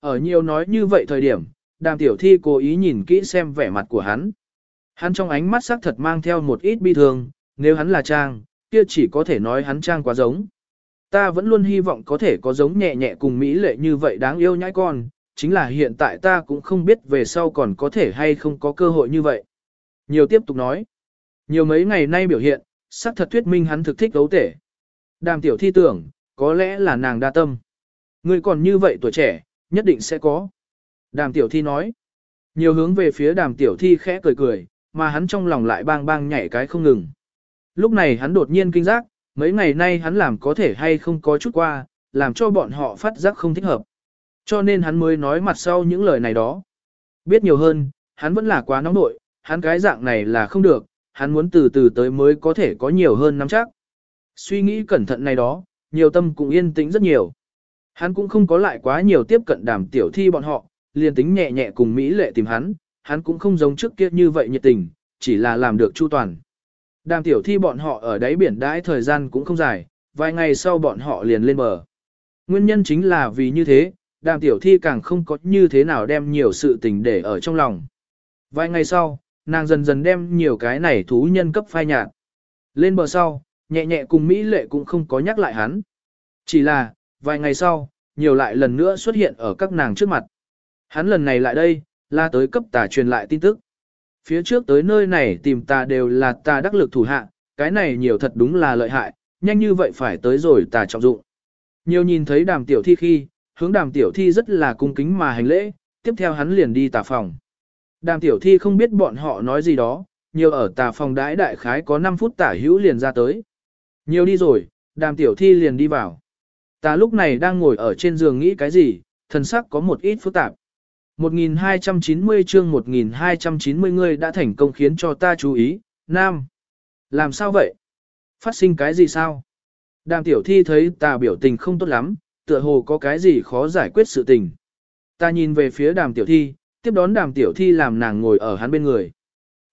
Ở nhiều nói như vậy thời điểm, đàm tiểu thi cố ý nhìn kỹ xem vẻ mặt của hắn. Hắn trong ánh mắt sắc thật mang theo một ít bi thương, nếu hắn là Trang, kia chỉ có thể nói hắn Trang quá giống. Ta vẫn luôn hy vọng có thể có giống nhẹ nhẹ cùng Mỹ lệ như vậy đáng yêu nhãi con, chính là hiện tại ta cũng không biết về sau còn có thể hay không có cơ hội như vậy. Nhiều tiếp tục nói. Nhiều mấy ngày nay biểu hiện, sắc thật thuyết minh hắn thực thích đấu tể. Đàm tiểu thi tưởng, có lẽ là nàng đa tâm. Người còn như vậy tuổi trẻ, nhất định sẽ có. Đàm tiểu thi nói. Nhiều hướng về phía đàm tiểu thi khẽ cười cười, mà hắn trong lòng lại bang bang nhảy cái không ngừng. Lúc này hắn đột nhiên kinh giác, mấy ngày nay hắn làm có thể hay không có chút qua, làm cho bọn họ phát giác không thích hợp. Cho nên hắn mới nói mặt sau những lời này đó. Biết nhiều hơn, hắn vẫn là quá nóng nội, hắn cái dạng này là không được, hắn muốn từ từ tới mới có thể có nhiều hơn nắm chắc. Suy nghĩ cẩn thận này đó, nhiều tâm cũng yên tĩnh rất nhiều. Hắn cũng không có lại quá nhiều tiếp cận đàm tiểu thi bọn họ, liền tính nhẹ nhẹ cùng Mỹ lệ tìm hắn, hắn cũng không giống trước kia như vậy nhiệt tình, chỉ là làm được chu toàn. Đàm tiểu thi bọn họ ở đáy biển đãi thời gian cũng không dài, vài ngày sau bọn họ liền lên bờ. Nguyên nhân chính là vì như thế, đàm tiểu thi càng không có như thế nào đem nhiều sự tình để ở trong lòng. Vài ngày sau, nàng dần dần đem nhiều cái này thú nhân cấp phai nhạt. Lên bờ sau, nhẹ nhẹ cùng Mỹ lệ cũng không có nhắc lại hắn. Chỉ là, vài ngày sau, nhiều lại lần nữa xuất hiện ở các nàng trước mặt. Hắn lần này lại đây, là tới cấp tà truyền lại tin tức. Phía trước tới nơi này tìm tà đều là tà đắc lực thủ hạ, cái này nhiều thật đúng là lợi hại, nhanh như vậy phải tới rồi tà trọng dụng. Nhiều nhìn thấy đàm tiểu thi khi, hướng đàm tiểu thi rất là cung kính mà hành lễ, tiếp theo hắn liền đi tà phòng. Đàm tiểu thi không biết bọn họ nói gì đó, nhiều ở tà phòng đãi đại khái có 5 phút tả hữu liền ra tới. Nhiều đi rồi, đàm tiểu thi liền đi vào. Ta lúc này đang ngồi ở trên giường nghĩ cái gì, thần sắc có một ít phức tạp. 1290 chương 1290 người đã thành công khiến cho ta chú ý, Nam. Làm sao vậy? Phát sinh cái gì sao? Đàm tiểu thi thấy ta biểu tình không tốt lắm, tựa hồ có cái gì khó giải quyết sự tình. Ta nhìn về phía đàm tiểu thi, tiếp đón đàm tiểu thi làm nàng ngồi ở hắn bên người.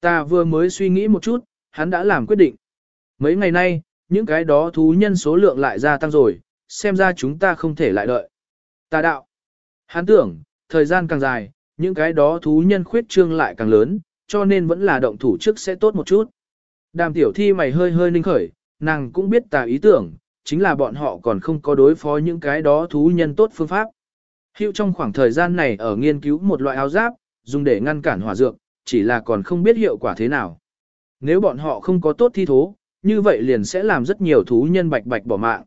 Ta vừa mới suy nghĩ một chút, hắn đã làm quyết định. Mấy ngày nay, những cái đó thú nhân số lượng lại gia tăng rồi, xem ra chúng ta không thể lại đợi. Ta đạo. Hắn tưởng, thời gian càng dài, những cái đó thú nhân khuyết trương lại càng lớn, cho nên vẫn là động thủ trước sẽ tốt một chút. Đàm tiểu thi mày hơi hơi ninh khởi, nàng cũng biết tà ý tưởng, chính là bọn họ còn không có đối phó những cái đó thú nhân tốt phương pháp. Hiệu trong khoảng thời gian này ở nghiên cứu một loại áo giáp, dùng để ngăn cản hỏa dược, chỉ là còn không biết hiệu quả thế nào. Nếu bọn họ không có tốt thi thố, như vậy liền sẽ làm rất nhiều thú nhân bạch bạch bỏ mạng.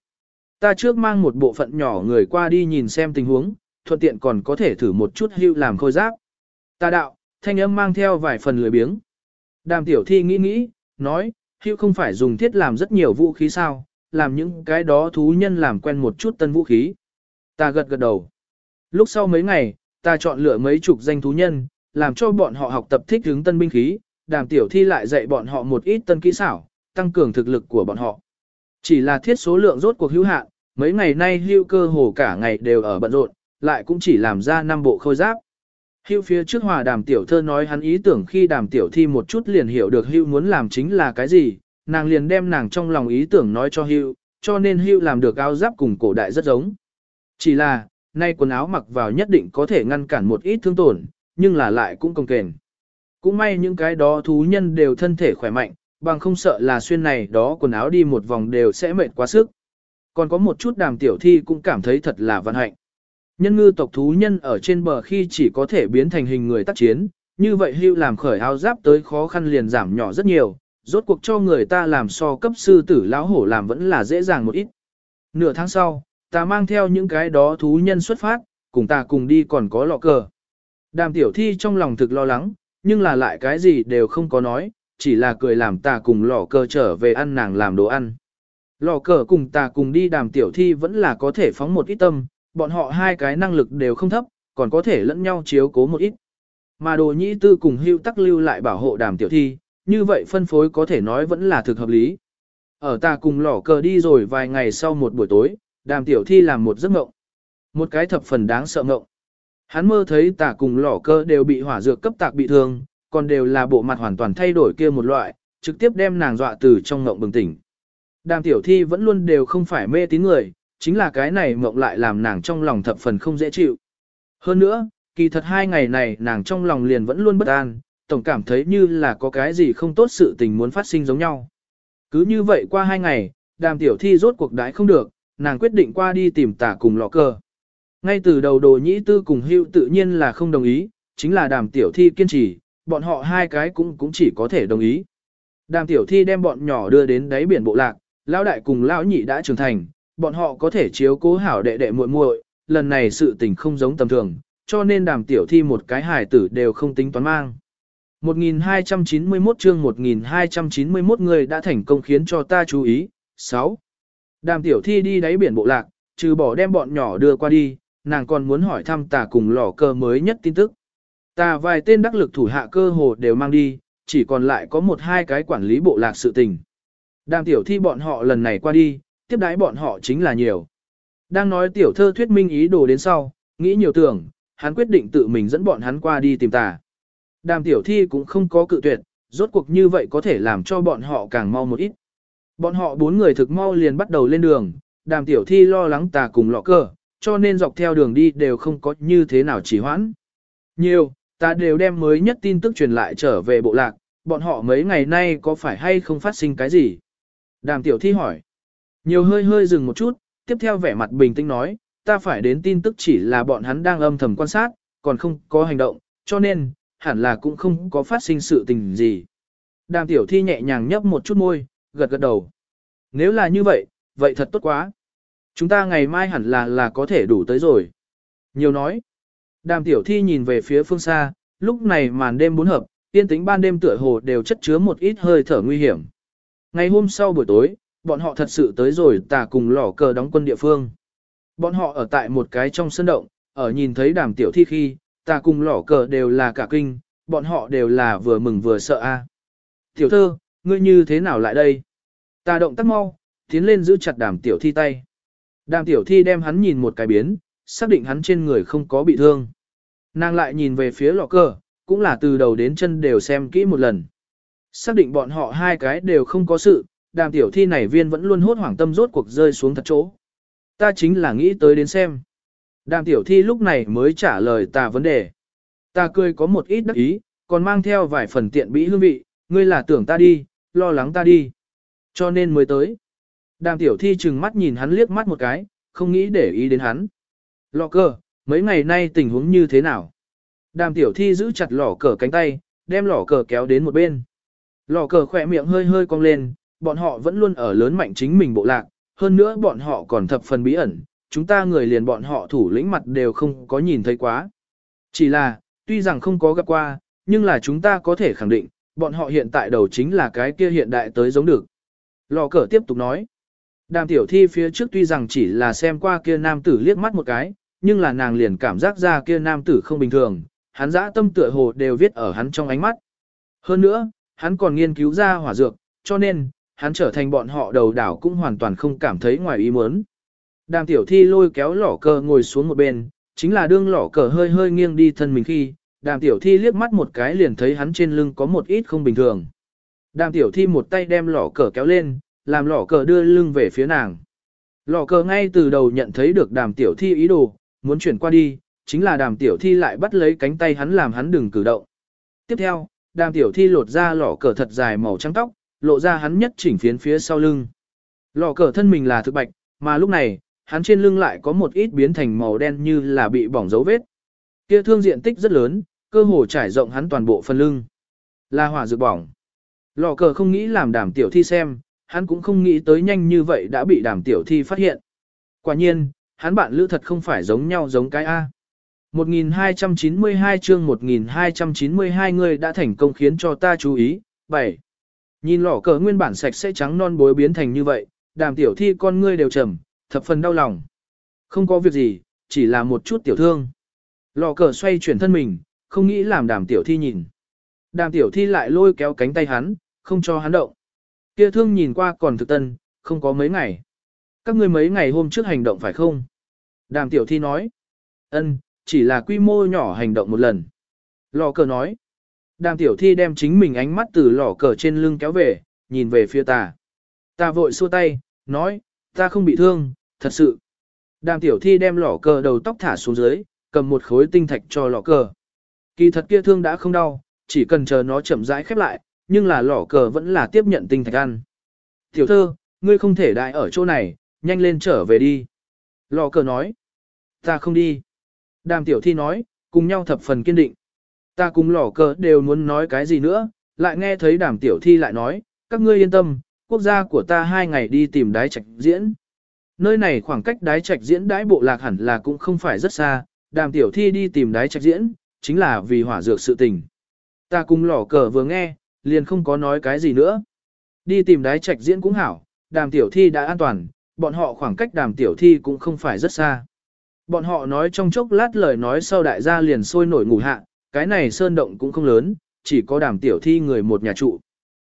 Ta trước mang một bộ phận nhỏ người qua đi nhìn xem tình huống, thuận tiện còn có thể thử một chút hưu làm khôi giáp. Ta đạo, thanh âm mang theo vài phần lười biếng. Đàm tiểu thi nghĩ nghĩ, nói, hưu không phải dùng thiết làm rất nhiều vũ khí sao, làm những cái đó thú nhân làm quen một chút tân vũ khí. Ta gật gật đầu. Lúc sau mấy ngày, ta chọn lựa mấy chục danh thú nhân, làm cho bọn họ học tập thích hướng tân binh khí, đàm tiểu thi lại dạy bọn họ một ít tân kỹ xảo, tăng cường thực lực của bọn họ. Chỉ là thiết số lượng rốt cuộc hữu hạn, mấy ngày nay hưu cơ hồ cả ngày đều ở bận rộn, lại cũng chỉ làm ra năm bộ khôi giáp. Hưu phía trước hòa đàm tiểu thơ nói hắn ý tưởng khi đàm tiểu thi một chút liền hiểu được hưu muốn làm chính là cái gì, nàng liền đem nàng trong lòng ý tưởng nói cho hưu, cho nên hưu làm được áo giáp cùng cổ đại rất giống. Chỉ là, nay quần áo mặc vào nhất định có thể ngăn cản một ít thương tổn, nhưng là lại cũng công kềnh. Cũng may những cái đó thú nhân đều thân thể khỏe mạnh, bằng không sợ là xuyên này đó quần áo đi một vòng đều sẽ mệt quá sức. Còn có một chút đàm tiểu thi cũng cảm thấy thật là vận hạnh. Nhân ngư tộc thú nhân ở trên bờ khi chỉ có thể biến thành hình người tác chiến, như vậy hưu làm khởi áo giáp tới khó khăn liền giảm nhỏ rất nhiều, rốt cuộc cho người ta làm so cấp sư tử lão hổ làm vẫn là dễ dàng một ít. Nửa tháng sau, ta mang theo những cái đó thú nhân xuất phát, cùng ta cùng đi còn có lọ cờ. Đàm tiểu thi trong lòng thực lo lắng, nhưng là lại cái gì đều không có nói, chỉ là cười làm ta cùng lọ cờ trở về ăn nàng làm đồ ăn. Lò cờ cùng ta cùng đi đàm tiểu thi vẫn là có thể phóng một ít tâm, bọn họ hai cái năng lực đều không thấp, còn có thể lẫn nhau chiếu cố một ít. Mà đồ nhĩ tư cùng hưu tắc lưu lại bảo hộ đàm tiểu thi, như vậy phân phối có thể nói vẫn là thực hợp lý. Ở ta cùng Lò cờ đi rồi vài ngày sau một buổi tối, đàm tiểu thi làm một giấc mộng. Một cái thập phần đáng sợ mộng. Hắn mơ thấy ta cùng Lò Cờ đều bị hỏa dược cấp tạc bị thương, còn đều là bộ mặt hoàn toàn thay đổi kia một loại, trực tiếp đem nàng dọa từ trong mộng bừng tỉnh. Đàm tiểu thi vẫn luôn đều không phải mê tín người, chính là cái này mộng lại làm nàng trong lòng thập phần không dễ chịu. Hơn nữa, kỳ thật hai ngày này nàng trong lòng liền vẫn luôn bất an, tổng cảm thấy như là có cái gì không tốt sự tình muốn phát sinh giống nhau. Cứ như vậy qua hai ngày, đàm tiểu thi rốt cuộc đãi không được, nàng quyết định qua đi tìm tả cùng lọ cờ. Ngay từ đầu đồ nhĩ tư cùng hưu tự nhiên là không đồng ý, chính là đàm tiểu thi kiên trì, bọn họ hai cái cũng cũng chỉ có thể đồng ý. Đàm tiểu thi đem bọn nhỏ đưa đến đáy biển bộ lạc, lão đại cùng lão nhị đã trưởng thành, bọn họ có thể chiếu cố hảo đệ đệ muội muội, lần này sự tình không giống tầm thường, cho nên đàm tiểu thi một cái hài tử đều không tính toán mang. 1291 chương 1291 người đã thành công khiến cho ta chú ý. 6. Đàm tiểu thi đi đáy biển bộ lạc, trừ bỏ đem bọn nhỏ đưa qua đi, nàng còn muốn hỏi thăm tà cùng lò cơ mới nhất tin tức. Tà vài tên đắc lực thủ hạ cơ hồ đều mang đi, chỉ còn lại có một hai cái quản lý bộ lạc sự tình. Đàm tiểu thi bọn họ lần này qua đi, tiếp đái bọn họ chính là nhiều. Đang nói tiểu thơ thuyết minh ý đồ đến sau, nghĩ nhiều tưởng, hắn quyết định tự mình dẫn bọn hắn qua đi tìm tà. Đàm tiểu thi cũng không có cự tuyệt, rốt cuộc như vậy có thể làm cho bọn họ càng mau một ít. Bọn họ bốn người thực mau liền bắt đầu lên đường, đàm tiểu thi lo lắng tà cùng lọ cờ, cho nên dọc theo đường đi đều không có như thế nào chỉ hoãn. Nhiều, ta đều đem mới nhất tin tức truyền lại trở về bộ lạc, bọn họ mấy ngày nay có phải hay không phát sinh cái gì? Đàm tiểu thi hỏi. Nhiều hơi hơi dừng một chút, tiếp theo vẻ mặt bình tĩnh nói, ta phải đến tin tức chỉ là bọn hắn đang âm thầm quan sát, còn không có hành động, cho nên, hẳn là cũng không có phát sinh sự tình gì. Đàm tiểu thi nhẹ nhàng nhấp một chút môi, gật gật đầu. Nếu là như vậy, vậy thật tốt quá. Chúng ta ngày mai hẳn là là có thể đủ tới rồi. Nhiều nói. Đàm tiểu thi nhìn về phía phương xa, lúc này màn đêm bốn hợp, tiên tính ban đêm tựa hồ đều chất chứa một ít hơi thở nguy hiểm. Ngày hôm sau buổi tối, bọn họ thật sự tới rồi tà cùng lỏ cờ đóng quân địa phương. Bọn họ ở tại một cái trong sân động, ở nhìn thấy đàm tiểu thi khi, tà cùng lỏ cờ đều là cả kinh, bọn họ đều là vừa mừng vừa sợ a. Tiểu thơ, ngươi như thế nào lại đây? Tà động tắt mau, tiến lên giữ chặt đàm tiểu thi tay. Đàm tiểu thi đem hắn nhìn một cái biến, xác định hắn trên người không có bị thương. Nàng lại nhìn về phía lọ cờ, cũng là từ đầu đến chân đều xem kỹ một lần. Xác định bọn họ hai cái đều không có sự, đàm tiểu thi này viên vẫn luôn hốt hoảng tâm rốt cuộc rơi xuống thật chỗ. Ta chính là nghĩ tới đến xem. Đàm tiểu thi lúc này mới trả lời ta vấn đề. Ta cười có một ít đắc ý, còn mang theo vài phần tiện bĩ hương vị, ngươi là tưởng ta đi, lo lắng ta đi. Cho nên mới tới. Đàm tiểu thi chừng mắt nhìn hắn liếc mắt một cái, không nghĩ để ý đến hắn. Lọ cờ, mấy ngày nay tình huống như thế nào? Đàm tiểu thi giữ chặt lỏ cờ cánh tay, đem lỏ cờ kéo đến một bên. Lò cờ khỏe miệng hơi hơi cong lên, bọn họ vẫn luôn ở lớn mạnh chính mình bộ lạc, hơn nữa bọn họ còn thập phần bí ẩn, chúng ta người liền bọn họ thủ lĩnh mặt đều không có nhìn thấy quá. Chỉ là, tuy rằng không có gặp qua, nhưng là chúng ta có thể khẳng định, bọn họ hiện tại đầu chính là cái kia hiện đại tới giống được. Lò cờ tiếp tục nói. Đàm tiểu thi phía trước tuy rằng chỉ là xem qua kia nam tử liếc mắt một cái, nhưng là nàng liền cảm giác ra kia nam tử không bình thường, hắn dã tâm tựa hồ đều viết ở hắn trong ánh mắt. Hơn nữa, hắn còn nghiên cứu ra hỏa dược, cho nên, hắn trở thành bọn họ đầu đảo cũng hoàn toàn không cảm thấy ngoài ý muốn. Đàm tiểu thi lôi kéo lỏ cờ ngồi xuống một bên, chính là đương lỏ cờ hơi hơi nghiêng đi thân mình khi, đàm tiểu thi liếc mắt một cái liền thấy hắn trên lưng có một ít không bình thường. Đàm tiểu thi một tay đem lỏ cờ kéo lên, làm lỏ cờ đưa lưng về phía nàng. Lỏ cờ ngay từ đầu nhận thấy được đàm tiểu thi ý đồ, muốn chuyển qua đi, chính là đàm tiểu thi lại bắt lấy cánh tay hắn làm hắn đừng cử động. Tiếp theo, đàm tiểu thi lột ra lỏ cờ thật dài màu trắng tóc, lộ ra hắn nhất chỉnh phiến phía sau lưng. Lỏ cờ thân mình là thực bạch, mà lúc này, hắn trên lưng lại có một ít biến thành màu đen như là bị bỏng dấu vết. Kia thương diện tích rất lớn, cơ hồ trải rộng hắn toàn bộ phần lưng. Là hỏa dược bỏng. Lò cờ không nghĩ làm đàm tiểu thi xem, hắn cũng không nghĩ tới nhanh như vậy đã bị đàm tiểu thi phát hiện. Quả nhiên, hắn bạn lữ thật không phải giống nhau giống cái A. 1292 chương 1292 người đã thành công khiến cho ta chú ý. 7. Nhìn lỏ cờ nguyên bản sạch sẽ trắng non bối biến thành như vậy, đàm tiểu thi con ngươi đều trầm, thập phần đau lòng. Không có việc gì, chỉ là một chút tiểu thương. Lò cờ xoay chuyển thân mình, không nghĩ làm đàm tiểu thi nhìn. Đàm tiểu thi lại lôi kéo cánh tay hắn, không cho hắn động. Kia thương nhìn qua còn thực tân, không có mấy ngày. Các ngươi mấy ngày hôm trước hành động phải không? Đàm tiểu thi nói. ân, chỉ là quy mô nhỏ hành động một lần. Lò cờ nói. Đàm tiểu thi đem chính mình ánh mắt từ lò cờ trên lưng kéo về, nhìn về phía ta. Ta vội xua tay, nói, ta không bị thương, thật sự. Đàm tiểu thi đem lò cờ đầu tóc thả xuống dưới, cầm một khối tinh thạch cho lọ cờ. Kỳ thật kia thương đã không đau, chỉ cần chờ nó chậm rãi khép lại, nhưng là lọ cờ vẫn là tiếp nhận tinh thạch ăn. Tiểu thơ, ngươi không thể đại ở chỗ này, nhanh lên trở về đi. Lọ cờ nói. Ta không đi. Đàm tiểu thi nói, cùng nhau thập phần kiên định. Ta cùng lỏ cờ đều muốn nói cái gì nữa, lại nghe thấy đàm tiểu thi lại nói, các ngươi yên tâm, quốc gia của ta hai ngày đi tìm đái trạch diễn. Nơi này khoảng cách đái trạch diễn đái bộ lạc hẳn là cũng không phải rất xa, đàm tiểu thi đi tìm đái trạch diễn, chính là vì hỏa dược sự tình. Ta cùng lỏ cờ vừa nghe, liền không có nói cái gì nữa. Đi tìm đái trạch diễn cũng hảo, đàm tiểu thi đã an toàn, bọn họ khoảng cách đàm tiểu thi cũng không phải rất xa. Bọn họ nói trong chốc lát lời nói sau đại gia liền sôi nổi ngủ hạ, cái này sơn động cũng không lớn, chỉ có đàm tiểu thi người một nhà trụ.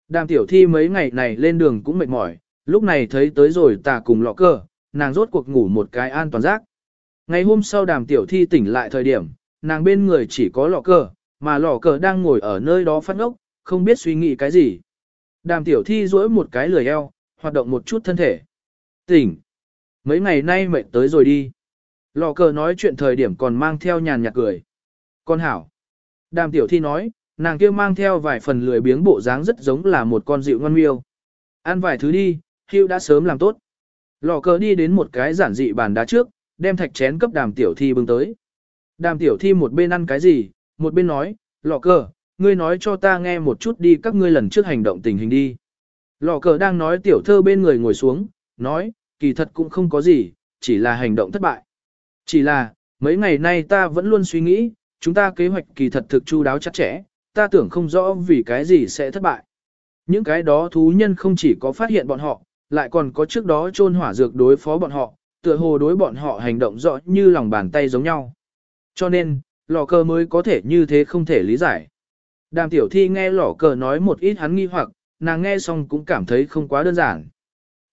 Đàm tiểu thi mấy ngày này lên đường cũng mệt mỏi, lúc này thấy tới rồi tà cùng lọ cơ, nàng rốt cuộc ngủ một cái an toàn giác. Ngày hôm sau đàm tiểu thi tỉnh lại thời điểm, nàng bên người chỉ có lọ cờ, mà lọ cờ đang ngồi ở nơi đó phát ngốc, không biết suy nghĩ cái gì. Đàm tiểu thi duỗi một cái lười eo, hoạt động một chút thân thể. Tỉnh. Mấy ngày nay mệt tới rồi đi. Lò cờ nói chuyện thời điểm còn mang theo nhàn nhạt cười. Con hảo. Đàm tiểu thi nói, nàng kia mang theo vài phần lười biếng bộ dáng rất giống là một con dịu ngon miêu. Ăn vài thứ đi, hưu đã sớm làm tốt. Lò cờ đi đến một cái giản dị bàn đá trước, đem thạch chén cấp đàm tiểu thi bưng tới. Đàm tiểu thi một bên ăn cái gì, một bên nói, lò cờ, ngươi nói cho ta nghe một chút đi các ngươi lần trước hành động tình hình đi. Lò cờ đang nói tiểu thơ bên người ngồi xuống, nói, kỳ thật cũng không có gì, chỉ là hành động thất bại. Chỉ là, mấy ngày nay ta vẫn luôn suy nghĩ, chúng ta kế hoạch kỳ thật thực chu đáo chắc chẽ, ta tưởng không rõ vì cái gì sẽ thất bại. Những cái đó thú nhân không chỉ có phát hiện bọn họ, lại còn có trước đó chôn hỏa dược đối phó bọn họ, tựa hồ đối bọn họ hành động rõ như lòng bàn tay giống nhau. Cho nên, lò cờ mới có thể như thế không thể lý giải. Đàm tiểu thi nghe lò cờ nói một ít hắn nghi hoặc, nàng nghe xong cũng cảm thấy không quá đơn giản.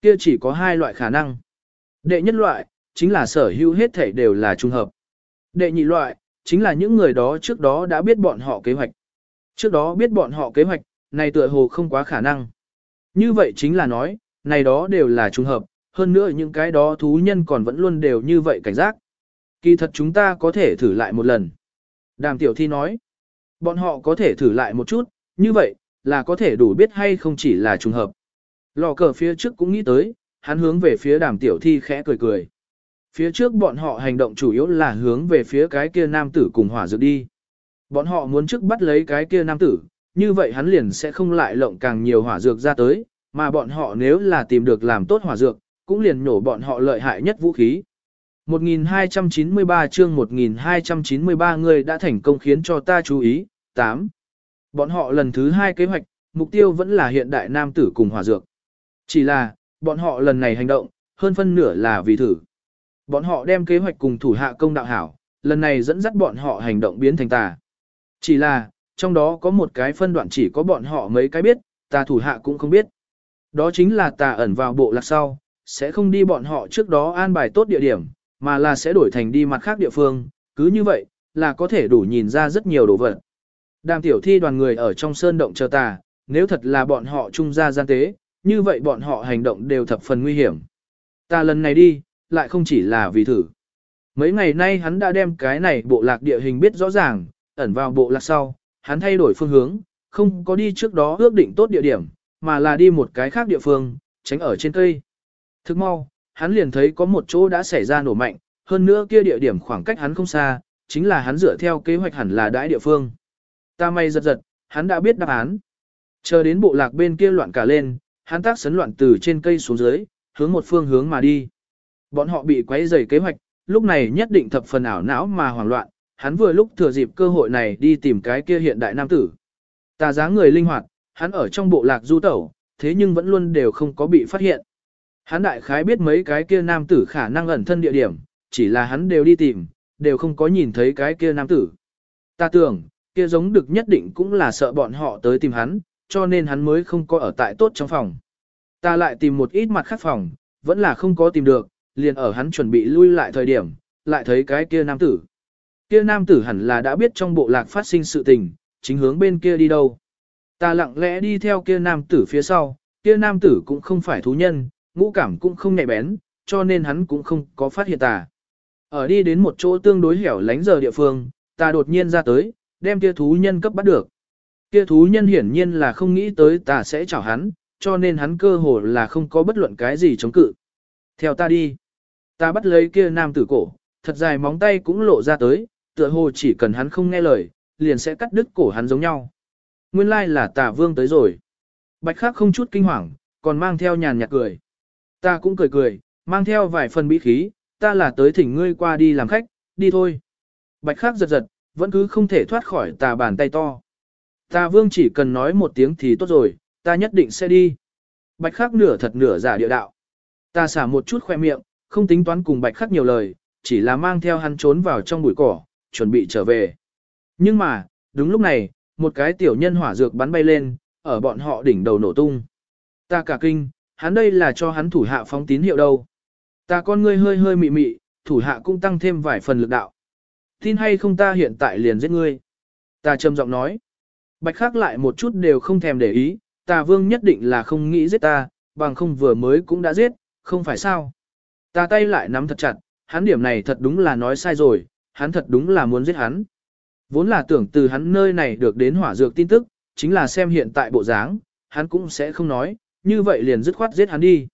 Kia chỉ có hai loại khả năng. Đệ nhất loại, chính là sở hữu hết thể đều là trùng hợp. Đệ nhị loại, chính là những người đó trước đó đã biết bọn họ kế hoạch. Trước đó biết bọn họ kế hoạch, này tựa hồ không quá khả năng. Như vậy chính là nói, này đó đều là trùng hợp, hơn nữa những cái đó thú nhân còn vẫn luôn đều như vậy cảnh giác. Kỳ thật chúng ta có thể thử lại một lần. Đàm tiểu thi nói, bọn họ có thể thử lại một chút, như vậy, là có thể đủ biết hay không chỉ là trùng hợp. Lò cờ phía trước cũng nghĩ tới, hắn hướng về phía đàm tiểu thi khẽ cười cười phía trước bọn họ hành động chủ yếu là hướng về phía cái kia nam tử cùng hỏa dược đi. Bọn họ muốn trước bắt lấy cái kia nam tử, như vậy hắn liền sẽ không lại lộng càng nhiều hỏa dược ra tới, mà bọn họ nếu là tìm được làm tốt hỏa dược, cũng liền nhổ bọn họ lợi hại nhất vũ khí. 1293 chương 1293 người đã thành công khiến cho ta chú ý. 8. Bọn họ lần thứ hai kế hoạch, mục tiêu vẫn là hiện đại nam tử cùng hỏa dược. Chỉ là, bọn họ lần này hành động, hơn phân nửa là vì thử. Bọn họ đem kế hoạch cùng thủ hạ công đạo hảo, lần này dẫn dắt bọn họ hành động biến thành tà. Chỉ là, trong đó có một cái phân đoạn chỉ có bọn họ mấy cái biết, tà thủ hạ cũng không biết. Đó chính là tà ẩn vào bộ lạc sau, sẽ không đi bọn họ trước đó an bài tốt địa điểm, mà là sẽ đổi thành đi mặt khác địa phương, cứ như vậy, là có thể đủ nhìn ra rất nhiều đồ vật. Đàm tiểu thi đoàn người ở trong sơn động chờ tà, nếu thật là bọn họ trung ra gian tế, như vậy bọn họ hành động đều thập phần nguy hiểm. Ta lần này đi, lại không chỉ là vì thử. Mấy ngày nay hắn đã đem cái này bộ lạc địa hình biết rõ ràng, ẩn vào bộ lạc sau, hắn thay đổi phương hướng, không có đi trước đó ước định tốt địa điểm, mà là đi một cái khác địa phương, tránh ở trên cây. Thức mau, hắn liền thấy có một chỗ đã xảy ra nổ mạnh, hơn nữa kia địa điểm khoảng cách hắn không xa, chính là hắn dựa theo kế hoạch hẳn là đãi địa phương. Ta may giật giật, hắn đã biết đáp án. Chờ đến bộ lạc bên kia loạn cả lên, hắn tác sấn loạn từ trên cây xuống dưới, hướng một phương hướng mà đi. Bọn họ bị quấy rầy kế hoạch, lúc này nhất định thập phần ảo não mà hoảng loạn, hắn vừa lúc thừa dịp cơ hội này đi tìm cái kia hiện đại nam tử. Tà dáng người linh hoạt, hắn ở trong bộ lạc du tẩu, thế nhưng vẫn luôn đều không có bị phát hiện. Hắn đại khái biết mấy cái kia nam tử khả năng ẩn thân địa điểm, chỉ là hắn đều đi tìm, đều không có nhìn thấy cái kia nam tử. Ta tưởng, kia giống được nhất định cũng là sợ bọn họ tới tìm hắn, cho nên hắn mới không có ở tại tốt trong phòng. Ta lại tìm một ít mặt khác phòng, vẫn là không có tìm được, liền ở hắn chuẩn bị lui lại thời điểm, lại thấy cái kia nam tử. Kia nam tử hẳn là đã biết trong bộ lạc phát sinh sự tình, chính hướng bên kia đi đâu. Ta lặng lẽ đi theo kia nam tử phía sau, kia nam tử cũng không phải thú nhân, ngũ cảm cũng không nhạy bén, cho nên hắn cũng không có phát hiện ta. Ở đi đến một chỗ tương đối hẻo lánh giờ địa phương, ta đột nhiên ra tới, đem kia thú nhân cấp bắt được. Kia thú nhân hiển nhiên là không nghĩ tới ta sẽ chào hắn, cho nên hắn cơ hồ là không có bất luận cái gì chống cự. Theo ta đi. Ta bắt lấy kia nam tử cổ, thật dài móng tay cũng lộ ra tới, tựa hồ chỉ cần hắn không nghe lời, liền sẽ cắt đứt cổ hắn giống nhau. Nguyên lai là tà vương tới rồi. Bạch khắc không chút kinh hoàng, còn mang theo nhàn nhạt cười. Ta cũng cười cười, mang theo vài phần bí khí, ta là tới thỉnh ngươi qua đi làm khách, đi thôi. Bạch khắc giật giật, vẫn cứ không thể thoát khỏi tà bàn tay to. Tà vương chỉ cần nói một tiếng thì tốt rồi, ta nhất định sẽ đi. Bạch khắc nửa thật nửa giả địa đạo. Ta xả một chút khoe miệng, không tính toán cùng bạch khắc nhiều lời, chỉ là mang theo hắn trốn vào trong bụi cỏ, chuẩn bị trở về. Nhưng mà, đúng lúc này, một cái tiểu nhân hỏa dược bắn bay lên, ở bọn họ đỉnh đầu nổ tung. Ta cả kinh, hắn đây là cho hắn thủ hạ phóng tín hiệu đâu. Ta con ngươi hơi hơi mị mị, thủ hạ cũng tăng thêm vài phần lực đạo. Tin hay không ta hiện tại liền giết ngươi. Ta trầm giọng nói. Bạch khắc lại một chút đều không thèm để ý, ta vương nhất định là không nghĩ giết ta, bằng không vừa mới cũng đã giết, không phải sao. Ta tay lại nắm thật chặt, hắn điểm này thật đúng là nói sai rồi, hắn thật đúng là muốn giết hắn. Vốn là tưởng từ hắn nơi này được đến hỏa dược tin tức, chính là xem hiện tại bộ dáng, hắn cũng sẽ không nói, như vậy liền dứt khoát giết hắn đi.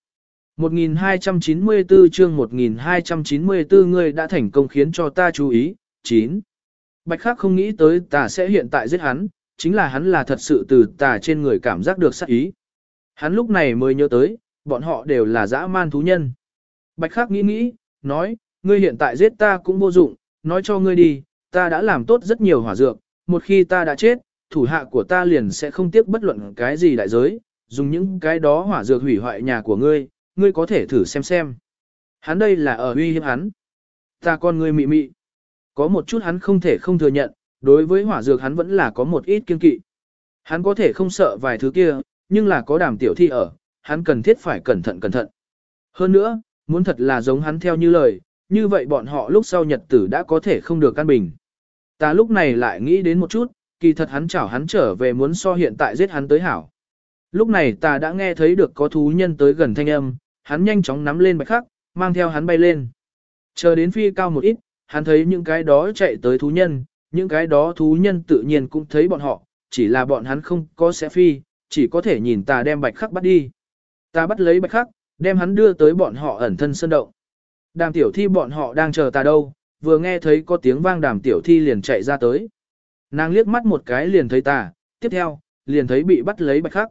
1294 chương 1294 người đã thành công khiến cho ta chú ý, 9. Bạch Khắc không nghĩ tới ta sẽ hiện tại giết hắn, chính là hắn là thật sự từ tà trên người cảm giác được sát ý. Hắn lúc này mới nhớ tới, bọn họ đều là dã man thú nhân. Bạch Khắc nghĩ nghĩ, nói, ngươi hiện tại giết ta cũng vô dụng, nói cho ngươi đi, ta đã làm tốt rất nhiều hỏa dược, một khi ta đã chết, thủ hạ của ta liền sẽ không tiếc bất luận cái gì đại giới, dùng những cái đó hỏa dược hủy hoại nhà của ngươi, ngươi có thể thử xem xem. Hắn đây là ở uy hiếp hắn. Ta con ngươi mị mị. Có một chút hắn không thể không thừa nhận, đối với hỏa dược hắn vẫn là có một ít kiên kỵ. Hắn có thể không sợ vài thứ kia, nhưng là có đàm tiểu thi ở, hắn cần thiết phải cẩn thận cẩn thận. Hơn nữa, muốn thật là giống hắn theo như lời, như vậy bọn họ lúc sau nhật tử đã có thể không được căn bình. Ta lúc này lại nghĩ đến một chút, kỳ thật hắn chảo hắn trở về muốn so hiện tại giết hắn tới hảo. Lúc này ta đã nghe thấy được có thú nhân tới gần thanh âm, hắn nhanh chóng nắm lên bạch khắc, mang theo hắn bay lên. Chờ đến phi cao một ít, hắn thấy những cái đó chạy tới thú nhân, những cái đó thú nhân tự nhiên cũng thấy bọn họ, chỉ là bọn hắn không có sẽ phi, chỉ có thể nhìn ta đem bạch khắc bắt đi. Ta bắt lấy bạch khắc, đem hắn đưa tới bọn họ ẩn thân sơn động. Đàm tiểu thi bọn họ đang chờ ta đâu, vừa nghe thấy có tiếng vang đàm tiểu thi liền chạy ra tới. Nàng liếc mắt một cái liền thấy ta, tiếp theo, liền thấy bị bắt lấy bạch khắc.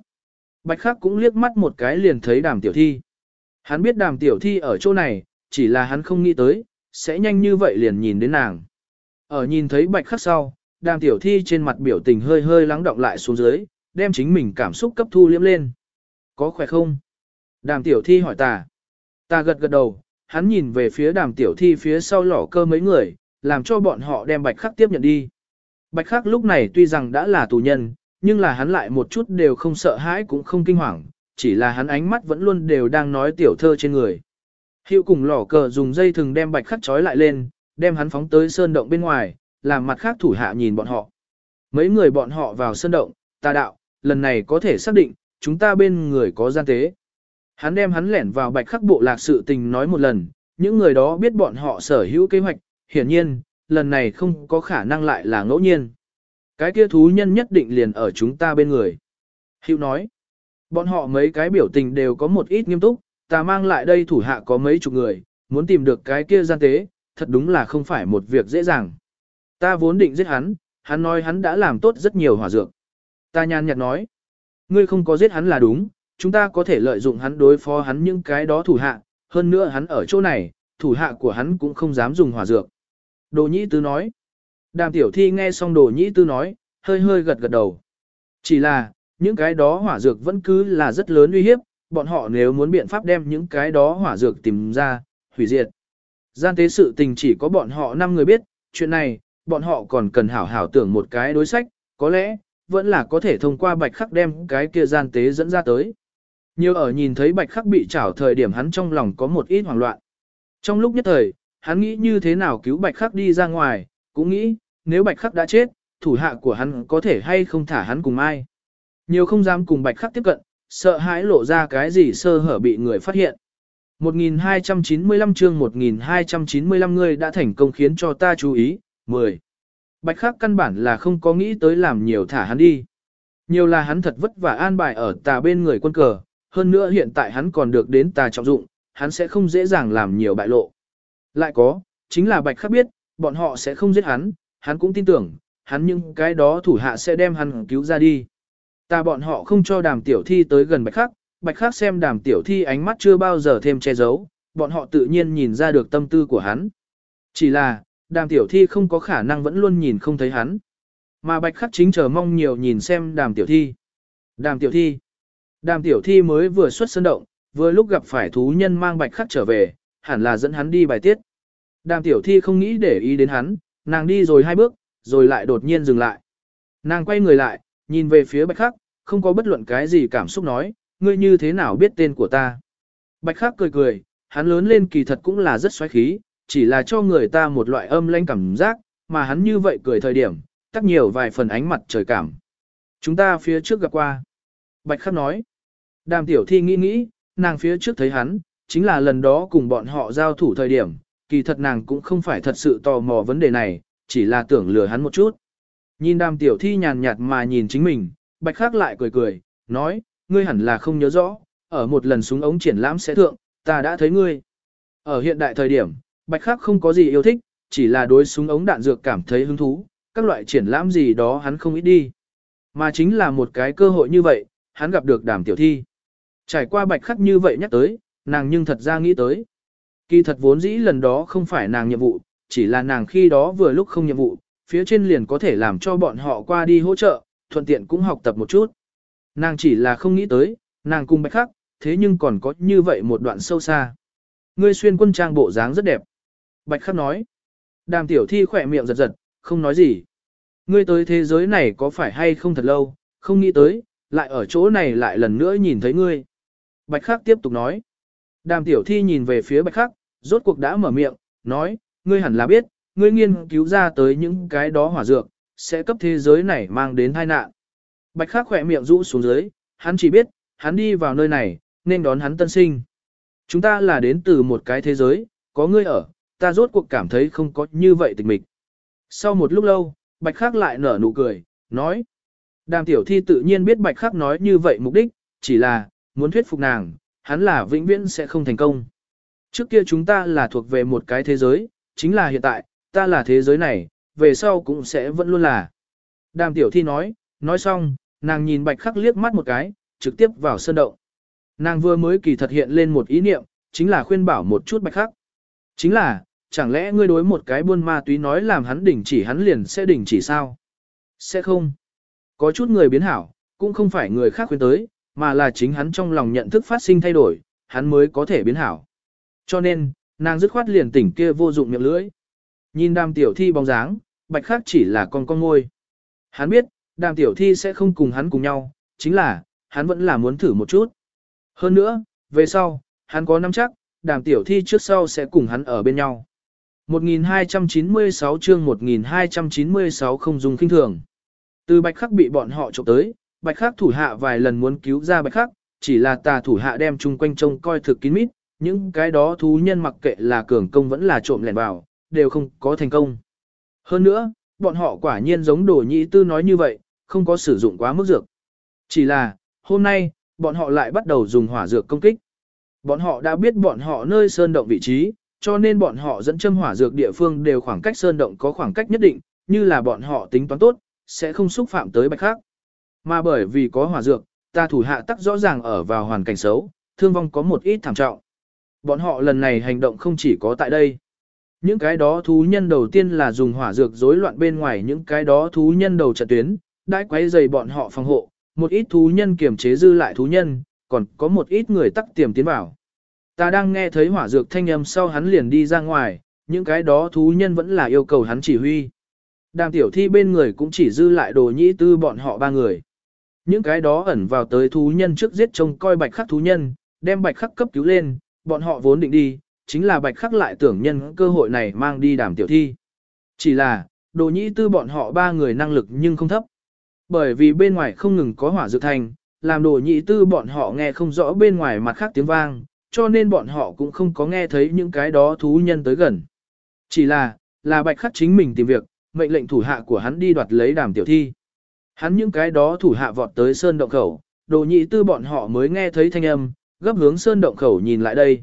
Bạch khắc cũng liếc mắt một cái liền thấy đàm tiểu thi. Hắn biết đàm tiểu thi ở chỗ này, chỉ là hắn không nghĩ tới, sẽ nhanh như vậy liền nhìn đến nàng. Ở nhìn thấy bạch khắc sau, đàm tiểu thi trên mặt biểu tình hơi hơi lắng động lại xuống dưới, đem chính mình cảm xúc cấp thu liếm lên. Có khỏe không? Đàm tiểu thi hỏi ta. Ta gật gật đầu, hắn nhìn về phía đàm tiểu thi phía sau lỏ cơ mấy người, làm cho bọn họ đem bạch khắc tiếp nhận đi. Bạch khắc lúc này tuy rằng đã là tù nhân, nhưng là hắn lại một chút đều không sợ hãi cũng không kinh hoàng, chỉ là hắn ánh mắt vẫn luôn đều đang nói tiểu thơ trên người. Hiệu cùng lỏ cờ dùng dây thừng đem bạch khắc trói lại lên, đem hắn phóng tới sơn động bên ngoài, làm mặt khác thủ hạ nhìn bọn họ. Mấy người bọn họ vào sơn động, ta đạo, lần này có thể xác định, chúng ta bên người có gian tế. Hắn đem hắn lẻn vào bạch khắc bộ lạc sự tình nói một lần, những người đó biết bọn họ sở hữu kế hoạch, hiển nhiên, lần này không có khả năng lại là ngẫu nhiên. Cái kia thú nhân nhất định liền ở chúng ta bên người. Hữu nói, bọn họ mấy cái biểu tình đều có một ít nghiêm túc, ta mang lại đây thủ hạ có mấy chục người, muốn tìm được cái kia gian tế, thật đúng là không phải một việc dễ dàng. Ta vốn định giết hắn, hắn nói hắn đã làm tốt rất nhiều hỏa dược. Ta nhàn nhạt nói, ngươi không có giết hắn là đúng, chúng ta có thể lợi dụng hắn đối phó hắn những cái đó thủ hạ, hơn nữa hắn ở chỗ này, thủ hạ của hắn cũng không dám dùng hỏa dược. Đồ nhĩ tư nói. Đàm tiểu thi nghe xong đồ nhĩ tư nói, hơi hơi gật gật đầu. Chỉ là, những cái đó hỏa dược vẫn cứ là rất lớn uy hiếp, bọn họ nếu muốn biện pháp đem những cái đó hỏa dược tìm ra, hủy diệt. Gian tế sự tình chỉ có bọn họ 5 người biết, chuyện này, bọn họ còn cần hảo hảo tưởng một cái đối sách, có lẽ, vẫn là có thể thông qua bạch khắc đem cái kia gian tế dẫn ra tới. Nhiều ở nhìn thấy bạch khắc bị trảo thời điểm hắn trong lòng có một ít hoảng loạn. Trong lúc nhất thời, hắn nghĩ như thế nào cứu bạch khắc đi ra ngoài, cũng nghĩ, nếu bạch khắc đã chết, thủ hạ của hắn có thể hay không thả hắn cùng ai. Nhiều không dám cùng bạch khắc tiếp cận, sợ hãi lộ ra cái gì sơ hở bị người phát hiện. 1295 chương 1295 người đã thành công khiến cho ta chú ý, 10. Bạch khắc căn bản là không có nghĩ tới làm nhiều thả hắn đi. Nhiều là hắn thật vất vả an bài ở tà bên người quân cờ, hơn nữa hiện tại hắn còn được đến tà trọng dụng, hắn sẽ không dễ dàng làm nhiều bại lộ. Lại có, chính là bạch khắc biết, bọn họ sẽ không giết hắn, hắn cũng tin tưởng, hắn những cái đó thủ hạ sẽ đem hắn cứu ra đi. Ta bọn họ không cho đàm tiểu thi tới gần bạch khắc, bạch khắc xem đàm tiểu thi ánh mắt chưa bao giờ thêm che giấu, bọn họ tự nhiên nhìn ra được tâm tư của hắn. Chỉ là, đàm tiểu thi không có khả năng vẫn luôn nhìn không thấy hắn. Mà bạch khắc chính chờ mong nhiều nhìn xem đàm tiểu thi. Đàm tiểu thi. Đàm tiểu thi mới vừa xuất sân động, vừa lúc gặp phải thú nhân mang bạch khắc trở về, hẳn là dẫn hắn đi bài tiết. Đàm tiểu thi không nghĩ để ý đến hắn, nàng đi rồi hai bước, rồi lại đột nhiên dừng lại. Nàng quay người lại, nhìn về phía bạch khắc, không có bất luận cái gì cảm xúc nói, ngươi như thế nào biết tên của ta. Bạch khắc cười cười, hắn lớn lên kỳ thật cũng là rất xoáy khí, chỉ là cho người ta một loại âm lanh cảm giác, mà hắn như vậy cười thời điểm, tắc nhiều vài phần ánh mặt trời cảm. Chúng ta phía trước gặp qua. Bạch khắc nói. Đàm tiểu thi nghĩ nghĩ, nàng phía trước thấy hắn, chính là lần đó cùng bọn họ giao thủ thời điểm, kỳ thật nàng cũng không phải thật sự tò mò vấn đề này, chỉ là tưởng lừa hắn một chút. Nhìn đàm tiểu thi nhàn nhạt mà nhìn chính mình, bạch khắc lại cười cười, nói, ngươi hẳn là không nhớ rõ, ở một lần súng ống triển lãm sẽ thượng, ta đã thấy ngươi. Ở hiện đại thời điểm, bạch khắc không có gì yêu thích, chỉ là đối súng ống đạn dược cảm thấy hứng thú, các loại triển lãm gì đó hắn không ít đi. Mà chính là một cái cơ hội như vậy, hắn gặp được đàm tiểu thi. Trải qua bạch khắc như vậy nhắc tới, nàng nhưng thật ra nghĩ tới. Kỳ thật vốn dĩ lần đó không phải nàng nhiệm vụ, chỉ là nàng khi đó vừa lúc không nhiệm vụ, phía trên liền có thể làm cho bọn họ qua đi hỗ trợ, thuận tiện cũng học tập một chút. Nàng chỉ là không nghĩ tới, nàng cùng bạch khắc, thế nhưng còn có như vậy một đoạn sâu xa. Ngươi xuyên quân trang bộ dáng rất đẹp. Bạch khắc nói. Đàm tiểu thi khỏe miệng giật giật, không nói gì. Ngươi tới thế giới này có phải hay không thật lâu, không nghĩ tới, lại ở chỗ này lại lần nữa nhìn thấy ngươi. Bạch khắc tiếp tục nói. Đàm tiểu thi nhìn về phía bạch khắc, rốt cuộc đã mở miệng, nói, ngươi hẳn là biết, ngươi nghiên cứu ra tới những cái đó hỏa dược, sẽ cấp thế giới này mang đến tai nạn. Bạch khắc khỏe miệng rũ xuống dưới, hắn chỉ biết, hắn đi vào nơi này, nên đón hắn tân sinh. Chúng ta là đến từ một cái thế giới, có ngươi ở, ta rốt cuộc cảm thấy không có như vậy tịch mịch. Sau một lúc lâu, Bạch Khắc lại nở nụ cười, nói. Đàm tiểu thi tự nhiên biết Bạch Khắc nói như vậy mục đích, chỉ là, muốn thuyết phục nàng, hắn là vĩnh viễn sẽ không thành công. Trước kia chúng ta là thuộc về một cái thế giới, chính là hiện tại, ta là thế giới này, về sau cũng sẽ vẫn luôn là. Đàm tiểu thi nói, nói xong, nàng nhìn bạch khắc liếc mắt một cái, trực tiếp vào sân động. Nàng vừa mới kỳ thật hiện lên một ý niệm, chính là khuyên bảo một chút bạch khắc. Chính là, chẳng lẽ ngươi đối một cái buôn ma túy nói làm hắn đỉnh chỉ hắn liền sẽ đỉnh chỉ sao? Sẽ không. Có chút người biến hảo, cũng không phải người khác khuyên tới, mà là chính hắn trong lòng nhận thức phát sinh thay đổi, hắn mới có thể biến hảo. Cho nên, nàng dứt khoát liền tỉnh kia vô dụng miệng lưỡi. Nhìn đàm tiểu thi bóng dáng, bạch khác chỉ là con con ngôi. Hắn biết, đàm tiểu thi sẽ không cùng hắn cùng nhau, chính là, hắn vẫn là muốn thử một chút. Hơn nữa, về sau, hắn có nắm chắc, đàm tiểu thi trước sau sẽ cùng hắn ở bên nhau. 1296 chương 1296 không dùng kinh thường. Từ bạch khắc bị bọn họ trộm tới, bạch khắc thủ hạ vài lần muốn cứu ra bạch khắc, chỉ là tà thủ hạ đem chung quanh trông coi thực kín mít, những cái đó thú nhân mặc kệ là cường công vẫn là trộm lẻn vào, đều không có thành công. Hơn nữa, bọn họ quả nhiên giống đồ nhị tư nói như vậy, không có sử dụng quá mức dược. Chỉ là, hôm nay, bọn họ lại bắt đầu dùng hỏa dược công kích. Bọn họ đã biết bọn họ nơi sơn động vị trí, cho nên bọn họ dẫn châm hỏa dược địa phương đều khoảng cách sơn động có khoảng cách nhất định, như là bọn họ tính toán tốt, sẽ không xúc phạm tới bạch khác. Mà bởi vì có hỏa dược, ta thủ hạ tắc rõ ràng ở vào hoàn cảnh xấu, thương vong có một ít thảm trọng. Bọn họ lần này hành động không chỉ có tại đây. Những cái đó thú nhân đầu tiên là dùng hỏa dược rối loạn bên ngoài những cái đó thú nhân đầu trận tuyến, đãi quấy dày bọn họ phòng hộ, một ít thú nhân kiềm chế dư lại thú nhân, còn có một ít người tắc tiềm tiến vào. Ta đang nghe thấy hỏa dược thanh âm sau hắn liền đi ra ngoài, những cái đó thú nhân vẫn là yêu cầu hắn chỉ huy. Đàm tiểu thi bên người cũng chỉ dư lại đồ nhĩ tư bọn họ ba người. Những cái đó ẩn vào tới thú nhân trước giết trông coi bạch khắc thú nhân, đem bạch khắc cấp cứu lên, bọn họ vốn định đi, chính là bạch khắc lại tưởng nhân cơ hội này mang đi đàm tiểu thi. Chỉ là, đồ nhĩ tư bọn họ ba người năng lực nhưng không thấp. Bởi vì bên ngoài không ngừng có hỏa dược thành, làm đồ nhĩ tư bọn họ nghe không rõ bên ngoài mặt khác tiếng vang, cho nên bọn họ cũng không có nghe thấy những cái đó thú nhân tới gần. Chỉ là, là bạch khắc chính mình tìm việc, mệnh lệnh thủ hạ của hắn đi đoạt lấy đàm tiểu thi. Hắn những cái đó thủ hạ vọt tới sơn động khẩu, đồ nhị tư bọn họ mới nghe thấy thanh âm, gấp hướng sơn động khẩu nhìn lại đây.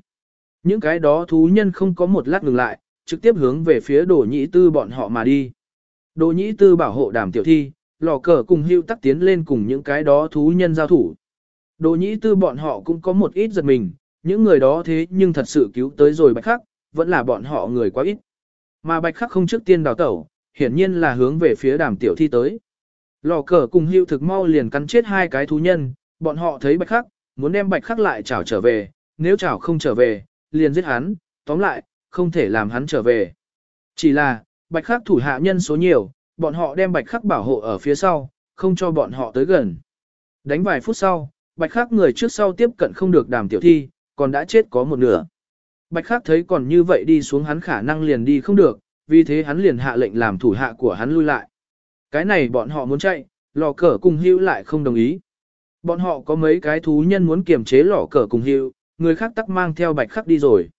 Những cái đó thú nhân không có một lát ngừng lại, trực tiếp hướng về phía đồ nhị tư bọn họ mà đi. Đồ nhị tư bảo hộ đàm tiểu thi, lò cờ cùng hưu tắc tiến lên cùng những cái đó thú nhân giao thủ. Đồ nhị tư bọn họ cũng có một ít giật mình, những người đó thế nhưng thật sự cứu tới rồi bạch khắc, vẫn là bọn họ người quá ít. Mà bạch khắc không trước tiên đào tẩu, hiển nhiên là hướng về phía đàm tiểu thi tới. Lò cờ cùng hưu thực mau liền cắn chết hai cái thú nhân, bọn họ thấy bạch khắc, muốn đem bạch khắc lại chảo trở về, nếu chảo không trở về, liền giết hắn, tóm lại, không thể làm hắn trở về. Chỉ là, bạch khắc thủ hạ nhân số nhiều, bọn họ đem bạch khắc bảo hộ ở phía sau, không cho bọn họ tới gần. Đánh vài phút sau, bạch khắc người trước sau tiếp cận không được đàm tiểu thi, còn đã chết có một nửa. Bạch khắc thấy còn như vậy đi xuống hắn khả năng liền đi không được, vì thế hắn liền hạ lệnh làm thủ hạ của hắn lui lại. Cái này bọn họ muốn chạy, lò cờ cùng hưu lại không đồng ý. Bọn họ có mấy cái thú nhân muốn kiềm chế lò cờ cùng hưu, người khác tắc mang theo bạch khắc đi rồi.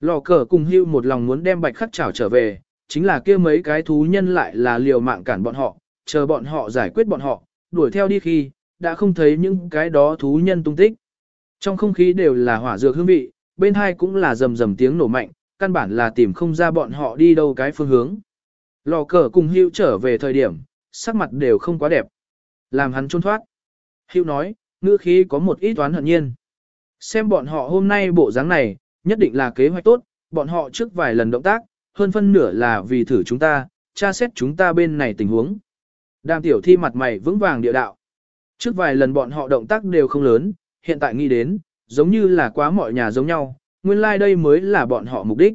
Lò cờ cùng hưu một lòng muốn đem bạch khắc chảo trở về, chính là kia mấy cái thú nhân lại là liều mạng cản bọn họ, chờ bọn họ giải quyết bọn họ, đuổi theo đi khi, đã không thấy những cái đó thú nhân tung tích. Trong không khí đều là hỏa dược hương vị, bên hai cũng là rầm rầm tiếng nổ mạnh, căn bản là tìm không ra bọn họ đi đâu cái phương hướng. Lò cờ cùng hưu trở về thời điểm, sắc mặt đều không quá đẹp. Làm hắn trốn thoát. Hưu nói, ngữ khí có một ít toán hận nhiên. Xem bọn họ hôm nay bộ dáng này, nhất định là kế hoạch tốt, bọn họ trước vài lần động tác, hơn phân nửa là vì thử chúng ta, tra xét chúng ta bên này tình huống. Đàm tiểu thi mặt mày vững vàng địa đạo. Trước vài lần bọn họ động tác đều không lớn, hiện tại nghĩ đến, giống như là quá mọi nhà giống nhau, nguyên lai like đây mới là bọn họ mục đích.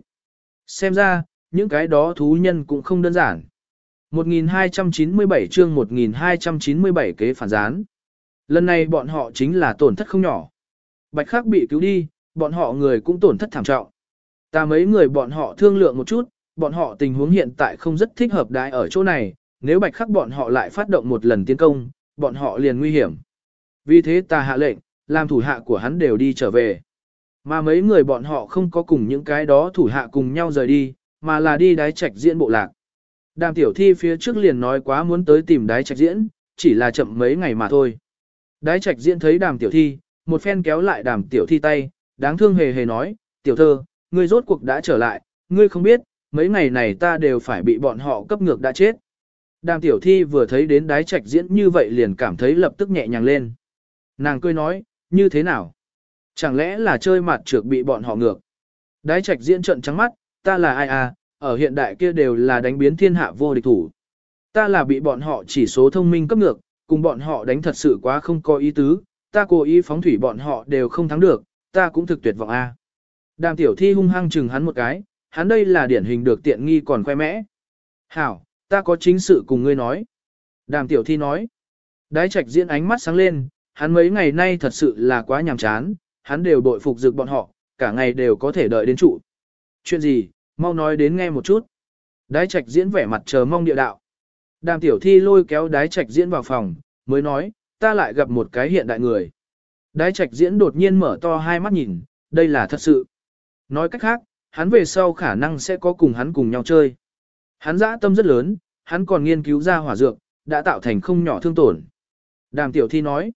Xem ra, những cái đó thú nhân cũng không đơn giản. 1297 chương 1297 kế phản gián. Lần này bọn họ chính là tổn thất không nhỏ. Bạch Khắc bị cứu đi, bọn họ người cũng tổn thất thảm trọng. Ta mấy người bọn họ thương lượng một chút, bọn họ tình huống hiện tại không rất thích hợp đái ở chỗ này, nếu Bạch Khắc bọn họ lại phát động một lần tiến công, bọn họ liền nguy hiểm. Vì thế ta hạ lệnh, làm thủ hạ của hắn đều đi trở về. Mà mấy người bọn họ không có cùng những cái đó thủ hạ cùng nhau rời đi, mà là đi đái trạch diễn bộ lạc. Đàm tiểu thi phía trước liền nói quá muốn tới tìm đái trạch diễn, chỉ là chậm mấy ngày mà thôi. Đái trạch diễn thấy đàm tiểu thi, một phen kéo lại đàm tiểu thi tay, đáng thương hề hề nói, tiểu thơ, ngươi rốt cuộc đã trở lại, ngươi không biết, mấy ngày này ta đều phải bị bọn họ cấp ngược đã chết. Đàm tiểu thi vừa thấy đến đái trạch diễn như vậy liền cảm thấy lập tức nhẹ nhàng lên. Nàng cười nói, như thế nào? Chẳng lẽ là chơi mặt trược bị bọn họ ngược? Đái trạch diễn trận trắng mắt, ta là ai à, ở hiện đại kia đều là đánh biến thiên hạ vô địch thủ. Ta là bị bọn họ chỉ số thông minh cấp ngược, cùng bọn họ đánh thật sự quá không có ý tứ, ta cố ý phóng thủy bọn họ đều không thắng được, ta cũng thực tuyệt vọng a. À. Đàm tiểu thi hung hăng chừng hắn một cái, hắn đây là điển hình được tiện nghi còn khoe mẽ. Hảo, ta có chính sự cùng ngươi nói. Đàm tiểu thi nói. Đái trạch diễn ánh mắt sáng lên, hắn mấy ngày nay thật sự là quá nhàm chán, hắn đều bội phục dược bọn họ, cả ngày đều có thể đợi đến trụ. Chuyện gì, mau nói đến nghe một chút. Đái trạch diễn vẻ mặt chờ mong địa đạo. Đàm tiểu thi lôi kéo đái trạch diễn vào phòng, mới nói, ta lại gặp một cái hiện đại người. Đái trạch diễn đột nhiên mở to hai mắt nhìn, đây là thật sự. Nói cách khác, hắn về sau khả năng sẽ có cùng hắn cùng nhau chơi. Hắn dã tâm rất lớn, hắn còn nghiên cứu ra hỏa dược, đã tạo thành không nhỏ thương tổn. Đàm tiểu thi nói,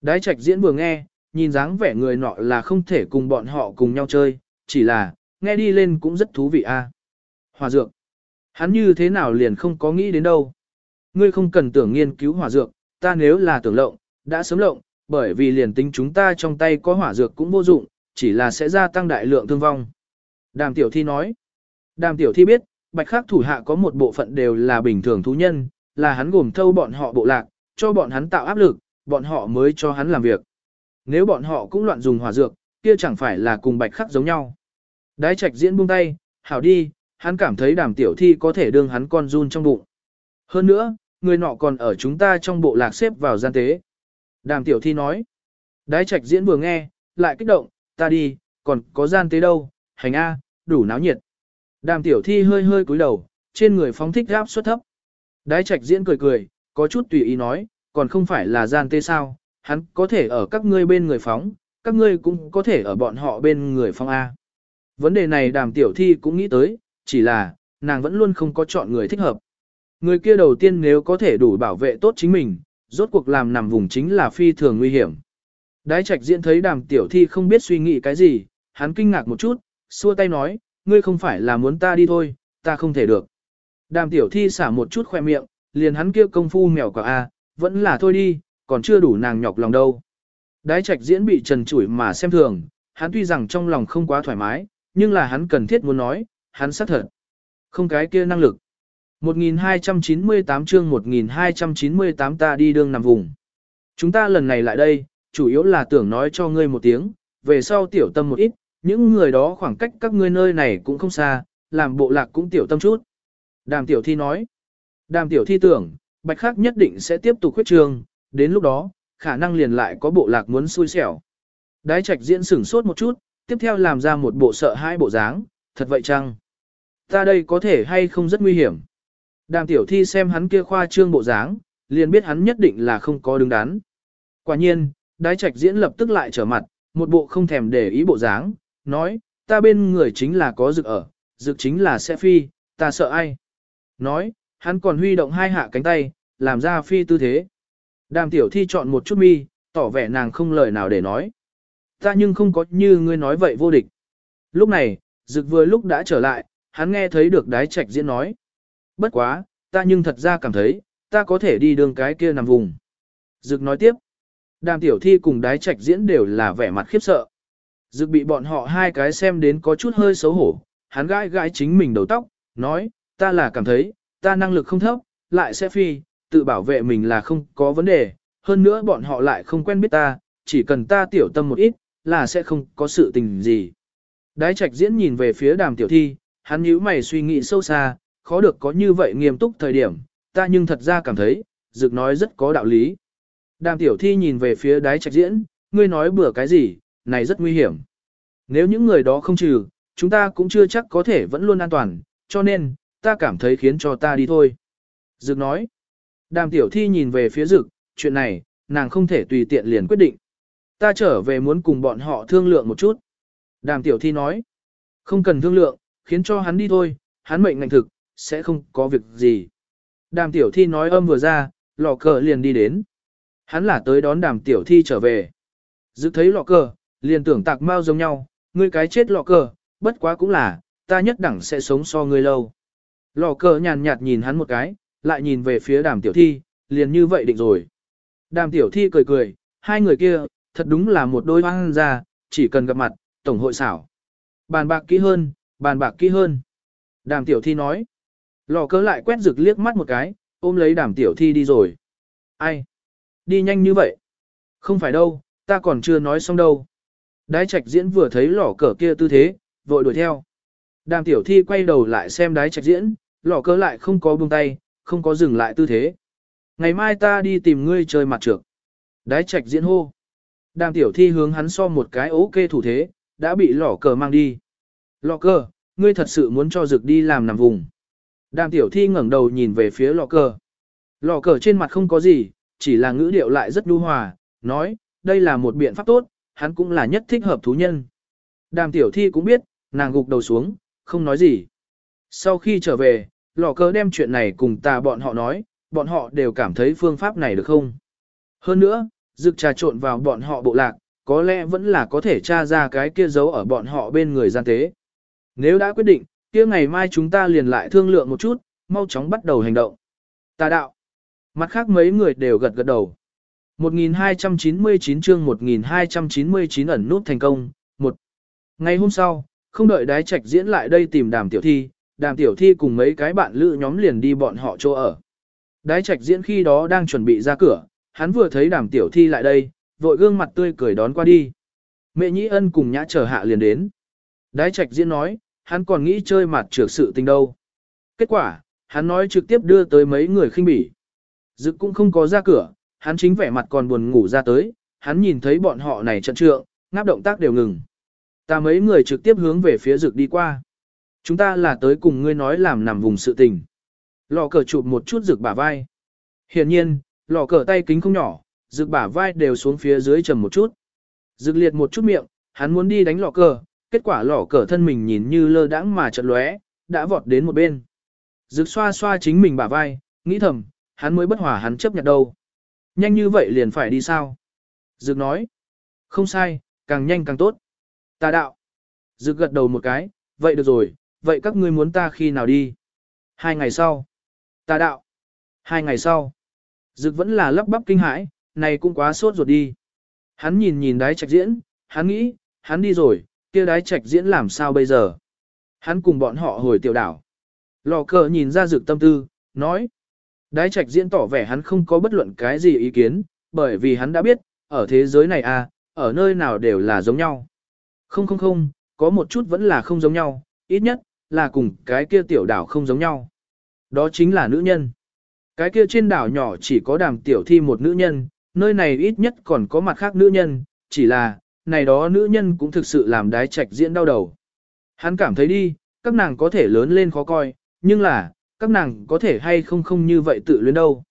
đái trạch diễn vừa nghe, nhìn dáng vẻ người nọ là không thể cùng bọn họ cùng nhau chơi, chỉ là, nghe đi lên cũng rất thú vị a. À. Hỏa dược. Hắn như thế nào liền không có nghĩ đến đâu. Ngươi không cần tưởng nghiên cứu hỏa dược, ta nếu là tưởng lộng, đã sớm lộng, bởi vì liền tính chúng ta trong tay có hỏa dược cũng vô dụng, chỉ là sẽ gia tăng đại lượng thương vong. Đàm tiểu thi nói. Đàm tiểu thi biết, bạch khắc thủ hạ có một bộ phận đều là bình thường thú nhân, là hắn gồm thâu bọn họ bộ lạc, cho bọn hắn tạo áp lực, bọn họ mới cho hắn làm việc. Nếu bọn họ cũng loạn dùng hỏa dược, kia chẳng phải là cùng bạch khắc giống nhau. Đái trạch diễn buông tay, hảo đi, hắn cảm thấy đàm tiểu thi có thể đương hắn con run trong bụng. Hơn nữa, người nọ còn ở chúng ta trong bộ lạc xếp vào gian tế. Đàm tiểu thi nói. Đái trạch diễn vừa nghe, lại kích động, ta đi, còn có gian tế đâu, hành A, đủ náo nhiệt. Đàm tiểu thi hơi hơi cúi đầu, trên người phóng thích gáp suất thấp. Đái trạch diễn cười cười, có chút tùy ý nói, còn không phải là gian tế sao, hắn có thể ở các ngươi bên người phóng, các ngươi cũng có thể ở bọn họ bên người phóng A. Vấn đề này đàm tiểu thi cũng nghĩ tới, chỉ là, nàng vẫn luôn không có chọn người thích hợp. Người kia đầu tiên nếu có thể đủ bảo vệ tốt chính mình, rốt cuộc làm nằm vùng chính là phi thường nguy hiểm. Đái trạch diễn thấy đàm tiểu thi không biết suy nghĩ cái gì, hắn kinh ngạc một chút, xua tay nói, ngươi không phải là muốn ta đi thôi, ta không thể được. Đàm tiểu thi xả một chút khoe miệng, liền hắn kia công phu mèo quả a, vẫn là thôi đi, còn chưa đủ nàng nhọc lòng đâu. Đái trạch diễn bị trần chủi mà xem thường, hắn tuy rằng trong lòng không quá thoải mái, nhưng là hắn cần thiết muốn nói, hắn xác thật. Không cái kia năng lực. 1298 chương 1298 ta đi đương nằm vùng. Chúng ta lần này lại đây, chủ yếu là tưởng nói cho ngươi một tiếng, về sau tiểu tâm một ít, những người đó khoảng cách các ngươi nơi này cũng không xa, làm bộ lạc cũng tiểu tâm chút. Đàm tiểu thi nói. Đàm tiểu thi tưởng, bạch khắc nhất định sẽ tiếp tục khuyết trường, đến lúc đó, khả năng liền lại có bộ lạc muốn xui xẻo. Đái trạch diễn sửng sốt một chút, tiếp theo làm ra một bộ sợ hai bộ dáng, thật vậy chăng? Ta đây có thể hay không rất nguy hiểm. Đàm tiểu thi xem hắn kia khoa trương bộ dáng, liền biết hắn nhất định là không có đứng đắn. Quả nhiên, đái trạch diễn lập tức lại trở mặt, một bộ không thèm để ý bộ dáng, nói, ta bên người chính là có dực ở, dực chính là sẽ phi, ta sợ ai. Nói, hắn còn huy động hai hạ cánh tay, làm ra phi tư thế. Đàm tiểu thi chọn một chút mi, tỏ vẻ nàng không lời nào để nói. Ta nhưng không có như ngươi nói vậy vô địch. Lúc này, dực vừa lúc đã trở lại, hắn nghe thấy được đái trạch diễn nói. Bất quá, ta nhưng thật ra cảm thấy, ta có thể đi đường cái kia nằm vùng. Dực nói tiếp. Đàm tiểu thi cùng đái trạch diễn đều là vẻ mặt khiếp sợ. Dực bị bọn họ hai cái xem đến có chút hơi xấu hổ, hắn gãi gãi chính mình đầu tóc, nói, ta là cảm thấy, ta năng lực không thấp, lại sẽ phi, tự bảo vệ mình là không có vấn đề, hơn nữa bọn họ lại không quen biết ta, chỉ cần ta tiểu tâm một ít, là sẽ không có sự tình gì. Đái trạch diễn nhìn về phía đàm tiểu thi, hắn nhíu mày suy nghĩ sâu xa, khó được có như vậy nghiêm túc thời điểm, ta nhưng thật ra cảm thấy, dực nói rất có đạo lý. Đàm tiểu thi nhìn về phía đái trạch diễn, ngươi nói bừa cái gì, này rất nguy hiểm. Nếu những người đó không trừ, chúng ta cũng chưa chắc có thể vẫn luôn an toàn, cho nên, ta cảm thấy khiến cho ta đi thôi. Dực nói, đàm tiểu thi nhìn về phía dực, chuyện này, nàng không thể tùy tiện liền quyết định. Ta trở về muốn cùng bọn họ thương lượng một chút. Đàm tiểu thi nói, không cần thương lượng, khiến cho hắn đi thôi, hắn mệnh ngành thực, sẽ không có việc gì. Đàm tiểu thi nói âm vừa ra, lò cờ liền đi đến. Hắn là tới đón đàm tiểu thi trở về. Dự thấy lọ cờ, liền tưởng tạc mau giống nhau, ngươi cái chết lọ cờ, bất quá cũng là, ta nhất đẳng sẽ sống so ngươi lâu. Lọ cờ nhàn nhạt nhìn hắn một cái, lại nhìn về phía đàm tiểu thi, liền như vậy định rồi. Đàm tiểu thi cười cười, hai người kia, thật đúng là một đôi hoang ra, chỉ cần gặp mặt, tổng hội xảo. Bàn bạc kỹ hơn, bàn bạc kỹ hơn. Đàm tiểu thi nói. Lò cớ lại quét rực liếc mắt một cái, ôm lấy đàm tiểu thi đi rồi. Ai? Đi nhanh như vậy? Không phải đâu, ta còn chưa nói xong đâu. Đái trạch diễn vừa thấy lò cờ kia tư thế, vội đuổi theo. Đàm tiểu thi quay đầu lại xem đái trạch diễn, lò cớ lại không có buông tay, không có dừng lại tư thế. Ngày mai ta đi tìm ngươi chơi mặt trược. Đái trạch diễn hô. Đàm tiểu thi hướng hắn so một cái ok thủ thế, đã bị lỏ cờ mang đi. Lọ cờ, ngươi thật sự muốn cho rực đi làm nằm vùng. Đàm tiểu thi ngẩng đầu nhìn về phía Lọ cờ. Lọ cờ trên mặt không có gì, chỉ là ngữ điệu lại rất nhu hòa, nói, đây là một biện pháp tốt, hắn cũng là nhất thích hợp thú nhân. Đàm tiểu thi cũng biết, nàng gục đầu xuống, không nói gì. Sau khi trở về, Lọ cờ đem chuyện này cùng ta bọn họ nói, bọn họ đều cảm thấy phương pháp này được không. Hơn nữa, dực trà trộn vào bọn họ bộ lạc, có lẽ vẫn là có thể tra ra cái kia giấu ở bọn họ bên người gian tế. Nếu đã quyết định, kia ngày mai chúng ta liền lại thương lượng một chút, mau chóng bắt đầu hành động. Tà đạo. Mặt khác mấy người đều gật gật đầu. 1299 chương 1299 ẩn nút thành công. Một. Ngày hôm sau, không đợi đái trạch diễn lại đây tìm đàm tiểu thi, đàm tiểu thi cùng mấy cái bạn lữ nhóm liền đi bọn họ chỗ ở. Đái trạch diễn khi đó đang chuẩn bị ra cửa, hắn vừa thấy đàm tiểu thi lại đây, vội gương mặt tươi cười đón qua đi. Mẹ nhĩ ân cùng nhã chờ hạ liền đến. Đái trạch diễn nói, hắn còn nghĩ chơi mặt trược sự tình đâu. Kết quả, hắn nói trực tiếp đưa tới mấy người khinh bỉ. Dực cũng không có ra cửa, hắn chính vẻ mặt còn buồn ngủ ra tới, hắn nhìn thấy bọn họ này trận trượng, ngáp động tác đều ngừng. Ta mấy người trực tiếp hướng về phía dực đi qua. Chúng ta là tới cùng ngươi nói làm nằm vùng sự tình. Lò cờ chụp một chút rực bả vai. Hiển nhiên, lò cờ tay kính không nhỏ, rực bả vai đều xuống phía dưới trầm một chút. Dực liệt một chút miệng, hắn muốn đi đánh lò cờ, kết quả lò cờ thân mình nhìn như lơ đãng mà chợt lóe, đã vọt đến một bên. Dực xoa xoa chính mình bả vai, nghĩ thầm, hắn mới bất hòa hắn chấp nhận đâu. Nhanh như vậy liền phải đi sao? Dực nói, không sai, càng nhanh càng tốt. Ta đạo. Dực gật đầu một cái, vậy được rồi, vậy các ngươi muốn ta khi nào đi? Hai ngày sau. Ta đạo. Hai ngày sau. Dực vẫn là lắp bắp kinh hãi, này cũng quá sốt ruột đi. Hắn nhìn nhìn đái trạch diễn, hắn nghĩ, hắn đi rồi, kia đái trạch diễn làm sao bây giờ? Hắn cùng bọn họ hồi tiểu đảo. Lò cờ nhìn ra dực tâm tư, nói. Đái trạch diễn tỏ vẻ hắn không có bất luận cái gì ý kiến, bởi vì hắn đã biết, ở thế giới này à, ở nơi nào đều là giống nhau. Không không không, có một chút vẫn là không giống nhau, ít nhất, là cùng cái kia tiểu đảo không giống nhau. Đó chính là nữ nhân. Cái kia trên đảo nhỏ chỉ có đàm tiểu thi một nữ nhân, nơi này ít nhất còn có mặt khác nữ nhân, chỉ là, này đó nữ nhân cũng thực sự làm đái trạch diễn đau đầu. Hắn cảm thấy đi, các nàng có thể lớn lên khó coi, nhưng là, các nàng có thể hay không không như vậy tự luyến đâu.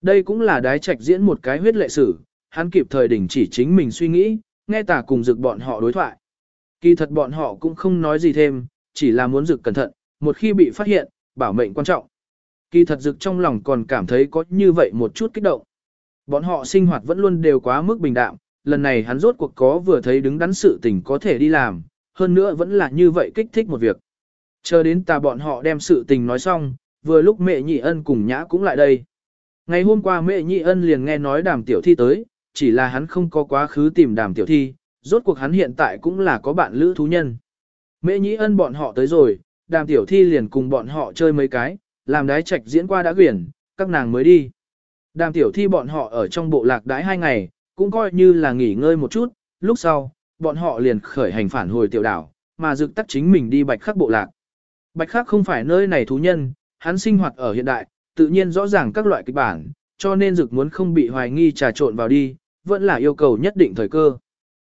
Đây cũng là đái trạch diễn một cái huyết lệ sử, hắn kịp thời đình chỉ chính mình suy nghĩ, nghe tả cùng dực bọn họ đối thoại. Kỳ thật bọn họ cũng không nói gì thêm, chỉ là muốn dực cẩn thận, một khi bị phát hiện, bảo mệnh quan trọng. Kỳ thật dực trong lòng còn cảm thấy có như vậy một chút kích động. Bọn họ sinh hoạt vẫn luôn đều quá mức bình đạm, lần này hắn rốt cuộc có vừa thấy đứng đắn sự tình có thể đi làm, hơn nữa vẫn là như vậy kích thích một việc. Chờ đến ta bọn họ đem sự tình nói xong, vừa lúc mẹ nhị ân cùng nhã cũng lại đây. Ngày hôm qua mẹ nhị ân liền nghe nói đàm tiểu thi tới, chỉ là hắn không có quá khứ tìm đàm tiểu thi, rốt cuộc hắn hiện tại cũng là có bạn lữ thú nhân. Mẹ nhị ân bọn họ tới rồi, đàm tiểu thi liền cùng bọn họ chơi mấy cái, làm đái trạch diễn qua đã quyển, các nàng mới đi. Đàm tiểu thi bọn họ ở trong bộ lạc đái hai ngày, cũng coi như là nghỉ ngơi một chút, lúc sau, bọn họ liền khởi hành phản hồi tiểu đảo, mà dực tắt chính mình đi bạch khắc bộ lạc. Bạch khắc không phải nơi này thú nhân, hắn sinh hoạt ở hiện đại, tự nhiên rõ ràng các loại kịch bản, cho nên dực muốn không bị hoài nghi trà trộn vào đi, vẫn là yêu cầu nhất định thời cơ.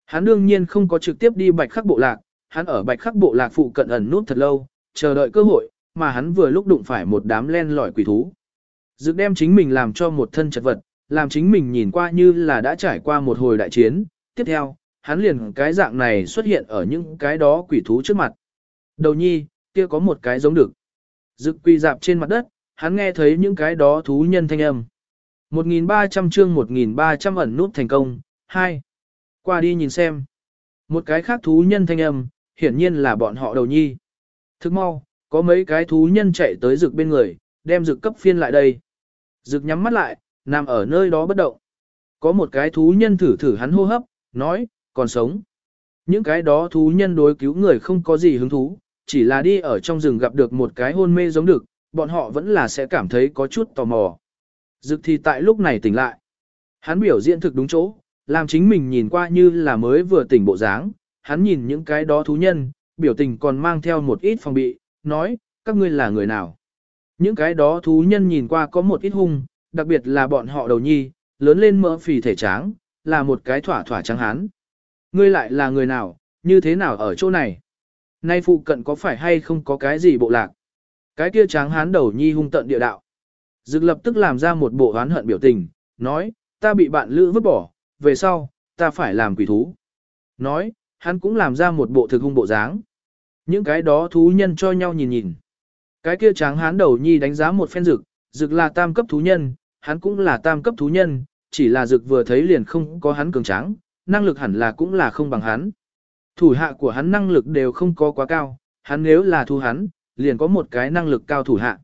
Hắn đương nhiên không có trực tiếp đi bạch khắc bộ lạc, hắn ở bạch khắc bộ lạc phụ cận ẩn nút thật lâu, chờ đợi cơ hội, mà hắn vừa lúc đụng phải một đám len lỏi quỷ thú. Dực đem chính mình làm cho một thân chật vật, làm chính mình nhìn qua như là đã trải qua một hồi đại chiến. Tiếp theo, hắn liền cái dạng này xuất hiện ở những cái đó quỷ thú trước mặt. Đầu nhi, kia có một cái giống được. Dực quỳ dạp trên mặt đất, hắn nghe thấy những cái đó thú nhân thanh âm. 1.300 chương 1.300 ẩn nút thành công, 2. Qua đi nhìn xem. Một cái khác thú nhân thanh âm, hiển nhiên là bọn họ đầu nhi. Thức mau, có mấy cái thú nhân chạy tới rực bên người, đem rực cấp phiên lại đây. Rực nhắm mắt lại, nằm ở nơi đó bất động. Có một cái thú nhân thử thử hắn hô hấp, nói, còn sống. Những cái đó thú nhân đối cứu người không có gì hứng thú, chỉ là đi ở trong rừng gặp được một cái hôn mê giống được, bọn họ vẫn là sẽ cảm thấy có chút tò mò. Dực thì tại lúc này tỉnh lại. Hắn biểu diễn thực đúng chỗ, làm chính mình nhìn qua như là mới vừa tỉnh bộ dáng. Hắn nhìn những cái đó thú nhân, biểu tình còn mang theo một ít phòng bị, nói, các ngươi là người nào. Những cái đó thú nhân nhìn qua có một ít hung, đặc biệt là bọn họ đầu nhi, lớn lên mỡ phì thể tráng, là một cái thỏa thỏa trắng hán. Ngươi lại là người nào, như thế nào ở chỗ này? Nay phụ cận có phải hay không có cái gì bộ lạc? Cái kia tráng hán đầu nhi hung tận địa đạo. Dực lập tức làm ra một bộ oán hận biểu tình, nói, ta bị bạn lữ vứt bỏ, về sau, ta phải làm quỷ thú. Nói, hắn cũng làm ra một bộ thực hung bộ dáng. Những cái đó thú nhân cho nhau nhìn nhìn. Cái kia tráng hán đầu nhi đánh giá một phen rực, rực là tam cấp thú nhân, hắn cũng là tam cấp thú nhân, chỉ là rực vừa thấy liền không có hắn cường tráng, năng lực hẳn là cũng là không bằng hắn. Thủ hạ của hắn năng lực đều không có quá cao, hắn nếu là thu hắn, liền có một cái năng lực cao thủ hạ.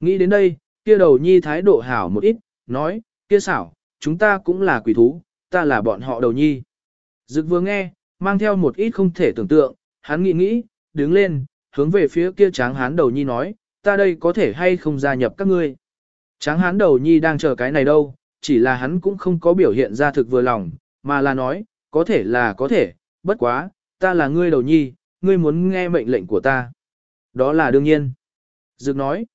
Nghĩ đến đây, kia đầu nhi thái độ hảo một ít, nói, kia xảo, chúng ta cũng là quỷ thú, ta là bọn họ đầu nhi. Dực vừa nghe, mang theo một ít không thể tưởng tượng, hắn nghĩ nghĩ, đứng lên, hướng về phía kia tráng hán đầu nhi nói, ta đây có thể hay không gia nhập các ngươi. Tráng hán đầu nhi đang chờ cái này đâu, chỉ là hắn cũng không có biểu hiện ra thực vừa lòng, mà là nói, có thể là có thể, bất quá, ta là ngươi đầu nhi, ngươi muốn nghe mệnh lệnh của ta. Đó là đương nhiên. Dực nói.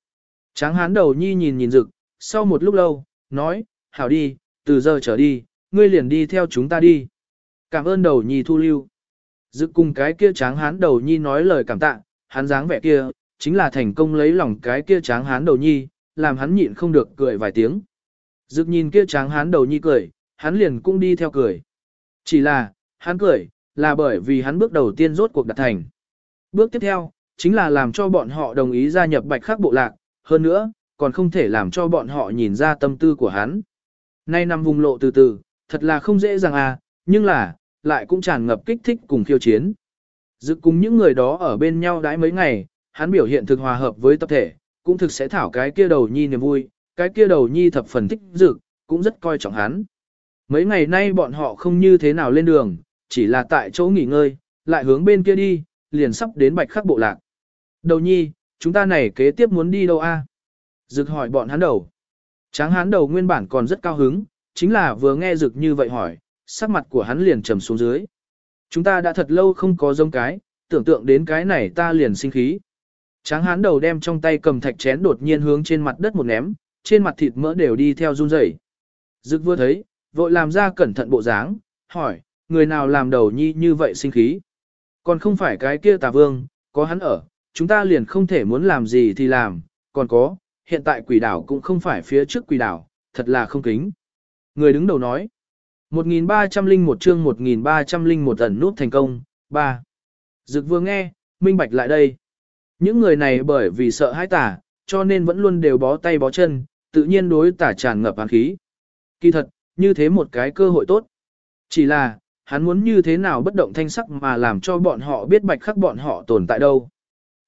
Tráng hán đầu nhi nhìn nhìn dực, sau một lúc lâu, nói, hảo đi, từ giờ trở đi, ngươi liền đi theo chúng ta đi. Cảm ơn đầu nhi thu lưu. Dự cùng cái kia tráng hán đầu nhi nói lời cảm tạ, hắn dáng vẻ kia, chính là thành công lấy lòng cái kia tráng hán đầu nhi, làm hắn nhịn không được cười vài tiếng. Dự nhìn kia tráng hán đầu nhi cười, hắn liền cũng đi theo cười. Chỉ là, hắn cười, là bởi vì hắn bước đầu tiên rốt cuộc đạt thành. Bước tiếp theo, chính là làm cho bọn họ đồng ý gia nhập bạch khắc bộ lạc, hơn nữa, còn không thể làm cho bọn họ nhìn ra tâm tư của hắn. Nay nằm vùng lộ từ từ, thật là không dễ dàng à, nhưng là, lại cũng tràn ngập kích thích cùng khiêu chiến. Dự cùng những người đó ở bên nhau đãi mấy ngày, hắn biểu hiện thực hòa hợp với tập thể, cũng thực sẽ thảo cái kia đầu nhi niềm vui, cái kia đầu nhi thập phần thích dự, cũng rất coi trọng hắn. Mấy ngày nay bọn họ không như thế nào lên đường, chỉ là tại chỗ nghỉ ngơi, lại hướng bên kia đi, liền sắp đến bạch khắc bộ lạc. Đầu nhi, chúng ta này kế tiếp muốn đi đâu a? Dực hỏi bọn hắn đầu. Tráng hắn đầu nguyên bản còn rất cao hứng, chính là vừa nghe Dực như vậy hỏi, sắc mặt của hắn liền trầm xuống dưới. Chúng ta đã thật lâu không có giống cái, tưởng tượng đến cái này ta liền sinh khí. Tráng hán đầu đem trong tay cầm thạch chén đột nhiên hướng trên mặt đất một ném, trên mặt thịt mỡ đều đi theo run rẩy. Dực vừa thấy, vội làm ra cẩn thận bộ dáng, hỏi, người nào làm đầu nhi như vậy sinh khí? Còn không phải cái kia tà vương, có hắn ở, chúng ta liền không thể muốn làm gì thì làm, còn có, hiện tại quỷ đảo cũng không phải phía trước quỷ đảo, thật là không kính. Người đứng đầu nói, 1301 chương 1301 ẩn nút thành công, 3. Dực vừa nghe, minh bạch lại đây. Những người này bởi vì sợ hãi tả, cho nên vẫn luôn đều bó tay bó chân, tự nhiên đối tả tràn ngập hàn khí. Kỳ thật, như thế một cái cơ hội tốt. Chỉ là, hắn muốn như thế nào bất động thanh sắc mà làm cho bọn họ biết bạch khắc bọn họ tồn tại đâu.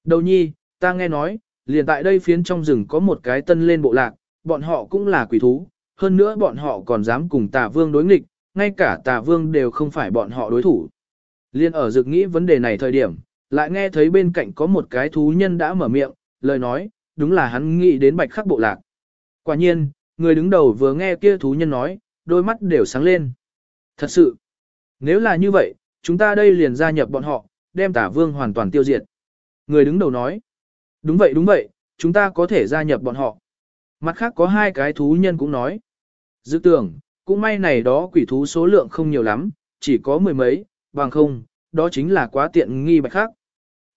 Đầu nhi, ta nghe nói, liền tại đây phiến trong rừng có một cái tân lên bộ lạc, bọn họ cũng là quỷ thú, hơn nữa bọn họ còn dám cùng tà vương đối nghịch, ngay cả tà vương đều không phải bọn họ đối thủ. Liên ở dực nghĩ vấn đề này thời điểm, lại nghe thấy bên cạnh có một cái thú nhân đã mở miệng, lời nói, đúng là hắn nghĩ đến bạch khắc bộ lạc. Quả nhiên, người đứng đầu vừa nghe kia thú nhân nói, đôi mắt đều sáng lên. Thật sự, nếu là như vậy, chúng ta đây liền gia nhập bọn họ, đem tả vương hoàn toàn tiêu diệt. Người đứng đầu nói, đúng vậy đúng vậy, chúng ta có thể gia nhập bọn họ. Mặt khác có hai cái thú nhân cũng nói, dự tưởng, cũng may này đó quỷ thú số lượng không nhiều lắm, chỉ có mười mấy, bằng không, đó chính là quá tiện nghi bạch khắc.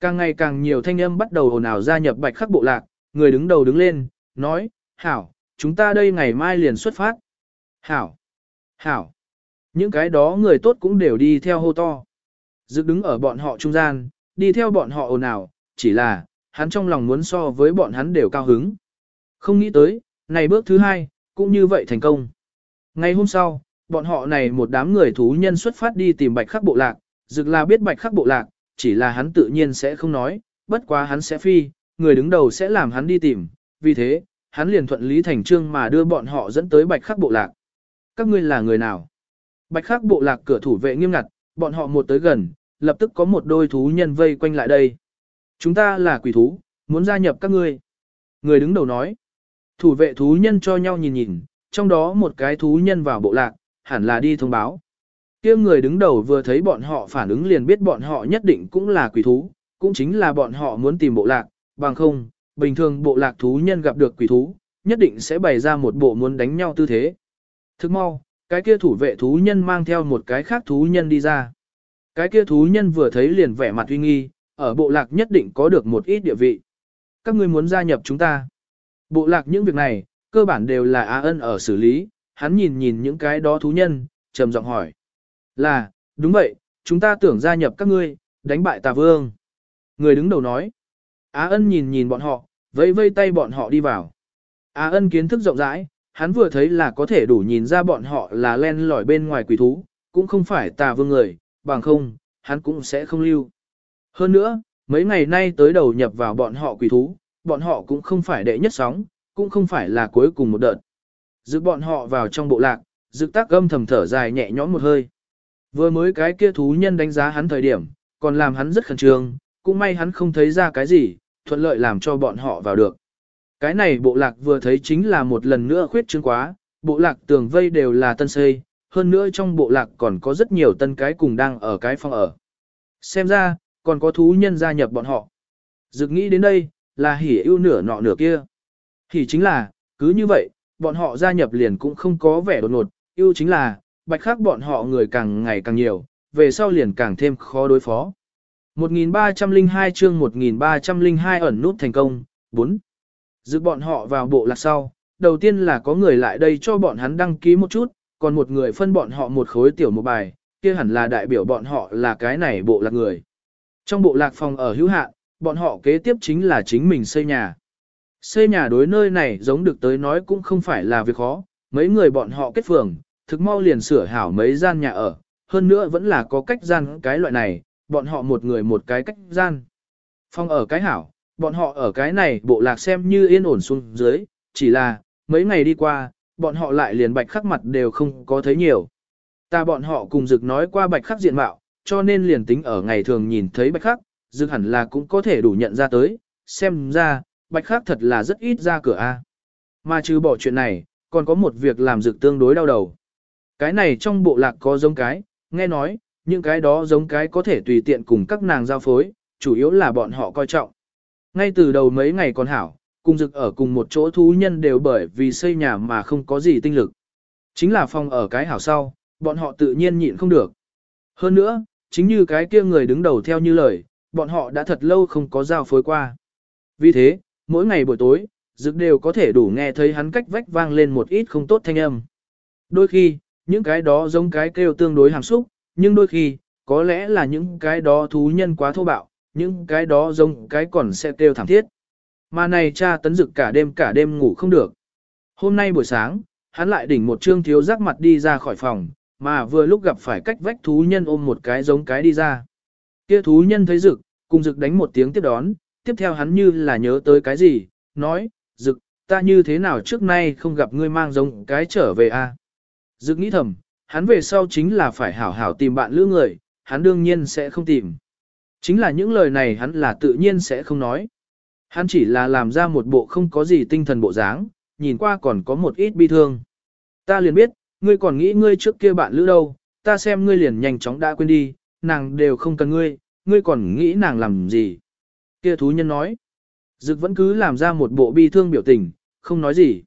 Càng ngày càng nhiều thanh âm bắt đầu ồn ào gia nhập bạch khắc bộ lạc, người đứng đầu đứng lên, nói, hảo, chúng ta đây ngày mai liền xuất phát. Hảo, hảo, những cái đó người tốt cũng đều đi theo hô to. Dực đứng ở bọn họ trung gian, đi theo bọn họ ồn ào, chỉ là, hắn trong lòng muốn so với bọn hắn đều cao hứng. Không nghĩ tới, này bước thứ hai, cũng như vậy thành công. Ngày hôm sau, bọn họ này một đám người thú nhân xuất phát đi tìm bạch khắc bộ lạc, dực là biết bạch khắc bộ lạc, chỉ là hắn tự nhiên sẽ không nói, bất quá hắn sẽ phi, người đứng đầu sẽ làm hắn đi tìm, vì thế, hắn liền thuận lý thành trương mà đưa bọn họ dẫn tới bạch khắc bộ lạc. Các ngươi là người nào? Bạch khắc bộ lạc cửa thủ vệ nghiêm ngặt, bọn họ một tới gần, lập tức có một đôi thú nhân vây quanh lại đây. Chúng ta là quỷ thú, muốn gia nhập các ngươi. Người đứng đầu nói. Thủ vệ thú nhân cho nhau nhìn nhìn, trong đó một cái thú nhân vào bộ lạc, hẳn là đi thông báo. kia người đứng đầu vừa thấy bọn họ phản ứng liền biết bọn họ nhất định cũng là quỷ thú, cũng chính là bọn họ muốn tìm bộ lạc, bằng không, bình thường bộ lạc thú nhân gặp được quỷ thú, nhất định sẽ bày ra một bộ muốn đánh nhau tư thế. Thức mau, cái kia thủ vệ thú nhân mang theo một cái khác thú nhân đi ra. Cái kia thú nhân vừa thấy liền vẻ mặt uy nghi, ở bộ lạc nhất định có được một ít địa vị. Các ngươi muốn gia nhập chúng ta. Bộ lạc những việc này, cơ bản đều là Á ân ở xử lý, hắn nhìn nhìn những cái đó thú nhân, trầm giọng hỏi. Là, đúng vậy, chúng ta tưởng gia nhập các ngươi, đánh bại tà vương. Người đứng đầu nói. Á ân nhìn nhìn bọn họ, vẫy vây tay bọn họ đi vào. Á ân kiến thức rộng rãi, hắn vừa thấy là có thể đủ nhìn ra bọn họ là len lỏi bên ngoài quỷ thú, cũng không phải tà vương người, bằng không, hắn cũng sẽ không lưu. Hơn nữa, mấy ngày nay tới đầu nhập vào bọn họ quỷ thú, bọn họ cũng không phải đệ nhất sóng, cũng không phải là cuối cùng một đợt. Giữ bọn họ vào trong bộ lạc, dự tác gâm thầm thở dài nhẹ nhõm một hơi. Vừa mới cái kia thú nhân đánh giá hắn thời điểm, còn làm hắn rất khẩn trương, cũng may hắn không thấy ra cái gì, thuận lợi làm cho bọn họ vào được. Cái này bộ lạc vừa thấy chính là một lần nữa khuyết trương quá, bộ lạc tường vây đều là tân xây, hơn nữa trong bộ lạc còn có rất nhiều tân cái cùng đang ở cái phòng ở. Xem ra, còn có thú nhân gia nhập bọn họ. Dực nghĩ đến đây, là hỉ ưu nửa nọ nửa kia thì chính là, cứ như vậy, bọn họ gia nhập liền cũng không có vẻ đột ngột, ưu chính là, bạch khác bọn họ người càng ngày càng nhiều, về sau liền càng thêm khó đối phó. 1302 chương 1302 ẩn nút thành công, 4. Dự bọn họ vào bộ lạc sau, đầu tiên là có người lại đây cho bọn hắn đăng ký một chút, còn một người phân bọn họ một khối tiểu một bài, kia hẳn là đại biểu bọn họ là cái này bộ lạc người. Trong bộ lạc phòng ở hữu hạn, bọn họ kế tiếp chính là chính mình xây nhà. Xây nhà đối nơi này giống được tới nói cũng không phải là việc khó, mấy người bọn họ kết phường, thực mau liền sửa hảo mấy gian nhà ở, hơn nữa vẫn là có cách gian cái loại này, bọn họ một người một cái cách gian. phong ở cái hảo, bọn họ ở cái này bộ lạc xem như yên ổn xuống dưới, chỉ là, mấy ngày đi qua, bọn họ lại liền bạch khắc mặt đều không có thấy nhiều. Ta bọn họ cùng dực nói qua bạch khắc diện mạo, cho nên liền tính ở ngày thường nhìn thấy bạch khắc, dực hẳn là cũng có thể đủ nhận ra tới, xem ra, bạch khác thật là rất ít ra cửa a. Mà trừ bỏ chuyện này, còn có một việc làm dược tương đối đau đầu. Cái này trong bộ lạc có giống cái, nghe nói, những cái đó giống cái có thể tùy tiện cùng các nàng giao phối, chủ yếu là bọn họ coi trọng. Ngay từ đầu mấy ngày còn hảo, cùng dực ở cùng một chỗ thú nhân đều bởi vì xây nhà mà không có gì tinh lực. Chính là phòng ở cái hảo sau, bọn họ tự nhiên nhịn không được. Hơn nữa, chính như cái kia người đứng đầu theo như lời, bọn họ đã thật lâu không có giao phối qua. Vì thế, mỗi ngày buổi tối, dực đều có thể đủ nghe thấy hắn cách vách vang lên một ít không tốt thanh âm. Đôi khi, những cái đó giống cái kêu tương đối hàm xúc, nhưng đôi khi, có lẽ là những cái đó thú nhân quá thô bạo, những cái đó giống cái còn sẽ kêu thảm thiết. Mà này cha tấn dực cả đêm cả đêm ngủ không được. Hôm nay buổi sáng, hắn lại đỉnh một trương thiếu rắc mặt đi ra khỏi phòng, mà vừa lúc gặp phải cách vách thú nhân ôm một cái giống cái đi ra. Kia thú nhân thấy dực, cùng dực đánh một tiếng tiếp đón, tiếp theo hắn như là nhớ tới cái gì, nói, dực, ta như thế nào trước nay không gặp ngươi mang giống cái trở về a? À? Dực nghĩ thầm, hắn về sau chính là phải hảo hảo tìm bạn lữ người, hắn đương nhiên sẽ không tìm. Chính là những lời này hắn là tự nhiên sẽ không nói. Hắn chỉ là làm ra một bộ không có gì tinh thần bộ dáng, nhìn qua còn có một ít bi thương. Ta liền biết, ngươi còn nghĩ ngươi trước kia bạn lữ đâu, ta xem ngươi liền nhanh chóng đã quên đi, nàng đều không cần ngươi, ngươi còn nghĩ nàng làm gì. Kia thú nhân nói, dực vẫn cứ làm ra một bộ bi thương biểu tình, không nói gì.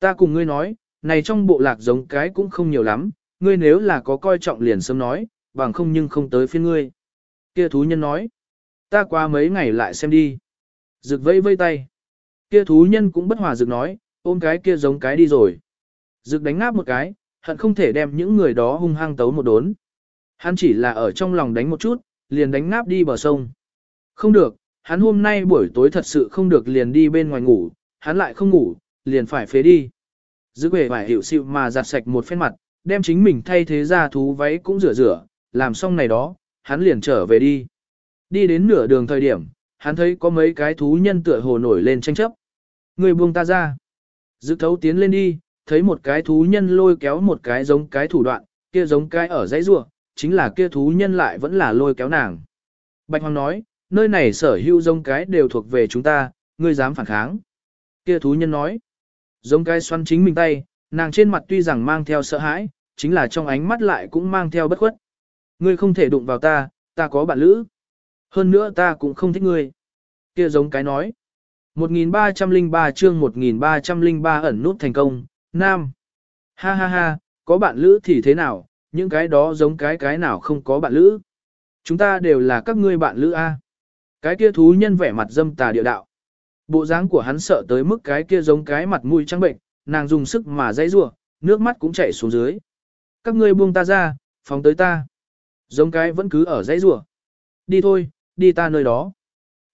Ta cùng ngươi nói, này trong bộ lạc giống cái cũng không nhiều lắm, ngươi nếu là có coi trọng liền sớm nói, bằng không nhưng không tới phiên ngươi. Kia thú nhân nói, ta qua mấy ngày lại xem đi. Dực vây vây tay. Kia thú nhân cũng bất hòa dực nói, ôm cái kia giống cái đi rồi. Dực đánh ngáp một cái, hận không thể đem những người đó hung hăng tấu một đốn. Hắn chỉ là ở trong lòng đánh một chút, liền đánh ngáp đi bờ sông. Không được, hắn hôm nay buổi tối thật sự không được liền đi bên ngoài ngủ, hắn lại không ngủ, liền phải phế đi. Dư về phải hiểu sự mà giặt sạch một phen mặt, đem chính mình thay thế ra thú váy cũng rửa rửa, làm xong này đó, hắn liền trở về đi. Đi đến nửa đường thời điểm, hắn thấy có mấy cái thú nhân tựa hồ nổi lên tranh chấp. Người buông ta ra. Dư thấu tiến lên đi, thấy một cái thú nhân lôi kéo một cái giống cái thủ đoạn, kia giống cái ở dãy rua, chính là kia thú nhân lại vẫn là lôi kéo nàng. Bạch Hoàng nói, nơi này sở hữu giống cái đều thuộc về chúng ta, ngươi dám phản kháng. Kia thú nhân nói, giống cái xoắn chính mình tay, nàng trên mặt tuy rằng mang theo sợ hãi, chính là trong ánh mắt lại cũng mang theo bất khuất. Ngươi không thể đụng vào ta, ta có bạn lữ. Hơn nữa ta cũng không thích ngươi. Kia giống cái nói. 1303 chương 1303 ẩn nút thành công, nam. Ha ha ha, có bạn lữ thì thế nào, những cái đó giống cái cái nào không có bạn lữ. Chúng ta đều là các ngươi bạn lữ A. Cái kia thú nhân vẻ mặt dâm tà địa đạo. Bộ dáng của hắn sợ tới mức cái kia giống cái mặt mũi trắng bệnh, nàng dùng sức mà dãy rủa, nước mắt cũng chảy xuống dưới. Các ngươi buông ta ra, phóng tới ta. Giống cái vẫn cứ ở dãy rủa. Đi thôi, đi ta nơi đó.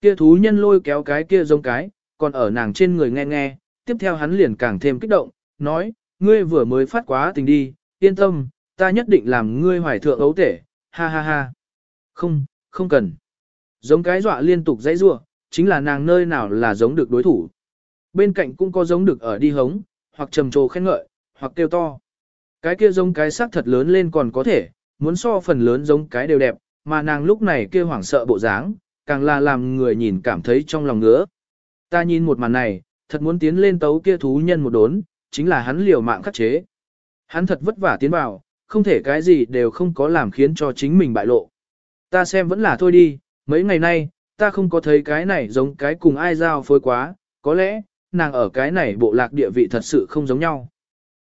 Kia thú nhân lôi kéo cái kia giống cái, còn ở nàng trên người nghe nghe, tiếp theo hắn liền càng thêm kích động, nói, ngươi vừa mới phát quá tình đi, yên tâm, ta nhất định làm ngươi hoài thượng ấu tể, ha ha ha. Không, không cần. Giống cái dọa liên tục dãy rủa, chính là nàng nơi nào là giống được đối thủ. Bên cạnh cũng có giống được ở đi hống, hoặc trầm trồ khen ngợi, hoặc kêu to. Cái kia giống cái sắc thật lớn lên còn có thể, muốn so phần lớn giống cái đều đẹp, mà nàng lúc này kia hoảng sợ bộ dáng, càng là làm người nhìn cảm thấy trong lòng ngứa. Ta nhìn một màn này, thật muốn tiến lên tấu kia thú nhân một đốn, chính là hắn liều mạng khắc chế. Hắn thật vất vả tiến vào, không thể cái gì đều không có làm khiến cho chính mình bại lộ. Ta xem vẫn là thôi đi, mấy ngày nay, ta không có thấy cái này giống cái cùng ai giao phối quá, có lẽ, nàng ở cái này bộ lạc địa vị thật sự không giống nhau.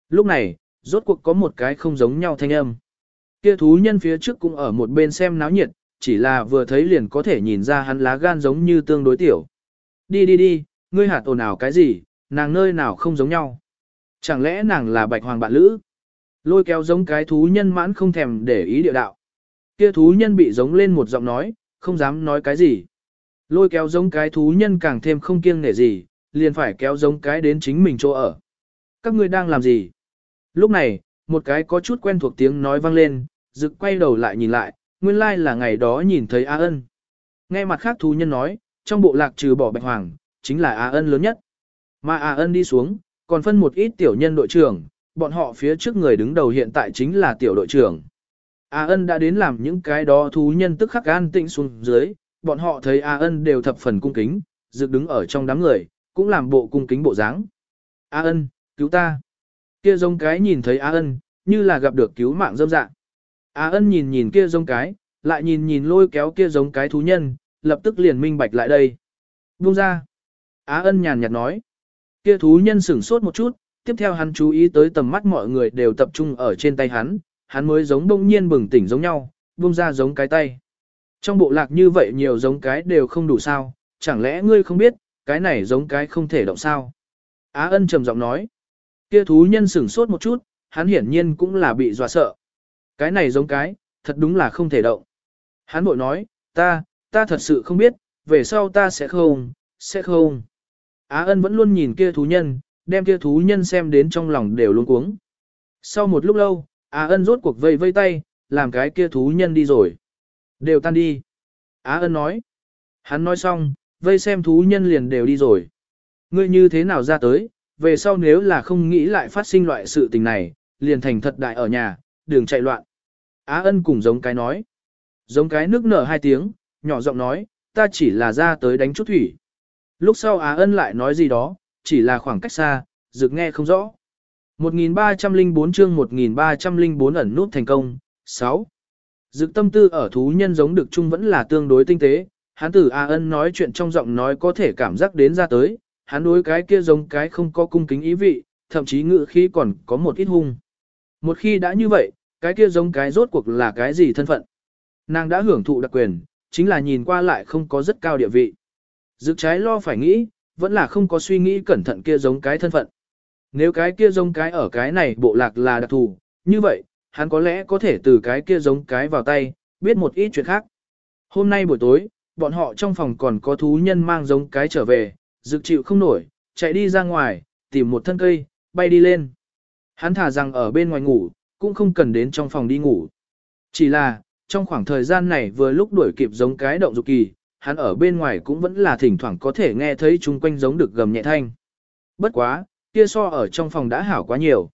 Lúc này, rốt cuộc có một cái không giống nhau thanh âm. Kia thú nhân phía trước cũng ở một bên xem náo nhiệt, chỉ là vừa thấy liền có thể nhìn ra hắn lá gan giống như tương đối tiểu. Đi đi đi, ngươi hạt ồn ào cái gì, nàng nơi nào không giống nhau. Chẳng lẽ nàng là bạch hoàng bạn lữ? Lôi kéo giống cái thú nhân mãn không thèm để ý địa đạo. Kia thú nhân bị giống lên một giọng nói, không dám nói cái gì. Lôi kéo giống cái thú nhân càng thêm không kiêng nể gì, liền phải kéo giống cái đến chính mình chỗ ở. Các ngươi đang làm gì? Lúc này, một cái có chút quen thuộc tiếng nói vang lên, rực quay đầu lại nhìn lại, nguyên lai like là ngày đó nhìn thấy A ân. Nghe mặt khác thú nhân nói, trong bộ lạc trừ bỏ bạch hoàng, chính là A ân lớn nhất. Mà A ân đi xuống, còn phân một ít tiểu nhân đội trưởng, bọn họ phía trước người đứng đầu hiện tại chính là tiểu đội trưởng. A ân đã đến làm những cái đó thú nhân tức khắc an tĩnh xuống dưới, bọn họ thấy A ân đều thập phần cung kính, rực đứng ở trong đám người, cũng làm bộ cung kính bộ dáng. A ân, cứu ta. Kia giống cái nhìn thấy A ân, như là gặp được cứu mạng dâm dạng. A ân nhìn nhìn kia giống cái, lại nhìn nhìn lôi kéo kia giống cái thú nhân, lập tức liền minh bạch lại đây. Buông ra. Á ân nhàn nhạt nói. Kia thú nhân sửng sốt một chút, tiếp theo hắn chú ý tới tầm mắt mọi người đều tập trung ở trên tay hắn, hắn mới giống đông nhiên bừng tỉnh giống nhau, buông ra giống cái tay. Trong bộ lạc như vậy nhiều giống cái đều không đủ sao, chẳng lẽ ngươi không biết, cái này giống cái không thể động sao? Á ân trầm giọng nói. Kia thú nhân sửng sốt một chút, hắn hiển nhiên cũng là bị dọa sợ. Cái này giống cái, thật đúng là không thể động. Hắn bội nói, ta, ta thật sự không biết, về sau ta sẽ không, sẽ không. Á ân vẫn luôn nhìn kia thú nhân, đem kia thú nhân xem đến trong lòng đều luôn cuống. Sau một lúc lâu, Á ân rốt cuộc vây vây tay, làm cái kia thú nhân đi rồi. Đều tan đi. Á ân nói. Hắn nói xong, vây xem thú nhân liền đều đi rồi. Ngươi như thế nào ra tới, về sau nếu là không nghĩ lại phát sinh loại sự tình này, liền thành thật đại ở nhà, đường chạy loạn. Á ân cùng giống cái nói. Giống cái nước nở hai tiếng, nhỏ giọng nói, ta chỉ là ra tới đánh chút thủy. Lúc sau Á ân lại nói gì đó, chỉ là khoảng cách xa, rực nghe không rõ. 1304 chương 1304 ẩn nút thành công, 6. Dực tâm tư ở thú nhân giống được chung vẫn là tương đối tinh tế, hắn tử A ân nói chuyện trong giọng nói có thể cảm giác đến ra tới, hắn đối cái kia giống cái không có cung kính ý vị, thậm chí ngự khí còn có một ít hung. Một khi đã như vậy, cái kia giống cái rốt cuộc là cái gì thân phận? Nàng đã hưởng thụ đặc quyền, chính là nhìn qua lại không có rất cao địa vị. Dực trái lo phải nghĩ, vẫn là không có suy nghĩ cẩn thận kia giống cái thân phận. Nếu cái kia giống cái ở cái này bộ lạc là đặc thù, như vậy, hắn có lẽ có thể từ cái kia giống cái vào tay, biết một ít chuyện khác. Hôm nay buổi tối, bọn họ trong phòng còn có thú nhân mang giống cái trở về, dực chịu không nổi, chạy đi ra ngoài, tìm một thân cây, bay đi lên. Hắn thả rằng ở bên ngoài ngủ, cũng không cần đến trong phòng đi ngủ. Chỉ là, trong khoảng thời gian này vừa lúc đuổi kịp giống cái động dục kỳ, hắn ở bên ngoài cũng vẫn là thỉnh thoảng có thể nghe thấy chung quanh giống được gầm nhẹ thanh. Bất quá, kia so ở trong phòng đã hảo quá nhiều.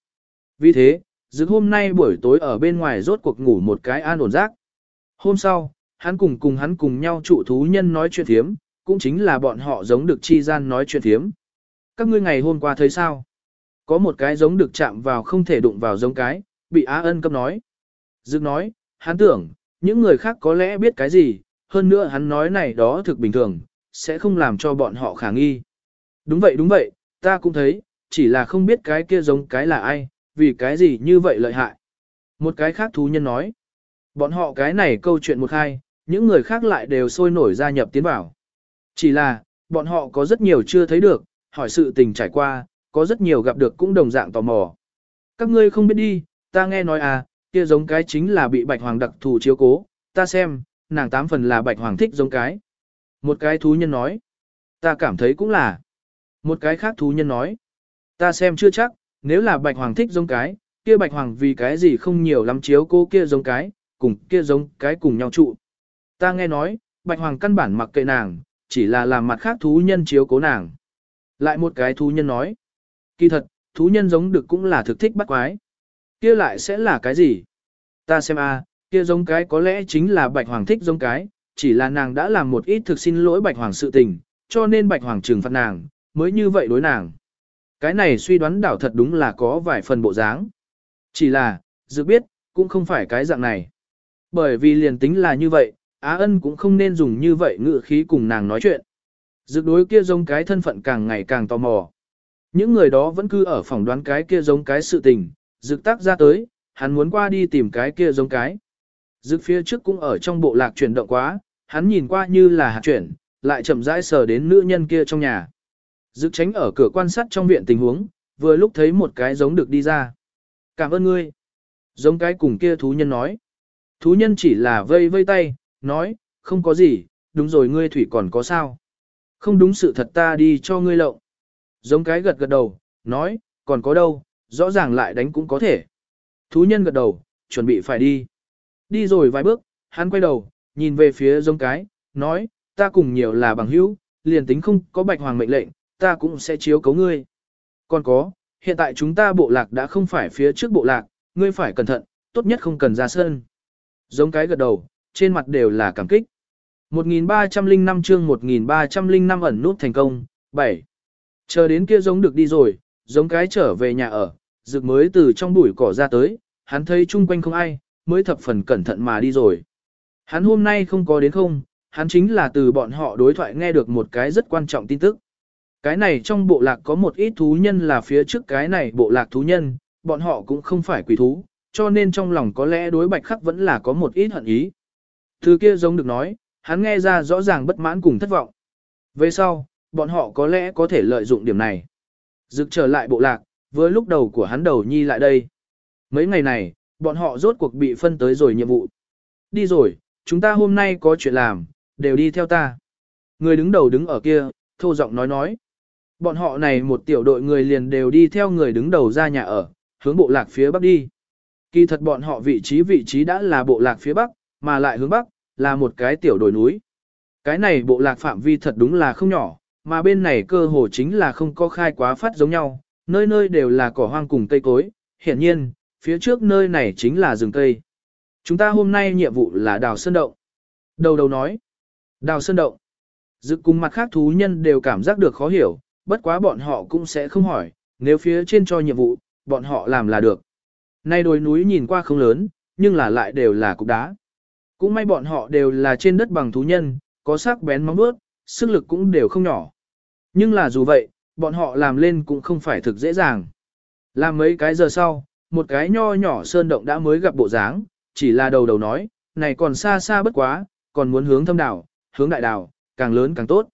Vì thế, dứt hôm nay buổi tối ở bên ngoài rốt cuộc ngủ một cái an ổn giấc. Hôm sau, hắn cùng cùng hắn cùng nhau trụ thú nhân nói chuyện thiếm, cũng chính là bọn họ giống được chi gian nói chuyện thiếm. Các ngươi ngày hôm qua thấy sao? Có một cái giống được chạm vào không thể đụng vào giống cái, bị Á ân cấp nói. Dực nói, hắn tưởng, những người khác có lẽ biết cái gì, hơn nữa hắn nói này đó thực bình thường, sẽ không làm cho bọn họ khả nghi. Đúng vậy đúng vậy, ta cũng thấy, chỉ là không biết cái kia giống cái là ai, vì cái gì như vậy lợi hại. Một cái khác thú nhân nói, bọn họ cái này câu chuyện một hai, những người khác lại đều sôi nổi gia nhập tiến vào. Chỉ là, bọn họ có rất nhiều chưa thấy được, hỏi sự tình trải qua, có rất nhiều gặp được cũng đồng dạng tò mò. Các ngươi không biết đi, ta nghe nói à, kia giống cái chính là bị bạch hoàng đặc thù chiếu cố, ta xem, nàng tám phần là bạch hoàng thích giống cái. Một cái thú nhân nói, ta cảm thấy cũng là. Một cái khác thú nhân nói, ta xem chưa chắc, nếu là bạch hoàng thích giống cái, kia bạch hoàng vì cái gì không nhiều lắm chiếu cô kia giống cái, cùng kia giống cái cùng nhau trụ. Ta nghe nói, bạch hoàng căn bản mặc kệ nàng, chỉ là làm mặt khác thú nhân chiếu cố nàng. Lại một cái thú nhân nói, kỳ thật, thú nhân giống được cũng là thực thích bắt quái. Kia lại sẽ là cái gì? Ta xem a, kia giống cái có lẽ chính là Bạch Hoàng thích giống cái, chỉ là nàng đã làm một ít thực xin lỗi Bạch Hoàng sự tình, cho nên Bạch Hoàng trừng phạt nàng, mới như vậy đối nàng. Cái này suy đoán đảo thật đúng là có vài phần bộ dáng. Chỉ là, dự biết, cũng không phải cái dạng này. Bởi vì liền tính là như vậy, Á ân cũng không nên dùng như vậy ngự khí cùng nàng nói chuyện. Dự đối kia giống cái thân phận càng ngày càng tò mò. Những người đó vẫn cứ ở phòng đoán cái kia giống cái sự tình, dự tác ra tới, hắn muốn qua đi tìm cái kia giống cái. Dự phía trước cũng ở trong bộ lạc chuyển động quá, hắn nhìn qua như là hạt chuyển, lại chậm rãi sờ đến nữ nhân kia trong nhà. Dực tránh ở cửa quan sát trong viện tình huống, vừa lúc thấy một cái giống được đi ra. Cảm ơn ngươi. Giống cái cùng kia thú nhân nói. Thú nhân chỉ là vây vây tay, nói, không có gì, đúng rồi ngươi thủy còn có sao. Không đúng sự thật ta đi cho ngươi lộng. Giống cái gật gật đầu, nói, còn có đâu, rõ ràng lại đánh cũng có thể. Thú nhân gật đầu, chuẩn bị phải đi. Đi rồi vài bước, hắn quay đầu, nhìn về phía giống cái, nói, ta cùng nhiều là bằng hữu, liền tính không có bạch hoàng mệnh lệnh, ta cũng sẽ chiếu cấu ngươi. Còn có, hiện tại chúng ta bộ lạc đã không phải phía trước bộ lạc, ngươi phải cẩn thận, tốt nhất không cần ra sân. Giống cái gật đầu, trên mặt đều là cảm kích. 1305 chương 1305 ẩn nút thành công, 7. Chờ đến kia giống được đi rồi, giống cái trở về nhà ở, rực mới từ trong bụi cỏ ra tới, hắn thấy chung quanh không ai, mới thập phần cẩn thận mà đi rồi. Hắn hôm nay không có đến không, hắn chính là từ bọn họ đối thoại nghe được một cái rất quan trọng tin tức. Cái này trong bộ lạc có một ít thú nhân là phía trước cái này bộ lạc thú nhân, bọn họ cũng không phải quỷ thú, cho nên trong lòng có lẽ đối bạch khắc vẫn là có một ít hận ý. Thứ kia giống được nói, hắn nghe ra rõ ràng bất mãn cùng thất vọng. Về sau, bọn họ có lẽ có thể lợi dụng điểm này. Dực trở lại bộ lạc, với lúc đầu của hắn đầu nhi lại đây. Mấy ngày này, bọn họ rốt cuộc bị phân tới rồi nhiệm vụ. Đi rồi, chúng ta hôm nay có chuyện làm, đều đi theo ta. Người đứng đầu đứng ở kia, thô giọng nói nói. Bọn họ này một tiểu đội người liền đều đi theo người đứng đầu ra nhà ở, hướng bộ lạc phía bắc đi. Kỳ thật bọn họ vị trí vị trí đã là bộ lạc phía bắc, mà lại hướng bắc, là một cái tiểu đồi núi. Cái này bộ lạc phạm vi thật đúng là không nhỏ, mà bên này cơ hồ chính là không có khai quá phát giống nhau, nơi nơi đều là cỏ hoang cùng cây cối, hiển nhiên, phía trước nơi này chính là rừng cây. Chúng ta hôm nay nhiệm vụ là đào sơn động. Đầu đầu nói, đào sơn động. Dự cùng mặt khác thú nhân đều cảm giác được khó hiểu, bất quá bọn họ cũng sẽ không hỏi, nếu phía trên cho nhiệm vụ, bọn họ làm là được. Nay đồi núi nhìn qua không lớn, nhưng là lại đều là cục đá. Cũng may bọn họ đều là trên đất bằng thú nhân, có sắc bén móng vuốt, sức lực cũng đều không nhỏ. Nhưng là dù vậy, bọn họ làm lên cũng không phải thực dễ dàng. Làm mấy cái giờ sau, một cái nho nhỏ sơn động đã mới gặp bộ dáng, chỉ là đầu đầu nói, này còn xa xa bất quá, còn muốn hướng thâm đảo, hướng đại đảo, càng lớn càng tốt.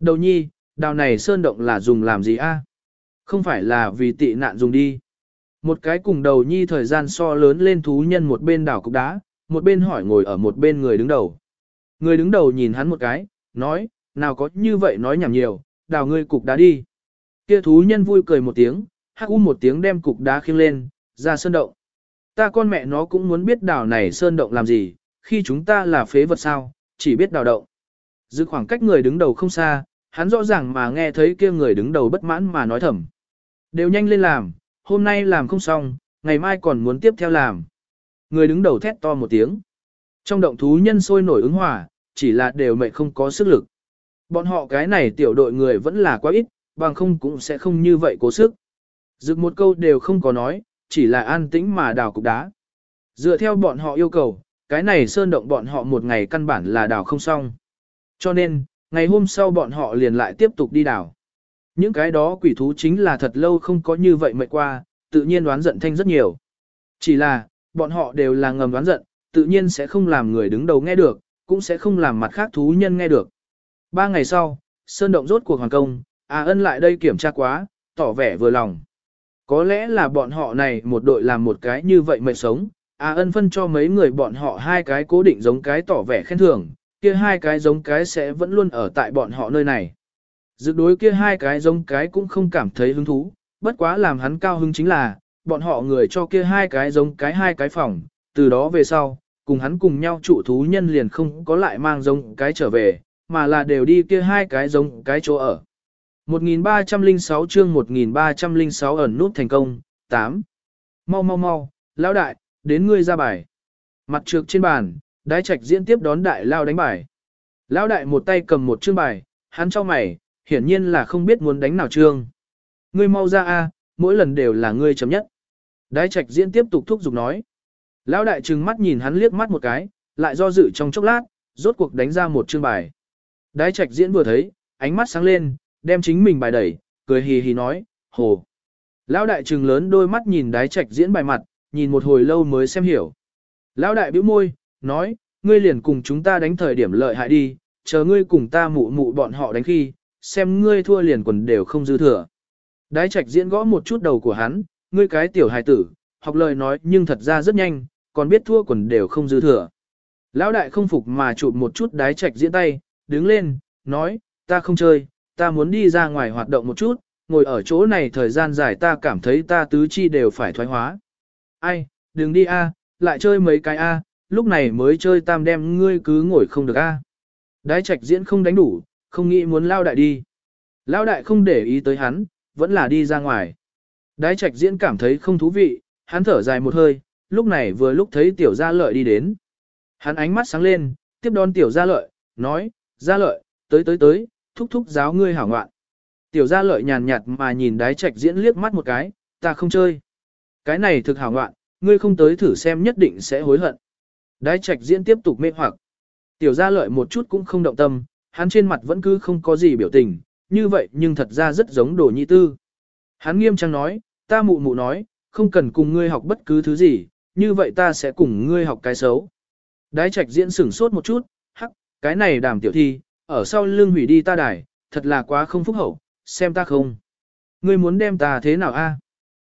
Đầu nhi, đào này sơn động là dùng làm gì a? Không phải là vì tị nạn dùng đi. Một cái cùng đầu nhi thời gian so lớn lên thú nhân một bên đảo cục đá, một bên hỏi ngồi ở một bên người đứng đầu. Người đứng đầu nhìn hắn một cái, nói, nào có như vậy nói nhảm nhiều, đào ngươi cục đá đi. Kia thú nhân vui cười một tiếng, hắc u một tiếng đem cục đá khiêng lên, ra sơn động. Ta con mẹ nó cũng muốn biết đào này sơn động làm gì, khi chúng ta là phế vật sao, chỉ biết đào động. Giữ khoảng cách người đứng đầu không xa, hắn rõ ràng mà nghe thấy kia người đứng đầu bất mãn mà nói thầm. Đều nhanh lên làm, hôm nay làm không xong, ngày mai còn muốn tiếp theo làm. Người đứng đầu thét to một tiếng. Trong động thú nhân sôi nổi ứng hòa, chỉ là đều mệt không có sức lực. Bọn họ cái này tiểu đội người vẫn là quá ít, bằng không cũng sẽ không như vậy cố sức. Dực một câu đều không có nói, chỉ là an tĩnh mà đào cục đá. Dựa theo bọn họ yêu cầu, cái này sơn động bọn họ một ngày căn bản là đào không xong. Cho nên, ngày hôm sau bọn họ liền lại tiếp tục đi đào. Những cái đó quỷ thú chính là thật lâu không có như vậy mệt qua, tự nhiên đoán giận thanh rất nhiều. Chỉ là, bọn họ đều là ngầm đoán giận, tự nhiên sẽ không làm người đứng đầu nghe được, cũng sẽ không làm mặt khác thú nhân nghe được. Ba ngày sau, Sơn Động rốt cuộc hoàn công, A ân lại đây kiểm tra quá, tỏ vẻ vừa lòng. Có lẽ là bọn họ này một đội làm một cái như vậy mệt sống, A ân phân cho mấy người bọn họ hai cái cố định giống cái tỏ vẻ khen thưởng, kia hai cái giống cái sẽ vẫn luôn ở tại bọn họ nơi này. Dự đối kia hai cái giống cái cũng không cảm thấy hứng thú, bất quá làm hắn cao hứng chính là, bọn họ người cho kia hai cái giống cái hai cái phòng, từ đó về sau, cùng hắn cùng nhau trụ thú nhân liền không có lại mang giống cái trở về, mà là đều đi kia hai cái giống cái chỗ ở. 1306 chương 1306 ẩn nút thành công, 8. Mau mau mau, lão đại, đến ngươi ra bài. Mặt trược trên bàn, đái trạch diễn tiếp đón đại lao đánh bài. Lão đại một tay cầm một chương bài, hắn cho mày, hiển nhiên là không biết muốn đánh nào chương. Ngươi mau ra a, mỗi lần đều là ngươi chấm nhất. Đái trạch diễn tiếp tục thúc giục nói. Lão đại trừng mắt nhìn hắn liếc mắt một cái, lại do dự trong chốc lát, rốt cuộc đánh ra một chương bài. Đái trạch diễn vừa thấy, ánh mắt sáng lên, đem chính mình bài đẩy, cười hì hì nói, hồ. Lão đại trừng lớn đôi mắt nhìn đái trạch diễn bài mặt, nhìn một hồi lâu mới xem hiểu. Lão đại bĩu môi, nói, ngươi liền cùng chúng ta đánh thời điểm lợi hại đi, chờ ngươi cùng ta mụ mụ bọn họ đánh khi, xem ngươi thua liền quần đều không dư thừa. Đái trạch diễn gõ một chút đầu của hắn, ngươi cái tiểu hài tử, học lời nói nhưng thật ra rất nhanh, còn biết thua quần đều không dư thừa. Lão đại không phục mà chụp một chút đái trạch diễn tay, đứng lên, nói, ta không chơi, ta muốn đi ra ngoài hoạt động một chút, ngồi ở chỗ này thời gian dài ta cảm thấy ta tứ chi đều phải thoái hóa. Ai, đừng đi a, lại chơi mấy cái a, lúc này mới chơi tam đem ngươi cứ ngồi không được a. Đái trạch diễn không đánh đủ, không nghĩ muốn lao đại đi. Lao đại không để ý tới hắn, vẫn là đi ra ngoài. Đái trạch diễn cảm thấy không thú vị, hắn thở dài một hơi, lúc này vừa lúc thấy tiểu gia lợi đi đến. Hắn ánh mắt sáng lên, tiếp đón tiểu gia lợi, nói, gia lợi, tới tới tới, thúc thúc giáo ngươi hảo ngoạn. Tiểu gia lợi nhàn nhạt mà nhìn đái trạch diễn liếc mắt một cái, ta không chơi. Cái này thực hảo ngoạn, ngươi không tới thử xem nhất định sẽ hối hận. Đái trạch diễn tiếp tục mê hoặc. Tiểu gia lợi một chút cũng không động tâm, hắn trên mặt vẫn cứ không có gì biểu tình, như vậy nhưng thật ra rất giống đồ nhi tư. Hắn nghiêm trang nói, ta mụ mụ nói, không cần cùng ngươi học bất cứ thứ gì, như vậy ta sẽ cùng ngươi học cái xấu. Đái trạch diễn sửng sốt một chút, hắc, cái này đàm tiểu thi, ở sau lưng hủy đi ta đài, thật là quá không phúc hậu, xem ta không. Ngươi muốn đem ta thế nào a?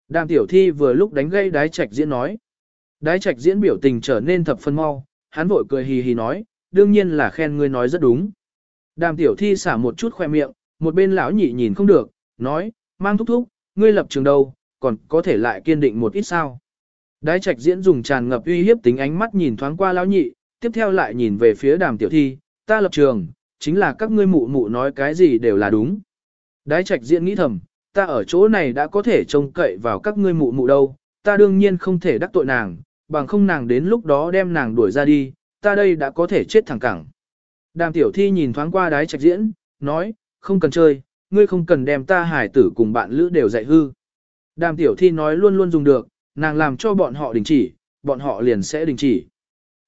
Đàm tiểu thi vừa lúc đánh gây đái trạch diễn nói. Đái trạch diễn biểu tình trở nên thập phân mau, hắn vội cười hì hì nói, đương nhiên là khen ngươi nói rất đúng. Đàm tiểu thi xả một chút khoe miệng, một bên lão nhị nhìn không được, nói, mang thúc thúc, ngươi lập trường đâu, còn có thể lại kiên định một ít sao. Đái trạch diễn dùng tràn ngập uy hiếp tính ánh mắt nhìn thoáng qua lão nhị, tiếp theo lại nhìn về phía đàm tiểu thi, ta lập trường, chính là các ngươi mụ mụ nói cái gì đều là đúng. Đái trạch diễn nghĩ thầm, ta ở chỗ này đã có thể trông cậy vào các ngươi mụ mụ đâu, ta đương nhiên không thể đắc tội nàng, bằng không nàng đến lúc đó đem nàng đuổi ra đi, ta đây đã có thể chết thẳng cẳng. Đàm tiểu thi nhìn thoáng qua đái trạch diễn, nói, không cần chơi, ngươi không cần đem ta hải tử cùng bạn lữ đều dạy hư. Đàm tiểu thi nói luôn luôn dùng được, nàng làm cho bọn họ đình chỉ, bọn họ liền sẽ đình chỉ.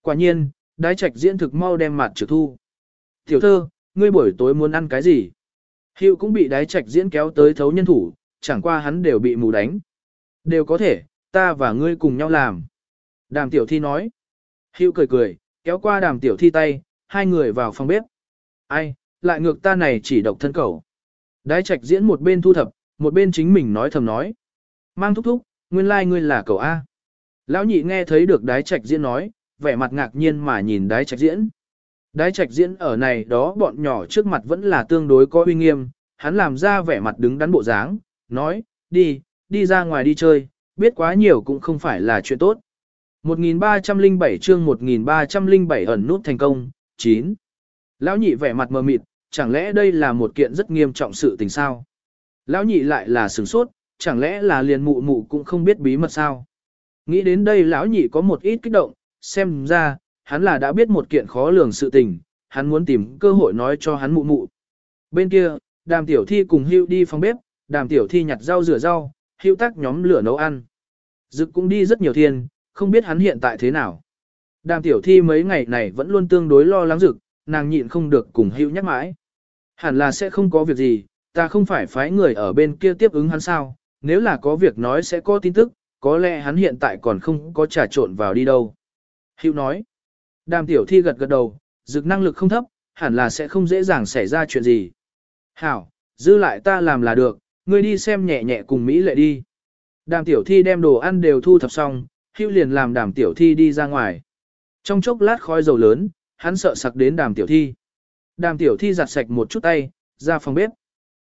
Quả nhiên, đái trạch diễn thực mau đem mặt trừ thu. Tiểu thơ, ngươi buổi tối muốn ăn cái gì? Hiệu cũng bị đái trạch diễn kéo tới thấu nhân thủ, chẳng qua hắn đều bị mù đánh. Đều có thể, ta và ngươi cùng nhau làm. Đàm tiểu thi nói. hữu cười cười, kéo qua đàm tiểu thi tay, hai người vào phòng bếp. Ai, lại ngược ta này chỉ độc thân cầu. Đái trạch diễn một bên thu thập, một bên chính mình nói thầm nói. Mang thúc thúc, nguyên lai like ngươi là cầu A. Lão nhị nghe thấy được đái trạch diễn nói, vẻ mặt ngạc nhiên mà nhìn đái trạch diễn. Đái trạch diễn ở này đó bọn nhỏ trước mặt vẫn là tương đối có uy nghiêm, hắn làm ra vẻ mặt đứng đắn bộ dáng, nói, đi, đi ra ngoài đi chơi, biết quá nhiều cũng không phải là chuyện tốt. 1307 chương 1307 ẩn nút thành công, 9. Lão nhị vẻ mặt mờ mịt, chẳng lẽ đây là một kiện rất nghiêm trọng sự tình sao? Lão nhị lại là sửng sốt, chẳng lẽ là liền mụ mụ cũng không biết bí mật sao? Nghĩ đến đây lão nhị có một ít kích động, xem ra, hắn là đã biết một kiện khó lường sự tình, hắn muốn tìm cơ hội nói cho hắn mụ mụ. Bên kia, đàm tiểu thi cùng hưu đi phòng bếp, đàm tiểu thi nhặt rau rửa rau, hưu tắc nhóm lửa nấu ăn. Dực cũng đi rất nhiều thiên, không biết hắn hiện tại thế nào. Đàm tiểu thi mấy ngày này vẫn luôn tương đối lo lắng dực, nàng nhịn không được cùng hữu nhắc mãi. Hẳn là sẽ không có việc gì, ta không phải phái người ở bên kia tiếp ứng hắn sao, nếu là có việc nói sẽ có tin tức, có lẽ hắn hiện tại còn không có trà trộn vào đi đâu. Hữu nói, đàm tiểu thi gật gật đầu, dực năng lực không thấp, hẳn là sẽ không dễ dàng xảy ra chuyện gì. Hảo, dư lại ta làm là được, ngươi đi xem nhẹ nhẹ cùng Mỹ lệ đi. Đàm tiểu thi đem đồ ăn đều thu thập xong, hữu liền làm đàm tiểu thi đi ra ngoài. Trong chốc lát khói dầu lớn, hắn sợ sặc đến đàm tiểu thi. Đàm tiểu thi giặt sạch một chút tay, ra phòng bếp.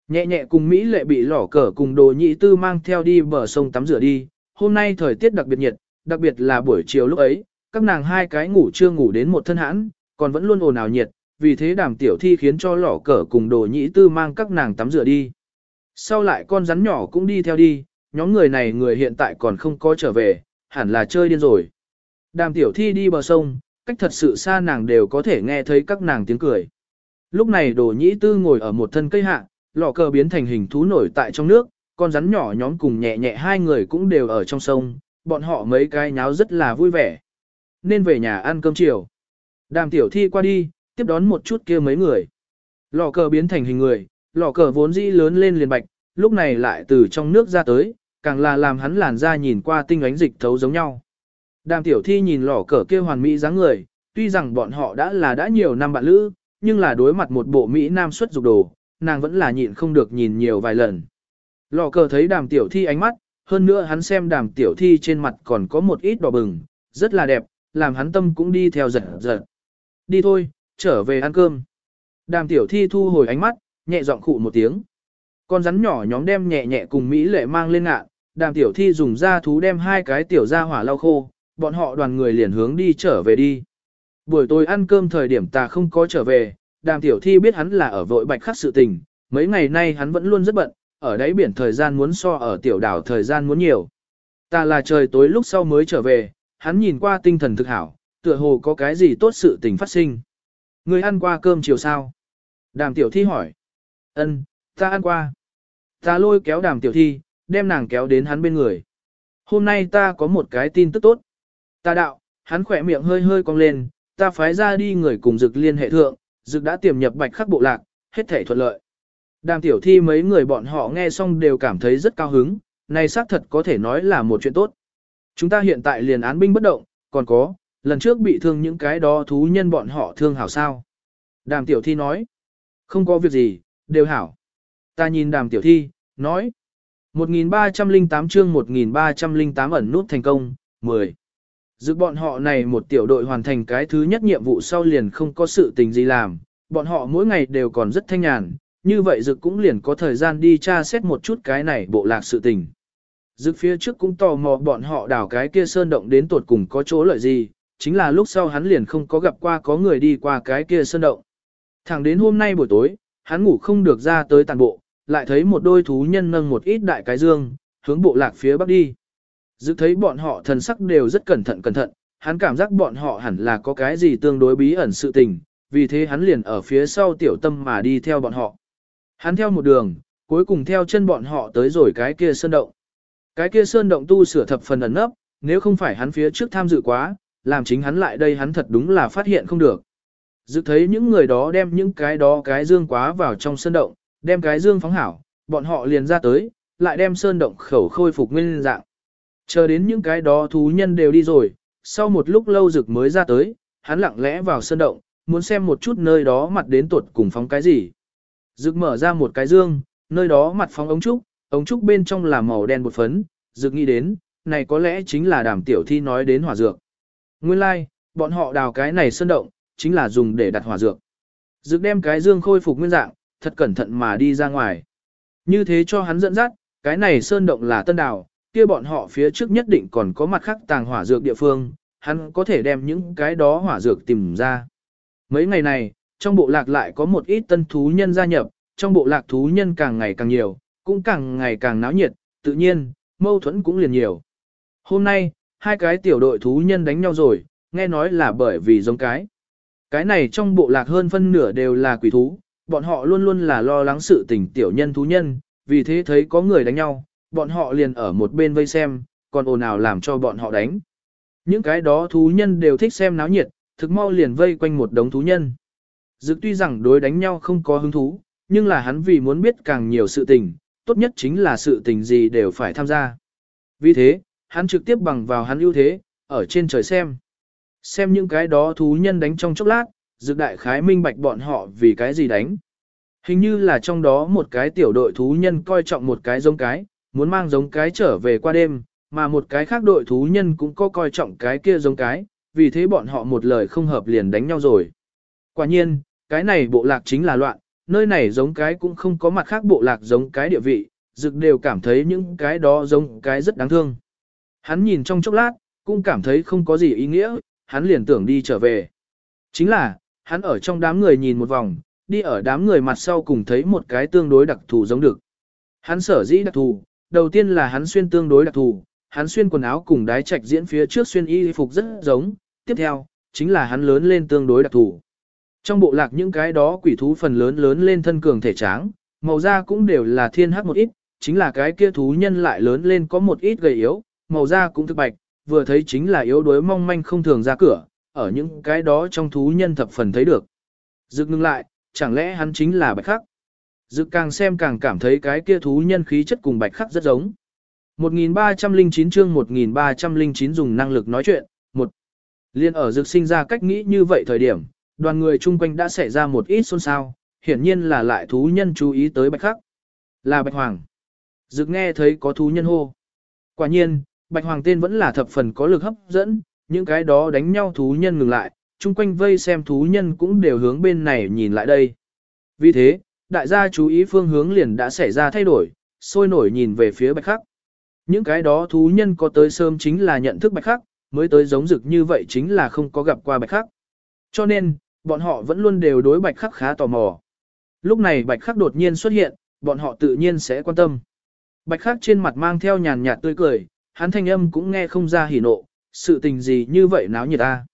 Nhẹ nhẹ cùng Mỹ lệ bị lỏ cờ cùng đồ nhị tư mang theo đi bờ sông tắm rửa đi. Hôm nay thời tiết đặc biệt nhiệt, đặc biệt là buổi chiều lúc ấy, các nàng hai cái ngủ chưa ngủ đến một thân hãn, còn vẫn luôn ồn ào nhiệt, vì thế đàm tiểu thi khiến cho lỏ cờ cùng đồ nhị tư mang các nàng tắm rửa đi. Sau lại con rắn nhỏ cũng đi theo đi, nhóm người này người hiện tại còn không có trở về, hẳn là chơi điên rồi. Đàm tiểu thi đi bờ sông, cách thật sự xa nàng đều có thể nghe thấy các nàng tiếng cười. Lúc này đồ nhĩ tư ngồi ở một thân cây hạ, lọ cờ biến thành hình thú nổi tại trong nước, con rắn nhỏ nhóm cùng nhẹ nhẹ hai người cũng đều ở trong sông, bọn họ mấy cái nháo rất là vui vẻ. Nên về nhà ăn cơm chiều. Đàm tiểu thi qua đi, tiếp đón một chút kia mấy người. Lọ cờ biến thành hình người, lọ cờ vốn dĩ lớn lên liền bạch, lúc này lại từ trong nước ra tới, càng là làm hắn làn da nhìn qua tinh ánh dịch thấu giống nhau. Đàm tiểu thi nhìn lọ cờ kia hoàn mỹ dáng người, tuy rằng bọn họ đã là đã nhiều năm bạn lữ, nhưng là đối mặt một bộ Mỹ Nam xuất dục đồ, nàng vẫn là nhịn không được nhìn nhiều vài lần. Lò cờ thấy đàm tiểu thi ánh mắt, hơn nữa hắn xem đàm tiểu thi trên mặt còn có một ít đỏ bừng, rất là đẹp, làm hắn tâm cũng đi theo giật giật. Đi thôi, trở về ăn cơm. Đàm tiểu thi thu hồi ánh mắt, nhẹ giọng khụ một tiếng. Con rắn nhỏ nhóm đem nhẹ nhẹ cùng Mỹ lệ mang lên ngạn, đàm tiểu thi dùng da thú đem hai cái tiểu ra hỏa lau khô, bọn họ đoàn người liền hướng đi trở về đi. Buổi tối ăn cơm thời điểm ta không có trở về, đàm tiểu thi biết hắn là ở vội bạch khắc sự tình, mấy ngày nay hắn vẫn luôn rất bận, ở đáy biển thời gian muốn so ở tiểu đảo thời gian muốn nhiều. Ta là trời tối lúc sau mới trở về, hắn nhìn qua tinh thần thực hảo, tựa hồ có cái gì tốt sự tình phát sinh. Người ăn qua cơm chiều sao? Đàm tiểu thi hỏi. Ân, ta ăn qua. Ta lôi kéo đàm tiểu thi, đem nàng kéo đến hắn bên người. Hôm nay ta có một cái tin tức tốt. Ta đạo, hắn khỏe miệng hơi hơi cong lên, ta phái ra đi người cùng dực liên hệ thượng, dực đã tiềm nhập bạch khắc bộ lạc, hết thể thuận lợi. Đàm tiểu thi mấy người bọn họ nghe xong đều cảm thấy rất cao hứng, này xác thật có thể nói là một chuyện tốt. Chúng ta hiện tại liền án binh bất động, còn có, lần trước bị thương những cái đó thú nhân bọn họ thương hảo sao. Đàm tiểu thi nói, không có việc gì, đều hảo. Ta nhìn đàm tiểu thi, nói, 1308 chương 1308 ẩn nút thành công, 10. Giữ bọn họ này một tiểu đội hoàn thành cái thứ nhất nhiệm vụ sau liền không có sự tình gì làm, bọn họ mỗi ngày đều còn rất thanh nhàn, như vậy Dực cũng liền có thời gian đi tra xét một chút cái này bộ lạc sự tình. Dực phía trước cũng tò mò bọn họ đào cái kia sơn động đến tột cùng có chỗ lợi gì, chính là lúc sau hắn liền không có gặp qua có người đi qua cái kia sơn động. Thẳng đến hôm nay buổi tối, hắn ngủ không được ra tới tàn bộ, lại thấy một đôi thú nhân nâng một ít đại cái dương, hướng bộ lạc phía bắc đi. Dự thấy bọn họ thần sắc đều rất cẩn thận cẩn thận, hắn cảm giác bọn họ hẳn là có cái gì tương đối bí ẩn sự tình, vì thế hắn liền ở phía sau tiểu tâm mà đi theo bọn họ. Hắn theo một đường, cuối cùng theo chân bọn họ tới rồi cái kia sơn động. Cái kia sơn động tu sửa thập phần ẩn nấp, nếu không phải hắn phía trước tham dự quá, làm chính hắn lại đây hắn thật đúng là phát hiện không được. Dự thấy những người đó đem những cái đó cái dương quá vào trong sơn động, đem cái dương phóng hảo, bọn họ liền ra tới, lại đem sơn động khẩu khôi phục nguyên dạng. Chờ đến những cái đó thú nhân đều đi rồi, sau một lúc lâu rực mới ra tới, hắn lặng lẽ vào sơn động, muốn xem một chút nơi đó mặt đến tuột cùng phóng cái gì. Rực mở ra một cái dương, nơi đó mặt phóng ống trúc, ống trúc bên trong là màu đen bột phấn, Rực nghĩ đến, này có lẽ chính là đàm tiểu thi nói đến hỏa dược. Nguyên lai, like, bọn họ đào cái này sơn động, chính là dùng để đặt hỏa dược. dực đem cái dương khôi phục nguyên dạng, thật cẩn thận mà đi ra ngoài. Như thế cho hắn dẫn dắt, cái này sơn động là tân đào, kia bọn họ phía trước nhất định còn có mặt khác tàng hỏa dược địa phương, hắn có thể đem những cái đó hỏa dược tìm ra. Mấy ngày này, trong bộ lạc lại có một ít tân thú nhân gia nhập, trong bộ lạc thú nhân càng ngày càng nhiều, cũng càng ngày càng náo nhiệt, tự nhiên, mâu thuẫn cũng liền nhiều. Hôm nay, hai cái tiểu đội thú nhân đánh nhau rồi, nghe nói là bởi vì giống cái. Cái này trong bộ lạc hơn phân nửa đều là quỷ thú, bọn họ luôn luôn là lo lắng sự tình tiểu nhân thú nhân, vì thế thấy có người đánh nhau, bọn họ liền ở một bên vây xem, còn ồn ào làm cho bọn họ đánh. Những cái đó thú nhân đều thích xem náo nhiệt, thực mau liền vây quanh một đống thú nhân. Dực tuy rằng đối đánh nhau không có hứng thú, nhưng là hắn vì muốn biết càng nhiều sự tình, tốt nhất chính là sự tình gì đều phải tham gia. Vì thế, hắn trực tiếp bằng vào hắn ưu thế, ở trên trời xem. Xem những cái đó thú nhân đánh trong chốc lát, dược đại khái minh bạch bọn họ vì cái gì đánh. Hình như là trong đó một cái tiểu đội thú nhân coi trọng một cái giống cái, muốn mang giống cái trở về qua đêm, mà một cái khác đội thú nhân cũng có coi trọng cái kia giống cái, vì thế bọn họ một lời không hợp liền đánh nhau rồi. Quả nhiên, cái này bộ lạc chính là loạn, nơi này giống cái cũng không có mặt khác bộ lạc giống cái địa vị, dực đều cảm thấy những cái đó giống cái rất đáng thương. Hắn nhìn trong chốc lát, cũng cảm thấy không có gì ý nghĩa, hắn liền tưởng đi trở về. Chính là, hắn ở trong đám người nhìn một vòng, đi ở đám người mặt sau cùng thấy một cái tương đối đặc thù giống được. Hắn sở dĩ đặc thù, đầu tiên là hắn xuyên tương đối đặc thù, hắn xuyên quần áo cùng đái trạch diễn phía trước xuyên y phục rất giống, tiếp theo, chính là hắn lớn lên tương đối đặc thù. Trong bộ lạc những cái đó quỷ thú phần lớn lớn lên thân cường thể tráng, màu da cũng đều là thiên hắc một ít, chính là cái kia thú nhân lại lớn lên có một ít gầy yếu, màu da cũng thực bạch, vừa thấy chính là yếu đuối mong manh không thường ra cửa, ở những cái đó trong thú nhân thập phần thấy được. Dực ngưng lại, chẳng lẽ hắn chính là bạch khắc? Dực càng xem càng cảm thấy cái kia thú nhân khí chất cùng bạch khắc rất giống. 1309 chương 1309 dùng năng lực nói chuyện, một Liên ở dực sinh ra cách nghĩ như vậy thời điểm, đoàn người chung quanh đã xảy ra một ít xôn xao, hiển nhiên là lại thú nhân chú ý tới bạch khắc. Là bạch hoàng. Dực nghe thấy có thú nhân hô. Quả nhiên, bạch hoàng tên vẫn là thập phần có lực hấp dẫn, những cái đó đánh nhau thú nhân ngừng lại, chung quanh vây xem thú nhân cũng đều hướng bên này nhìn lại đây. Vì thế, đại gia chú ý phương hướng liền đã xảy ra thay đổi, sôi nổi nhìn về phía bạch khắc. Những cái đó thú nhân có tới sớm chính là nhận thức bạch khắc, mới tới giống rực như vậy chính là không có gặp qua bạch khắc. Cho nên, bọn họ vẫn luôn đều đối bạch khắc khá tò mò. Lúc này bạch khắc đột nhiên xuất hiện, bọn họ tự nhiên sẽ quan tâm. Bạch khắc trên mặt mang theo nhàn nhạt tươi cười, hắn thanh âm cũng nghe không ra hỉ nộ, sự tình gì như vậy náo nhiệt ta.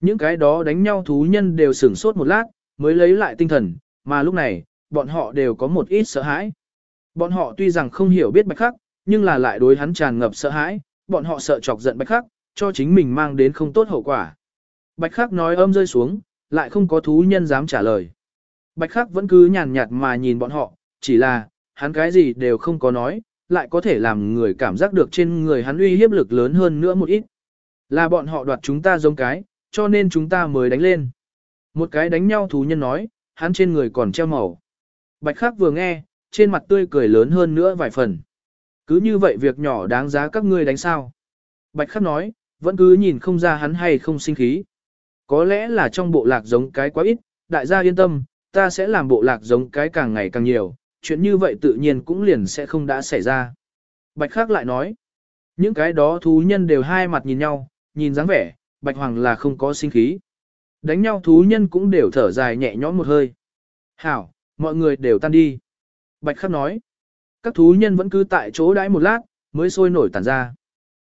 Những cái đó đánh nhau thú nhân đều sửng sốt một lát, mới lấy lại tinh thần, mà lúc này, bọn họ đều có một ít sợ hãi. Bọn họ tuy rằng không hiểu biết bạch khắc, nhưng là lại đối hắn tràn ngập sợ hãi, bọn họ sợ chọc giận bạch khắc, cho chính mình mang đến không tốt hậu quả. Bạch khắc nói âm rơi xuống, lại không có thú nhân dám trả lời. Bạch khắc vẫn cứ nhàn nhạt mà nhìn bọn họ, chỉ là, hắn cái gì đều không có nói, lại có thể làm người cảm giác được trên người hắn uy hiếp lực lớn hơn nữa một ít. Là bọn họ đoạt chúng ta giống cái, cho nên chúng ta mới đánh lên. Một cái đánh nhau thú nhân nói, hắn trên người còn treo màu. Bạch khắc vừa nghe, trên mặt tươi cười lớn hơn nữa vài phần. Cứ như vậy việc nhỏ đáng giá các ngươi đánh sao. Bạch khắc nói, vẫn cứ nhìn không ra hắn hay không sinh khí. Có lẽ là trong bộ lạc giống cái quá ít, đại gia yên tâm, ta sẽ làm bộ lạc giống cái càng ngày càng nhiều, chuyện như vậy tự nhiên cũng liền sẽ không đã xảy ra. Bạch khắc lại nói, những cái đó thú nhân đều hai mặt nhìn nhau, nhìn dáng vẻ, Bạch Hoàng là không có sinh khí. Đánh nhau thú nhân cũng đều thở dài nhẹ nhõm một hơi. Hảo, mọi người đều tan đi. Bạch khắc nói, các thú nhân vẫn cứ tại chỗ đãi một lát, mới sôi nổi tản ra.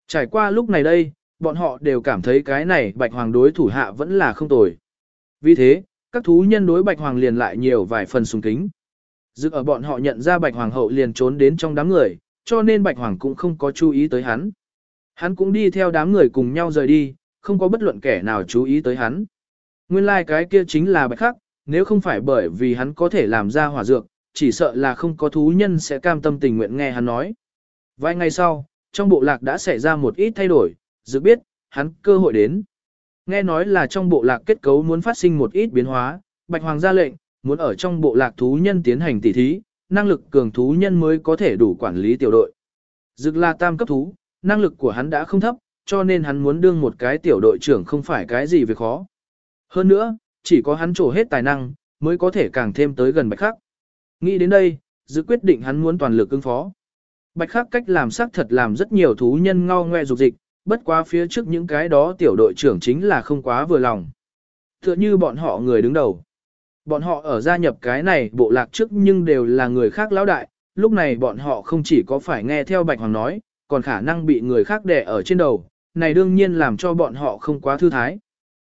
Trải qua lúc này đây, bọn họ đều cảm thấy cái này Bạch Hoàng đối thủ hạ vẫn là không tồi. Vì thế, các thú nhân đối Bạch Hoàng liền lại nhiều vài phần sùng kính. Dự ở bọn họ nhận ra Bạch Hoàng hậu liền trốn đến trong đám người, cho nên Bạch Hoàng cũng không có chú ý tới hắn. Hắn cũng đi theo đám người cùng nhau rời đi, không có bất luận kẻ nào chú ý tới hắn. Nguyên lai like cái kia chính là Bạch Khắc, nếu không phải bởi vì hắn có thể làm ra hỏa dược, chỉ sợ là không có thú nhân sẽ cam tâm tình nguyện nghe hắn nói. Vài ngày sau, trong bộ lạc đã xảy ra một ít thay đổi, dự biết, hắn cơ hội đến. Nghe nói là trong bộ lạc kết cấu muốn phát sinh một ít biến hóa, Bạch Hoàng ra lệnh, muốn ở trong bộ lạc thú nhân tiến hành tỉ thí, năng lực cường thú nhân mới có thể đủ quản lý tiểu đội. Dực là tam cấp thú, năng lực của hắn đã không thấp, cho nên hắn muốn đương một cái tiểu đội trưởng không phải cái gì việc khó. Hơn nữa, chỉ có hắn trổ hết tài năng, mới có thể càng thêm tới gần Bạch Khắc. Nghĩ đến đây, giữ quyết định hắn muốn toàn lực ứng phó. Bạch Khắc cách làm sắc thật làm rất nhiều thú nhân ngao ngoe dục dịch, bất quá phía trước những cái đó tiểu đội trưởng chính là không quá vừa lòng. Tựa như bọn họ người đứng đầu. Bọn họ ở gia nhập cái này bộ lạc trước nhưng đều là người khác lão đại, lúc này bọn họ không chỉ có phải nghe theo Bạch Hoàng nói, còn khả năng bị người khác đè ở trên đầu, này đương nhiên làm cho bọn họ không quá thư thái.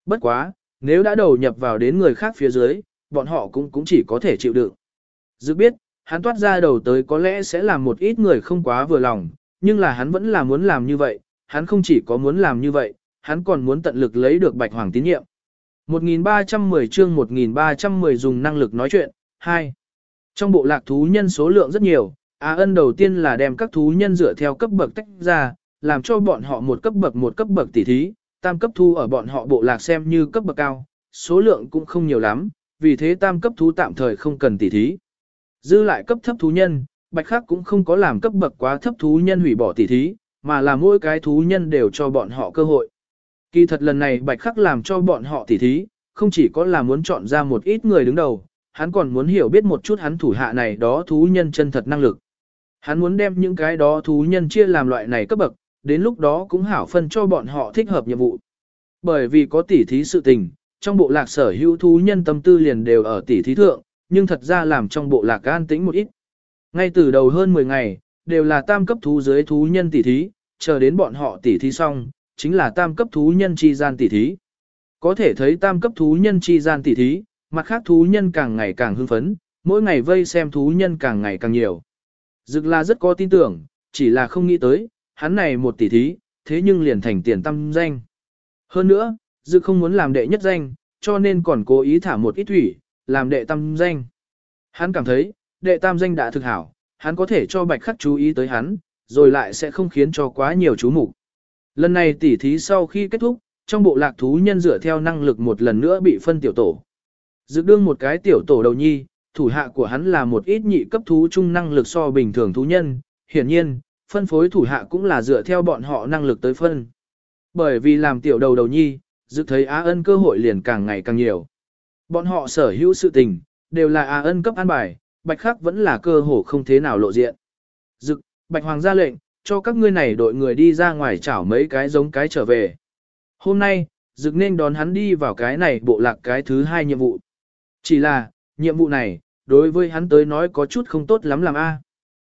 Bất quá, nếu đã đầu nhập vào đến người khác phía dưới, bọn họ cũng cũng chỉ có thể chịu đựng. Dự biết, hắn toát ra đầu tới có lẽ sẽ làm một ít người không quá vừa lòng, nhưng là hắn vẫn là muốn làm như vậy, hắn không chỉ có muốn làm như vậy, hắn còn muốn tận lực lấy được Bạch Hoàng tín nhiệm. 1310 chương 1310 dùng năng lực nói chuyện, 2. Trong bộ lạc thú nhân số lượng rất nhiều, Á ân đầu tiên là đem các thú nhân dựa theo cấp bậc tách ra, làm cho bọn họ một cấp bậc một cấp bậc tỉ thí, tam cấp thu ở bọn họ bộ lạc xem như cấp bậc cao, số lượng cũng không nhiều lắm, vì thế tam cấp thú tạm thời không cần tỉ thí. Dư lại cấp thấp thú nhân, bạch khắc cũng không có làm cấp bậc quá thấp thú nhân hủy bỏ tỉ thí, mà là mỗi cái thú nhân đều cho bọn họ cơ hội. Kỳ thật lần này bạch khắc làm cho bọn họ tỉ thí, không chỉ có là muốn chọn ra một ít người đứng đầu, hắn còn muốn hiểu biết một chút hắn thủ hạ này đó thú nhân chân thật năng lực. Hắn muốn đem những cái đó thú nhân chia làm loại này cấp bậc, đến lúc đó cũng hảo phân cho bọn họ thích hợp nhiệm vụ. Bởi vì có tỉ thí sự tình, trong bộ lạc sở hữu thú nhân tâm tư liền đều ở tỉ thí thượng, nhưng thật ra làm trong bộ lạc an tĩnh một ít. Ngay từ đầu hơn 10 ngày, đều là tam cấp thú dưới thú nhân tỉ thí, chờ đến bọn họ tỉ thí xong, chính là tam cấp thú nhân chi gian tỉ thí. Có thể thấy tam cấp thú nhân chi gian tỉ thí, mặt khác thú nhân càng ngày càng hưng phấn, mỗi ngày vây xem thú nhân càng ngày càng nhiều. Dực là rất có tin tưởng, chỉ là không nghĩ tới, hắn này một tỷ thí, thế nhưng liền thành tiền tâm danh. Hơn nữa, Dực không muốn làm đệ nhất danh, cho nên còn cố ý thả một ít thủy, làm đệ tam danh. Hắn cảm thấy, đệ tam danh đã thực hảo, hắn có thể cho bạch khắc chú ý tới hắn, rồi lại sẽ không khiến cho quá nhiều chú mục. Lần này tỉ thí sau khi kết thúc, trong bộ lạc thú nhân dựa theo năng lực một lần nữa bị phân tiểu tổ. Dự đương một cái tiểu tổ đầu nhi, thủ hạ của hắn là một ít nhị cấp thú chung năng lực so bình thường thú nhân, hiển nhiên, phân phối thủ hạ cũng là dựa theo bọn họ năng lực tới phân. Bởi vì làm tiểu đầu đầu nhi, dự thấy Á ân cơ hội liền càng ngày càng nhiều. Bọn họ sở hữu sự tình, đều là Á ân cấp an bài, bạch khắc vẫn là cơ hội không thế nào lộ diện. Dực, bạch hoàng ra lệnh, cho các ngươi này đội người đi ra ngoài chảo mấy cái giống cái trở về. Hôm nay, dực nên đón hắn đi vào cái này bộ lạc cái thứ hai nhiệm vụ. Chỉ là, nhiệm vụ này, đối với hắn tới nói có chút không tốt lắm làm a.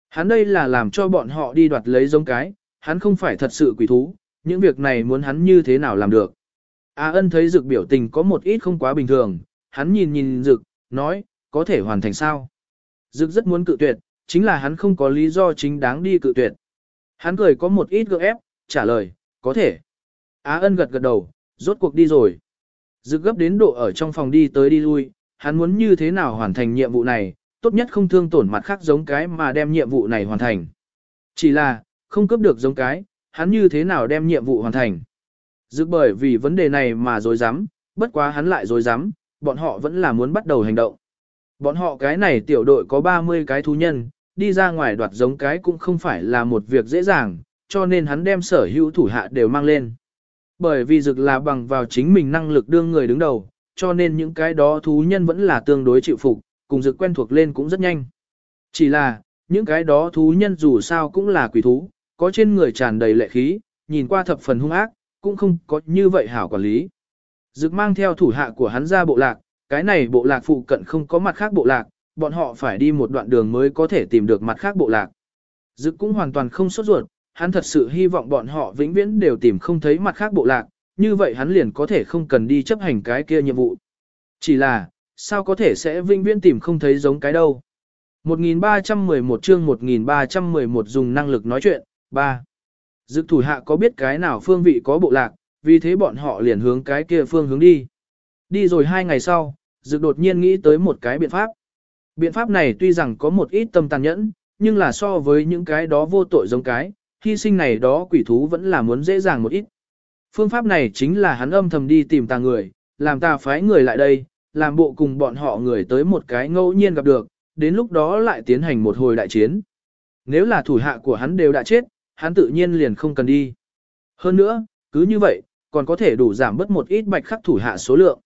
Hắn đây là làm cho bọn họ đi đoạt lấy giống cái, hắn không phải thật sự quỷ thú, những việc này muốn hắn như thế nào làm được. A ân thấy dực biểu tình có một ít không quá bình thường, hắn nhìn nhìn dực, nói, có thể hoàn thành sao. Dực rất muốn cự tuyệt, chính là hắn không có lý do chính đáng đi cự tuyệt. Hắn cười có một ít gượng ép, trả lời, có thể. Á ân gật gật đầu, rốt cuộc đi rồi. Dực gấp đến độ ở trong phòng đi tới đi lui, hắn muốn như thế nào hoàn thành nhiệm vụ này, tốt nhất không thương tổn mặt khác giống cái mà đem nhiệm vụ này hoàn thành. Chỉ là, không cướp được giống cái, hắn như thế nào đem nhiệm vụ hoàn thành. Dự bởi vì vấn đề này mà dối rắm bất quá hắn lại dối rắm bọn họ vẫn là muốn bắt đầu hành động. Bọn họ cái này tiểu đội có 30 cái thú nhân, đi ra ngoài đoạt giống cái cũng không phải là một việc dễ dàng, cho nên hắn đem sở hữu thủ hạ đều mang lên. Bởi vì dực là bằng vào chính mình năng lực đương người đứng đầu, cho nên những cái đó thú nhân vẫn là tương đối chịu phục, cùng dực quen thuộc lên cũng rất nhanh. Chỉ là, những cái đó thú nhân dù sao cũng là quỷ thú, có trên người tràn đầy lệ khí, nhìn qua thập phần hung ác, cũng không có như vậy hảo quản lý. Dực mang theo thủ hạ của hắn ra bộ lạc, cái này bộ lạc phụ cận không có mặt khác bộ lạc, bọn họ phải đi một đoạn đường mới có thể tìm được mặt khác bộ lạc. Dực cũng hoàn toàn không sốt ruột, hắn thật sự hy vọng bọn họ vĩnh viễn đều tìm không thấy mặt khác bộ lạc, như vậy hắn liền có thể không cần đi chấp hành cái kia nhiệm vụ. Chỉ là, sao có thể sẽ vinh viễn tìm không thấy giống cái đâu. 1311 chương 1311 dùng năng lực nói chuyện, 3. Dực thủ hạ có biết cái nào phương vị có bộ lạc, vì thế bọn họ liền hướng cái kia phương hướng đi. Đi rồi hai ngày sau, Dực đột nhiên nghĩ tới một cái biện pháp. Biện pháp này tuy rằng có một ít tâm tàn nhẫn, nhưng là so với những cái đó vô tội giống cái, hy sinh này đó quỷ thú vẫn là muốn dễ dàng một ít. Phương pháp này chính là hắn âm thầm đi tìm tà người, làm tà phái người lại đây, làm bộ cùng bọn họ người tới một cái ngẫu nhiên gặp được, đến lúc đó lại tiến hành một hồi đại chiến. Nếu là thủ hạ của hắn đều đã chết, hắn tự nhiên liền không cần đi. Hơn nữa, cứ như vậy, còn có thể đủ giảm bớt một ít bạch khắc thủ hạ số lượng.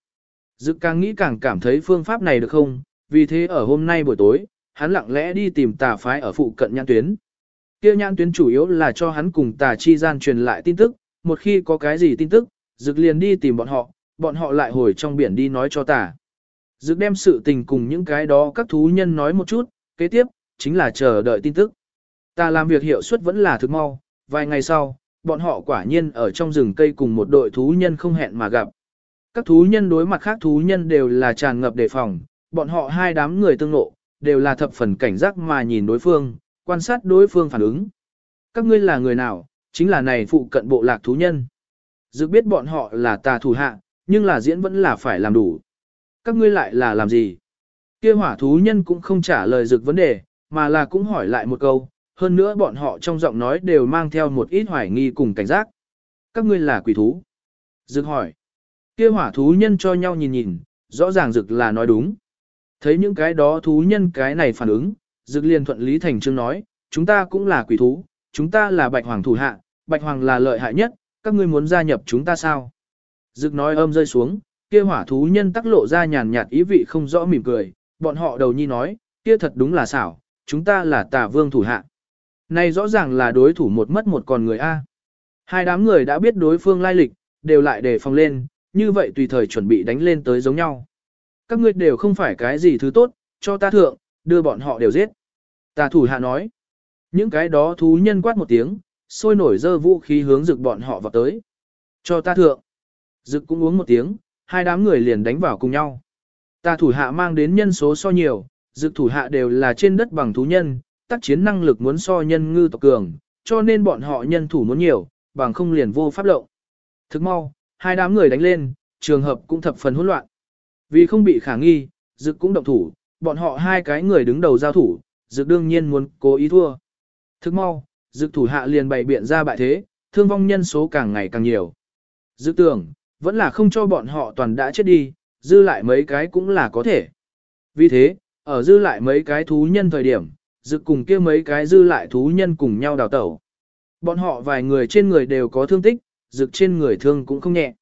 Dự càng nghĩ càng cảm thấy phương pháp này được không, vì thế ở hôm nay buổi tối, hắn lặng lẽ đi tìm tà phái ở phụ cận nhãn tuyến. Kia nhãn tuyến chủ yếu là cho hắn cùng tà chi gian truyền lại tin tức, một khi có cái gì tin tức, Dực liền đi tìm bọn họ, bọn họ lại hồi trong biển đi nói cho tà. Dực đem sự tình cùng những cái đó các thú nhân nói một chút, kế tiếp, chính là chờ đợi tin tức. Ta làm việc hiệu suất vẫn là thực mau, vài ngày sau, bọn họ quả nhiên ở trong rừng cây cùng một đội thú nhân không hẹn mà gặp. Các thú nhân đối mặt khác thú nhân đều là tràn ngập đề phòng, bọn họ hai đám người tương nộ, đều là thập phần cảnh giác mà nhìn đối phương, quan sát đối phương phản ứng. Các ngươi là người nào, chính là này phụ cận bộ lạc thú nhân. Dự biết bọn họ là tà thủ hạ, nhưng là diễn vẫn là phải làm đủ. Các ngươi lại là làm gì? Kia hỏa thú nhân cũng không trả lời dực vấn đề, mà là cũng hỏi lại một câu, hơn nữa bọn họ trong giọng nói đều mang theo một ít hoài nghi cùng cảnh giác. Các ngươi là quỷ thú. Dực hỏi. Kia hỏa thú nhân cho nhau nhìn nhìn, rõ ràng dực là nói đúng. Thấy những cái đó thú nhân cái này phản ứng, dực liền thuận lý thành chương nói, chúng ta cũng là quỷ thú, chúng ta là bạch hoàng thủ hạ, bạch hoàng là lợi hại nhất, các ngươi muốn gia nhập chúng ta sao? Dực nói âm rơi xuống, kia hỏa thú nhân tắc lộ ra nhàn nhạt ý vị không rõ mỉm cười, bọn họ đầu nhi nói, kia thật đúng là xảo, chúng ta là tà vương thủ hạ. Này rõ ràng là đối thủ một mất một còn người A. Hai đám người đã biết đối phương lai lịch, đều lại đề phòng lên, như vậy tùy thời chuẩn bị đánh lên tới giống nhau. Các ngươi đều không phải cái gì thứ tốt, cho ta thượng, đưa bọn họ đều giết. Tà thủ hạ nói. Những cái đó thú nhân quát một tiếng, sôi nổi dơ vũ khí hướng rực bọn họ vào tới. Cho ta thượng. Rực cũng uống một tiếng, hai đám người liền đánh vào cùng nhau. ta thủ hạ mang đến nhân số so nhiều, rực thủ hạ đều là trên đất bằng thú nhân, tác chiến năng lực muốn so nhân ngư tộc cường, cho nên bọn họ nhân thủ muốn nhiều, bằng không liền vô pháp lộng. Thức mau, hai đám người đánh lên, trường hợp cũng thập phần hỗn loạn. Vì không bị khả nghi, dực cũng động thủ, bọn họ hai cái người đứng đầu giao thủ, dực đương nhiên muốn cố ý thua. Thức mau, dực thủ hạ liền bày biện ra bại thế, thương vong nhân số càng ngày càng nhiều. dự tưởng, vẫn là không cho bọn họ toàn đã chết đi, dư lại mấy cái cũng là có thể. Vì thế, ở dư lại mấy cái thú nhân thời điểm, dự cùng kia mấy cái dư lại thú nhân cùng nhau đào tẩu. Bọn họ vài người trên người đều có thương tích, dực trên người thương cũng không nhẹ.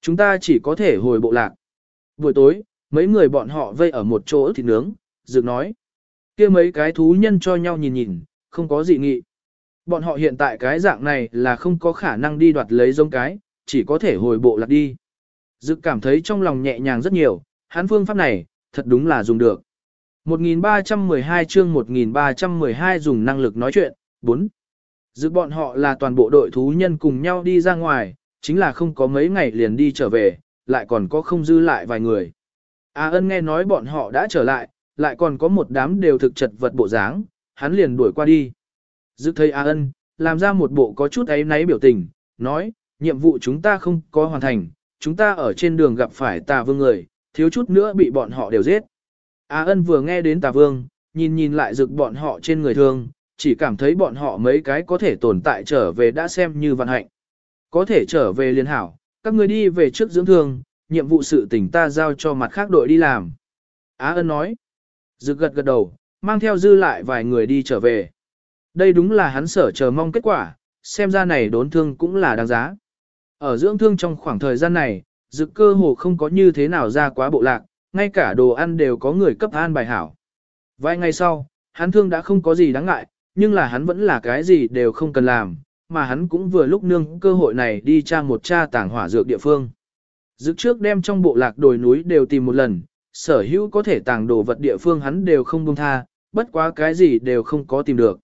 Chúng ta chỉ có thể hồi bộ lạc. Buổi tối, mấy người bọn họ vây ở một chỗ thịt nướng, dực nói. kia mấy cái thú nhân cho nhau nhìn nhìn, không có gì nghị. Bọn họ hiện tại cái dạng này là không có khả năng đi đoạt lấy giống cái, chỉ có thể hồi bộ lạc đi. dự cảm thấy trong lòng nhẹ nhàng rất nhiều, hắn phương pháp này, thật đúng là dùng được. 1312 chương 1312 dùng năng lực nói chuyện, 4. Dự bọn họ là toàn bộ đội thú nhân cùng nhau đi ra ngoài, chính là không có mấy ngày liền đi trở về, lại còn có không dư lại vài người. A ân nghe nói bọn họ đã trở lại, lại còn có một đám đều thực chật vật bộ dáng, hắn liền đuổi qua đi. Dự thấy A ân, làm ra một bộ có chút ấy náy biểu tình, nói, nhiệm vụ chúng ta không có hoàn thành, chúng ta ở trên đường gặp phải tà vương người, thiếu chút nữa bị bọn họ đều giết. A ân vừa nghe đến tà vương, nhìn nhìn lại rực bọn họ trên người thương, chỉ cảm thấy bọn họ mấy cái có thể tồn tại trở về đã xem như vận hạnh. Có thể trở về liên hảo, các người đi về trước dưỡng thương, nhiệm vụ sự tình ta giao cho mặt khác đội đi làm. Á ân nói, rực gật gật đầu, mang theo dư lại vài người đi trở về. Đây đúng là hắn sở chờ mong kết quả, xem ra này đốn thương cũng là đáng giá. Ở dưỡng thương trong khoảng thời gian này, dực cơ hồ không có như thế nào ra quá bộ lạc, ngay cả đồ ăn đều có người cấp an bài hảo. Vài ngày sau, hắn thương đã không có gì đáng ngại, nhưng là hắn vẫn là cái gì đều không cần làm, mà hắn cũng vừa lúc nương cơ hội này đi tra một tra tảng hỏa dược địa phương. Dực trước đem trong bộ lạc đồi núi đều tìm một lần, sở hữu có thể tàng đồ vật địa phương hắn đều không buông tha, bất quá cái gì đều không có tìm được.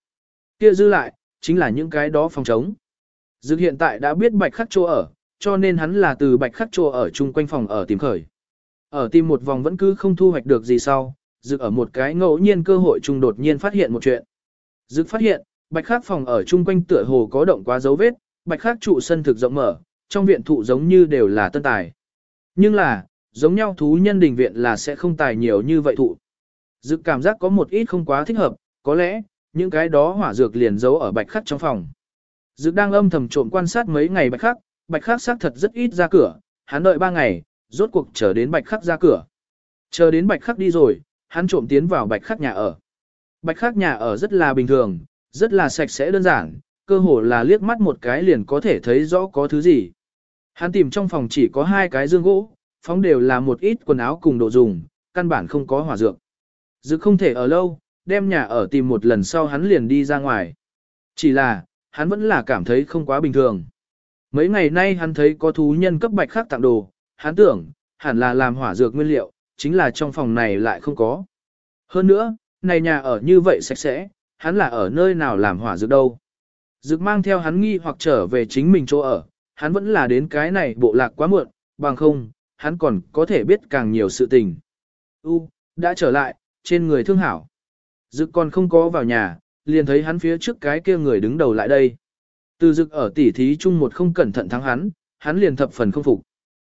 Kia dư lại, chính là những cái đó phòng trống. Dực hiện tại đã biết bạch khắc chỗ ở, cho nên hắn là từ bạch khắc chỗ ở chung quanh phòng ở tìm khởi. Ở tìm một vòng vẫn cứ không thu hoạch được gì sau, Dực ở một cái ngẫu nhiên cơ hội chung đột nhiên phát hiện một chuyện. Dực phát hiện, bạch khắc phòng ở chung quanh tựa hồ có động quá dấu vết, bạch khắc trụ sân thực rộng mở, trong viện thụ giống như đều là tân tài. Nhưng là, giống nhau thú nhân đình viện là sẽ không tài nhiều như vậy thụ. Dực cảm giác có một ít không quá thích hợp, có lẽ, những cái đó hỏa dược liền giấu ở bạch khắc trong phòng. dược đang âm thầm trộm quan sát mấy ngày bạch khắc, bạch khắc xác thật rất ít ra cửa, hắn đợi ba ngày, rốt cuộc chờ đến bạch khắc ra cửa. Chờ đến bạch khắc đi rồi, hắn trộm tiến vào bạch khắc nhà ở. Bạch khắc nhà ở rất là bình thường, rất là sạch sẽ đơn giản, cơ hồ là liếc mắt một cái liền có thể thấy rõ có thứ gì. Hắn tìm trong phòng chỉ có hai cái dương gỗ, phóng đều là một ít quần áo cùng đồ dùng, căn bản không có hỏa dược. dược không thể ở lâu, đem nhà ở tìm một lần sau hắn liền đi ra ngoài. Chỉ là, hắn vẫn là cảm thấy không quá bình thường. Mấy ngày nay hắn thấy có thú nhân cấp bạch khác tặng đồ, hắn tưởng, hẳn là làm hỏa dược nguyên liệu, chính là trong phòng này lại không có. Hơn nữa, này nhà ở như vậy sạch sẽ, hắn là ở nơi nào làm hỏa dược đâu. Dược mang theo hắn nghi hoặc trở về chính mình chỗ ở, hắn vẫn là đến cái này bộ lạc quá muộn, bằng không, hắn còn có thể biết càng nhiều sự tình. U, đã trở lại, trên người thương hảo. Dực còn không có vào nhà, liền thấy hắn phía trước cái kia người đứng đầu lại đây. Từ dực ở tỉ thí chung một không cẩn thận thắng hắn, hắn liền thập phần không phục.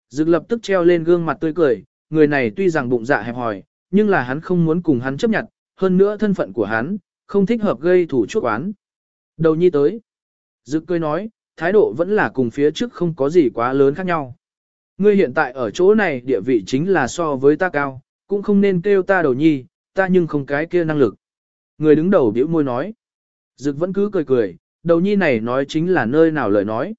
Dực lập tức treo lên gương mặt tươi cười, người này tuy rằng bụng dạ hẹp hòi, nhưng là hắn không muốn cùng hắn chấp nhận, hơn nữa thân phận của hắn, không thích hợp gây thủ chuốc oán. Đầu nhi tới. Dực cười nói, thái độ vẫn là cùng phía trước không có gì quá lớn khác nhau. Ngươi hiện tại ở chỗ này địa vị chính là so với ta cao, cũng không nên kêu ta đầu nhi, ta nhưng không cái kia năng lực. Người đứng đầu biểu môi nói. Dực vẫn cứ cười cười, đầu nhi này nói chính là nơi nào lời nói.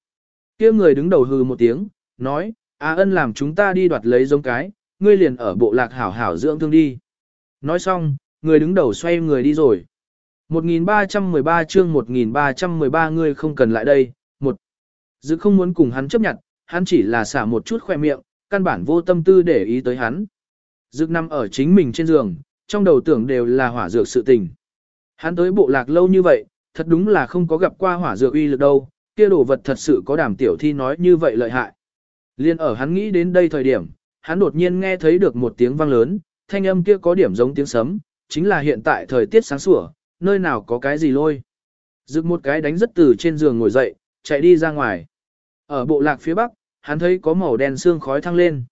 kia người đứng đầu hừ một tiếng, nói, A ân làm chúng ta đi đoạt lấy giống cái, ngươi liền ở bộ lạc hảo hảo dưỡng thương đi. Nói xong, người đứng đầu xoay người đi rồi. 1313 chương 1313 ngươi không cần lại đây. Một, Dự không muốn cùng hắn chấp nhận, hắn chỉ là xả một chút khoe miệng, căn bản vô tâm tư để ý tới hắn. Dực nằm ở chính mình trên giường, trong đầu tưởng đều là hỏa dược sự tình. Hắn tới bộ lạc lâu như vậy, thật đúng là không có gặp qua hỏa dược uy lực đâu, kia đồ vật thật sự có đảm tiểu thi nói như vậy lợi hại. Liên ở hắn nghĩ đến đây thời điểm, hắn đột nhiên nghe thấy được một tiếng vang lớn, thanh âm kia có điểm giống tiếng sấm, chính là hiện tại thời tiết sáng sủa, nơi nào có cái gì lôi. Dực một cái đánh rất từ trên giường ngồi dậy, chạy đi ra ngoài. Ở bộ lạc phía bắc, hắn thấy có màu đen xương khói thăng lên.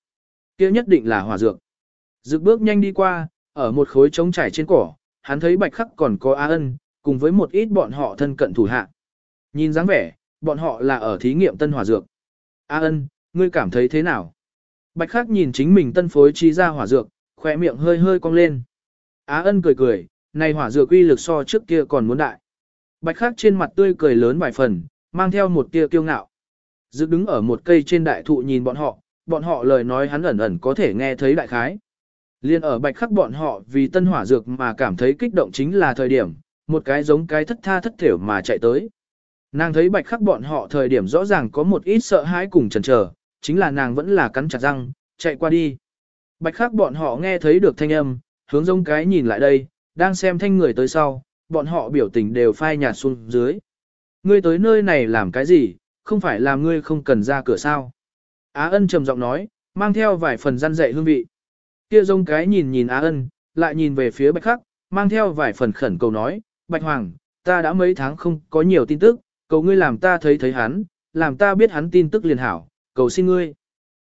kia nhất định là hỏa dược. Dực bước nhanh đi qua, ở một khối trống trải trên cỏ, hắn thấy bạch khắc còn có A ân, cùng với một ít bọn họ thân cận thủ hạ. Nhìn dáng vẻ, bọn họ là ở thí nghiệm tân hỏa dược. A ân, ngươi cảm thấy thế nào? Bạch khắc nhìn chính mình tân phối trí ra hỏa dược, khỏe miệng hơi hơi cong lên. Á ân cười cười, này hỏa dược uy lực so trước kia còn muốn đại. Bạch khắc trên mặt tươi cười lớn vài phần, mang theo một tia kiêu ngạo. dự đứng ở một cây trên đại thụ nhìn bọn họ, bọn họ lời nói hắn ẩn ẩn có thể nghe thấy đại khái. Liên ở bạch khắc bọn họ vì tân hỏa dược mà cảm thấy kích động chính là thời điểm, một cái giống cái thất tha thất thểu mà chạy tới. Nàng thấy bạch khắc bọn họ thời điểm rõ ràng có một ít sợ hãi cùng chần chờ, chính là nàng vẫn là cắn chặt răng, chạy qua đi. Bạch khắc bọn họ nghe thấy được thanh âm, hướng giống cái nhìn lại đây, đang xem thanh người tới sau, bọn họ biểu tình đều phai nhạt xuống dưới. Ngươi tới nơi này làm cái gì, không phải làm ngươi không cần ra cửa sao. Á ân trầm giọng nói, mang theo vài phần răn dạy hương vị. Kia rông cái nhìn nhìn Á ân, lại nhìn về phía bạch khắc, mang theo vài phần khẩn cầu nói, bạch hoàng, ta đã mấy tháng không có nhiều tin tức, cầu ngươi làm ta thấy thấy hắn, làm ta biết hắn tin tức liền hảo, cầu xin ngươi.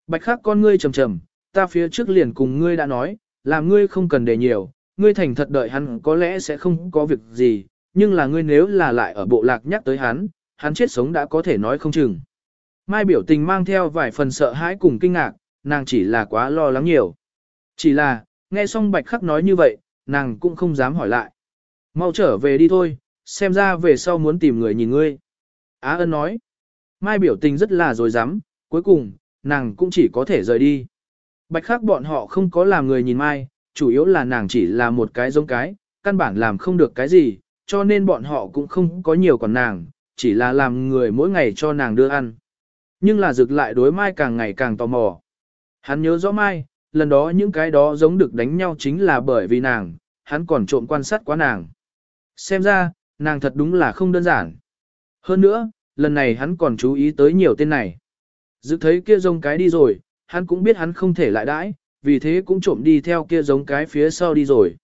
Bạch khắc con ngươi trầm trầm, ta phía trước liền cùng ngươi đã nói, làm ngươi không cần để nhiều, ngươi thành thật đợi hắn có lẽ sẽ không có việc gì, nhưng là ngươi nếu là lại ở bộ lạc nhắc tới hắn, hắn chết sống đã có thể nói không chừng. Mai biểu tình mang theo vài phần sợ hãi cùng kinh ngạc, nàng chỉ là quá lo lắng nhiều. Chỉ là, nghe xong bạch khắc nói như vậy, nàng cũng không dám hỏi lại. Mau trở về đi thôi, xem ra về sau muốn tìm người nhìn ngươi. Á ân nói. Mai biểu tình rất là dối dám, cuối cùng, nàng cũng chỉ có thể rời đi. Bạch khắc bọn họ không có làm người nhìn Mai, chủ yếu là nàng chỉ là một cái giống cái, căn bản làm không được cái gì, cho nên bọn họ cũng không có nhiều còn nàng, chỉ là làm người mỗi ngày cho nàng đưa ăn. Nhưng là rực lại đối Mai càng ngày càng tò mò. Hắn nhớ rõ Mai, lần đó những cái đó giống được đánh nhau chính là bởi vì nàng, hắn còn trộm quan sát quá nàng. Xem ra, nàng thật đúng là không đơn giản. Hơn nữa, lần này hắn còn chú ý tới nhiều tên này. Dự thấy kia giống cái đi rồi, hắn cũng biết hắn không thể lại đãi, vì thế cũng trộm đi theo kia giống cái phía sau đi rồi.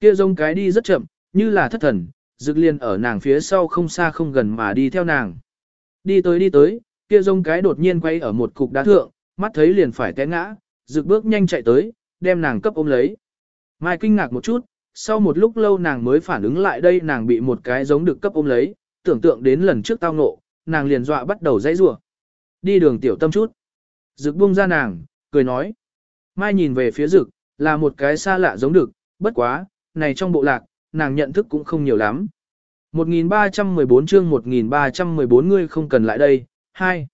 Kia giống cái đi rất chậm, như là thất thần, dực liền ở nàng phía sau không xa không gần mà đi theo nàng. Đi tới đi tới, kia giống cái đột nhiên quay ở một cục đá thượng, mắt thấy liền phải té ngã, rực bước nhanh chạy tới, đem nàng cấp ôm lấy. Mai kinh ngạc một chút, sau một lúc lâu nàng mới phản ứng lại đây nàng bị một cái giống được cấp ôm lấy, tưởng tượng đến lần trước tao ngộ, nàng liền dọa bắt đầu dãy rủa. Đi đường tiểu tâm chút. Dực buông ra nàng, cười nói. Mai nhìn về phía dực, là một cái xa lạ giống được, bất quá, này trong bộ lạc, nàng nhận thức cũng không nhiều lắm. 1314 chương 1314 ngươi không cần lại đây. 2.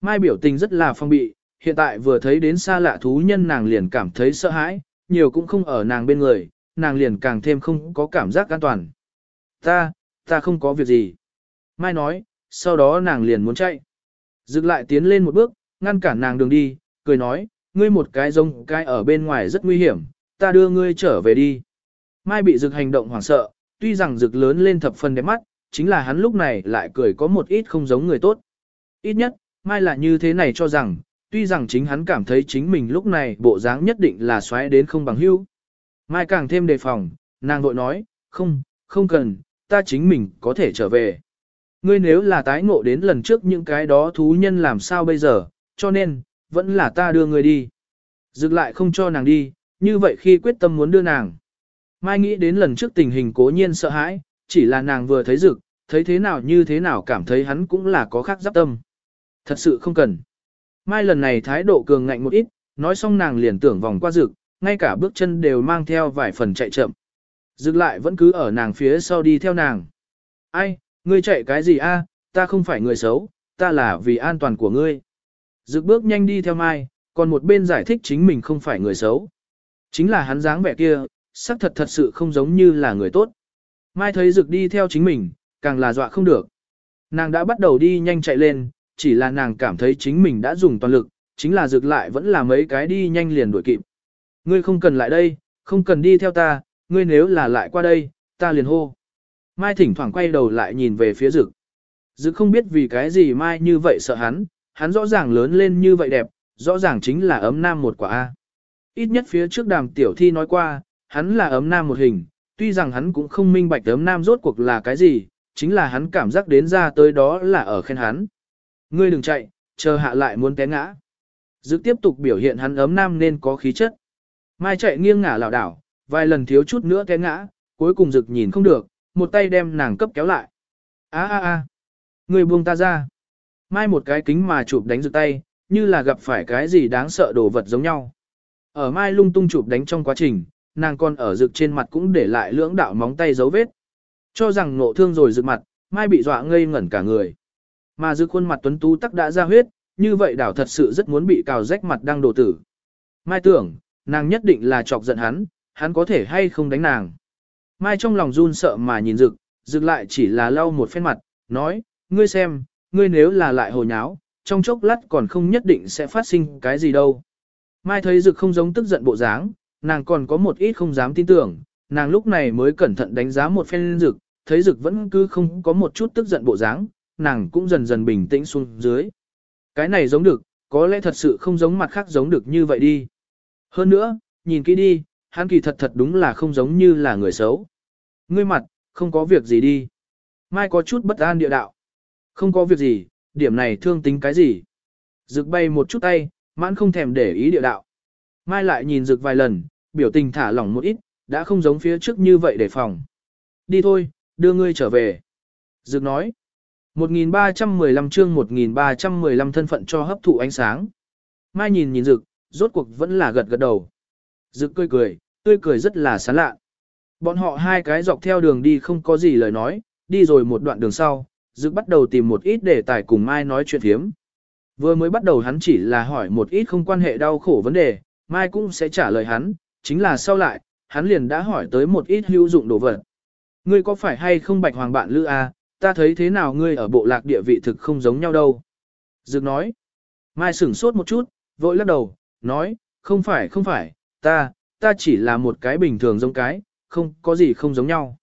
Mai biểu tình rất là phong bị, hiện tại vừa thấy đến xa lạ thú nhân nàng liền cảm thấy sợ hãi, nhiều cũng không ở nàng bên người, nàng liền càng thêm không có cảm giác an toàn. Ta, ta không có việc gì. Mai nói, sau đó nàng liền muốn chạy. Dực lại tiến lên một bước, ngăn cản nàng đường đi, cười nói, ngươi một cái giống cái ở bên ngoài rất nguy hiểm, ta đưa ngươi trở về đi. Mai bị dực hành động hoảng sợ, tuy rằng dực lớn lên thập phần đẹp mắt, chính là hắn lúc này lại cười có một ít không giống người tốt. Ít nhất, Mai là như thế này cho rằng, tuy rằng chính hắn cảm thấy chính mình lúc này bộ dáng nhất định là xoáy đến không bằng hữu. Mai càng thêm đề phòng, nàng vội nói, không, không cần, ta chính mình có thể trở về. Ngươi nếu là tái ngộ đến lần trước những cái đó thú nhân làm sao bây giờ, cho nên, vẫn là ta đưa ngươi đi. Dực lại không cho nàng đi, như vậy khi quyết tâm muốn đưa nàng. Mai nghĩ đến lần trước tình hình cố nhiên sợ hãi, chỉ là nàng vừa thấy dực, thấy thế nào như thế nào cảm thấy hắn cũng là có khác giáp tâm. Thật sự không cần. Mai lần này thái độ cường ngạnh một ít, nói xong nàng liền tưởng vòng qua rực, ngay cả bước chân đều mang theo vài phần chạy chậm. Dực lại vẫn cứ ở nàng phía sau đi theo nàng. Ai, ngươi chạy cái gì a? À, ta không phải người xấu, ta là vì an toàn của ngươi. Dực bước nhanh đi theo Mai, còn một bên giải thích chính mình không phải người xấu. Chính là hắn dáng vẻ kia, sắc thật thật sự không giống như là người tốt. Mai thấy Dực đi theo chính mình, càng là dọa không được. Nàng đã bắt đầu đi nhanh chạy lên, chỉ là nàng cảm thấy chính mình đã dùng toàn lực, chính là dược lại vẫn là mấy cái đi nhanh liền đuổi kịp. Ngươi không cần lại đây, không cần đi theo ta, ngươi nếu là lại qua đây, ta liền hô. Mai thỉnh thoảng quay đầu lại nhìn về phía Dực. Dực không biết vì cái gì Mai như vậy sợ hắn, hắn rõ ràng lớn lên như vậy đẹp, rõ ràng chính là ấm nam một quả A. Ít nhất phía trước đàm tiểu thi nói qua, hắn là ấm nam một hình, tuy rằng hắn cũng không minh bạch ấm nam rốt cuộc là cái gì, chính là hắn cảm giác đến ra tới đó là ở khen hắn. Ngươi đừng chạy, chờ hạ lại muốn té ngã. Dực tiếp tục biểu hiện hắn ấm nam nên có khí chất. Mai chạy nghiêng ngả lảo đảo, vài lần thiếu chút nữa té ngã, cuối cùng Dực nhìn không được, một tay đem nàng cấp kéo lại. A a a, người buông ta ra. Mai một cái kính mà chụp đánh Dực tay, như là gặp phải cái gì đáng sợ đồ vật giống nhau. Ở Mai lung tung chụp đánh trong quá trình, nàng còn ở dực trên mặt cũng để lại lưỡng đạo móng tay dấu vết. Cho rằng nộ thương rồi dực mặt, mai bị dọa ngây ngẩn cả người. Mà rực khuôn mặt tuấn tú tắc đã ra huyết, như vậy đảo thật sự rất muốn bị cào rách mặt đang đổ tử. Mai tưởng, nàng nhất định là chọc giận hắn, hắn có thể hay không đánh nàng. Mai trong lòng run sợ mà nhìn rực, rực lại chỉ là lau một phen mặt, nói, ngươi xem, ngươi nếu là lại hồ nháo, trong chốc lát còn không nhất định sẽ phát sinh cái gì đâu. Mai thấy rực không giống tức giận bộ dáng, nàng còn có một ít không dám tin tưởng, nàng lúc này mới cẩn thận đánh giá một phen rực, thấy rực vẫn cứ không có một chút tức giận bộ dáng, nàng cũng dần dần bình tĩnh xuống dưới. Cái này giống được, có lẽ thật sự không giống mặt khác giống được như vậy đi. Hơn nữa, nhìn kỹ đi, hắn kỳ thật thật đúng là không giống như là người xấu. Ngươi mặt, không có việc gì đi. Mai có chút bất an địa đạo. Không có việc gì, điểm này thương tính cái gì. Dực bay một chút tay, mãn không thèm để ý địa đạo. Mai lại nhìn Dực vài lần, biểu tình thả lỏng một ít, đã không giống phía trước như vậy để phòng. Đi thôi, đưa ngươi trở về. Dực nói. 1315 chương 1315 thân phận cho hấp thụ ánh sáng. Mai nhìn nhìn Dực, rốt cuộc vẫn là gật gật đầu. Dực cười cười, tươi cười rất là sán lạ. Bọn họ hai cái dọc theo đường đi không có gì lời nói, đi rồi một đoạn đường sau, Dực bắt đầu tìm một ít để tài cùng Mai nói chuyện thiếm. Vừa mới bắt đầu hắn chỉ là hỏi một ít không quan hệ đau khổ vấn đề, Mai cũng sẽ trả lời hắn, chính là sau lại, hắn liền đã hỏi tới một ít hữu dụng đồ vật. Ngươi có phải hay không bạch hoàng bạn lữ a? Ta thấy thế nào ngươi ở bộ lạc địa vị thực không giống nhau đâu. Dược nói. Mai sửng sốt một chút, vội lắc đầu, nói, không phải không phải, ta, ta chỉ là một cái bình thường giống cái, không có gì không giống nhau.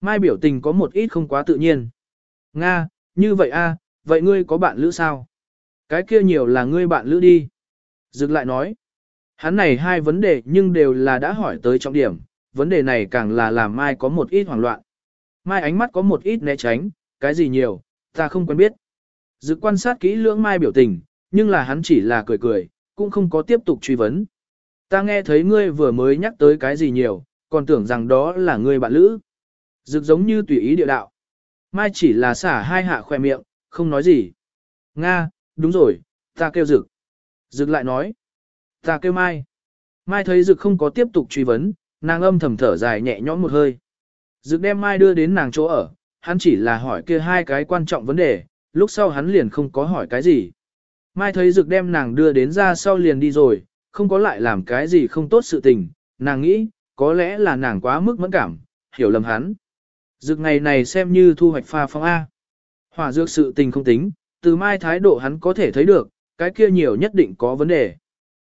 Mai biểu tình có một ít không quá tự nhiên. Nga, như vậy a, vậy ngươi có bạn lữ sao? Cái kia nhiều là ngươi bạn lữ đi. Dực lại nói. Hắn này hai vấn đề nhưng đều là đã hỏi tới trọng điểm, vấn đề này càng là làm Mai có một ít hoảng loạn. Mai ánh mắt có một ít né tránh, cái gì nhiều, ta không quen biết. Dự quan sát kỹ lưỡng Mai biểu tình, nhưng là hắn chỉ là cười cười, cũng không có tiếp tục truy vấn. Ta nghe thấy ngươi vừa mới nhắc tới cái gì nhiều, còn tưởng rằng đó là ngươi bạn lữ. Dực giống như tùy ý địa đạo. Mai chỉ là xả hai hạ khoe miệng, không nói gì. Nga, đúng rồi, ta kêu Dực. Dực lại nói. Ta kêu Mai. Mai thấy Dực không có tiếp tục truy vấn, nàng âm thầm thở dài nhẹ nhõm một hơi. Dực đem Mai đưa đến nàng chỗ ở, hắn chỉ là hỏi kia hai cái quan trọng vấn đề, lúc sau hắn liền không có hỏi cái gì. Mai thấy Dực đem nàng đưa đến ra sau liền đi rồi, không có lại làm cái gì không tốt sự tình, nàng nghĩ, có lẽ là nàng quá mức mẫn cảm, hiểu lầm hắn. Dực ngày này xem như thu hoạch pha phong A. Hỏa dược sự tình không tính, từ Mai thái độ hắn có thể thấy được, cái kia nhiều nhất định có vấn đề.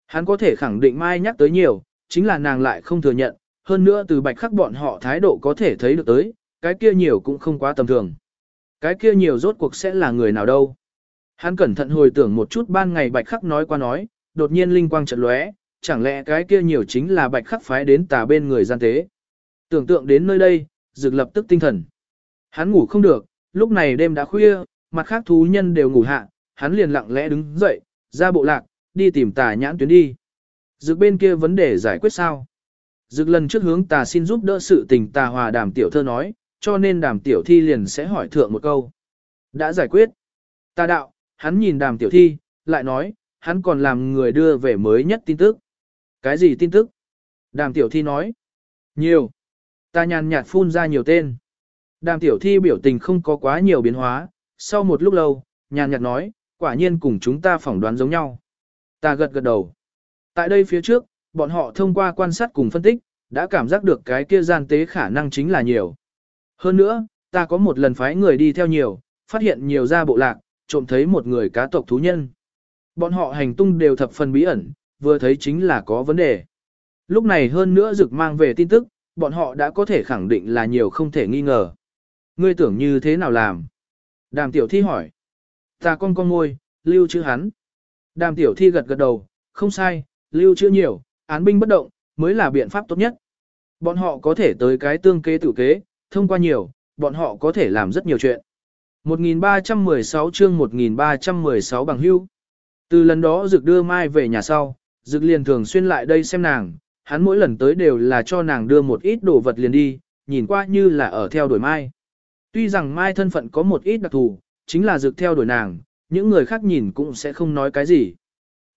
Hắn có thể khẳng định Mai nhắc tới nhiều, chính là nàng lại không thừa nhận, hơn nữa từ bạch khắc bọn họ thái độ có thể thấy được tới, cái kia nhiều cũng không quá tầm thường. Cái kia nhiều rốt cuộc sẽ là người nào đâu. Hắn cẩn thận hồi tưởng một chút ban ngày bạch khắc nói qua nói, đột nhiên linh quang chợt lóe, chẳng lẽ cái kia nhiều chính là bạch khắc phái đến tà bên người gian tế. Tưởng tượng đến nơi đây, dược lập tức tinh thần. Hắn ngủ không được, lúc này đêm đã khuya, mặt khác thú nhân đều ngủ hạ, hắn liền lặng lẽ đứng dậy, ra bộ lạc, đi tìm tà nhãn tuyến đi. Dược bên kia vấn đề giải quyết sao? Dực lần trước hướng tà xin giúp đỡ sự tình tà hòa đàm tiểu thơ nói, cho nên đàm tiểu thi liền sẽ hỏi thượng một câu. Đã giải quyết. Tà đạo, hắn nhìn đàm tiểu thi, lại nói, hắn còn làm người đưa về mới nhất tin tức. Cái gì tin tức? Đàm tiểu thi nói. Nhiều. Ta nhàn nhạt phun ra nhiều tên. Đàm tiểu thi biểu tình không có quá nhiều biến hóa, sau một lúc lâu, nhàn nhạt nói, quả nhiên cùng chúng ta phỏng đoán giống nhau. Ta gật gật đầu. Tại đây phía trước, bọn họ thông qua quan sát cùng phân tích, đã cảm giác được cái kia gian tế khả năng chính là nhiều. Hơn nữa, ta có một lần phái người đi theo nhiều, phát hiện nhiều gia bộ lạc, trộm thấy một người cá tộc thú nhân. Bọn họ hành tung đều thập phần bí ẩn, vừa thấy chính là có vấn đề. Lúc này hơn nữa rực mang về tin tức, bọn họ đã có thể khẳng định là nhiều không thể nghi ngờ. Ngươi tưởng như thế nào làm? Đàm tiểu thi hỏi. Ta con con ngôi, lưu chữ hắn. Đàm tiểu thi gật gật đầu, không sai, lưu chữ nhiều, án binh bất động, mới là biện pháp tốt nhất. Bọn họ có thể tới cái tương kế tự kế, thông qua nhiều, bọn họ có thể làm rất nhiều chuyện. 1316 chương 1316 bằng hưu. Từ lần đó Dực đưa Mai về nhà sau, Dực liền thường xuyên lại đây xem nàng, hắn mỗi lần tới đều là cho nàng đưa một ít đồ vật liền đi, nhìn qua như là ở theo đuổi Mai. Tuy rằng Mai thân phận có một ít đặc thù, chính là Dực theo đuổi nàng, những người khác nhìn cũng sẽ không nói cái gì.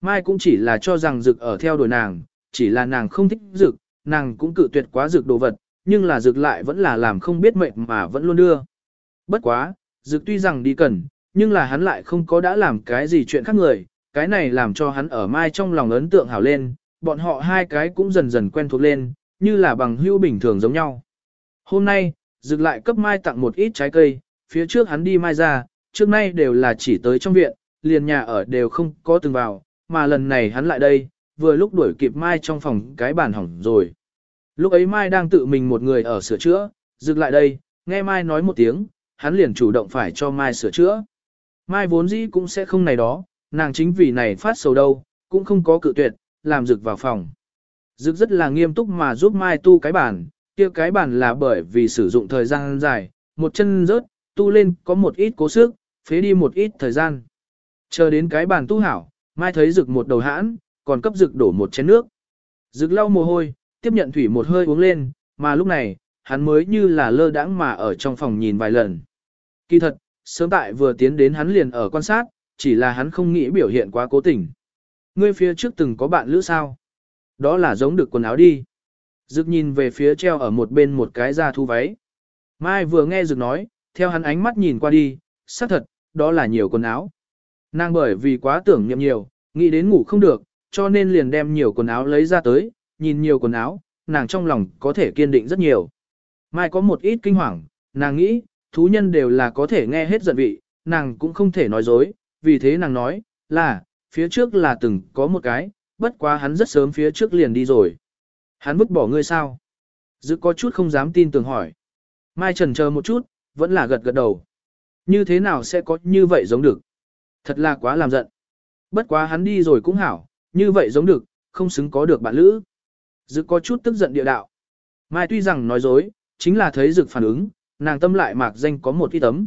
Mai cũng chỉ là cho rằng Dực ở theo đuổi nàng, chỉ là nàng không thích dược, nàng cũng cự tuyệt quá dược đồ vật, nhưng là dược lại vẫn là làm không biết mệnh mà vẫn luôn đưa. Bất quá, dược tuy rằng đi cần, nhưng là hắn lại không có đã làm cái gì chuyện khác người, cái này làm cho hắn ở mai trong lòng ấn tượng hảo lên, bọn họ hai cái cũng dần dần quen thuộc lên, như là bằng hữu bình thường giống nhau. Hôm nay, dược lại cấp mai tặng một ít trái cây, phía trước hắn đi mai ra, trước nay đều là chỉ tới trong viện, liền nhà ở đều không có từng vào, mà lần này hắn lại đây, vừa lúc đuổi kịp mai trong phòng cái bàn hỏng rồi. Lúc ấy mai đang tự mình một người ở sửa chữa, dừng lại đây, nghe mai nói một tiếng, hắn liền chủ động phải cho mai sửa chữa. Mai vốn dĩ cũng sẽ không này đó, nàng chính vì này phát sầu đâu, cũng không có cự tuyệt, làm rực vào phòng. Dực rất là nghiêm túc mà giúp Mai tu cái bàn, kia cái bàn là bởi vì sử dụng thời gian dài, một chân rớt, tu lên có một ít cố sức, phế đi một ít thời gian. Chờ đến cái bàn tu hảo, Mai thấy Dực một đầu hãn, còn cấp Dực đổ một chén nước. Dực lau mồ hôi, tiếp nhận thủy một hơi uống lên, mà lúc này, hắn mới như là lơ đãng mà ở trong phòng nhìn vài lần. Kỳ thật, sớm tại vừa tiến đến hắn liền ở quan sát, chỉ là hắn không nghĩ biểu hiện quá cố tình. Ngươi phía trước từng có bạn lữ sao? Đó là giống được quần áo đi. Dực nhìn về phía treo ở một bên một cái da thu váy. Mai vừa nghe Dực nói, theo hắn ánh mắt nhìn qua đi, xác thật, đó là nhiều quần áo. Nàng bởi vì quá tưởng nhậm nhiều, nghĩ đến ngủ không được, cho nên liền đem nhiều quần áo lấy ra tới, nhìn nhiều quần áo, nàng trong lòng có thể kiên định rất nhiều. Mai có một ít kinh hoàng, nàng nghĩ, thú nhân đều là có thể nghe hết giận vị, nàng cũng không thể nói dối, vì thế nàng nói, là, phía trước là từng có một cái, bất quá hắn rất sớm phía trước liền đi rồi. Hắn vứt bỏ ngươi sao? Dự có chút không dám tin tưởng hỏi. Mai trần chờ một chút, vẫn là gật gật đầu. Như thế nào sẽ có như vậy giống được? Thật là quá làm giận. Bất quá hắn đi rồi cũng hảo, như vậy giống được, không xứng có được bạn lữ. Dực có chút tức giận địa đạo. Mai tuy rằng nói dối, chính là thấy Dực phản ứng, nàng tâm lại mạc danh có một ít tấm.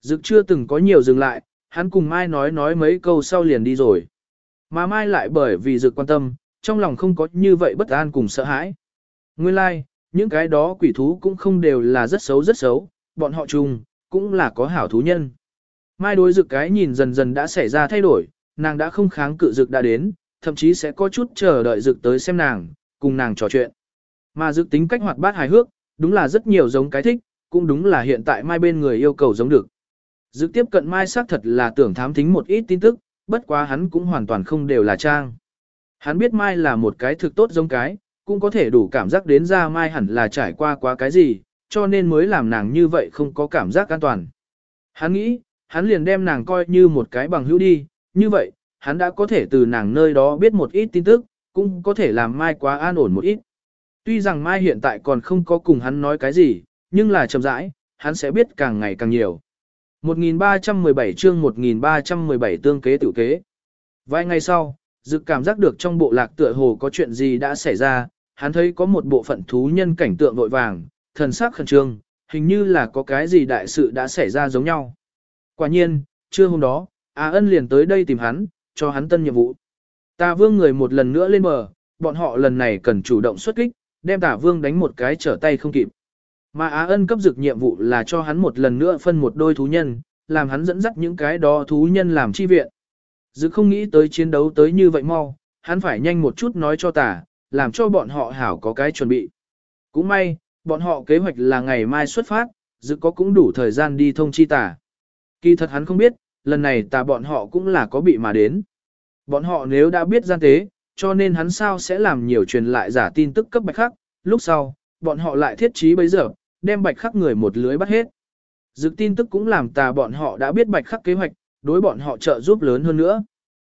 Dực chưa từng có nhiều dừng lại, hắn cùng Mai nói nói mấy câu sau liền đi rồi. Mà Mai lại bởi vì Dực quan tâm, trong lòng không có như vậy bất an cùng sợ hãi. Nguyên lai, like, những cái đó quỷ thú cũng không đều là rất xấu rất xấu, bọn họ chung, cũng là có hảo thú nhân. Mai đối Dực cái nhìn dần dần đã xảy ra thay đổi, nàng đã không kháng cự Dực đã đến, thậm chí sẽ có chút chờ đợi Dực tới xem nàng, cùng nàng trò chuyện. Mà Dực tính cách hoạt bát hài hước, đúng là rất nhiều giống cái thích, cũng đúng là hiện tại Mai bên người yêu cầu giống được. Dự tiếp cận Mai xác thật là tưởng thám thính một ít tin tức, bất quá hắn cũng hoàn toàn không đều là trang. Hắn biết Mai là một cái thực tốt giống cái, cũng có thể đủ cảm giác đến ra Mai hẳn là trải qua quá cái gì, cho nên mới làm nàng như vậy không có cảm giác an toàn. Hắn nghĩ, hắn liền đem nàng coi như một cái bằng hữu đi, như vậy, hắn đã có thể từ nàng nơi đó biết một ít tin tức, cũng có thể làm Mai quá an ổn một ít. Tuy rằng Mai hiện tại còn không có cùng hắn nói cái gì, nhưng là chậm rãi, hắn sẽ biết càng ngày càng nhiều. 1317 chương 1317 tương kế tự kế. Vài ngày sau, Dực cảm giác được trong bộ lạc tựa hồ có chuyện gì đã xảy ra, hắn thấy có một bộ phận thú nhân cảnh tượng vội vàng, thần sắc khẩn trương, hình như là có cái gì đại sự đã xảy ra giống nhau. Quả nhiên, trưa hôm đó, a Ân liền tới đây tìm hắn, cho hắn tân nhiệm vụ. Tà vương người một lần nữa lên bờ, bọn họ lần này cần chủ động xuất kích, đem tà vương đánh một cái trở tay không kịp. Mà Á Ân cấp dực nhiệm vụ là cho hắn một lần nữa phân một đôi thú nhân, làm hắn dẫn dắt những cái đó thú nhân làm chi viện. Dực không nghĩ tới chiến đấu tới như vậy mau, hắn phải nhanh một chút nói cho tả, làm cho bọn họ hảo có cái chuẩn bị. Cũng may, bọn họ kế hoạch là ngày mai xuất phát, dực có cũng đủ thời gian đi thông chi tả. Kỳ thật hắn không biết, lần này tà bọn họ cũng là có bị mà đến. Bọn họ nếu đã biết gian tế, cho nên hắn sao sẽ làm nhiều truyền lại giả tin tức cấp bạch khắc, lúc sau, bọn họ lại thiết trí bấy giờ, đem bạch khắc người một lưới bắt hết. Dực tin tức cũng làm tà bọn họ đã biết bạch khắc kế hoạch, đối bọn họ trợ giúp lớn hơn nữa.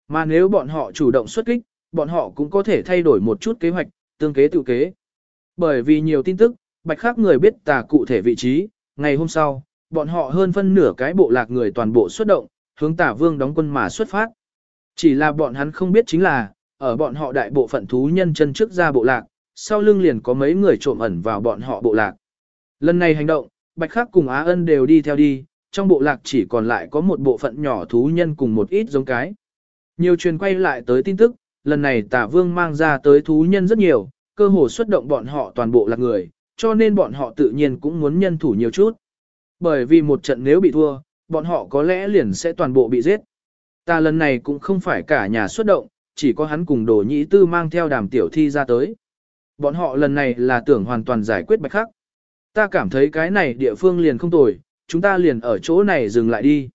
Mà nếu bọn họ chủ động xuất kích, bọn họ cũng có thể thay đổi một chút kế hoạch, tương kế tự kế. Bởi vì nhiều tin tức, bạch khắc người biết tà cụ thể vị trí, ngày hôm sau, bọn họ hơn phân nửa cái bộ lạc người toàn bộ xuất động, hướng Tả vương đóng quân mà xuất phát. Chỉ là bọn hắn không biết chính là, ở bọn họ đại bộ phận thú nhân chân trước ra bộ lạc, sau lưng liền có mấy người trộm ẩn vào bọn họ bộ lạc. Lần này hành động, Bạch Khắc cùng Á Ân đều đi theo đi, trong bộ lạc chỉ còn lại có một bộ phận nhỏ thú nhân cùng một ít giống cái. Nhiều truyền quay lại tới tin tức, lần này tả vương mang ra tới thú nhân rất nhiều, cơ hồ xuất động bọn họ toàn bộ là người, cho nên bọn họ tự nhiên cũng muốn nhân thủ nhiều chút. Bởi vì một trận nếu bị thua, bọn họ có lẽ liền sẽ toàn bộ bị giết. Ta lần này cũng không phải cả nhà xuất động, chỉ có hắn cùng đồ nhĩ tư mang theo đàm tiểu thi ra tới. Bọn họ lần này là tưởng hoàn toàn giải quyết bạch khắc. Ta cảm thấy cái này địa phương liền không tồi, chúng ta liền ở chỗ này dừng lại đi.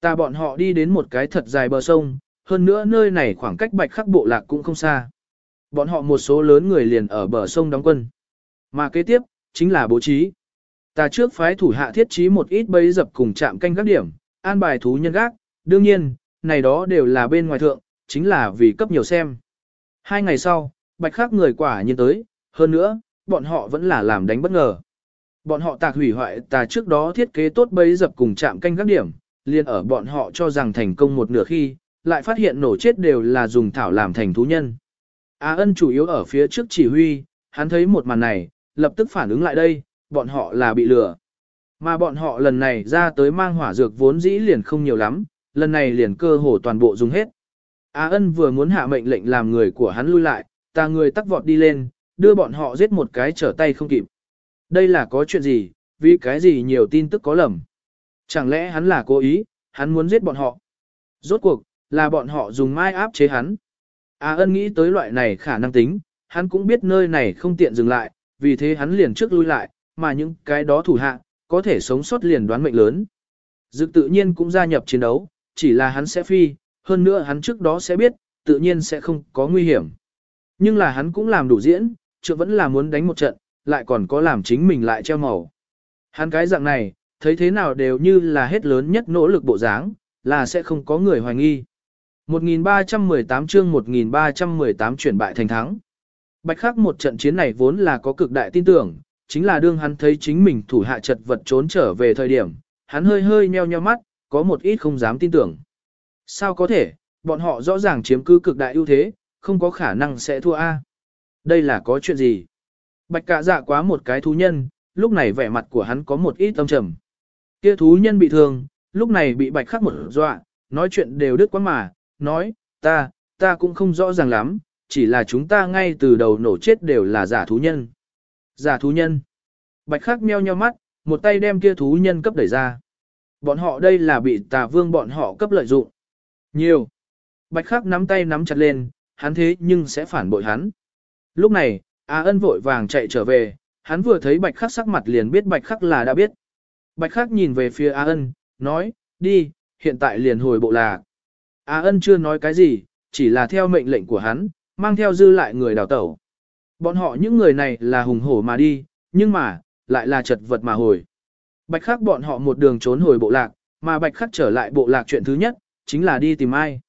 Ta bọn họ đi đến một cái thật dài bờ sông, hơn nữa nơi này khoảng cách bạch khắc bộ lạc cũng không xa. Bọn họ một số lớn người liền ở bờ sông đóng quân. Mà kế tiếp, chính là bố trí. Ta trước phái thủ hạ thiết trí một ít bấy dập cùng chạm canh các điểm, an bài thú nhân gác, đương nhiên, này đó đều là bên ngoài thượng, chính là vì cấp nhiều xem. Hai ngày sau, bạch khắc người quả nhiên tới, hơn nữa, bọn họ vẫn là làm đánh bất ngờ. Bọn họ tạc hủy hoại tà trước đó thiết kế tốt bấy dập cùng chạm canh các điểm, liền ở bọn họ cho rằng thành công một nửa khi, lại phát hiện nổ chết đều là dùng thảo làm thành thú nhân. A ân chủ yếu ở phía trước chỉ huy, hắn thấy một màn này, lập tức phản ứng lại đây, bọn họ là bị lừa. Mà bọn họ lần này ra tới mang hỏa dược vốn dĩ liền không nhiều lắm, lần này liền cơ hồ toàn bộ dùng hết. A ân vừa muốn hạ mệnh lệnh làm người của hắn lui lại, ta người tắc vọt đi lên, đưa bọn họ giết một cái trở tay không kịp. Đây là có chuyện gì, vì cái gì nhiều tin tức có lầm. Chẳng lẽ hắn là cố ý, hắn muốn giết bọn họ. Rốt cuộc, là bọn họ dùng mai áp chế hắn. A ân nghĩ tới loại này khả năng tính, hắn cũng biết nơi này không tiện dừng lại, vì thế hắn liền trước lui lại, mà những cái đó thủ hạ, có thể sống sót liền đoán mệnh lớn. Dực tự nhiên cũng gia nhập chiến đấu, chỉ là hắn sẽ phi, hơn nữa hắn trước đó sẽ biết, tự nhiên sẽ không có nguy hiểm. Nhưng là hắn cũng làm đủ diễn, chưa vẫn là muốn đánh một trận, lại còn có làm chính mình lại treo màu. Hắn cái dạng này, thấy thế nào đều như là hết lớn nhất nỗ lực bộ dáng, là sẽ không có người hoài nghi. 1318 chương 1318 chuyển bại thành thắng. Bạch Khắc một trận chiến này vốn là có cực đại tin tưởng, chính là đương hắn thấy chính mình thủ hạ chật vật trốn trở về thời điểm, hắn hơi hơi nheo nheo mắt, có một ít không dám tin tưởng. Sao có thể, bọn họ rõ ràng chiếm cứ cực đại ưu thế, không có khả năng sẽ thua A. Đây là có chuyện gì? Bạch cạ dạ quá một cái thú nhân, lúc này vẻ mặt của hắn có một ít tâm trầm. Kia thú nhân bị thương, lúc này bị bạch khắc một dọa, nói chuyện đều đứt quá mà, nói, ta, ta cũng không rõ ràng lắm, chỉ là chúng ta ngay từ đầu nổ chết đều là giả thú nhân. Giả thú nhân. Bạch khắc meo nheo mắt, một tay đem kia thú nhân cấp đẩy ra. Bọn họ đây là bị tà vương bọn họ cấp lợi dụng. Nhiều. Bạch khắc nắm tay nắm chặt lên, hắn thế nhưng sẽ phản bội hắn. Lúc này, A ân vội vàng chạy trở về, hắn vừa thấy bạch khắc sắc mặt liền biết bạch khắc là đã biết. Bạch khắc nhìn về phía A ân, nói, đi, hiện tại liền hồi bộ là A ân chưa nói cái gì, chỉ là theo mệnh lệnh của hắn, mang theo dư lại người đào tẩu. Bọn họ những người này là hùng hổ mà đi, nhưng mà, lại là chật vật mà hồi. Bạch khắc bọn họ một đường trốn hồi bộ lạc, mà bạch khắc trở lại bộ lạc chuyện thứ nhất, chính là đi tìm Mai.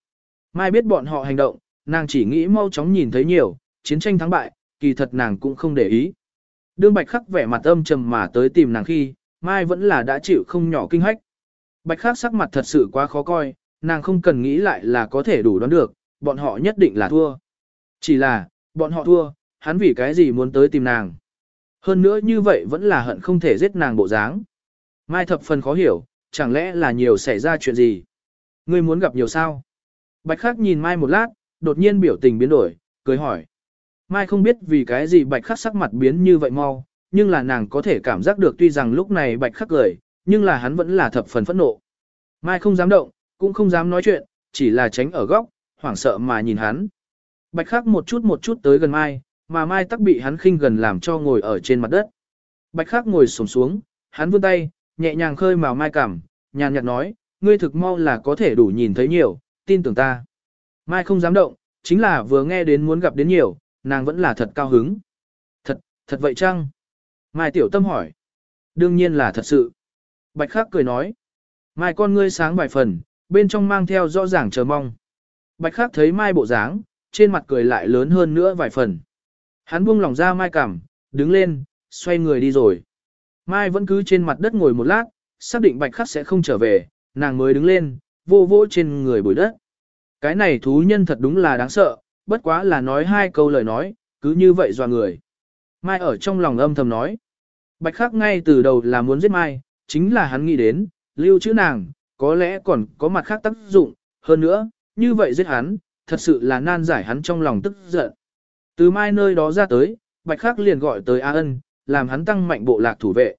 Mai biết bọn họ hành động, nàng chỉ nghĩ mau chóng nhìn thấy nhiều, chiến tranh thắng bại, kỳ thật nàng cũng không để ý. Đương bạch khắc vẻ mặt âm trầm mà tới tìm nàng khi, Mai vẫn là đã chịu không nhỏ kinh hách. Bạch khắc sắc mặt thật sự quá khó coi, nàng không cần nghĩ lại là có thể đủ đoán được, bọn họ nhất định là thua. Chỉ là, bọn họ thua, hắn vì cái gì muốn tới tìm nàng. Hơn nữa như vậy vẫn là hận không thể giết nàng bộ dáng. Mai thập phần khó hiểu, chẳng lẽ là nhiều xảy ra chuyện gì? Ngươi muốn gặp nhiều sao? Bạch khắc nhìn Mai một lát, đột nhiên biểu tình biến đổi, cười hỏi. Mai không biết vì cái gì bạch khắc sắc mặt biến như vậy mau, nhưng là nàng có thể cảm giác được tuy rằng lúc này bạch khắc cười, nhưng là hắn vẫn là thập phần phẫn nộ. Mai không dám động, cũng không dám nói chuyện, chỉ là tránh ở góc, hoảng sợ mà nhìn hắn. Bạch khắc một chút một chút tới gần Mai, mà Mai tắc bị hắn khinh gần làm cho ngồi ở trên mặt đất. Bạch khắc ngồi xổm xuống, hắn vươn tay, nhẹ nhàng khơi màu Mai cảm, nhàn nhạt nói, ngươi thực mau là có thể đủ nhìn thấy nhiều, tin tưởng ta. Mai không dám động, chính là vừa nghe đến muốn gặp đến nhiều, nàng vẫn là thật cao hứng. Thật, thật vậy chăng? Mai tiểu tâm hỏi. Đương nhiên là thật sự. Bạch khắc cười nói. Mai con ngươi sáng vài phần, bên trong mang theo rõ ràng chờ mong. Bạch khắc thấy Mai bộ dáng, trên mặt cười lại lớn hơn nữa vài phần. Hắn buông lòng ra Mai cảm, đứng lên, xoay người đi rồi. Mai vẫn cứ trên mặt đất ngồi một lát, xác định bạch khắc sẽ không trở về, nàng mới đứng lên, vô vô trên người bụi đất. Cái này thú nhân thật đúng là đáng sợ, bất quá là nói hai câu lời nói, cứ như vậy dọa người. Mai ở trong lòng âm thầm nói. Bạch khắc ngay từ đầu là muốn giết Mai, chính là hắn nghĩ đến, lưu chữ nàng, có lẽ còn có mặt khác tác dụng, hơn nữa, như vậy giết hắn, thật sự là nan giải hắn trong lòng tức giận. Từ Mai nơi đó ra tới, Bạch khắc liền gọi tới A ân, làm hắn tăng mạnh bộ lạc thủ vệ.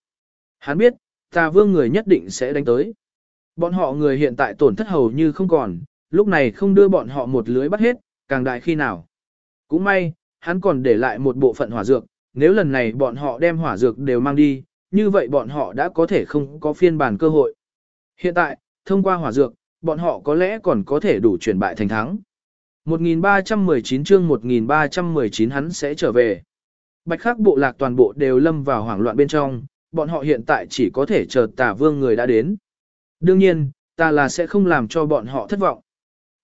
Hắn biết, tà vương người nhất định sẽ đánh tới. Bọn họ người hiện tại tổn thất hầu như không còn, lúc này không đưa bọn họ một lưới bắt hết, càng đại khi nào. Cũng may, hắn còn để lại một bộ phận hỏa dược, nếu lần này bọn họ đem hỏa dược đều mang đi, như vậy bọn họ đã có thể không có phiên bản cơ hội. Hiện tại, thông qua hỏa dược, bọn họ có lẽ còn có thể đủ chuyển bại thành thắng. 1319 chương 1319 hắn sẽ trở về. Bạch khắc bộ lạc toàn bộ đều lâm vào hoảng loạn bên trong, bọn họ hiện tại chỉ có thể chờ tà vương người đã đến. Đương nhiên, ta là sẽ không làm cho bọn họ thất vọng.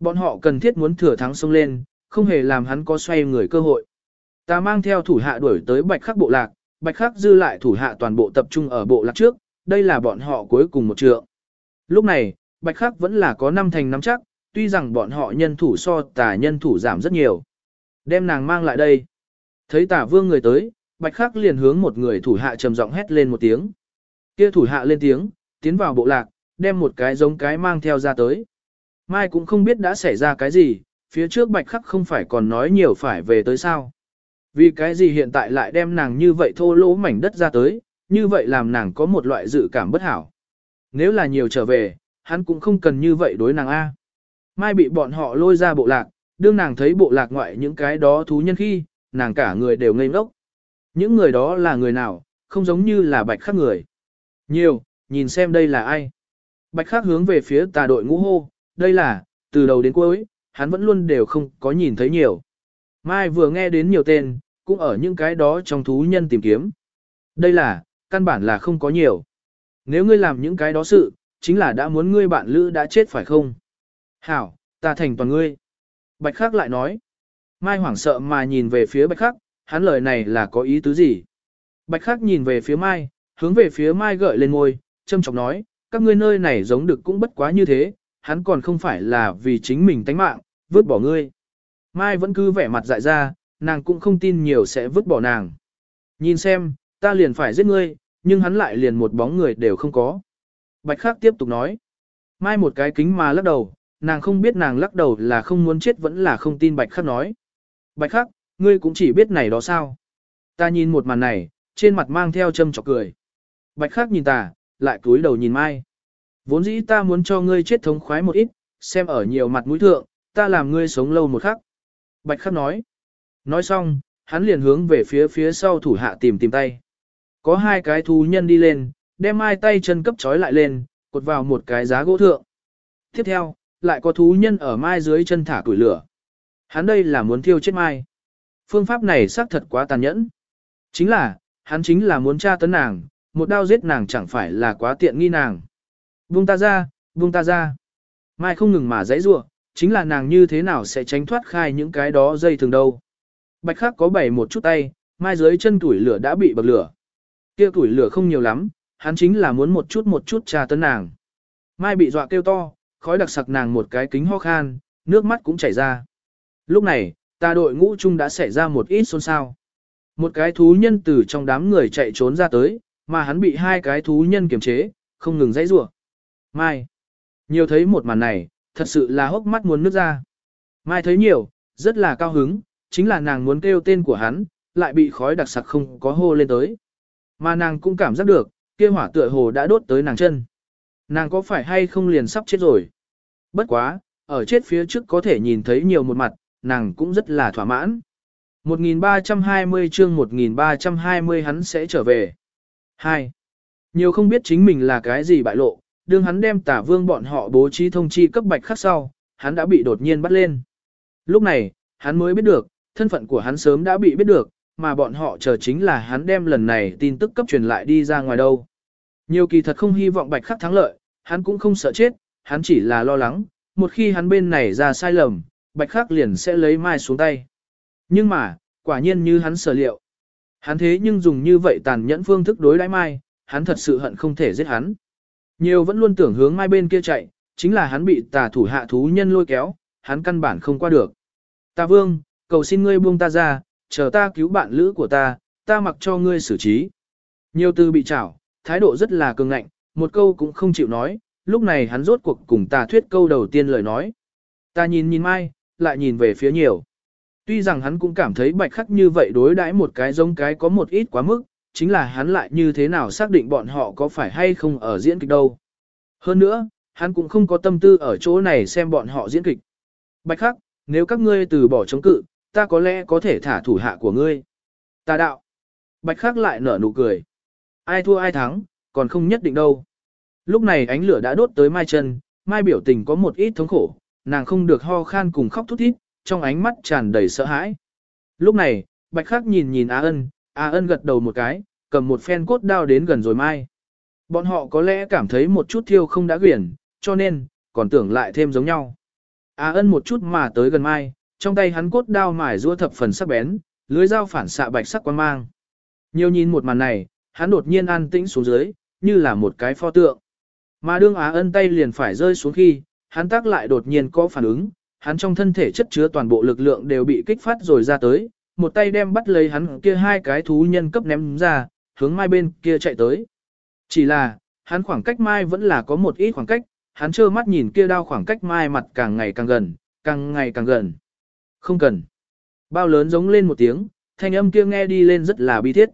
Bọn họ cần thiết muốn thừa thắng xông lên, không hề làm hắn có xoay người cơ hội. Ta mang theo thủ hạ đuổi tới bạch khắc bộ lạc, bạch khắc dư lại thủ hạ toàn bộ tập trung ở bộ lạc trước, đây là bọn họ cuối cùng một trượng. Lúc này, bạch khắc vẫn là có năm thành nắm chắc, tuy rằng bọn họ nhân thủ so tà nhân thủ giảm rất nhiều. Đem nàng mang lại đây. Thấy tà vương người tới, bạch khắc liền hướng một người thủ hạ trầm giọng hét lên một tiếng. Kia thủ hạ lên tiếng, tiến vào bộ lạc, đem một cái giống cái mang theo ra tới. Mai cũng không biết đã xảy ra cái gì, phía trước bạch khắc không phải còn nói nhiều phải về tới sao. Vì cái gì hiện tại lại đem nàng như vậy thô lỗ mảnh đất ra tới, như vậy làm nàng có một loại dự cảm bất hảo. Nếu là nhiều trở về, hắn cũng không cần như vậy đối nàng A. Mai bị bọn họ lôi ra bộ lạc, đương nàng thấy bộ lạc ngoại những cái đó thú nhân khi, nàng cả người đều ngây ngốc. Những người đó là người nào, không giống như là bạch khắc người. Nhiều, nhìn xem đây là ai. Bạch khắc hướng về phía tà đội ngũ hô, đây là, từ đầu đến cuối, hắn vẫn luôn đều không có nhìn thấy nhiều. Mai vừa nghe đến nhiều tên, cũng ở những cái đó trong thú nhân tìm kiếm. Đây là, căn bản là không có nhiều. Nếu ngươi làm những cái đó sự, chính là đã muốn ngươi bạn lữ đã chết phải không? Hảo, ta thành toàn ngươi. Bạch khắc lại nói. Mai hoảng sợ mà nhìn về phía bạch khắc, hắn lời này là có ý tứ gì? Bạch khắc nhìn về phía Mai, hướng về phía Mai gợi lên ngôi, châm chọc nói, các ngươi nơi này giống được cũng bất quá như thế, hắn còn không phải là vì chính mình tánh mạng, vứt bỏ ngươi. Mai vẫn cứ vẻ mặt dại ra, nàng cũng không tin nhiều sẽ vứt bỏ nàng. Nhìn xem, ta liền phải giết ngươi, nhưng hắn lại liền một bóng người đều không có. Bạch Khắc tiếp tục nói. Mai một cái kính mà lắc đầu, nàng không biết nàng lắc đầu là không muốn chết vẫn là không tin Bạch Khắc nói. Bạch Khắc, ngươi cũng chỉ biết này đó sao. Ta nhìn một màn này, trên mặt mang theo châm chọc cười. Bạch Khắc nhìn ta, lại cúi đầu nhìn Mai. Vốn dĩ ta muốn cho ngươi chết thống khoái một ít, xem ở nhiều mặt mũi thượng, ta làm ngươi sống lâu một khắc. Bạch Khắc nói. Nói xong, hắn liền hướng về phía phía sau thủ hạ tìm tìm tay. Có hai cái thú nhân đi lên, đem hai tay chân cấp trói lại lên, cột vào một cái giá gỗ thượng. Tiếp theo, lại có thú nhân ở mai dưới chân thả củi lửa. Hắn đây là muốn thiêu chết mai. Phương pháp này xác thật quá tàn nhẫn. Chính là, hắn chính là muốn tra tấn nàng, một đao giết nàng chẳng phải là quá tiện nghi nàng. Buông ta ra, buông ta ra. Mai không ngừng mà dãy rủa, chính là nàng như thế nào sẽ tránh thoát khai những cái đó dây thường đâu. Bạch khắc có bảy một chút tay, mai dưới chân tuổi lửa đã bị bậc lửa. Kia tuổi lửa không nhiều lắm, hắn chính là muốn một chút một chút tra tấn nàng. Mai bị dọa kêu to, khói đặc sặc nàng một cái kính ho khan, nước mắt cũng chảy ra. Lúc này, ta đội ngũ chung đã xảy ra một ít xôn xao. Một cái thú nhân từ trong đám người chạy trốn ra tới, mà hắn bị hai cái thú nhân kiềm chế, không ngừng dãy rủa. Mai, nhiều thấy một màn này, thật sự là hốc mắt muốn nước ra. Mai thấy nhiều, rất là cao hứng, chính là nàng muốn kêu tên của hắn, lại bị khói đặc sặc không có hô lên tới. Mà nàng cũng cảm giác được, kia hỏa tựa hồ đã đốt tới nàng chân. Nàng có phải hay không liền sắp chết rồi? Bất quá, ở chết phía trước có thể nhìn thấy nhiều một mặt, nàng cũng rất là thỏa mãn. 1320 chương 1320 hắn sẽ trở về. 2. Nhiều không biết chính mình là cái gì bại lộ, đương hắn đem tả vương bọn họ bố trí thông chi cấp bạch khắc sau, hắn đã bị đột nhiên bắt lên. Lúc này, hắn mới biết được, thân phận của hắn sớm đã bị biết được, mà bọn họ chờ chính là hắn đem lần này tin tức cấp truyền lại đi ra ngoài đâu. Nhiều kỳ thật không hy vọng bạch khắc thắng lợi, hắn cũng không sợ chết, hắn chỉ là lo lắng, một khi hắn bên này ra sai lầm, bạch khắc liền sẽ lấy mai xuống tay. Nhưng mà, quả nhiên như hắn sở liệu. Hắn thế nhưng dùng như vậy tàn nhẫn phương thức đối đãi mai, hắn thật sự hận không thể giết hắn. Nhiều vẫn luôn tưởng hướng mai bên kia chạy, chính là hắn bị tà thủ hạ thú nhân lôi kéo, hắn căn bản không qua được. Ta vương, cầu xin ngươi buông ta ra, chờ ta cứu bạn lữ của ta, ta mặc cho ngươi xử trí. Nhiều tư bị trảo, thái độ rất là cường ngạnh, một câu cũng không chịu nói, lúc này hắn rốt cuộc cùng ta thuyết câu đầu tiên lời nói. Ta nhìn nhìn mai, lại nhìn về phía nhiều. Tuy rằng hắn cũng cảm thấy bạch khắc như vậy đối đãi một cái giống cái có một ít quá mức, chính là hắn lại như thế nào xác định bọn họ có phải hay không ở diễn kịch đâu. Hơn nữa, hắn cũng không có tâm tư ở chỗ này xem bọn họ diễn kịch. Bạch khắc, nếu các ngươi từ bỏ chống cự, ta có lẽ có thể thả thủ hạ của ngươi. Ta đạo. Bạch khắc lại nở nụ cười. Ai thua ai thắng, còn không nhất định đâu. Lúc này ánh lửa đã đốt tới mai chân, mai biểu tình có một ít thống khổ, nàng không được ho khan cùng khóc thút thít, trong ánh mắt tràn đầy sợ hãi. Lúc này, bạch khắc nhìn nhìn Á ân, Á ân gật đầu một cái, cầm một phen cốt đao đến gần rồi mai. Bọn họ có lẽ cảm thấy một chút thiêu không đã quyển, cho nên, còn tưởng lại thêm giống nhau. Á ân một chút mà tới gần mai, trong tay hắn cốt đao mài rua thập phần sắc bén, lưới dao phản xạ bạch sắc quan mang. Nhiều nhìn một màn này, hắn đột nhiên an tĩnh xuống dưới, như là một cái pho tượng. Mà đương Á ân tay liền phải rơi xuống khi, hắn tác lại đột nhiên có phản ứng, hắn trong thân thể chất chứa toàn bộ lực lượng đều bị kích phát rồi ra tới, một tay đem bắt lấy hắn kia hai cái thú nhân cấp ném ra, hướng mai bên kia chạy tới. Chỉ là, hắn khoảng cách mai vẫn là có một ít khoảng cách, hắn trơ mắt nhìn kia đao khoảng cách mai mặt càng ngày càng gần, càng ngày càng gần. Không cần. Bao lớn giống lên một tiếng, thanh âm kia nghe đi lên rất là bi thiết.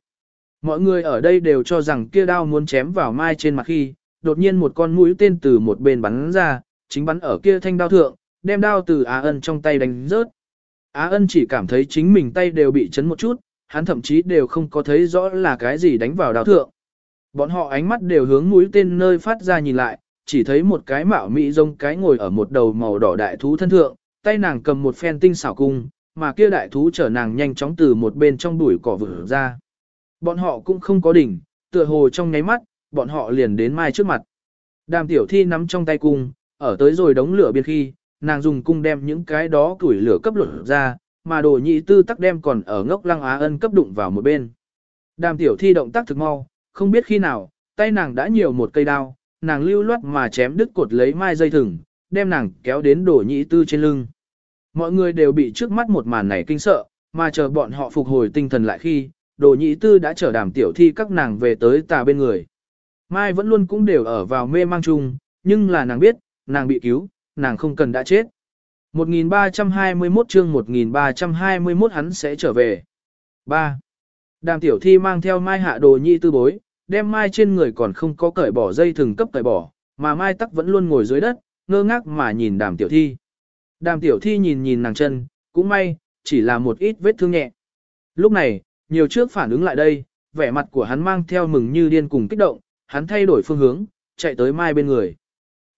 Mọi người ở đây đều cho rằng kia đao muốn chém vào mai trên mặt khi, đột nhiên một con mũi tên từ một bên bắn ra, chính bắn ở kia thanh đao thượng, đem đao từ Á Ân trong tay đánh rớt. Á Ân chỉ cảm thấy chính mình tay đều bị chấn một chút, hắn thậm chí đều không có thấy rõ là cái gì đánh vào đao thượng. Bọn họ ánh mắt đều hướng mũi tên nơi phát ra nhìn lại, chỉ thấy một cái mạo mỹ rông cái ngồi ở một đầu màu đỏ đại thú thân thượng, tay nàng cầm một phen tinh xảo cung, mà kia đại thú chở nàng nhanh chóng từ một bên trong bụi cỏ vỡ ra. Bọn họ cũng không có đỉnh, tựa hồ trong nháy mắt, bọn họ liền đến mai trước mặt. Đàm tiểu thi nắm trong tay cung, ở tới rồi đống lửa biên khi, nàng dùng cung đem những cái đó củi lửa cấp lửa ra, mà đồ nhị tư tắc đem còn ở ngốc lăng á ân cấp đụng vào một bên. Đàm tiểu thi động tác thực mau, không biết khi nào, tay nàng đã nhiều một cây đao, nàng lưu loát mà chém đứt cột lấy mai dây thừng, đem nàng kéo đến đồ nhị tư trên lưng. Mọi người đều bị trước mắt một màn này kinh sợ, mà chờ bọn họ phục hồi tinh thần lại khi, đồ nhị tư đã trở đàm tiểu thi các nàng về tới tà bên người. Mai vẫn luôn cũng đều ở vào mê mang chung, nhưng là nàng biết, nàng bị cứu, nàng không cần đã chết. 1321 chương 1321 hắn sẽ trở về. 3. Đàm tiểu thi mang theo mai hạ đồ nhị tư bối, đem mai trên người còn không có cởi bỏ dây thừng cấp cởi bỏ, mà mai tắc vẫn luôn ngồi dưới đất, ngơ ngác mà nhìn đàm tiểu thi. Đàm tiểu thi nhìn nhìn nàng chân, cũng may, chỉ là một ít vết thương nhẹ. Lúc này, nhiều trước phản ứng lại đây, vẻ mặt của hắn mang theo mừng như điên cùng kích động, hắn thay đổi phương hướng, chạy tới mai bên người.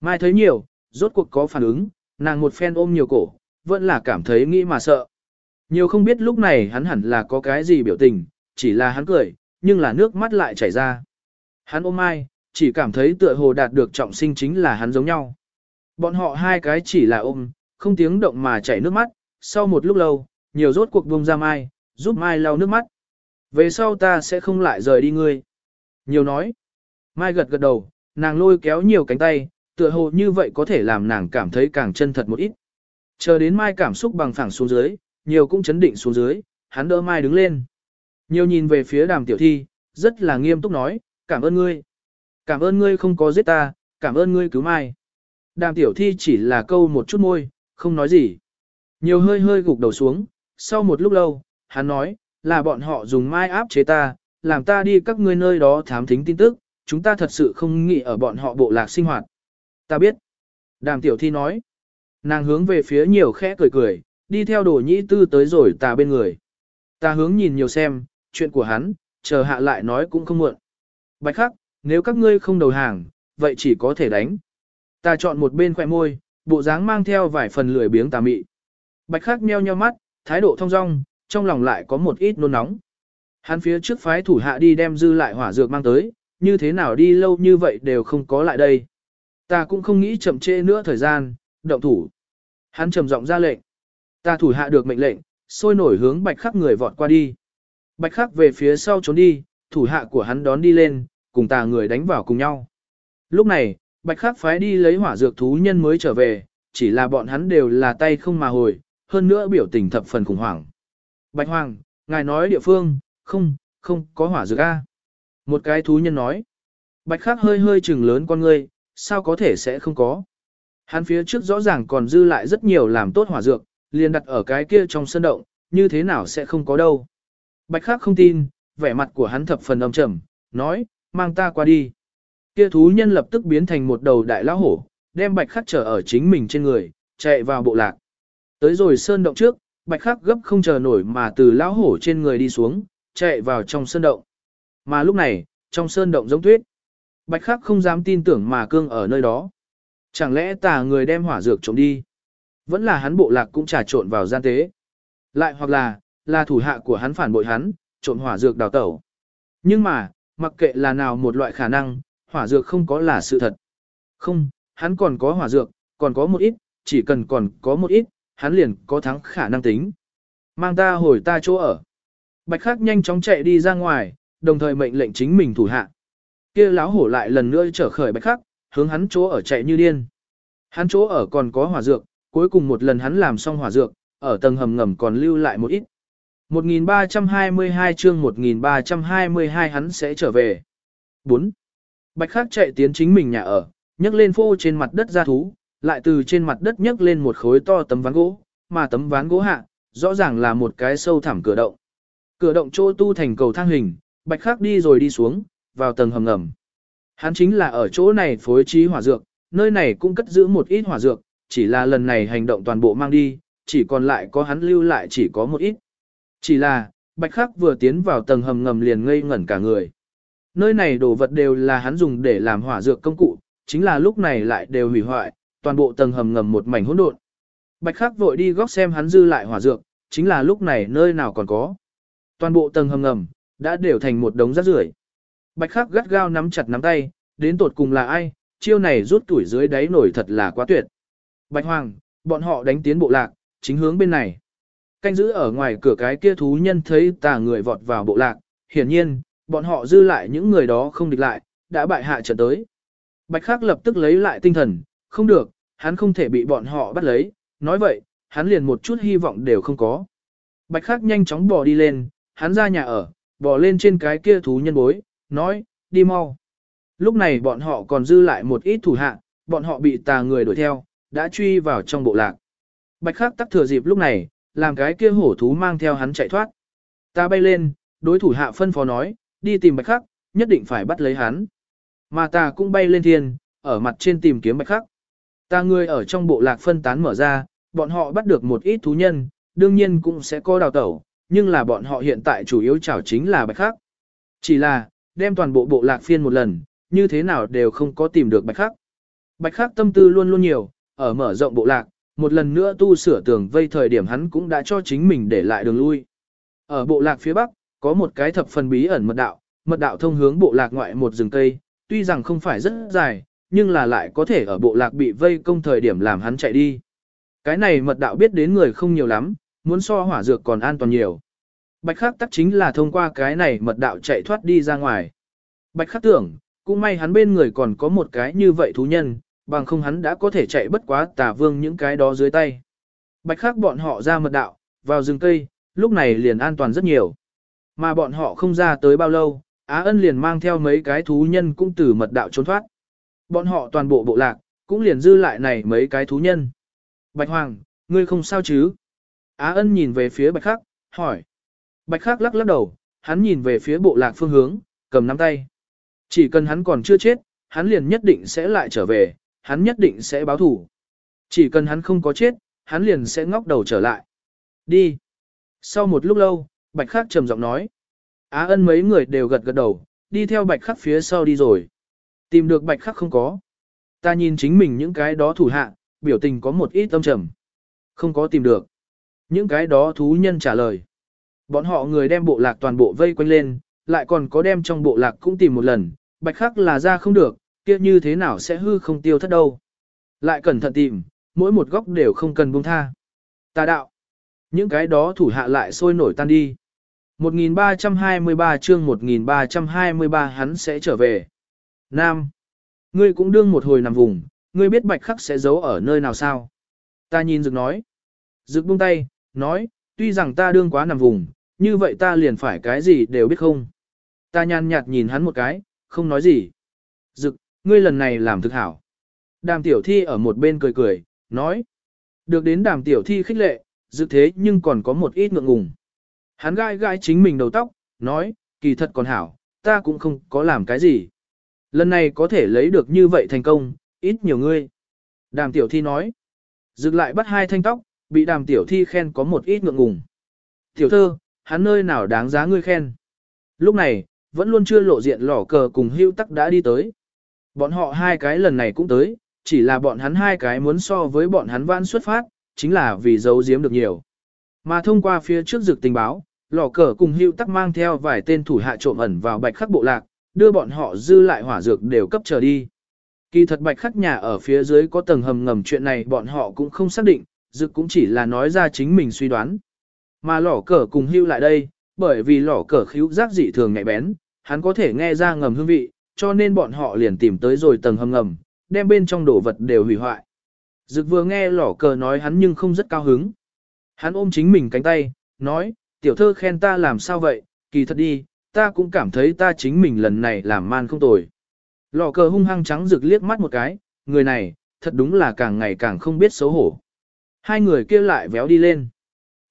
Mai thấy nhiều, rốt cuộc có phản ứng, nàng một phen ôm nhiều cổ, vẫn là cảm thấy nghĩ mà sợ. Nhiều không biết lúc này hắn hẳn là có cái gì biểu tình, chỉ là hắn cười, nhưng là nước mắt lại chảy ra. Hắn ôm Mai, chỉ cảm thấy tựa hồ đạt được trọng sinh chính là hắn giống nhau. Bọn họ hai cái chỉ là ôm, không tiếng động mà chảy nước mắt, sau một lúc lâu, nhiều rốt cuộc buông ra Mai, giúp Mai lau nước mắt. Về sau ta sẽ không lại rời đi ngươi. Nhiều nói. Mai gật gật đầu, nàng lôi kéo nhiều cánh tay, tựa hồ như vậy có thể làm nàng cảm thấy càng chân thật một ít. Chờ đến Mai cảm xúc bằng phẳng xuống dưới, nhiều cũng chấn định xuống dưới, hắn đỡ Mai đứng lên. Nhiều nhìn về phía đàm tiểu thi, rất là nghiêm túc nói, cảm ơn ngươi. Cảm ơn ngươi không có giết ta, cảm ơn ngươi cứu Mai. Đàm tiểu thi chỉ là câu một chút môi, không nói gì. Nhiều hơi hơi gục đầu xuống, sau một lúc lâu, hắn nói, là bọn họ dùng Mai áp chế ta, làm ta đi các ngươi nơi đó thám thính tin tức, chúng ta thật sự không nghĩ ở bọn họ bộ lạc sinh hoạt. Ta biết. Đàm tiểu thi nói. Nàng hướng về phía nhiều khẽ cười cười, đi theo đồ nhĩ tư tới rồi ta bên người. Ta hướng nhìn nhiều xem, chuyện của hắn, chờ hạ lại nói cũng không muộn. Bạch khắc, nếu các ngươi không đầu hàng, vậy chỉ có thể đánh. Ta chọn một bên khỏe môi, bộ dáng mang theo vài phần lười biếng tà mị. Bạch khắc meo nheo mắt, thái độ thong dong, trong lòng lại có một ít nôn nóng. Hắn phía trước phái thủ hạ đi đem dư lại hỏa dược mang tới, như thế nào đi lâu như vậy đều không có lại đây. Ta cũng không nghĩ chậm trễ nữa thời gian, động thủ. Hắn trầm giọng ra lệnh. Ta thủ hạ được mệnh lệnh, sôi nổi hướng bạch khắc người vọt qua đi. Bạch khắc về phía sau trốn đi, thủ hạ của hắn đón đi lên, cùng tà người đánh vào cùng nhau. Lúc này, bạch khắc phái đi lấy hỏa dược thú nhân mới trở về, chỉ là bọn hắn đều là tay không mà hồi, hơn nữa biểu tình thập phần khủng hoảng. Bạch Hoàng, ngài nói địa phương, không, không có hỏa dược A. Một cái thú nhân nói. Bạch khắc hơi hơi chừng lớn con ngươi, sao có thể sẽ không có. Hắn phía trước rõ ràng còn dư lại rất nhiều làm tốt hỏa dược, liền đặt ở cái kia trong sân động, như thế nào sẽ không có đâu. Bạch khắc không tin, vẻ mặt của hắn thập phần âm trầm, nói, mang ta qua đi. Kia thú nhân lập tức biến thành một đầu đại lão hổ, đem bạch khắc trở ở chính mình trên người, chạy vào bộ lạc. Tới rồi sơn động trước, Bạch khắc gấp không chờ nổi mà từ lão hổ trên người đi xuống, chạy vào trong sơn động. Mà lúc này, trong sơn động giống tuyết. Bạch khắc không dám tin tưởng mà cương ở nơi đó. Chẳng lẽ tà người đem hỏa dược trộm đi? Vẫn là hắn bộ lạc cũng trà trộn vào gian tế. Lại hoặc là, là thủ hạ của hắn phản bội hắn, trộn hỏa dược đào tẩu. Nhưng mà, mặc kệ là nào một loại khả năng, hỏa dược không có là sự thật. Không, hắn còn có hỏa dược, còn có một ít, chỉ cần còn có một ít, hắn liền có thắng khả năng tính. Mang ta hồi ta chỗ ở. Bạch Khắc nhanh chóng chạy đi ra ngoài, đồng thời mệnh lệnh chính mình thủ hạ. Kia lão hổ lại lần nữa trở khởi Bạch Khắc, hướng hắn chỗ ở chạy như điên. Hắn chỗ ở còn có hỏa dược, cuối cùng một lần hắn làm xong hỏa dược, ở tầng hầm ngầm còn lưu lại một ít. 1322 chương 1322 hắn sẽ trở về. 4. Bạch Khắc chạy tiến chính mình nhà ở, nhấc lên phô trên mặt đất ra thú, lại từ trên mặt đất nhấc lên một khối to tấm ván gỗ, mà tấm ván gỗ hạ, rõ ràng là một cái sâu thẳm cửa động. Cửa động chỗ tu thành cầu thang hình, Bạch Khắc đi rồi đi xuống, vào tầng hầm ngầm. Hắn chính là ở chỗ này phối trí hỏa dược, nơi này cũng cất giữ một ít hỏa dược, chỉ là lần này hành động toàn bộ mang đi, chỉ còn lại có hắn lưu lại chỉ có một ít. Chỉ là, Bạch Khắc vừa tiến vào tầng hầm ngầm liền ngây ngẩn cả người. Nơi này đồ vật đều là hắn dùng để làm hỏa dược công cụ, chính là lúc này lại đều hủy hoại, toàn bộ tầng hầm ngầm một mảnh hỗn độn. Bạch Khắc vội đi góc xem hắn dư lại hỏa dược, chính là lúc này nơi nào còn có. Toàn bộ tầng hầm ngầm đã đều thành một đống rác rưởi. Bạch Khắc gắt gao nắm chặt nắm tay, đến tột cùng là ai, chiêu này rút tuổi dưới đáy nổi thật là quá tuyệt. Bạch Hoàng, bọn họ đánh tiến bộ lạc, chính hướng bên này. Canh giữ ở ngoài cửa cái kia thú nhân thấy tà người vọt vào bộ lạc, hiển nhiên, bọn họ dư lại những người đó không địch lại, đã bại hạ trận tới. Bạch Khắc lập tức lấy lại tinh thần, không được, hắn không thể bị bọn họ bắt lấy, nói vậy, hắn liền một chút hy vọng đều không có. Bạch Khắc nhanh chóng bò đi lên, hắn ra nhà ở, bò lên trên cái kia thú nhân bối, nói, đi mau. Lúc này bọn họ còn dư lại một ít thủ hạ, bọn họ bị tà người đuổi theo, đã truy vào trong bộ lạc. Bạch Khắc tắc thừa dịp lúc này, làm cái kia hổ thú mang theo hắn chạy thoát. Ta bay lên, đối thủ hạ phân phó nói, đi tìm Bạch Khắc, nhất định phải bắt lấy hắn. Mà ta cũng bay lên thiên, ở mặt trên tìm kiếm Bạch Khắc. Ta người ở trong bộ lạc phân tán mở ra, bọn họ bắt được một ít thú nhân, đương nhiên cũng sẽ có đào tẩu, nhưng là bọn họ hiện tại chủ yếu chảo chính là Bạch Khắc. Chỉ là, đem toàn bộ bộ lạc phiên một lần, như thế nào đều không có tìm được Bạch Khắc. Bạch Khắc tâm tư luôn luôn nhiều, ở mở rộng bộ lạc, một lần nữa tu sửa tường vây thời điểm hắn cũng đã cho chính mình để lại đường lui. Ở bộ lạc phía bắc, có một cái thập phần bí ẩn mật đạo, mật đạo thông hướng bộ lạc ngoại một rừng cây, tuy rằng không phải rất dài, nhưng là lại có thể ở bộ lạc bị vây công thời điểm làm hắn chạy đi. Cái này mật đạo biết đến người không nhiều lắm, muốn so hỏa dược còn an toàn nhiều. Bạch khắc tắc chính là thông qua cái này mật đạo chạy thoát đi ra ngoài. Bạch khắc tưởng, cũng may hắn bên người còn có một cái như vậy thú nhân, bằng không hắn đã có thể chạy bất quá tà vương những cái đó dưới tay. Bạch khắc bọn họ ra mật đạo, vào rừng cây, lúc này liền an toàn rất nhiều. Mà bọn họ không ra tới bao lâu, Á ân liền mang theo mấy cái thú nhân cũng từ mật đạo trốn thoát. Bọn họ toàn bộ bộ lạc, cũng liền dư lại này mấy cái thú nhân. Bạch Hoàng, ngươi không sao chứ? Á ân nhìn về phía Bạch Khắc, hỏi. Bạch Khắc lắc lắc đầu, hắn nhìn về phía bộ lạc phương hướng, cầm nắm tay. Chỉ cần hắn còn chưa chết, hắn liền nhất định sẽ lại trở về, hắn nhất định sẽ báo thủ. Chỉ cần hắn không có chết, hắn liền sẽ ngóc đầu trở lại. Đi. Sau một lúc lâu, Bạch Khắc trầm giọng nói. Á ân mấy người đều gật gật đầu, đi theo Bạch Khắc phía sau đi rồi. Tìm được Bạch Khắc không có. Ta nhìn chính mình những cái đó thủ hạ, biểu tình có một ít tâm trầm. Không có tìm được. Những cái đó thú nhân trả lời. Bọn họ người đem bộ lạc toàn bộ vây quanh lên, lại còn có đem trong bộ lạc cũng tìm một lần, Bạch Khắc là ra không được, kia như thế nào sẽ hư không tiêu thất đâu. Lại cẩn thận tìm, mỗi một góc đều không cần buông tha. Ta đạo. Những cái đó thủ hạ lại sôi nổi tan đi. 1323 chương 1323 hắn sẽ trở về. Nam. Ngươi cũng đương một hồi nằm vùng, ngươi biết bạch khắc sẽ giấu ở nơi nào sao? Ta nhìn Dực nói. Dực buông tay, nói, tuy rằng ta đương quá nằm vùng, như vậy ta liền phải cái gì đều biết không? Ta nhàn nhạt nhìn hắn một cái, không nói gì. Dực, ngươi lần này làm thực hảo. Đàm tiểu thi ở một bên cười cười, nói. Được đến đàm tiểu thi khích lệ, dực thế nhưng còn có một ít ngượng ngùng. Hắn gai gai chính mình đầu tóc, nói, kỳ thật còn hảo, ta cũng không có làm cái gì. Lần này có thể lấy được như vậy thành công, ít nhiều ngươi. Đàm tiểu thi nói, dực lại bắt hai thanh tóc, bị đàm tiểu thi khen có một ít ngượng ngùng. Tiểu thơ, hắn nơi nào đáng giá ngươi khen. Lúc này, vẫn luôn chưa lộ diện lỏ cờ cùng hưu tắc đã đi tới. Bọn họ hai cái lần này cũng tới, chỉ là bọn hắn hai cái muốn so với bọn hắn vãn xuất phát, chính là vì giấu giếm được nhiều. Mà thông qua phía trước dược tình báo, lò cờ cùng hưu tắc mang theo vài tên thủ hạ trộm ẩn vào bạch khắc bộ lạc, đưa bọn họ dư lại hỏa dược đều cấp trở đi. Kỳ thật bạch khắc nhà ở phía dưới có tầng hầm ngầm chuyện này bọn họ cũng không xác định, dược cũng chỉ là nói ra chính mình suy đoán. Mà lỏ cờ cùng hưu lại đây, bởi vì lỏ cờ khíu giác dị thường nhạy bén, hắn có thể nghe ra ngầm hương vị, cho nên bọn họ liền tìm tới rồi tầng hầm ngầm, đem bên trong đồ vật đều hủy hoại. Dực vừa nghe lỏ cờ nói hắn nhưng không rất cao hứng. Hắn ôm chính mình cánh tay, nói, tiểu thơ khen ta làm sao vậy, kỳ thật đi, ta cũng cảm thấy ta chính mình lần này làm man không tồi. Lò cờ hung hăng trắng rực liếc mắt một cái, người này, thật đúng là càng ngày càng không biết xấu hổ. Hai người kia lại véo đi lên.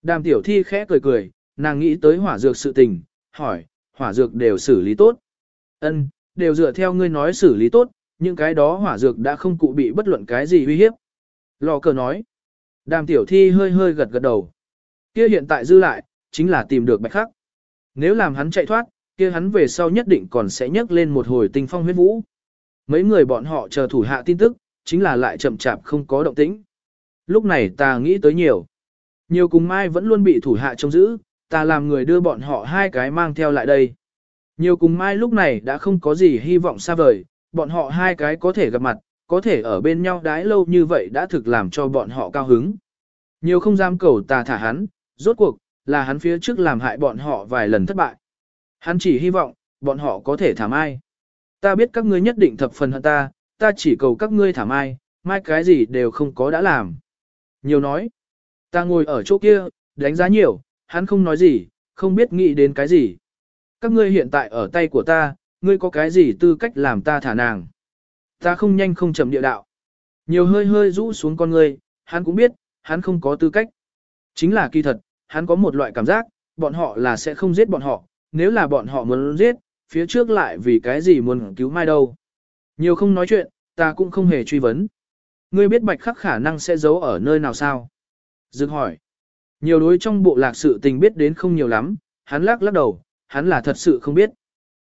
Đàm tiểu thi khẽ cười cười, nàng nghĩ tới hỏa dược sự tình, hỏi, hỏa dược đều xử lý tốt. Ân, đều dựa theo ngươi nói xử lý tốt, những cái đó hỏa dược đã không cụ bị bất luận cái gì uy hiếp. Lò cờ nói. Đàm tiểu thi hơi hơi gật gật đầu. Kia hiện tại dư lại, chính là tìm được bạch khắc. Nếu làm hắn chạy thoát, kia hắn về sau nhất định còn sẽ nhấc lên một hồi tinh phong huyết vũ. Mấy người bọn họ chờ thủ hạ tin tức, chính là lại chậm chạp không có động tĩnh. Lúc này ta nghĩ tới nhiều. Nhiều cùng mai vẫn luôn bị thủ hạ trông giữ, ta làm người đưa bọn họ hai cái mang theo lại đây. Nhiều cùng mai lúc này đã không có gì hy vọng xa vời, bọn họ hai cái có thể gặp mặt, có thể ở bên nhau đái lâu như vậy đã thực làm cho bọn họ cao hứng. Nhiều không dám cầu ta thả hắn, rốt cuộc, là hắn phía trước làm hại bọn họ vài lần thất bại. Hắn chỉ hy vọng, bọn họ có thể thả mai. Ta biết các ngươi nhất định thập phần hận ta, ta chỉ cầu các ngươi thả mai, mai cái gì đều không có đã làm. Nhiều nói, ta ngồi ở chỗ kia, đánh giá nhiều, hắn không nói gì, không biết nghĩ đến cái gì. Các ngươi hiện tại ở tay của ta, ngươi có cái gì tư cách làm ta thả nàng. Ta không nhanh không chậm địa đạo. Nhiều hơi hơi rũ xuống con ngươi, hắn cũng biết, hắn không có tư cách. Chính là kỳ thật, hắn có một loại cảm giác, bọn họ là sẽ không giết bọn họ, nếu là bọn họ muốn giết, phía trước lại vì cái gì muốn cứu mai đâu. Nhiều không nói chuyện, ta cũng không hề truy vấn. Ngươi biết bạch khắc khả năng sẽ giấu ở nơi nào sao? Dừng hỏi. Nhiều đối trong bộ lạc sự tình biết đến không nhiều lắm, hắn lắc lắc đầu, hắn là thật sự không biết.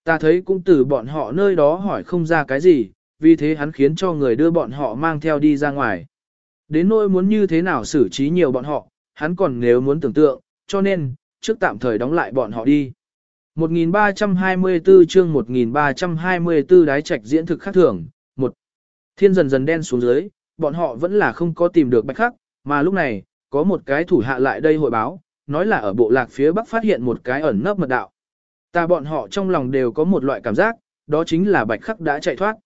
Ta thấy cũng từ bọn họ nơi đó hỏi không ra cái gì, vì thế hắn khiến cho người đưa bọn họ mang theo đi ra ngoài. Đến nỗi muốn như thế nào xử trí nhiều bọn họ, hắn còn nếu muốn tưởng tượng, cho nên, trước tạm thời đóng lại bọn họ đi. 1324 chương 1324 đái trạch diễn thực khắc thường, một Thiên dần dần đen xuống dưới, bọn họ vẫn là không có tìm được bạch khắc, mà lúc này, có một cái thủ hạ lại đây hội báo, nói là ở bộ lạc phía bắc phát hiện một cái ẩn nấp mật đạo. Ta bọn họ trong lòng đều có một loại cảm giác, đó chính là bạch khắc đã chạy thoát.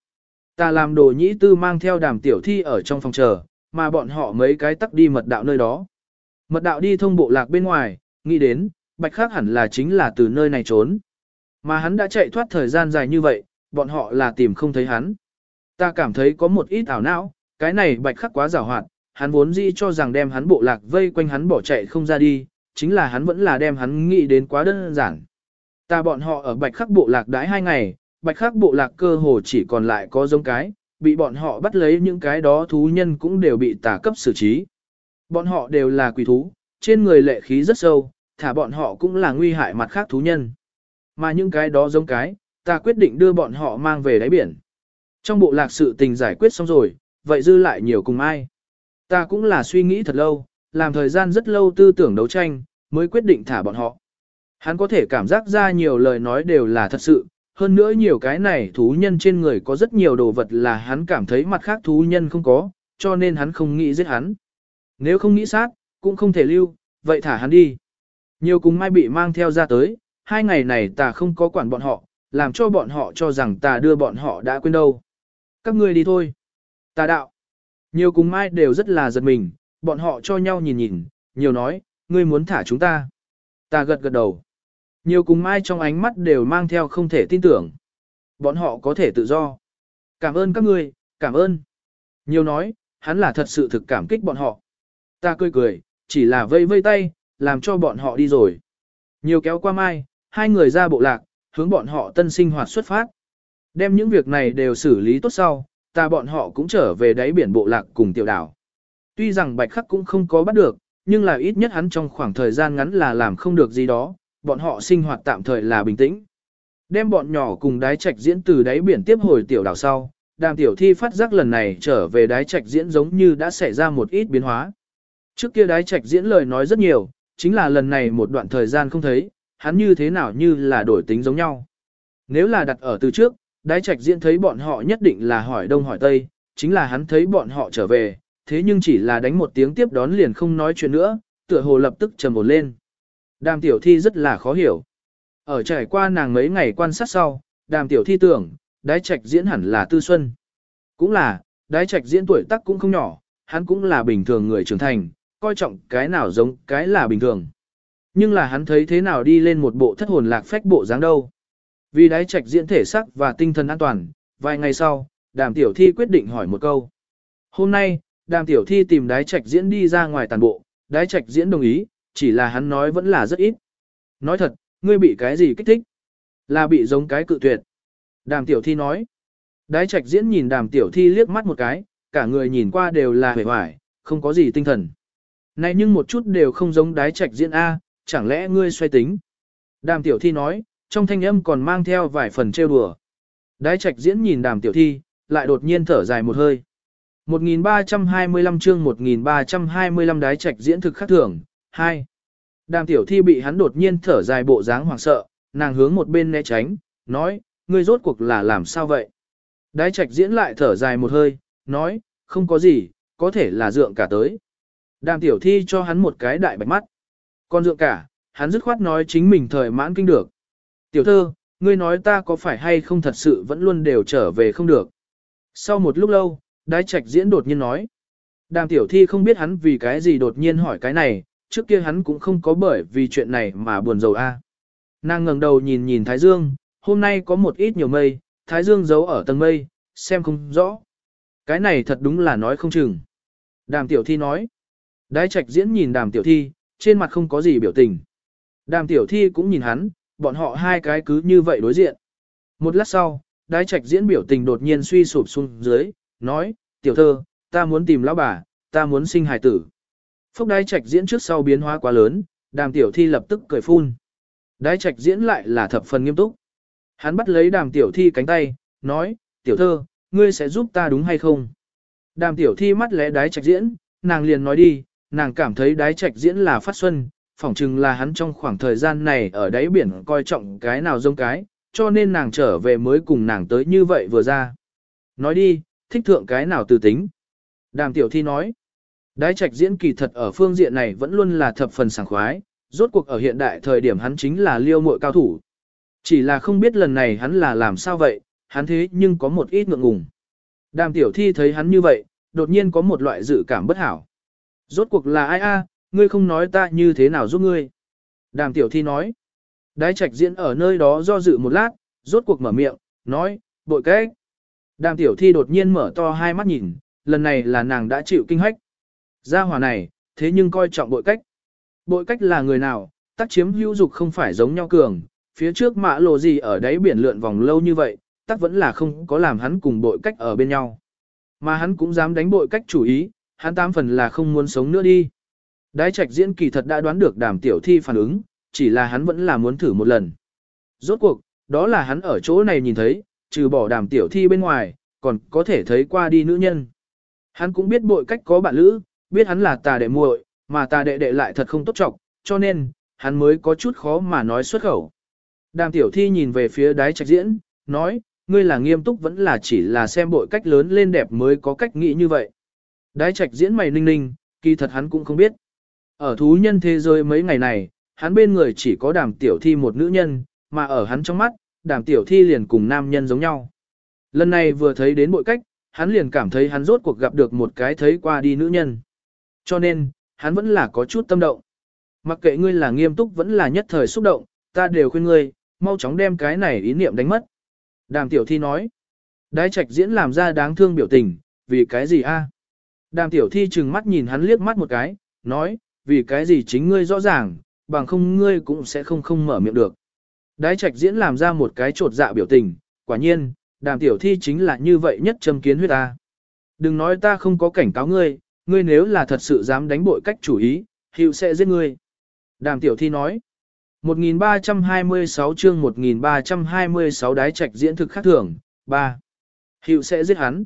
Ta làm đồ nhĩ tư mang theo đàm tiểu thi ở trong phòng chờ, mà bọn họ mấy cái tắc đi mật đạo nơi đó. Mật đạo đi thông bộ lạc bên ngoài, nghĩ đến, bạch khắc hẳn là chính là từ nơi này trốn. Mà hắn đã chạy thoát thời gian dài như vậy, bọn họ là tìm không thấy hắn. Ta cảm thấy có một ít ảo não, cái này bạch khắc quá rào hoạt, hắn vốn dĩ cho rằng đem hắn bộ lạc vây quanh hắn bỏ chạy không ra đi, chính là hắn vẫn là đem hắn nghĩ đến quá đơn giản. Ta bọn họ ở bạch khắc bộ lạc đãi hai ngày, bạch khắc bộ lạc cơ hồ chỉ còn lại có giống cái, bị bọn họ bắt lấy những cái đó thú nhân cũng đều bị tà cấp xử trí. Bọn họ đều là quỷ thú, trên người lệ khí rất sâu, thả bọn họ cũng là nguy hại mặt khác thú nhân. Mà những cái đó giống cái, ta quyết định đưa bọn họ mang về đáy biển. Trong bộ lạc sự tình giải quyết xong rồi, vậy dư lại nhiều cùng ai. Ta cũng là suy nghĩ thật lâu, làm thời gian rất lâu tư tưởng đấu tranh, mới quyết định thả bọn họ. Hắn có thể cảm giác ra nhiều lời nói đều là thật sự, hơn nữa nhiều cái này thú nhân trên người có rất nhiều đồ vật là hắn cảm thấy mặt khác thú nhân không có, cho nên hắn không nghĩ giết hắn. Nếu không nghĩ sát, cũng không thể lưu, vậy thả hắn đi. Nhiều cùng mai bị mang theo ra tới, hai ngày này ta không có quản bọn họ, làm cho bọn họ cho rằng ta đưa bọn họ đã quên đâu. Các ngươi đi thôi. Ta đạo. Nhiều cùng mai đều rất là giật mình, bọn họ cho nhau nhìn nhìn, nhiều nói, ngươi muốn thả chúng ta. Ta gật gật đầu. Nhiều cùng mai trong ánh mắt đều mang theo không thể tin tưởng. Bọn họ có thể tự do. Cảm ơn các ngươi, cảm ơn. Nhiều nói, hắn là thật sự thực cảm kích bọn họ. Ta cười cười, chỉ là vây vây tay, làm cho bọn họ đi rồi. Nhiều kéo qua mai, hai người ra bộ lạc, hướng bọn họ tân sinh hoạt xuất phát. Đem những việc này đều xử lý tốt sau, ta bọn họ cũng trở về đáy biển bộ lạc cùng tiểu đảo. Tuy rằng bạch khắc cũng không có bắt được, nhưng là ít nhất hắn trong khoảng thời gian ngắn là làm không được gì đó, bọn họ sinh hoạt tạm thời là bình tĩnh. Đem bọn nhỏ cùng đái trạch diễn từ đáy biển tiếp hồi tiểu đảo sau, đàm tiểu thi phát giác lần này trở về đái trạch diễn giống như đã xảy ra một ít biến hóa. Trước kia đái trạch diễn lời nói rất nhiều, chính là lần này một đoạn thời gian không thấy, hắn như thế nào như là đổi tính giống nhau. Nếu là đặt ở từ trước, đái trạch diễn thấy bọn họ nhất định là hỏi đông hỏi tây, chính là hắn thấy bọn họ trở về, thế nhưng chỉ là đánh một tiếng tiếp đón liền không nói chuyện nữa, tựa hồ lập tức trầm ổn lên. Đàm tiểu thi rất là khó hiểu. Ở trải qua nàng mấy ngày quan sát sau, đàm tiểu thi tưởng, đái trạch diễn hẳn là tư xuân. Cũng là, đái trạch diễn tuổi tác cũng không nhỏ, hắn cũng là bình thường người trưởng thành, coi trọng cái nào giống cái là bình thường. Nhưng là hắn thấy thế nào đi lên một bộ thất hồn lạc phách bộ dáng đâu. Vì đái trạch diễn thể sắc và tinh thần an toàn, vài ngày sau, đàm tiểu thi quyết định hỏi một câu. Hôm nay, đàm tiểu thi tìm đái trạch diễn đi ra ngoài tàn bộ, đái trạch diễn đồng ý, chỉ là hắn nói vẫn là rất ít. Nói thật, ngươi bị cái gì kích thích? Là bị giống cái cự tuyệt. Đàm tiểu thi nói. Đái trạch diễn nhìn đàm tiểu thi liếc mắt một cái, cả người nhìn qua đều là vẻ hoài, không có gì tinh thần. Này nhưng một chút đều không giống đái trạch diễn A, chẳng lẽ ngươi xoay tính? Đàm tiểu thi nói, trong thanh âm còn mang theo vài phần trêu đùa. Đái trạch diễn nhìn đàm tiểu thi, lại đột nhiên thở dài một hơi. 1325 chương 1325 đái trạch diễn thực khắc thường, 2. Đàm tiểu thi bị hắn đột nhiên thở dài bộ dáng hoảng sợ, nàng hướng một bên né tránh, nói, ngươi rốt cuộc là làm sao vậy? Đái trạch diễn lại thở dài một hơi, nói, không có gì, có thể là dượng cả tới. Đàm tiểu thi cho hắn một cái đại bạch mắt. Còn dượng cả, hắn dứt khoát nói chính mình thời mãn kinh được. Tiểu thơ, ngươi nói ta có phải hay không thật sự vẫn luôn đều trở về không được. Sau một lúc lâu, đái trạch diễn đột nhiên nói. Đàm tiểu thi không biết hắn vì cái gì đột nhiên hỏi cái này, trước kia hắn cũng không có bởi vì chuyện này mà buồn rầu a. Nàng ngẩng đầu nhìn nhìn Thái Dương, hôm nay có một ít nhiều mây, Thái Dương giấu ở tầng mây, xem không rõ. Cái này thật đúng là nói không chừng. Đàm tiểu thi nói. Đái trạch diễn nhìn đàm tiểu thi, trên mặt không có gì biểu tình. Đàm tiểu thi cũng nhìn hắn, bọn họ hai cái cứ như vậy đối diện. Một lát sau, đái trạch diễn biểu tình đột nhiên suy sụp xuống dưới, nói, tiểu thơ, ta muốn tìm lão bà, ta muốn sinh hài tử. Phúc đái trạch diễn trước sau biến hóa quá lớn, đàm tiểu thi lập tức cười phun. Đái trạch diễn lại là thập phần nghiêm túc. Hắn bắt lấy đàm tiểu thi cánh tay, nói, tiểu thơ, ngươi sẽ giúp ta đúng hay không? Đàm tiểu thi mắt lẽ đái trạch diễn, nàng liền nói đi, nàng cảm thấy đái trạch diễn là phát xuân, phỏng chừng là hắn trong khoảng thời gian này ở đáy biển coi trọng cái nào giống cái, cho nên nàng trở về mới cùng nàng tới như vậy vừa ra. Nói đi, thích thượng cái nào từ tính. Đàm tiểu thi nói, đái trạch diễn kỳ thật ở phương diện này vẫn luôn là thập phần sảng khoái, rốt cuộc ở hiện đại thời điểm hắn chính là liêu mội cao thủ. Chỉ là không biết lần này hắn là làm sao vậy, hắn thế nhưng có một ít ngượng ngùng. Đàm tiểu thi thấy hắn như vậy, đột nhiên có một loại dự cảm bất hảo. Rốt cuộc là ai a? ngươi không nói ta như thế nào giúp ngươi. Đàm tiểu thi nói. Đái trạch diễn ở nơi đó do dự một lát, rốt cuộc mở miệng, nói, bội cách. Đàm tiểu thi đột nhiên mở to hai mắt nhìn, lần này là nàng đã chịu kinh hách. Gia hòa này, thế nhưng coi trọng bội cách. Bội cách là người nào, tác chiếm hữu dục không phải giống nhau cường, phía trước mã lộ gì ở đáy biển lượn vòng lâu như vậy, tác vẫn là không có làm hắn cùng bội cách ở bên nhau. Mà hắn cũng dám đánh bội cách chủ ý, hắn tám phần là không muốn sống nữa đi. Đái trạch diễn kỳ thật đã đoán được đàm tiểu thi phản ứng, chỉ là hắn vẫn là muốn thử một lần. Rốt cuộc, đó là hắn ở chỗ này nhìn thấy, trừ bỏ đàm tiểu thi bên ngoài, còn có thể thấy qua đi nữ nhân. Hắn cũng biết bội cách có bạn lữ, biết hắn là tà đệ muội, mà tà đệ đệ lại thật không tốt trọng, cho nên, hắn mới có chút khó mà nói xuất khẩu. Đàm tiểu thi nhìn về phía đái trạch diễn, nói, ngươi là nghiêm túc vẫn là chỉ là xem bội cách lớn lên đẹp mới có cách nghĩ như vậy. Đái trạch diễn mày ninh ninh, kỳ thật hắn cũng không biết. Ở thú nhân thế giới mấy ngày này, hắn bên người chỉ có đàm tiểu thi một nữ nhân, mà ở hắn trong mắt, đàm tiểu thi liền cùng nam nhân giống nhau. Lần này vừa thấy đến bội cách, hắn liền cảm thấy hắn rốt cuộc gặp được một cái thấy qua đi nữ nhân. Cho nên, hắn vẫn là có chút tâm động. Mặc kệ ngươi là nghiêm túc vẫn là nhất thời xúc động, ta đều khuyên ngươi, mau chóng đem cái này ý niệm đánh mất. Đàm tiểu thi nói. Đái trạch diễn làm ra đáng thương biểu tình, vì cái gì a? Đàm tiểu thi chừng mắt nhìn hắn liếc mắt một cái, nói, vì cái gì chính ngươi rõ ràng, bằng không ngươi cũng sẽ không không mở miệng được. Đái trạch diễn làm ra một cái trột dạ biểu tình, quả nhiên, đàm tiểu thi chính là như vậy nhất châm kiến huyết ta. Đừng nói ta không có cảnh cáo ngươi, ngươi nếu là thật sự dám đánh bội cách chủ ý, hiệu sẽ giết ngươi. Đàm tiểu thi nói. 1326 chương 1326 đái trạch diễn thực khác thường, 3. Hiệu sẽ giết hắn.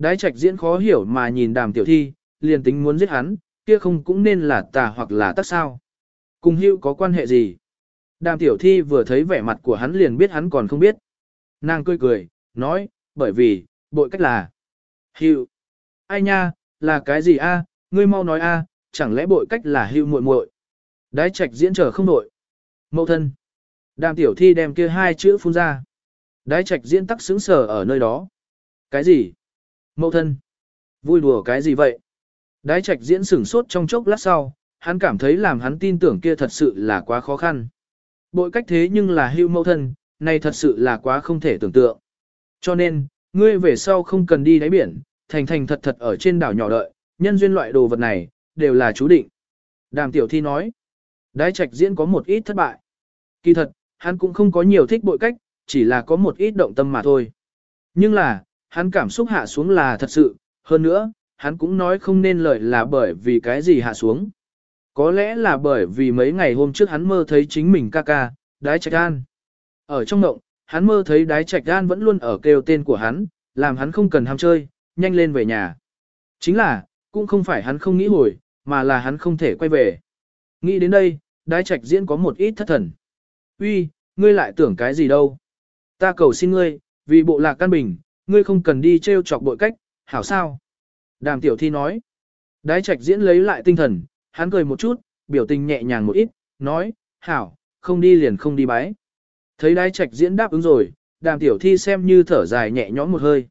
Đái trạch diễn khó hiểu mà nhìn đàm tiểu thi, liền tính muốn giết hắn, kia không cũng nên là tà hoặc là tắc sao. Cùng hữu có quan hệ gì? Đàm tiểu thi vừa thấy vẻ mặt của hắn liền biết hắn còn không biết. Nàng cười cười, nói, bởi vì, bội cách là. Hữu. Ai nha, là cái gì a? À? ngươi mau nói a, à, chẳng lẽ bội cách là hữu muội muội? Đái trạch diễn trở không nội. Mậu thân. Đàm tiểu thi đem kia hai chữ phun ra. Đái trạch diễn tắc xứng sở ở nơi đó. Cái gì? Mậu thân. Vui đùa cái gì vậy? Đái trạch diễn sửng sốt trong chốc lát sau, hắn cảm thấy làm hắn tin tưởng kia thật sự là quá khó khăn. Bội cách thế nhưng là hưu mẫu thân, này thật sự là quá không thể tưởng tượng. Cho nên, ngươi về sau không cần đi đáy biển, thành thành thật thật ở trên đảo nhỏ đợi, nhân duyên loại đồ vật này, đều là chú định. Đàm tiểu thi nói, đái trạch diễn có một ít thất bại. Kỳ thật, hắn cũng không có nhiều thích bội cách, chỉ là có một ít động tâm mà thôi. Nhưng là, hắn cảm xúc hạ xuống là thật sự, hơn nữa, hắn cũng nói không nên lời là bởi vì cái gì hạ xuống. Có lẽ là bởi vì mấy ngày hôm trước hắn mơ thấy chính mình ca ca, đái trạch an. Ở trong ngộng, hắn mơ thấy đái trạch an vẫn luôn ở kêu tên của hắn, làm hắn không cần ham chơi, nhanh lên về nhà. Chính là, cũng không phải hắn không nghĩ hồi, mà là hắn không thể quay về. Nghĩ đến đây, đái trạch diễn có một ít thất thần. Uy, ngươi lại tưởng cái gì đâu? Ta cầu xin ngươi, vì bộ lạc căn bình, ngươi không cần đi treo chọc bội cách, hảo sao? Đàm tiểu thi nói. Đái trạch diễn lấy lại tinh thần, hắn cười một chút, biểu tình nhẹ nhàng một ít, nói, hảo, không đi liền không đi bái. Thấy đái trạch diễn đáp ứng rồi, đàm tiểu thi xem như thở dài nhẹ nhõm một hơi.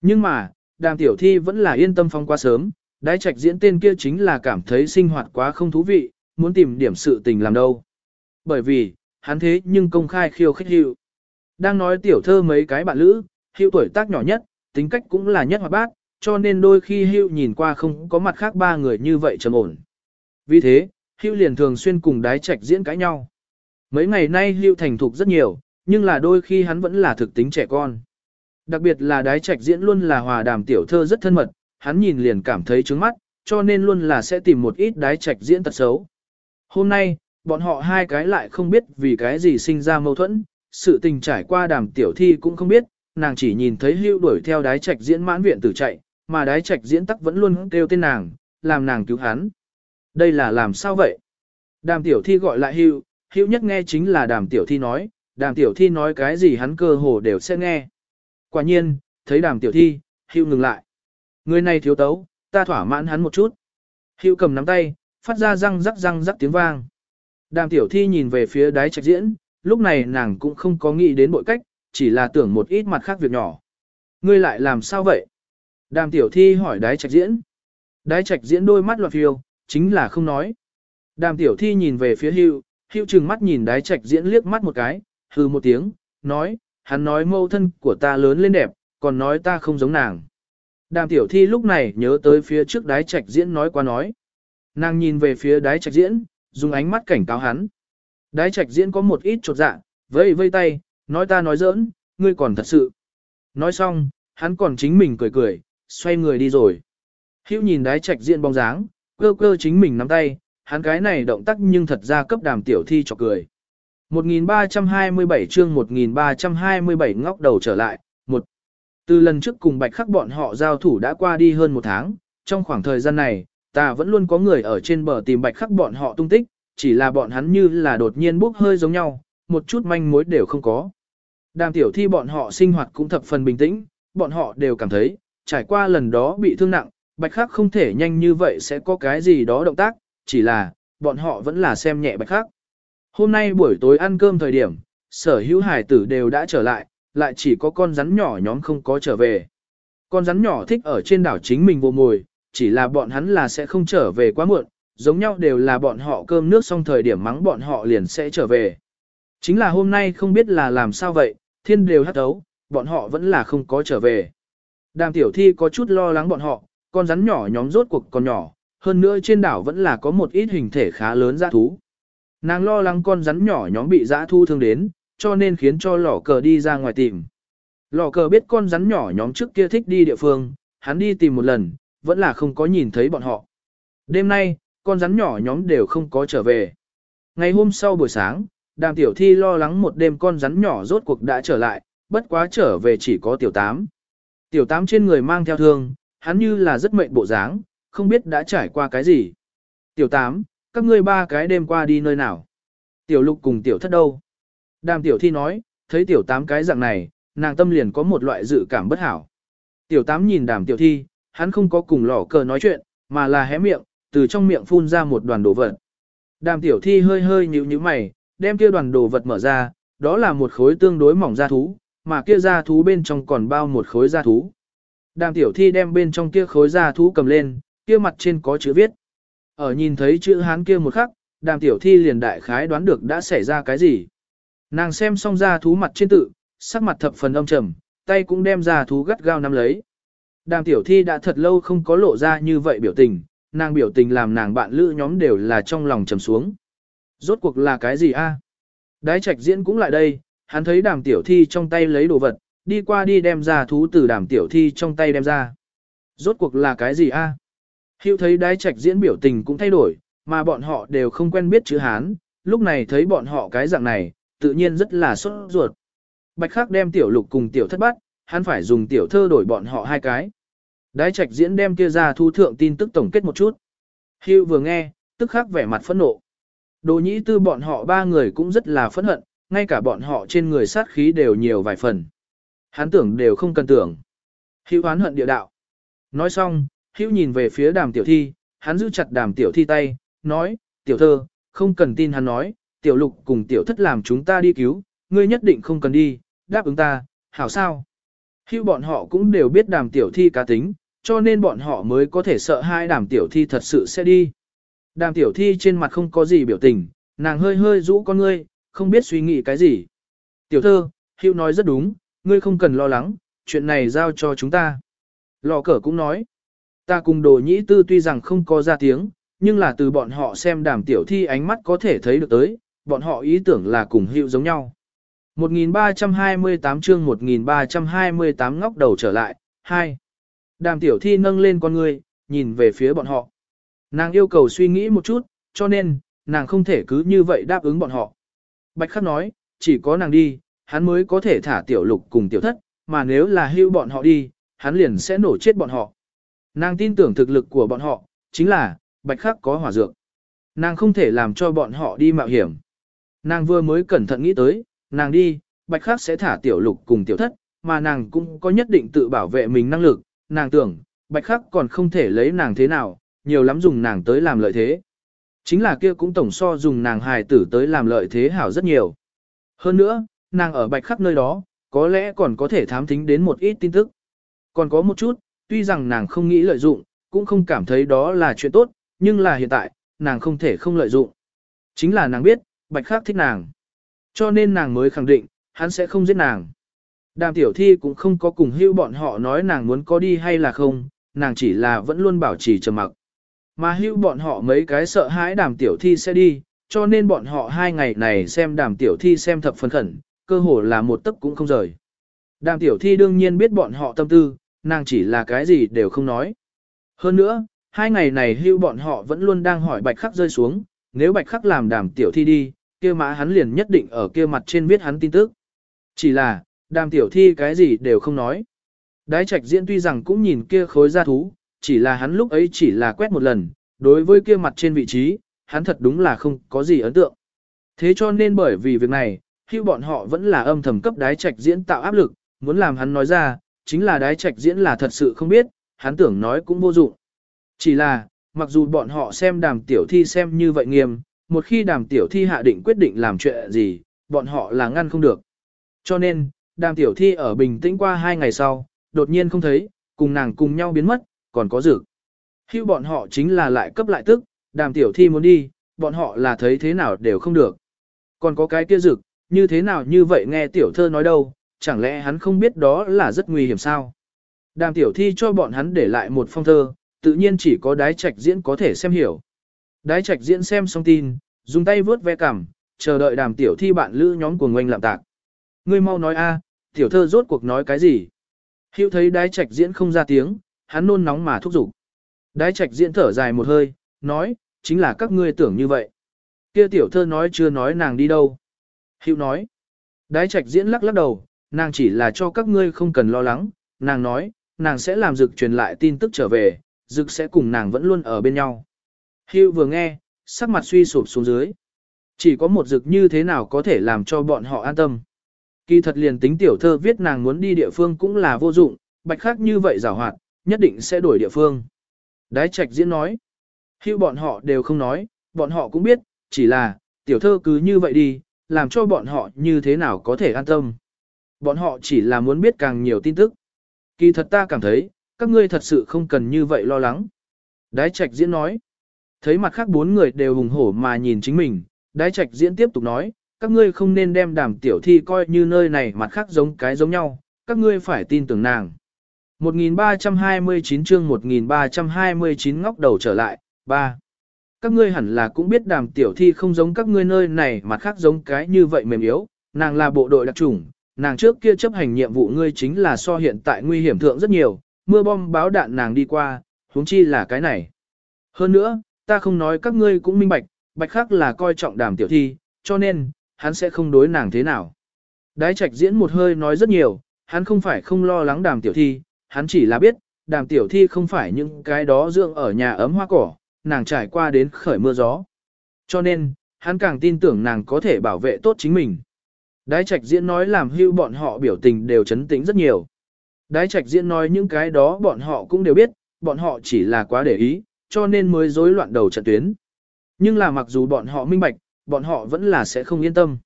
Nhưng mà, đàm tiểu thi vẫn là yên tâm phong qua sớm, đái trạch diễn tên kia chính là cảm thấy sinh hoạt quá không thú vị, muốn tìm điểm sự tình làm đâu. Bởi vì, hắn thế nhưng công khai khiêu khích hiệu. Đang nói tiểu thơ mấy cái bạn lữ, Hưu tuổi tác nhỏ nhất, tính cách cũng là nhất hoạt bát, cho nên đôi khi Hưu nhìn qua không có mặt khác ba người như vậy trầm ổn. Vì thế, Hưu liền thường xuyên cùng đái trạch diễn cãi nhau. Mấy ngày nay Hưu thành thục rất nhiều, nhưng là đôi khi hắn vẫn là thực tính trẻ con. Đặc biệt là đái trạch diễn luôn là hòa đàm tiểu thơ rất thân mật, hắn nhìn liền cảm thấy trướng mắt, cho nên luôn là sẽ tìm một ít đái trạch diễn tật xấu. Hôm nay, bọn họ hai cái lại không biết vì cái gì sinh ra mâu thuẫn, sự tình trải qua đàm tiểu thi cũng không biết, nàng chỉ nhìn thấy hưu đuổi theo đái trạch diễn mãn viện tử chạy, mà đái trạch diễn tắc vẫn luôn kêu tên nàng, làm nàng cứu hắn. Đây là làm sao vậy? Đàm tiểu thi gọi lại hưu, hưu nhất nghe chính là đàm tiểu thi nói, đàm tiểu thi nói cái gì hắn cơ hồ đều sẽ nghe. Quả nhiên, thấy đàm tiểu thi, hưu ngừng lại. Người này thiếu tấu, ta thỏa mãn hắn một chút. Hưu cầm nắm tay, phát ra răng rắc răng rắc tiếng vang. Đàm tiểu thi nhìn về phía Đái trạch diễn, lúc này nàng cũng không có nghĩ đến bội cách, chỉ là tưởng một ít mặt khác việc nhỏ. Ngươi lại làm sao vậy? Đàm tiểu thi hỏi đái trạch diễn. Đái trạch diễn đôi mắt loạt phiêu, chính là không nói. Đàm tiểu thi nhìn về phía hưu, hưu trừng mắt nhìn đái trạch diễn liếc mắt một cái, hừ một tiếng, nói, hắn nói mâu thân của ta lớn lên đẹp, còn nói ta không giống nàng. Đàm tiểu thi lúc này nhớ tới phía trước đái trạch diễn nói qua nói. Nàng nhìn về phía đái trạch diễn, dùng ánh mắt cảnh cáo hắn. Đái trạch diễn có một ít trột dạ, vây vây tay, nói ta nói giỡn, ngươi còn thật sự. Nói xong, hắn còn chính mình cười cười, xoay người đi rồi. Hữu nhìn đái trạch diện bóng dáng, cơ cơ chính mình nắm tay, hắn cái này động tác nhưng thật ra cấp đàm tiểu thi cho cười. 1327 chương 1327 ngóc đầu trở lại, một Từ lần trước cùng bạch khắc bọn họ giao thủ đã qua đi hơn một tháng, trong khoảng thời gian này, ta vẫn luôn có người ở trên bờ tìm bạch khắc bọn họ tung tích, chỉ là bọn hắn như là đột nhiên bốc hơi giống nhau, một chút manh mối đều không có. Đàm tiểu thi bọn họ sinh hoạt cũng thập phần bình tĩnh, bọn họ đều cảm thấy, trải qua lần đó bị thương nặng, bạch khắc không thể nhanh như vậy sẽ có cái gì đó động tác, chỉ là, bọn họ vẫn là xem nhẹ bạch khắc. Hôm nay buổi tối ăn cơm thời điểm, sở hữu hải tử đều đã trở lại, lại chỉ có con rắn nhỏ nhóm không có trở về. Con rắn nhỏ thích ở trên đảo chính mình vô mồi, chỉ là bọn hắn là sẽ không trở về quá muộn, giống nhau đều là bọn họ cơm nước xong thời điểm mắng bọn họ liền sẽ trở về. Chính là hôm nay không biết là làm sao vậy, thiên đều hắt ấu, bọn họ vẫn là không có trở về. Đàm tiểu thi có chút lo lắng bọn họ, con rắn nhỏ nhóm rốt cuộc còn nhỏ, hơn nữa trên đảo vẫn là có một ít hình thể khá lớn dã thú. Nàng lo lắng con rắn nhỏ nhóm bị dã thu thương đến, cho nên khiến cho lỏ cờ đi ra ngoài tìm. lò cờ biết con rắn nhỏ nhóm trước kia thích đi địa phương, hắn đi tìm một lần, vẫn là không có nhìn thấy bọn họ. Đêm nay, con rắn nhỏ nhóm đều không có trở về. Ngày hôm sau buổi sáng, đàm tiểu thi lo lắng một đêm con rắn nhỏ rốt cuộc đã trở lại, bất quá trở về chỉ có tiểu tám. Tiểu tám trên người mang theo thương, hắn như là rất mệnh bộ dáng, không biết đã trải qua cái gì. Tiểu tám, các ngươi ba cái đêm qua đi nơi nào? Tiểu lục cùng tiểu thất đâu? Đàm tiểu thi nói, thấy tiểu tám cái dạng này, nàng tâm liền có một loại dự cảm bất hảo. Tiểu tám nhìn đàm tiểu thi, hắn không có cùng lỏ cờ nói chuyện, mà là hé miệng, từ trong miệng phun ra một đoàn đồ vật. Đàm tiểu thi hơi hơi nhíu nhíu mày, đem kia đoàn đồ vật mở ra, đó là một khối tương đối mỏng da thú, mà kia da thú bên trong còn bao một khối da thú. Đàm tiểu thi đem bên trong kia khối da thú cầm lên, kia mặt trên có chữ viết. Ở nhìn thấy chữ hán kia một khắc, đàm tiểu thi liền đại khái đoán được đã xảy ra cái gì. Nàng xem xong da thú mặt trên tự, sắc mặt thập phần âm trầm, tay cũng đem da thú gắt gao nắm lấy. Đàm tiểu thi đã thật lâu không có lộ ra như vậy biểu tình, nàng biểu tình làm nàng bạn lữ nhóm đều là trong lòng trầm xuống. Rốt cuộc là cái gì a? Đái trạch diễn cũng lại đây, hắn thấy đàm tiểu thi trong tay lấy đồ vật, đi qua đi đem ra thú từ đàm tiểu thi trong tay đem ra. Rốt cuộc là cái gì a? À? Hiệu thấy đái trạch diễn biểu tình cũng thay đổi, mà bọn họ đều không quen biết chữ Hán, lúc này thấy bọn họ cái dạng này, tự nhiên rất là sốt ruột. Bạch khắc đem tiểu lục cùng tiểu thất bắt, hắn phải dùng tiểu thơ đổi bọn họ hai cái. Đái trạch diễn đem kia ra thu thượng tin tức tổng kết một chút. Hữu vừa nghe, tức khắc vẻ mặt phẫn nộ. Đồ nhĩ tư bọn họ ba người cũng rất là phẫn hận, ngay cả bọn họ trên người sát khí đều nhiều vài phần. Hắn tưởng đều không cần tưởng. Hữu oán hận địa đạo. Nói xong, Hữu nhìn về phía đàm tiểu thi, hắn giữ chặt đàm tiểu thi tay, nói, tiểu thơ, không cần tin hắn nói, tiểu lục cùng tiểu thất làm chúng ta đi cứu, ngươi nhất định không cần đi, đáp ứng ta, hảo sao. Hữu bọn họ cũng đều biết đàm tiểu thi cá tính, cho nên bọn họ mới có thể sợ hai đàm tiểu thi thật sự sẽ đi. Đàm tiểu thi trên mặt không có gì biểu tình, nàng hơi hơi rũ con ngươi, không biết suy nghĩ cái gì. Tiểu thơ, Hữu nói rất đúng, ngươi không cần lo lắng, chuyện này giao cho chúng ta. Lò cờ cũng nói, ta cùng đồ nhĩ tư tuy rằng không có ra tiếng, nhưng là từ bọn họ xem đàm tiểu thi ánh mắt có thể thấy được tới, bọn họ ý tưởng là cùng Hữu giống nhau. 1328 chương 1328 ngóc đầu trở lại, 2. Đàm tiểu thi nâng lên con ngươi, nhìn về phía bọn họ. Nàng yêu cầu suy nghĩ một chút, cho nên, nàng không thể cứ như vậy đáp ứng bọn họ. Bạch khắc nói, chỉ có nàng đi, hắn mới có thể thả tiểu lục cùng tiểu thất, mà nếu là hưu bọn họ đi, hắn liền sẽ nổ chết bọn họ. Nàng tin tưởng thực lực của bọn họ, chính là, bạch khắc có hỏa dược. Nàng không thể làm cho bọn họ đi mạo hiểm. Nàng vừa mới cẩn thận nghĩ tới, nàng đi, bạch khắc sẽ thả tiểu lục cùng tiểu thất, mà nàng cũng có nhất định tự bảo vệ mình năng lực, nàng tưởng, bạch khắc còn không thể lấy nàng thế nào, nhiều lắm dùng nàng tới làm lợi thế. Chính là kia cũng tổng so dùng nàng hài tử tới làm lợi thế hảo rất nhiều. Hơn nữa, nàng ở bạch khắc nơi đó, có lẽ còn có thể thám thính đến một ít tin tức. Còn có một chút, tuy rằng nàng không nghĩ lợi dụng, cũng không cảm thấy đó là chuyện tốt, nhưng là hiện tại, nàng không thể không lợi dụng. Chính là nàng biết, bạch khắc thích nàng. Cho nên nàng mới khẳng định, hắn sẽ không giết nàng. Đàm tiểu thi cũng không có cùng hưu bọn họ nói nàng muốn có đi hay là không, nàng chỉ là vẫn luôn bảo trì trầm mặc. Mà hưu bọn họ mấy cái sợ hãi đàm tiểu thi sẽ đi, cho nên bọn họ hai ngày này xem đàm tiểu thi xem thập phân khẩn, cơ hồ là một tấc cũng không rời. Đàm tiểu thi đương nhiên biết bọn họ tâm tư, nàng chỉ là cái gì đều không nói. Hơn nữa, hai ngày này hưu bọn họ vẫn luôn đang hỏi bạch khắc rơi xuống, nếu bạch khắc làm đàm tiểu thi đi, kia mã hắn liền nhất định ở kia mặt trên viết hắn tin tức. Chỉ là, đàm tiểu thi cái gì đều không nói. Đái trạch diễn tuy rằng cũng nhìn kia khối gia thú, chỉ là hắn lúc ấy chỉ là quét một lần, đối với kia mặt trên vị trí, hắn thật đúng là không có gì ấn tượng. Thế cho nên bởi vì việc này, khi bọn họ vẫn là âm thầm cấp đái trạch diễn tạo áp lực, muốn làm hắn nói ra, chính là đái trạch diễn là thật sự không biết, hắn tưởng nói cũng vô dụng. Chỉ là, mặc dù bọn họ xem đàm tiểu thi xem như vậy nghiêm, một khi đàm tiểu thi hạ định quyết định làm chuyện gì, bọn họ là ngăn không được. Cho nên, đàm tiểu thi ở bình tĩnh qua hai ngày sau, đột nhiên không thấy, cùng nàng cùng nhau biến mất, còn có dược. Hưu bọn họ chính là lại cấp lại tức, đàm tiểu thi muốn đi, bọn họ là thấy thế nào đều không được. Còn có cái kia dược, như thế nào như vậy nghe tiểu thơ nói đâu, chẳng lẽ hắn không biết đó là rất nguy hiểm sao? Đàm tiểu thi cho bọn hắn để lại một phong thơ, tự nhiên chỉ có đái trạch diễn có thể xem hiểu. Đái trạch diễn xem xong tin, dùng tay vướt ve cằm, chờ đợi đàm tiểu thi bạn lữ nhóm của ngoanh làm tạc. Ngươi mau nói a, tiểu thơ rốt cuộc nói cái gì? Hữu thấy đái trạch diễn không ra tiếng, hắn nôn nóng mà thúc giục. Đái trạch diễn thở dài một hơi, nói, chính là các ngươi tưởng như vậy. Kia tiểu thơ nói chưa nói nàng đi đâu. Hữu nói. Đái trạch diễn lắc lắc đầu, nàng chỉ là cho các ngươi không cần lo lắng, nàng nói, nàng sẽ làm dực truyền lại tin tức trở về, dực sẽ cùng nàng vẫn luôn ở bên nhau. Hữu vừa nghe, sắc mặt suy sụp xuống dưới. Chỉ có một dực như thế nào có thể làm cho bọn họ an tâm. Kỳ thật liền tính tiểu thơ viết nàng muốn đi địa phương cũng là vô dụng, bạch khác như vậy giảo hoạt, nhất định sẽ đổi địa phương. Đái trạch diễn nói. hưu bọn họ đều không nói, bọn họ cũng biết, chỉ là, tiểu thơ cứ như vậy đi, làm cho bọn họ như thế nào có thể an tâm. Bọn họ chỉ là muốn biết càng nhiều tin tức. Kỳ thật ta cảm thấy, các ngươi thật sự không cần như vậy lo lắng. Đái trạch diễn nói. Thấy mặt khác bốn người đều hùng hổ mà nhìn chính mình, đái trạch diễn tiếp tục nói, các ngươi không nên đem đàm tiểu thi coi như nơi này mặt khác giống cái giống nhau, các ngươi phải tin tưởng nàng. 1329 chương 1329 ngóc đầu trở lại, 3. Các ngươi hẳn là cũng biết đàm tiểu thi không giống các ngươi nơi này mà khác giống cái như vậy mềm yếu, nàng là bộ đội đặc chủng, nàng trước kia chấp hành nhiệm vụ ngươi chính là so hiện tại nguy hiểm thượng rất nhiều, mưa bom báo đạn nàng đi qua, huống chi là cái này. Hơn nữa, ta không nói các ngươi cũng minh bạch, bạch khác là coi trọng đàm tiểu thi, cho nên, hắn sẽ không đối nàng thế nào. Đái trạch diễn một hơi nói rất nhiều, hắn không phải không lo lắng đàm tiểu thi, hắn chỉ là biết, đàm tiểu thi không phải những cái đó dưỡng ở nhà ấm hoa cỏ, nàng trải qua đến khởi mưa gió. Cho nên, hắn càng tin tưởng nàng có thể bảo vệ tốt chính mình. Đái trạch diễn nói làm hưu bọn họ biểu tình đều chấn tĩnh rất nhiều. Đái trạch diễn nói những cái đó bọn họ cũng đều biết, bọn họ chỉ là quá để ý, cho nên mới rối loạn đầu trận tuyến. Nhưng là mặc dù bọn họ minh bạch, bọn họ vẫn là sẽ không yên tâm.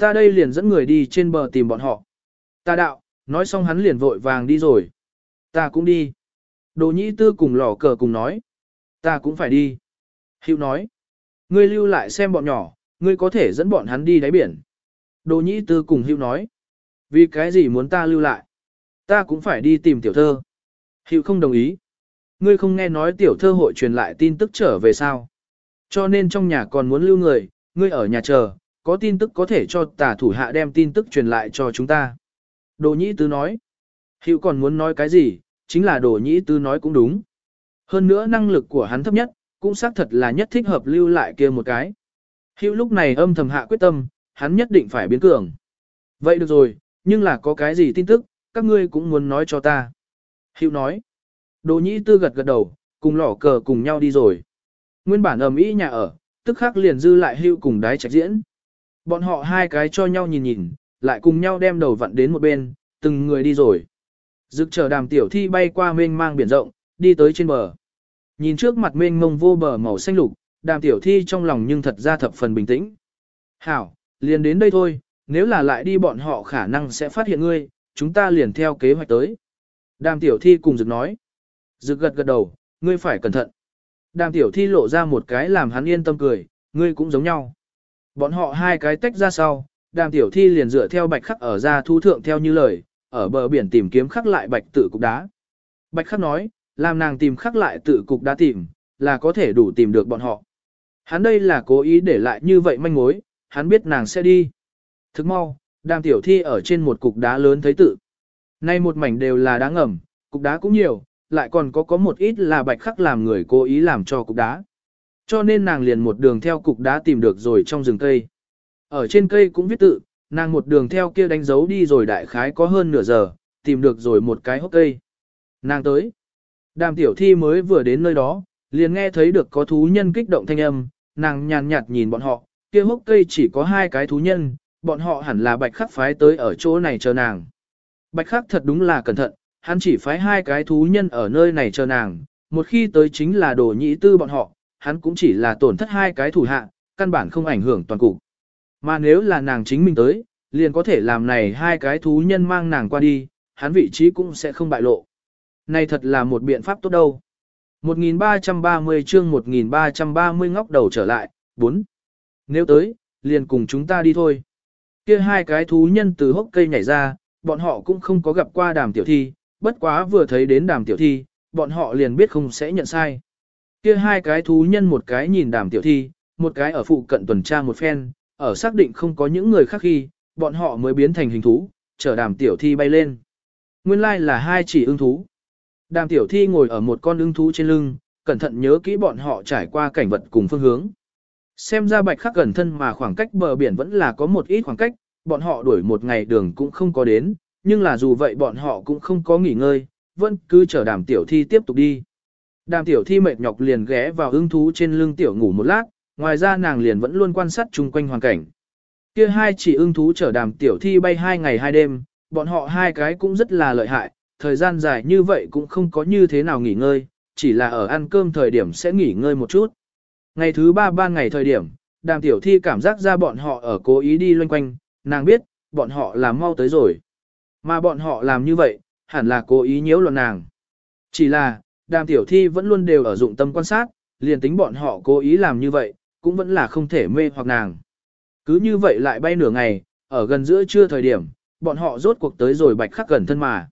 Ta đây liền dẫn người đi trên bờ tìm bọn họ. Ta đạo, nói xong hắn liền vội vàng đi rồi. Ta cũng đi. Đồ nhĩ tư cùng lò cờ cùng nói. Ta cũng phải đi. Hữu nói. Ngươi lưu lại xem bọn nhỏ, ngươi có thể dẫn bọn hắn đi đáy biển. Đồ nhĩ tư cùng Hữu nói. Vì cái gì muốn ta lưu lại? Ta cũng phải đi tìm tiểu thơ. Hữu không đồng ý. Ngươi không nghe nói tiểu thơ hội truyền lại tin tức trở về sao? Cho nên trong nhà còn muốn lưu người, ngươi ở nhà chờ, có tin tức có thể cho tà thủ hạ đem tin tức truyền lại cho chúng ta. Đồ nhĩ tứ nói. Hữu còn muốn nói cái gì, chính là đồ nhĩ Tư nói cũng đúng. Hơn nữa năng lực của hắn thấp nhất, cũng xác thật là nhất thích hợp lưu lại kia một cái. Hữu lúc này âm thầm hạ quyết tâm, hắn nhất định phải biến cường. Vậy được rồi, nhưng là có cái gì tin tức, các ngươi cũng muốn nói cho ta. Hữu nói. Đồ nhĩ tư gật gật đầu, cùng lỏ cờ cùng nhau đi rồi. Nguyên bản ầm ĩ nhà ở, tức khắc liền dư lại hưu cùng đái trạch diễn. Bọn họ hai cái cho nhau nhìn nhìn, lại cùng nhau đem đầu vặn đến một bên, từng người đi rồi. Dực chờ đàm tiểu thi bay qua mênh mang biển rộng, đi tới trên bờ. Nhìn trước mặt mênh mông vô bờ màu xanh lục, đàm tiểu thi trong lòng nhưng thật ra thập phần bình tĩnh. Hảo, liền đến đây thôi, nếu là lại đi bọn họ khả năng sẽ phát hiện ngươi, chúng ta liền theo kế hoạch tới. Đàm tiểu thi cùng Dực nói. Dực gật gật đầu, ngươi phải cẩn thận. Đàm tiểu thi lộ ra một cái làm hắn yên tâm cười, ngươi cũng giống nhau. Bọn họ hai cái tách ra sau, đàm tiểu thi liền dựa theo bạch khắc ở ra thu thượng theo như lời, ở bờ biển tìm kiếm khắc lại bạch tự cục đá. Bạch khắc nói, làm nàng tìm khắc lại tự cục đá tìm, là có thể đủ tìm được bọn họ. Hắn đây là cố ý để lại như vậy manh mối, hắn biết nàng sẽ đi. Thức mau, đàm tiểu thi ở trên một cục đá lớn thấy tự. Nay một mảnh đều là đá ngầm, cục đá cũng nhiều, lại còn có có một ít là bạch khắc làm người cố ý làm cho cục đá. Cho nên nàng liền một đường theo cục đá tìm được rồi trong rừng cây. Ở trên cây cũng viết tự, nàng một đường theo kia đánh dấu đi rồi đại khái có hơn nửa giờ, tìm được rồi một cái hốc cây. Nàng tới. Đàm tiểu thi mới vừa đến nơi đó, liền nghe thấy được có thú nhân kích động thanh âm, nàng nhàn nhạt nhìn bọn họ, kia hốc cây chỉ có hai cái thú nhân, bọn họ hẳn là bạch khắc phái tới ở chỗ này chờ nàng. Bạch khắc thật đúng là cẩn thận, hắn chỉ phái hai cái thú nhân ở nơi này chờ nàng, một khi tới chính là đồ nhĩ tư bọn họ, hắn cũng chỉ là tổn thất hai cái thủ hạ, căn bản không ảnh hưởng toàn cục. Mà nếu là nàng chính mình tới, liền có thể làm này hai cái thú nhân mang nàng qua đi, hắn vị trí cũng sẽ không bại lộ. Này thật là một biện pháp tốt đâu. 1330 chương 1330 ngóc đầu trở lại, 4. Nếu tới, liền cùng chúng ta đi thôi. Kia hai cái thú nhân từ hốc cây nhảy ra, bọn họ cũng không có gặp qua đàm tiểu thi, bất quá vừa thấy đến đàm tiểu thi, bọn họ liền biết không sẽ nhận sai. Kia hai cái thú nhân một cái nhìn đàm tiểu thi, một cái ở phụ cận tuần tra một phen, ở xác định không có những người khác khi, bọn họ mới biến thành hình thú, chở đàm tiểu thi bay lên. Nguyên lai là hai chỉ ưng thú. Đàm tiểu thi ngồi ở một con ưng thú trên lưng, cẩn thận nhớ kỹ bọn họ trải qua cảnh vật cùng phương hướng. Xem ra bạch khắc gần thân mà khoảng cách bờ biển vẫn là có một ít khoảng cách, bọn họ đuổi một ngày đường cũng không có đến, nhưng là dù vậy bọn họ cũng không có nghỉ ngơi, vẫn cứ chờ đàm tiểu thi tiếp tục đi. Đàm tiểu thi mệt nhọc liền ghé vào ưng thú trên lưng tiểu ngủ một lát, ngoài ra nàng liền vẫn luôn quan sát chung quanh hoàn cảnh. Kia hai chỉ ưng thú chở đàm tiểu thi bay hai ngày hai đêm, bọn họ hai cái cũng rất là lợi hại, thời gian dài như vậy cũng không có như thế nào nghỉ ngơi, chỉ là ở ăn cơm thời điểm sẽ nghỉ ngơi một chút. Ngày thứ ba ba ngày thời điểm, đàm tiểu thi cảm giác ra bọn họ ở cố ý đi loanh quanh, nàng biết, bọn họ làm mau tới rồi. Mà bọn họ làm như vậy, hẳn là cố ý nhiễu loạn nàng. Chỉ là, đàm tiểu thi vẫn luôn đều ở dụng tâm quan sát, liền tính bọn họ cố ý làm như vậy, cũng vẫn là không thể mê hoặc nàng. Cứ như vậy lại bay nửa ngày, ở gần giữa trưa thời điểm, bọn họ rốt cuộc tới rồi bạch khắc gần thân mà.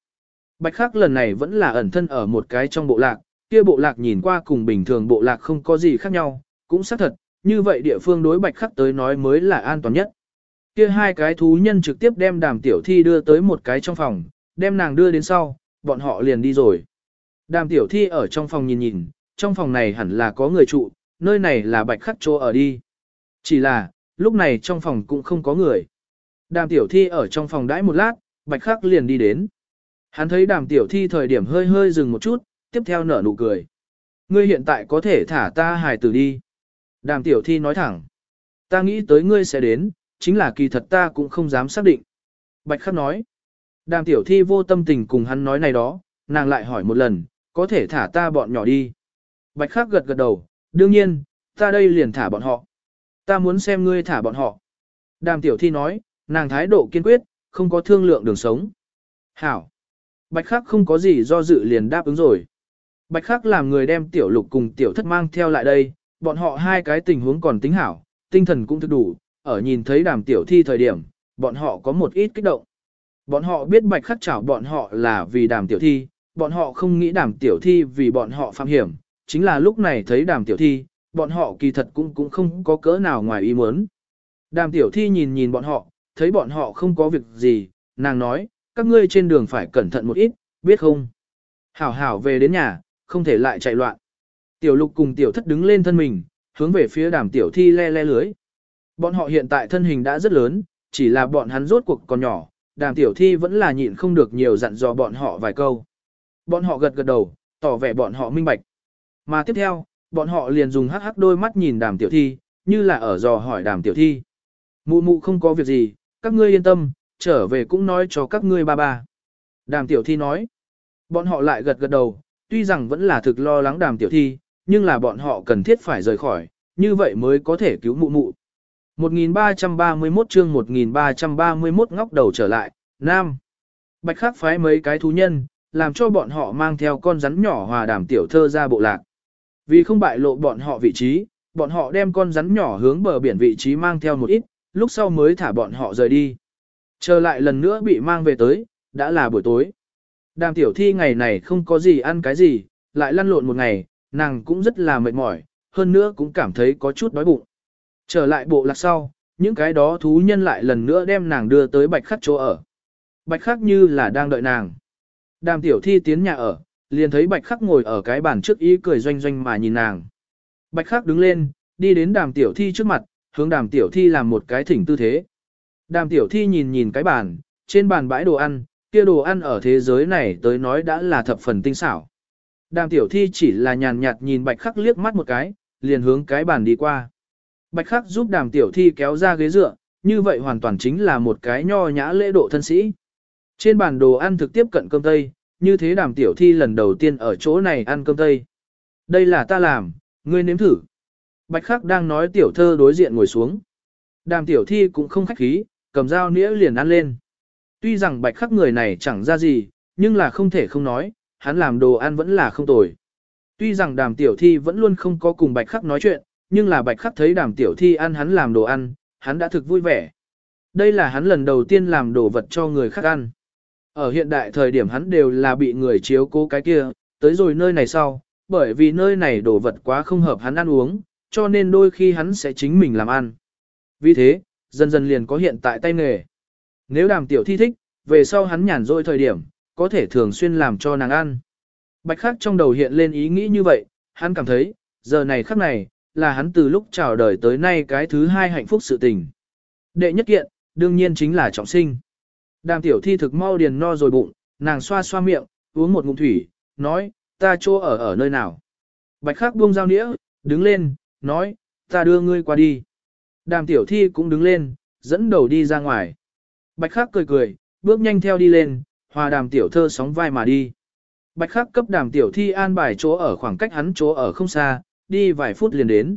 Bạch khắc lần này vẫn là ẩn thân ở một cái trong bộ lạc, kia bộ lạc nhìn qua cùng bình thường bộ lạc không có gì khác nhau, cũng xác thật, như vậy địa phương đối bạch khắc tới nói mới là an toàn nhất. Kia hai cái thú nhân trực tiếp đem đàm tiểu thi đưa tới một cái trong phòng, đem nàng đưa đến sau, bọn họ liền đi rồi. Đàm tiểu thi ở trong phòng nhìn nhìn, trong phòng này hẳn là có người trụ, nơi này là bạch khắc chỗ ở đi. Chỉ là, lúc này trong phòng cũng không có người. Đàm tiểu thi ở trong phòng đãi một lát, bạch khắc liền đi đến. Hắn thấy đàm tiểu thi thời điểm hơi hơi dừng một chút, tiếp theo nở nụ cười. Ngươi hiện tại có thể thả ta hài tử đi. Đàm tiểu thi nói thẳng. Ta nghĩ tới ngươi sẽ đến, chính là kỳ thật ta cũng không dám xác định. Bạch khắc nói. Đàm tiểu thi vô tâm tình cùng hắn nói này đó, nàng lại hỏi một lần, có thể thả ta bọn nhỏ đi. Bạch khắc gật gật đầu, đương nhiên, ta đây liền thả bọn họ. Ta muốn xem ngươi thả bọn họ. Đàm tiểu thi nói, nàng thái độ kiên quyết, không có thương lượng đường sống. Hảo. Bạch khắc không có gì do dự liền đáp ứng rồi. Bạch khắc làm người đem tiểu lục cùng tiểu thất mang theo lại đây, bọn họ hai cái tình huống còn tính hảo, tinh thần cũng thực đủ, ở nhìn thấy đàm tiểu thi thời điểm, bọn họ có một ít kích động. Bọn họ biết bạch khắc chảo bọn họ là vì đàm tiểu thi, bọn họ không nghĩ đàm tiểu thi vì bọn họ phạm hiểm, chính là lúc này thấy đàm tiểu thi, bọn họ kỳ thật cũng cũng không có cỡ nào ngoài ý muốn. Đàm tiểu thi nhìn nhìn bọn họ, thấy bọn họ không có việc gì, nàng nói, các ngươi trên đường phải cẩn thận một ít, biết không? Hảo hảo về đến nhà, không thể lại chạy loạn. Tiểu lục cùng tiểu thất đứng lên thân mình, hướng về phía đàm tiểu thi le le lưới. Bọn họ hiện tại thân hình đã rất lớn, chỉ là bọn hắn rốt cuộc còn nhỏ, đàm tiểu thi vẫn là nhịn không được nhiều dặn dò bọn họ vài câu. Bọn họ gật gật đầu, tỏ vẻ bọn họ minh bạch. Mà tiếp theo, bọn họ liền dùng hắc hắc đôi mắt nhìn đàm tiểu thi, như là ở dò hỏi đàm tiểu thi. Mụ mụ không có việc gì, các ngươi yên tâm, trở về cũng nói cho các ngươi ba ba. Đàm tiểu thi nói. Bọn họ lại gật gật đầu, tuy rằng vẫn là thực lo lắng đàm tiểu thi, nhưng là bọn họ cần thiết phải rời khỏi, như vậy mới có thể cứu mụ mụ. 1331 chương 1331 ngóc đầu trở lại, Nam. Bạch khắc phái mấy cái thú nhân, làm cho bọn họ mang theo con rắn nhỏ hòa đàm tiểu thơ ra bộ lạc. Vì không bại lộ bọn họ vị trí, bọn họ đem con rắn nhỏ hướng bờ biển vị trí mang theo một ít, lúc sau mới thả bọn họ rời đi. Trở lại lần nữa bị mang về tới, đã là buổi tối. Đàm tiểu thi ngày này không có gì ăn cái gì, lại lăn lộn một ngày, nàng cũng rất là mệt mỏi, hơn nữa cũng cảm thấy có chút đói bụng. Trở lại bộ lạc sau, những cái đó thú nhân lại lần nữa đem nàng đưa tới bạch khắc chỗ ở. Bạch khắc như là đang đợi nàng. Đàm tiểu thi tiến nhà ở, liền thấy bạch khắc ngồi ở cái bàn trước ý cười doanh doanh mà nhìn nàng. Bạch khắc đứng lên, đi đến đàm tiểu thi trước mặt, hướng đàm tiểu thi làm một cái thỉnh tư thế. Đàm tiểu thi nhìn nhìn cái bàn, trên bàn bãi đồ ăn, kia đồ ăn ở thế giới này tới nói đã là thập phần tinh xảo. Đàm tiểu thi chỉ là nhàn nhạt nhìn bạch khắc liếc mắt một cái, liền hướng cái bàn đi qua. Bạch khắc giúp đàm tiểu thi kéo ra ghế dựa, như vậy hoàn toàn chính là một cái nho nhã lễ độ thân sĩ. Trên bàn đồ ăn thực tiếp cận cơm tây, như thế đàm tiểu thi lần đầu tiên ở chỗ này ăn cơm tây. Đây là ta làm, ngươi nếm thử. Bạch khắc đang nói tiểu thơ đối diện ngồi xuống. Đàm tiểu thi cũng không khách khí, cầm dao nĩa liền ăn lên. Tuy rằng bạch khắc người này chẳng ra gì, nhưng là không thể không nói, hắn làm đồ ăn vẫn là không tồi. Tuy rằng đàm tiểu thi vẫn luôn không có cùng bạch khắc nói chuyện, nhưng là bạch khắc thấy đàm tiểu thi ăn hắn làm đồ ăn, hắn đã thực vui vẻ. Đây là hắn lần đầu tiên làm đồ vật cho người khác ăn. Ở hiện đại thời điểm hắn đều là bị người chiếu cố cái kia, tới rồi nơi này sau, bởi vì nơi này đồ vật quá không hợp hắn ăn uống, cho nên đôi khi hắn sẽ chính mình làm ăn. Vì thế, dần dần liền có hiện tại tay nghề. Nếu đàm tiểu thi thích, về sau hắn nhàn rỗi thời điểm, có thể thường xuyên làm cho nàng ăn. Bạch khắc trong đầu hiện lên ý nghĩ như vậy, hắn cảm thấy, giờ này khắc này, là hắn từ lúc chào đời tới nay cái thứ hai hạnh phúc sự tình. Đệ nhất kiện, đương nhiên chính là trọng sinh. Đàm tiểu thi thực mau điền no rồi bụng, nàng xoa xoa miệng, uống một ngụm thủy, nói, ta chỗ ở ở nơi nào. Bạch khắc buông dao nĩa, đứng lên, nói, ta đưa ngươi qua đi. Đàm tiểu thi cũng đứng lên, dẫn đầu đi ra ngoài. Bạch khắc cười cười, bước nhanh theo đi lên, hòa đàm tiểu thơ sóng vai mà đi. Bạch khắc cấp đàm tiểu thi an bài chỗ ở khoảng cách hắn chỗ ở không xa, đi vài phút liền đến.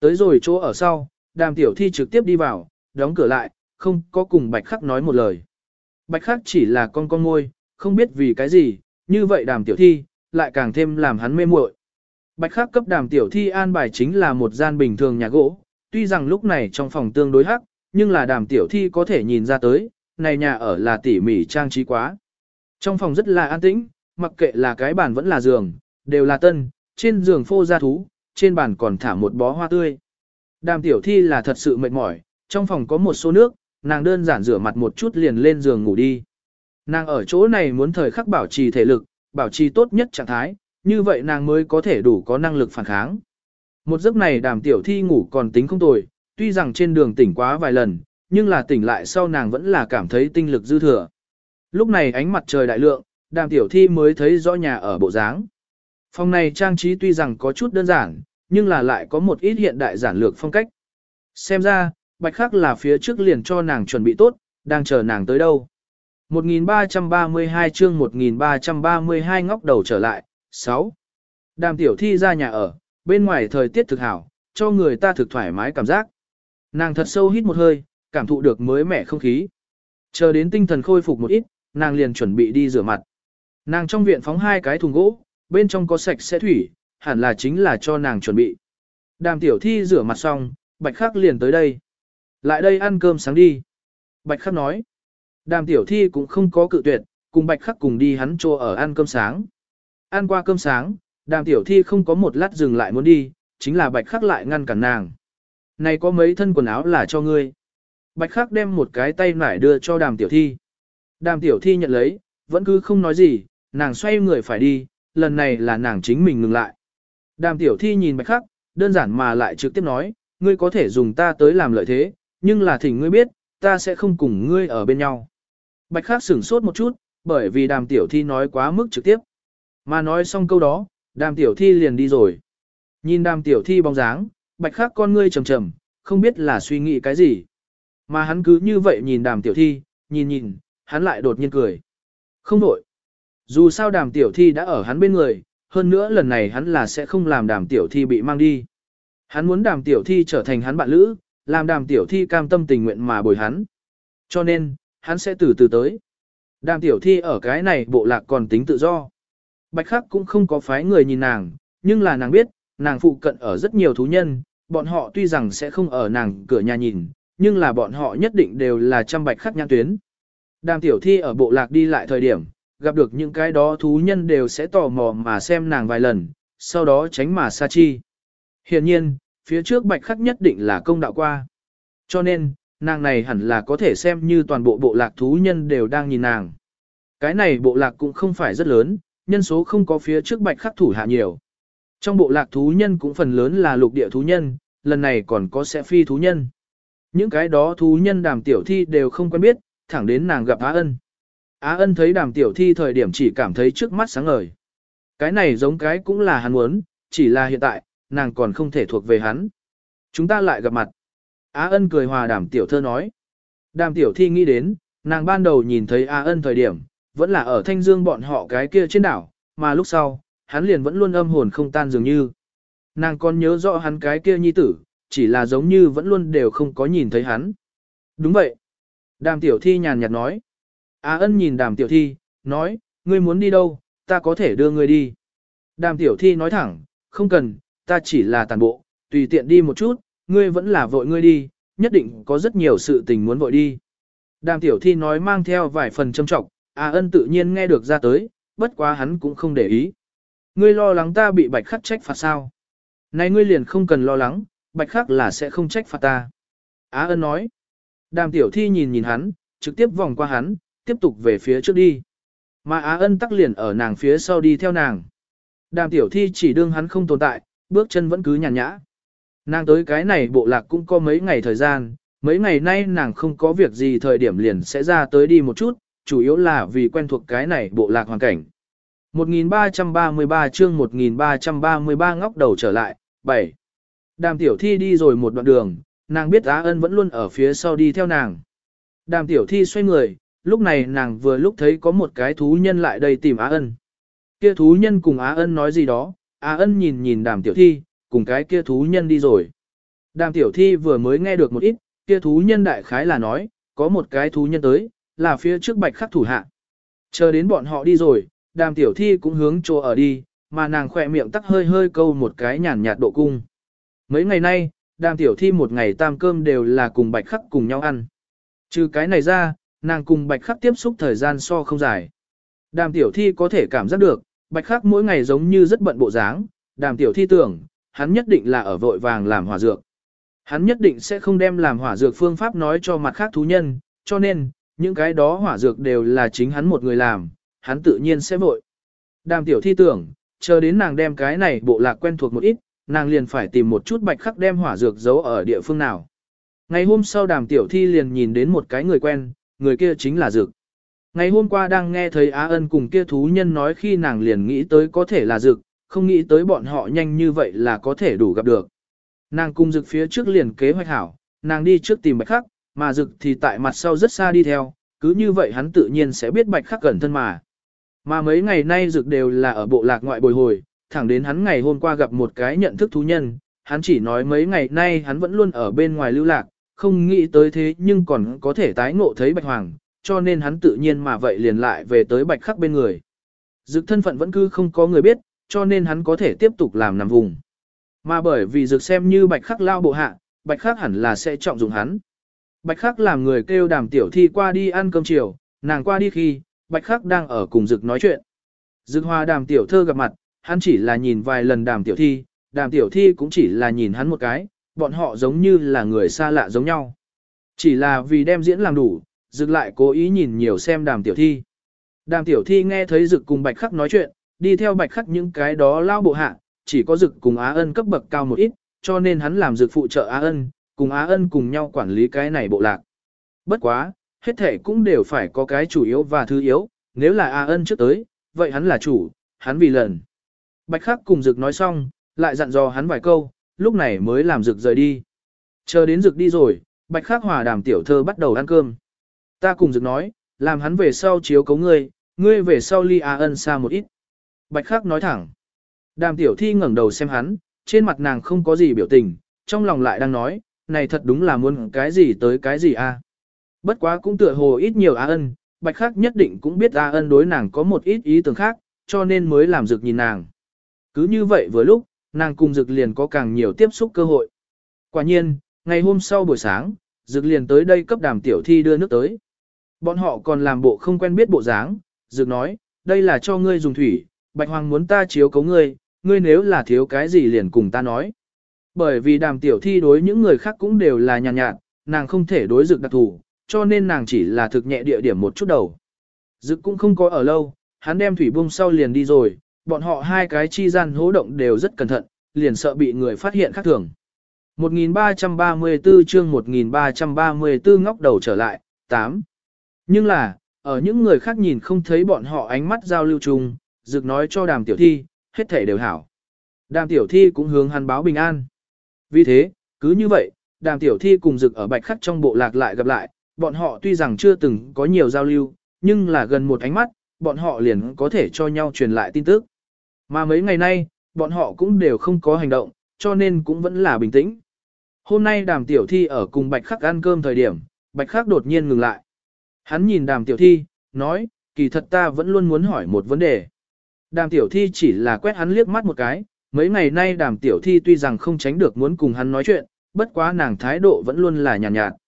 Tới rồi chỗ ở sau, đàm tiểu thi trực tiếp đi vào, đóng cửa lại, không có cùng bạch khắc nói một lời. Bạch khắc chỉ là con con ngôi, không biết vì cái gì, như vậy đàm tiểu thi, lại càng thêm làm hắn mê muội. Bạch khắc cấp đàm tiểu thi an bài chính là một gian bình thường nhà gỗ, tuy rằng lúc này trong phòng tương đối hắc, nhưng là đàm tiểu thi có thể nhìn ra tới, này nhà ở là tỉ mỉ trang trí quá. Trong phòng rất là an tĩnh, mặc kệ là cái bàn vẫn là giường, đều là tân, trên giường phô ra thú, trên bàn còn thả một bó hoa tươi. Đàm tiểu thi là thật sự mệt mỏi, trong phòng có một số nước, nàng đơn giản rửa mặt một chút liền lên giường ngủ đi. Nàng ở chỗ này muốn thời khắc bảo trì thể lực, bảo trì tốt nhất trạng thái, như vậy nàng mới có thể đủ có năng lực phản kháng. Một giấc này đàm tiểu thi ngủ còn tính không tồi, tuy rằng trên đường tỉnh quá vài lần, nhưng là tỉnh lại sau nàng vẫn là cảm thấy tinh lực dư thừa. Lúc này ánh mặt trời đại lượng, đàm tiểu thi mới thấy rõ nhà ở bộ dáng. Phòng này trang trí tuy rằng có chút đơn giản, nhưng là lại có một ít hiện đại giản lược phong cách. Xem ra, bạch khắc là phía trước liền cho nàng chuẩn bị tốt, đang chờ nàng tới đâu. 1332 chương 1332 ngóc đầu trở lại, 6. Đàm tiểu thi ra nhà ở, bên ngoài thời tiết thực hảo, cho người ta thực thoải mái cảm giác. Nàng thật sâu hít một hơi, cảm thụ được mới mẻ không khí. Chờ đến tinh thần khôi phục một ít, nàng liền chuẩn bị đi rửa mặt. Nàng trong viện phóng hai cái thùng gỗ, bên trong có sạch sẽ thủy, hẳn là chính là cho nàng chuẩn bị. Đàm tiểu thi rửa mặt xong, bạch khắc liền tới đây. Lại đây ăn cơm sáng đi. Bạch khắc nói. Đàm tiểu thi cũng không có cự tuyệt, cùng bạch khắc cùng đi hắn chỗ ở ăn cơm sáng. Ăn qua cơm sáng, đàm tiểu thi không có một lát dừng lại muốn đi, chính là bạch khắc lại ngăn cản nàng. Này có mấy thân quần áo là cho ngươi. Bạch khắc đem một cái tay nải đưa cho đàm tiểu thi. Đàm tiểu thi nhận lấy, vẫn cứ không nói gì, nàng xoay người phải đi, lần này là nàng chính mình ngừng lại. Đàm tiểu thi nhìn bạch khắc, đơn giản mà lại trực tiếp nói, ngươi có thể dùng ta tới làm lợi thế, nhưng là thỉnh ngươi biết, ta sẽ không cùng ngươi ở bên nhau. Bạch khắc sửng sốt một chút, bởi vì đàm tiểu thi nói quá mức trực tiếp. Mà nói xong câu đó, đàm tiểu thi liền đi rồi. Nhìn đàm tiểu thi bóng dáng, bạch khắc con ngươi trầm trầm, không biết là suy nghĩ cái gì. Mà hắn cứ như vậy nhìn đàm tiểu thi, nhìn nhìn, hắn lại đột nhiên cười. Không đổi. Dù sao đàm tiểu thi đã ở hắn bên người, hơn nữa lần này hắn là sẽ không làm đàm tiểu thi bị mang đi. Hắn muốn đàm tiểu thi trở thành hắn bạn lữ, làm đàm tiểu thi cam tâm tình nguyện mà bồi hắn. Cho nên, hắn sẽ từ từ tới. Đàm tiểu thi ở cái này bộ lạc còn tính tự do. Bạch khắc cũng không có phái người nhìn nàng, nhưng là nàng biết, nàng phụ cận ở rất nhiều thú nhân, bọn họ tuy rằng sẽ không ở nàng cửa nhà nhìn, nhưng là bọn họ nhất định đều là trăm bạch khắc nhãn tuyến. Đàm tiểu thi ở bộ lạc đi lại thời điểm, gặp được những cái đó thú nhân đều sẽ tò mò mà xem nàng vài lần, sau đó tránh mà xa chi. Hiện nhiên, phía trước bạch khắc nhất định là công đạo qua. Cho nên, nàng này hẳn là có thể xem như toàn bộ bộ lạc thú nhân đều đang nhìn nàng. Cái này bộ lạc cũng không phải rất lớn, nhân số không có phía trước bạch khắc thủ hạ nhiều. Trong bộ lạc thú nhân cũng phần lớn là lục địa thú nhân, lần này còn có sẽ phi thú nhân. Những cái đó thú nhân đàm tiểu thi đều không quen biết, thẳng đến nàng gặp Á Ân. Á Ân thấy đàm tiểu thi thời điểm chỉ cảm thấy trước mắt sáng ngời. Cái này giống cái cũng là hắn muốn, chỉ là hiện tại, nàng còn không thể thuộc về hắn. Chúng ta lại gặp mặt. Á Ân cười hòa đàm tiểu thơ nói. Đàm tiểu thi nghĩ đến, nàng ban đầu nhìn thấy Á Ân thời điểm, vẫn là ở thanh dương bọn họ cái kia trên đảo, mà lúc sau, hắn liền vẫn luôn âm hồn không tan dường như. Nàng còn nhớ rõ hắn cái kia nhi tử, chỉ là giống như vẫn luôn đều không có nhìn thấy hắn. Đúng vậy. Đàm tiểu thi nhàn nhạt nói. Á ân nhìn đàm tiểu thi, nói, ngươi muốn đi đâu, ta có thể đưa ngươi đi. Đàm tiểu thi nói thẳng, không cần, ta chỉ là tàn bộ, tùy tiện đi một chút, ngươi vẫn là vội ngươi đi, nhất định có rất nhiều sự tình muốn vội đi. Đàm tiểu thi nói mang theo vài phần châm trọng, Á ân tự nhiên nghe được ra tới, bất quá hắn cũng không để ý. Ngươi lo lắng ta bị bạch khắc trách phạt sao? Này ngươi liền không cần lo lắng, bạch khắc là sẽ không trách phạt ta. Á ân nói. Đàm tiểu thi nhìn nhìn hắn, trực tiếp vòng qua hắn, tiếp tục về phía trước đi. Mà Á ân tắc liền ở nàng phía sau đi theo nàng. Đàm tiểu thi chỉ đương hắn không tồn tại, bước chân vẫn cứ nhàn nhã. Nàng tới cái này bộ lạc cũng có mấy ngày thời gian, mấy ngày nay nàng không có việc gì thời điểm liền sẽ ra tới đi một chút, chủ yếu là vì quen thuộc cái này bộ lạc hoàn cảnh. 1333 chương 1333 ngóc đầu trở lại, 7. Đàm tiểu thi đi rồi một đoạn đường, nàng biết Á ân vẫn luôn ở phía sau đi theo nàng. Đàm tiểu thi xoay người, lúc này nàng vừa lúc thấy có một cái thú nhân lại đây tìm Á ân. Kia thú nhân cùng Á ân nói gì đó, A ân nhìn nhìn đàm tiểu thi, cùng cái kia thú nhân đi rồi. Đàm tiểu thi vừa mới nghe được một ít, kia thú nhân đại khái là nói, có một cái thú nhân tới, là phía trước bạch khắc thủ hạ. Chờ đến bọn họ đi rồi, đàm tiểu thi cũng hướng chỗ ở đi, mà nàng khỏe miệng tắc hơi hơi câu một cái nhàn nhạt độ cung. Mấy ngày nay, đàm tiểu thi một ngày tam cơm đều là cùng bạch khắc cùng nhau ăn. Trừ cái này ra, nàng cùng bạch khắc tiếp xúc thời gian so không dài. Đàm tiểu thi có thể cảm giác được, bạch khắc mỗi ngày giống như rất bận bộ dáng, đàm tiểu thi tưởng, hắn nhất định là ở vội vàng làm hỏa dược. Hắn nhất định sẽ không đem làm hỏa dược phương pháp nói cho mặt khác thú nhân, cho nên, những cái đó hỏa dược đều là chính hắn một người làm, hắn tự nhiên sẽ vội. Đàm tiểu thi tưởng, chờ đến nàng đem cái này bộ lạc quen thuộc một ít, nàng liền phải tìm một chút bạch khắc đem hỏa dược giấu ở địa phương nào. Ngày hôm sau đàm tiểu thi liền nhìn đến một cái người quen, người kia chính là dược. Ngày hôm qua đang nghe thấy Á ân cùng kia thú nhân nói khi nàng liền nghĩ tới có thể là Dực, không nghĩ tới bọn họ nhanh như vậy là có thể đủ gặp được. Nàng cùng dực phía trước liền kế hoạch hảo, nàng đi trước tìm bạch khắc, mà dực thì tại mặt sau rất xa đi theo, cứ như vậy hắn tự nhiên sẽ biết bạch khắc gần thân mà. Mà mấy ngày nay dực đều là ở bộ lạc ngoại bồi hồi, thẳng đến hắn ngày hôm qua gặp một cái nhận thức thú nhân, hắn chỉ nói mấy ngày nay hắn vẫn luôn ở bên ngoài lưu lạc, không nghĩ tới thế nhưng còn có thể tái ngộ thấy bạch hoàng, cho nên hắn tự nhiên mà vậy liền lại về tới bạch khắc bên người. Dực thân phận vẫn cứ không có người biết, cho nên hắn có thể tiếp tục làm nằm vùng. Mà bởi vì dực xem như bạch khắc lao bộ hạ, bạch khắc hẳn là sẽ trọng dụng hắn. Bạch khắc làm người kêu đàm tiểu thi qua đi ăn cơm chiều, nàng qua đi khi, bạch khắc đang ở cùng dực nói chuyện. Dực hòa đàm tiểu thơ gặp mặt, hắn chỉ là nhìn vài lần đàm tiểu thi, đàm tiểu thi cũng chỉ là nhìn hắn một cái, bọn họ giống như là người xa lạ giống nhau. Chỉ là vì đem diễn làm đủ, dực lại cố ý nhìn nhiều xem đàm tiểu thi. Đàm tiểu thi nghe thấy dực cùng bạch khắc nói chuyện, đi theo bạch khắc những cái đó lao bộ hạ, chỉ có dực cùng Á Ân cấp bậc cao một ít, cho nên hắn làm dực phụ trợ Á Ân, cùng Á Ân cùng nhau quản lý cái này bộ lạc. Bất quá, hết thể cũng đều phải có cái chủ yếu và thứ yếu, nếu là Á Ân trước tới, vậy hắn là chủ, hắn vì lần. Bạch khắc cùng dực nói xong, lại dặn dò hắn vài câu, lúc này mới làm dực rời đi. Chờ đến dực đi rồi, bạch khắc hòa đàm tiểu thơ bắt đầu ăn cơm. Ta cùng dực nói, làm hắn về sau chiếu cấu ngươi, ngươi về sau ly Á Ân xa một ít. Bạch khắc nói thẳng. Đàm tiểu thi ngẩng đầu xem hắn, trên mặt nàng không có gì biểu tình, trong lòng lại đang nói, này thật đúng là muốn cái gì tới cái gì a. Bất quá cũng tựa hồ ít nhiều A ân, bạch khắc nhất định cũng biết A ân đối nàng có một ít ý tưởng khác, cho nên mới làm dực nhìn nàng. Cứ như vậy vừa lúc, nàng cùng dực liền có càng nhiều tiếp xúc cơ hội. Quả nhiên, ngày hôm sau buổi sáng, dực liền tới đây cấp đàm tiểu thi đưa nước tới. Bọn họ còn làm bộ không quen biết bộ dáng, Dược nói, đây là cho ngươi dùng thủy, bạch hoàng muốn ta chiếu cấu ngươi, ngươi nếu là thiếu cái gì liền cùng ta nói. Bởi vì đàm tiểu thi đối những người khác cũng đều là nhàn nhạt, nhạt, nàng không thể đối Dược đặc thù, cho nên nàng chỉ là thực nhẹ địa điểm một chút đầu. Dực cũng không có ở lâu, hắn đem thủy bung sau liền đi rồi, bọn họ hai cái chi gian hố động đều rất cẩn thận, liền sợ bị người phát hiện khác thường. 1334 chương 1334 ngóc đầu trở lại, 8. Nhưng là, ở những người khác nhìn không thấy bọn họ ánh mắt giao lưu chung, dực nói cho đàm tiểu thi, hết thể đều hảo. Đàm tiểu thi cũng hướng hắn báo bình an. Vì thế, cứ như vậy, đàm tiểu thi cùng dực ở bạch khắc trong bộ lạc lại gặp lại, bọn họ tuy rằng chưa từng có nhiều giao lưu, nhưng là gần một ánh mắt, bọn họ liền có thể cho nhau truyền lại tin tức. Mà mấy ngày nay, bọn họ cũng đều không có hành động, cho nên cũng vẫn là bình tĩnh. Hôm nay đàm tiểu thi ở cùng bạch khắc ăn cơm thời điểm, bạch khắc đột nhiên ngừng lại. Hắn nhìn đàm tiểu thi, nói, kỳ thật ta vẫn luôn muốn hỏi một vấn đề. Đàm tiểu thi chỉ là quét hắn liếc mắt một cái, mấy ngày nay đàm tiểu thi tuy rằng không tránh được muốn cùng hắn nói chuyện, bất quá nàng thái độ vẫn luôn là nhàn nhạt, nhạt.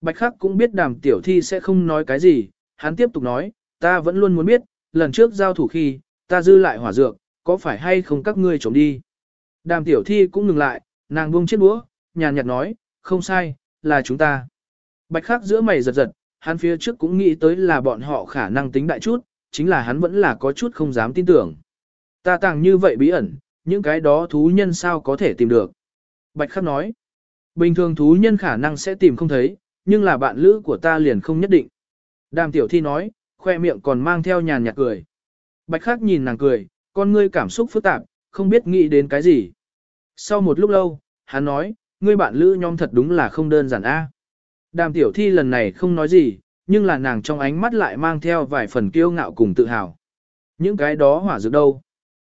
Bạch khắc cũng biết đàm tiểu thi sẽ không nói cái gì, hắn tiếp tục nói, ta vẫn luôn muốn biết, lần trước giao thủ khi, ta dư lại hỏa dược, có phải hay không các ngươi trộm đi. Đàm tiểu thi cũng ngừng lại, nàng buông chiếc búa, nhàn nhạt nói, không sai, là chúng ta. Bạch khắc giữa mày giật giật, hắn phía trước cũng nghĩ tới là bọn họ khả năng tính đại chút, chính là hắn vẫn là có chút không dám tin tưởng. Ta tàng như vậy bí ẩn, những cái đó thú nhân sao có thể tìm được. Bạch khắc nói, bình thường thú nhân khả năng sẽ tìm không thấy, nhưng là bạn lữ của ta liền không nhất định. Đàm tiểu thi nói, khoe miệng còn mang theo nhàn nhạt cười. Bạch khắc nhìn nàng cười, con ngươi cảm xúc phức tạp, không biết nghĩ đến cái gì. Sau một lúc lâu, hắn nói, ngươi bạn lữ nhóm thật đúng là không đơn giản a. Đàm tiểu thi lần này không nói gì, nhưng là nàng trong ánh mắt lại mang theo vài phần kiêu ngạo cùng tự hào. Những cái đó hỏa dược đâu?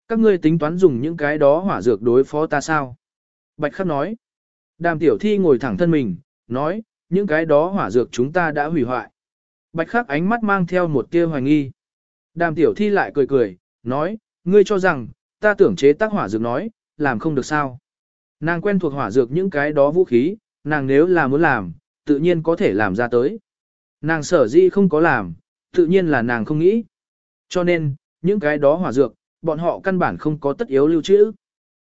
Các ngươi tính toán dùng những cái đó hỏa dược đối phó ta sao? Bạch khắc nói. Đàm tiểu thi ngồi thẳng thân mình, nói, những cái đó hỏa dược chúng ta đã hủy hoại. Bạch khắc ánh mắt mang theo một tia hoài nghi. Đàm tiểu thi lại cười cười, nói, ngươi cho rằng, ta tưởng chế tác hỏa dược nói, làm không được sao. Nàng quen thuộc hỏa dược những cái đó vũ khí, nàng nếu là muốn làm, tự nhiên có thể làm ra tới. Nàng sở dĩ không có làm, tự nhiên là nàng không nghĩ. Cho nên, những cái đó hỏa dược, bọn họ căn bản không có tất yếu lưu trữ.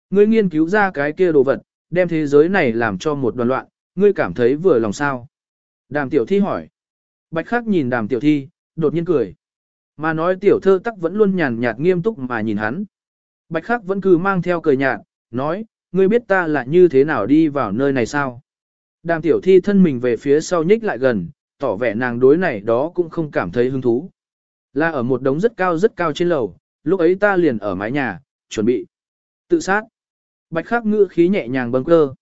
Ngươi nghiên cứu ra cái kia đồ vật, đem thế giới này làm cho một đoàn loạn, ngươi cảm thấy vừa lòng sao? Đàm tiểu thi hỏi. Bạch khắc nhìn đàm tiểu thi, đột nhiên cười. Mà nói tiểu thơ tắc vẫn luôn nhàn nhạt nghiêm túc mà nhìn hắn. Bạch khắc vẫn cứ mang theo cười nhạt, nói, ngươi biết ta là như thế nào đi vào nơi này sao? Đàm tiểu thi thân mình về phía sau nhích lại gần, tỏ vẻ nàng đối này đó cũng không cảm thấy hứng thú. Là ở một đống rất cao rất cao trên lầu, lúc ấy ta liền ở mái nhà, chuẩn bị tự sát. Bạch khắc ngữ khí nhẹ nhàng bâng cơ.